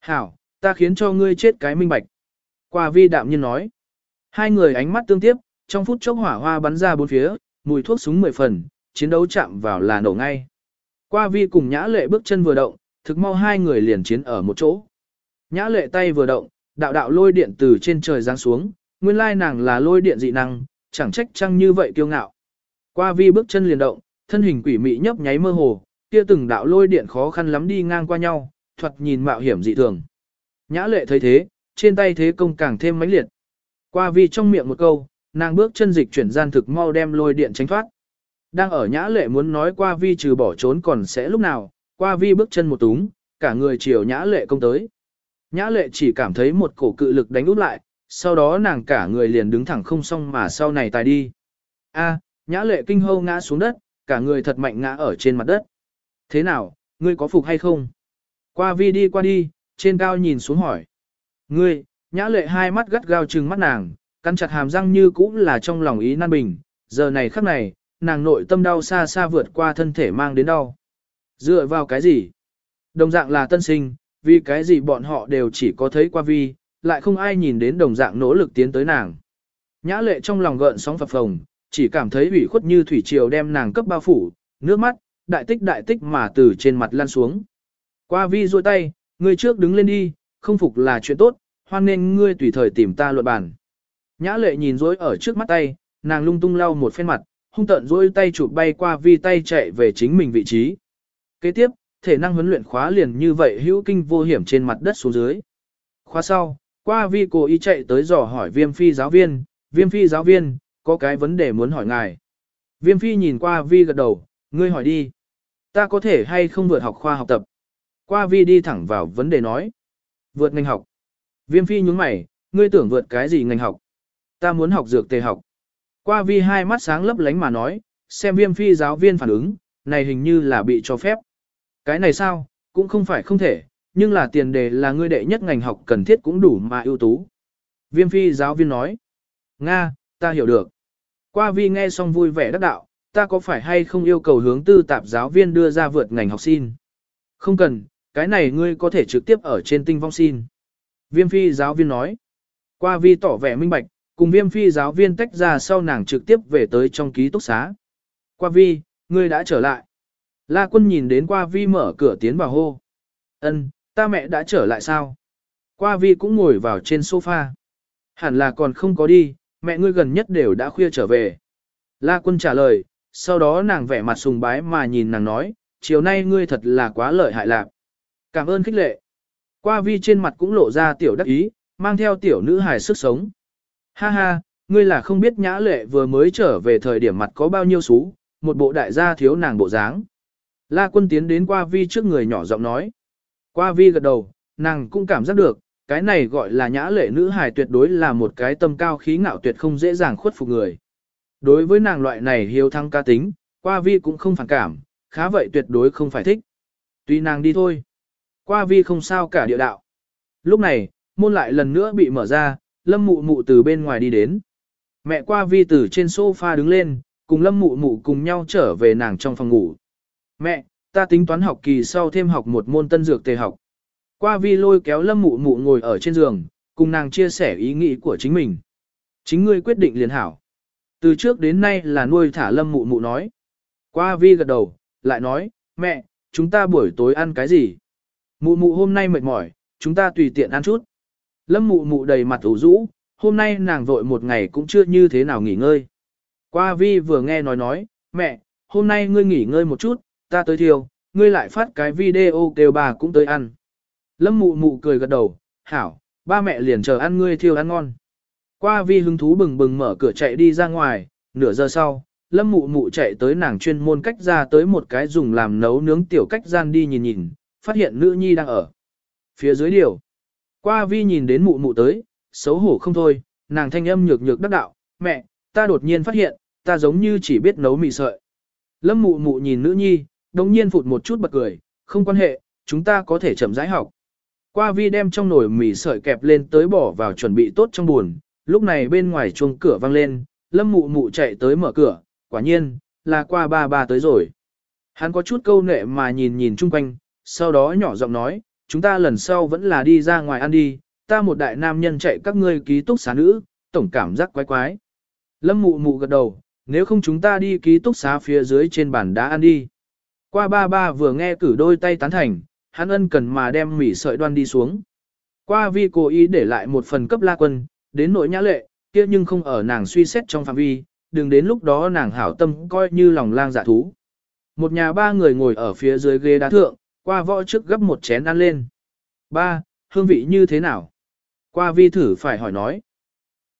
Hảo, ta khiến cho ngươi chết cái minh bạch. Qua vi đạm nhiên nói. Hai người ánh mắt tương tiếp, trong phút chốc hỏa hoa bắn ra bốn phía, mùi thuốc súng mười phần, chiến đấu chạm vào là nổ ngay. Qua vi cùng nhã lệ bước chân vừa động, thực mau hai người liền chiến ở một chỗ. Nhã lệ tay vừa động, đạo đạo lôi điện từ trên trời giáng xuống, nguyên lai nàng là lôi điện dị năng, chẳng trách chăng như vậy kiêu ngạo. Qua vi bước chân liền động, thân hình quỷ mị nhấp nháy mơ hồ, kia từng đạo lôi điện khó khăn lắm đi ngang qua nhau, thuật nhìn mạo hiểm dị thường. Nhã lệ thấy thế, trên tay thế công càng thêm mãnh liệt. Qua vi trong miệng một câu, nàng bước chân dịch chuyển gian thực mau đem lôi điện tránh thoát. Đang ở nhã lệ muốn nói qua vi trừ bỏ trốn còn sẽ lúc nào, qua vi bước chân một túng, cả người chiều nhã lệ công tới. Nhã lệ chỉ cảm thấy một cổ cự lực đánh úp lại, sau đó nàng cả người liền đứng thẳng không xong mà sau này tài đi. A, nhã lệ kinh hâu ngã xuống đất, cả người thật mạnh ngã ở trên mặt đất. Thế nào, ngươi có phục hay không? Qua vi đi qua đi, trên cao nhìn xuống hỏi. Ngươi, nhã lệ hai mắt gắt gao trừng mắt nàng, cắn chặt hàm răng như cũng là trong lòng ý nan bình, giờ này khắc này, nàng nội tâm đau xa xa vượt qua thân thể mang đến đau. Dựa vào cái gì? Đồng dạng là tân sinh, vì cái gì bọn họ đều chỉ có thấy qua vi, lại không ai nhìn đến đồng dạng nỗ lực tiến tới nàng. Nhã lệ trong lòng gợn sóng phập phồng, chỉ cảm thấy ủy khuất như thủy triều đem nàng cấp bao phủ, nước mắt, đại tích đại tích mà từ trên mặt lan xuống. Qua vi duỗi tay, người trước đứng lên đi, không phục là chuyện tốt, hoan nên ngươi tùy thời tìm ta luận bàn. Nhã lệ nhìn dối ở trước mắt tay, nàng lung tung lau một phen mặt, hung tận dối tay chụp bay qua vi tay chạy về chính mình vị trí. Kế tiếp, thể năng huấn luyện khóa liền như vậy hữu kinh vô hiểm trên mặt đất xuống dưới. Khóa sau, qua vi cố ý chạy tới dò hỏi viêm phi giáo viên, viêm phi giáo viên, có cái vấn đề muốn hỏi ngài. Viêm phi nhìn qua vi gật đầu, ngươi hỏi đi. Ta có thể hay không vượt học khoa học tập? Qua vi đi thẳng vào vấn đề nói. Vượt ngành học. Viêm phi nhúng mày, ngươi tưởng vượt cái gì ngành học? Ta muốn học dược tề học. Qua vi hai mắt sáng lấp lánh mà nói, xem viêm phi giáo viên phản ứng, này hình như là bị cho phép. Cái này sao, cũng không phải không thể, nhưng là tiền đề là ngươi đệ nhất ngành học cần thiết cũng đủ mà ưu tú. Viêm phi giáo viên nói, Nga, ta hiểu được. Qua vi nghe xong vui vẻ đắc đạo, ta có phải hay không yêu cầu hướng tư tạp giáo viên đưa ra vượt ngành học xin? Không cần, cái này ngươi có thể trực tiếp ở trên tinh vong xin. Viêm phi giáo viên nói. Qua vi tỏ vẻ minh bạch, cùng viêm phi giáo viên tách ra sau nàng trực tiếp về tới trong ký túc xá. Qua vi, ngươi đã trở lại. La quân nhìn đến qua vi mở cửa tiến vào hô. Ân, ta mẹ đã trở lại sao? Qua vi cũng ngồi vào trên sofa. Hẳn là còn không có đi, mẹ ngươi gần nhất đều đã khuya trở về. La quân trả lời, sau đó nàng vẻ mặt sùng bái mà nhìn nàng nói, chiều nay ngươi thật là quá lợi hại lạc. Cảm ơn khích lệ. Qua vi trên mặt cũng lộ ra tiểu đắc ý, mang theo tiểu nữ hài sức sống. Ha ha, ngươi là không biết nhã lệ vừa mới trở về thời điểm mặt có bao nhiêu xú, một bộ đại gia thiếu nàng bộ dáng. La quân tiến đến qua vi trước người nhỏ giọng nói. Qua vi gật đầu, nàng cũng cảm giác được, cái này gọi là nhã lệ nữ hài tuyệt đối là một cái tâm cao khí ngạo tuyệt không dễ dàng khuất phục người. Đối với nàng loại này hiếu thăng ca tính, qua vi cũng không phản cảm, khá vậy tuyệt đối không phải thích. Tuy nàng đi thôi. Qua vi không sao cả địa đạo. Lúc này, môn lại lần nữa bị mở ra, lâm mụ mụ từ bên ngoài đi đến. Mẹ qua vi từ trên sofa đứng lên, cùng lâm mụ mụ cùng nhau trở về nàng trong phòng ngủ. Mẹ, ta tính toán học kỳ sau thêm học một môn tân dược tề học. Qua vi lôi kéo lâm mụ mụ ngồi ở trên giường, cùng nàng chia sẻ ý nghĩ của chính mình. Chính ngươi quyết định liền hảo. Từ trước đến nay là nuôi thả lâm mụ mụ nói. Qua vi gật đầu, lại nói, mẹ, chúng ta buổi tối ăn cái gì? Mụ mụ hôm nay mệt mỏi, chúng ta tùy tiện ăn chút. Lâm mụ mụ đầy mặt ủ rũ, hôm nay nàng vội một ngày cũng chưa như thế nào nghỉ ngơi. Qua vi vừa nghe nói nói, mẹ, hôm nay ngươi nghỉ ngơi một chút, ta tới thiêu, ngươi lại phát cái video kêu bà cũng tới ăn. Lâm mụ mụ cười gật đầu, hảo, ba mẹ liền chờ ăn ngươi thiêu ăn ngon. Qua vi hứng thú bừng bừng mở cửa chạy đi ra ngoài, nửa giờ sau, lâm mụ mụ chạy tới nàng chuyên môn cách ra tới một cái dùng làm nấu nướng tiểu cách gian đi nhìn nhìn, phát hiện nữ nhi đang ở. Phía dưới điều, qua vi nhìn đến mụ mụ tới, xấu hổ không thôi, nàng thanh âm nhược nhược đắc đạo, mẹ, ta đột nhiên phát hiện, ta giống như chỉ biết nấu mì sợi. Lâm mụ mụ nhìn nữ nhi, đồng nhiên phụt một chút bật cười, không quan hệ, chúng ta có thể chậm rãi học. Qua vi đem trong nồi mì sợi kẹp lên tới bỏ vào chuẩn bị tốt trong buồn, lúc này bên ngoài chuông cửa vang lên, lâm mụ mụ chạy tới mở cửa, quả nhiên, là qua ba ba tới rồi. Hắn có chút câu nệ mà nhìn nhìn chung quanh, sau đó nhỏ giọng nói, chúng ta lần sau vẫn là đi ra ngoài ăn đi, ta một đại nam nhân chạy các ngươi ký túc xá nữ, tổng cảm giác quái quái. Lâm mụ mụ gật đầu, nếu không chúng ta đi ký túc xá phía dưới trên bàn đá ăn đi. Qua ba ba vừa nghe cử đôi tay tán thành, hắn ân cần mà đem mỉ sợi đoan đi xuống. Qua vi cố ý để lại một phần cấp la quân, đến nội nhã lệ, kia nhưng không ở nàng suy xét trong phạm vi, đừng đến lúc đó nàng hảo tâm coi như lòng lang dạ thú. Một nhà ba người ngồi ở phía dưới ghế đá thượng, qua võ trước gấp một chén ăn lên. Ba, hương vị như thế nào? Qua vi thử phải hỏi nói.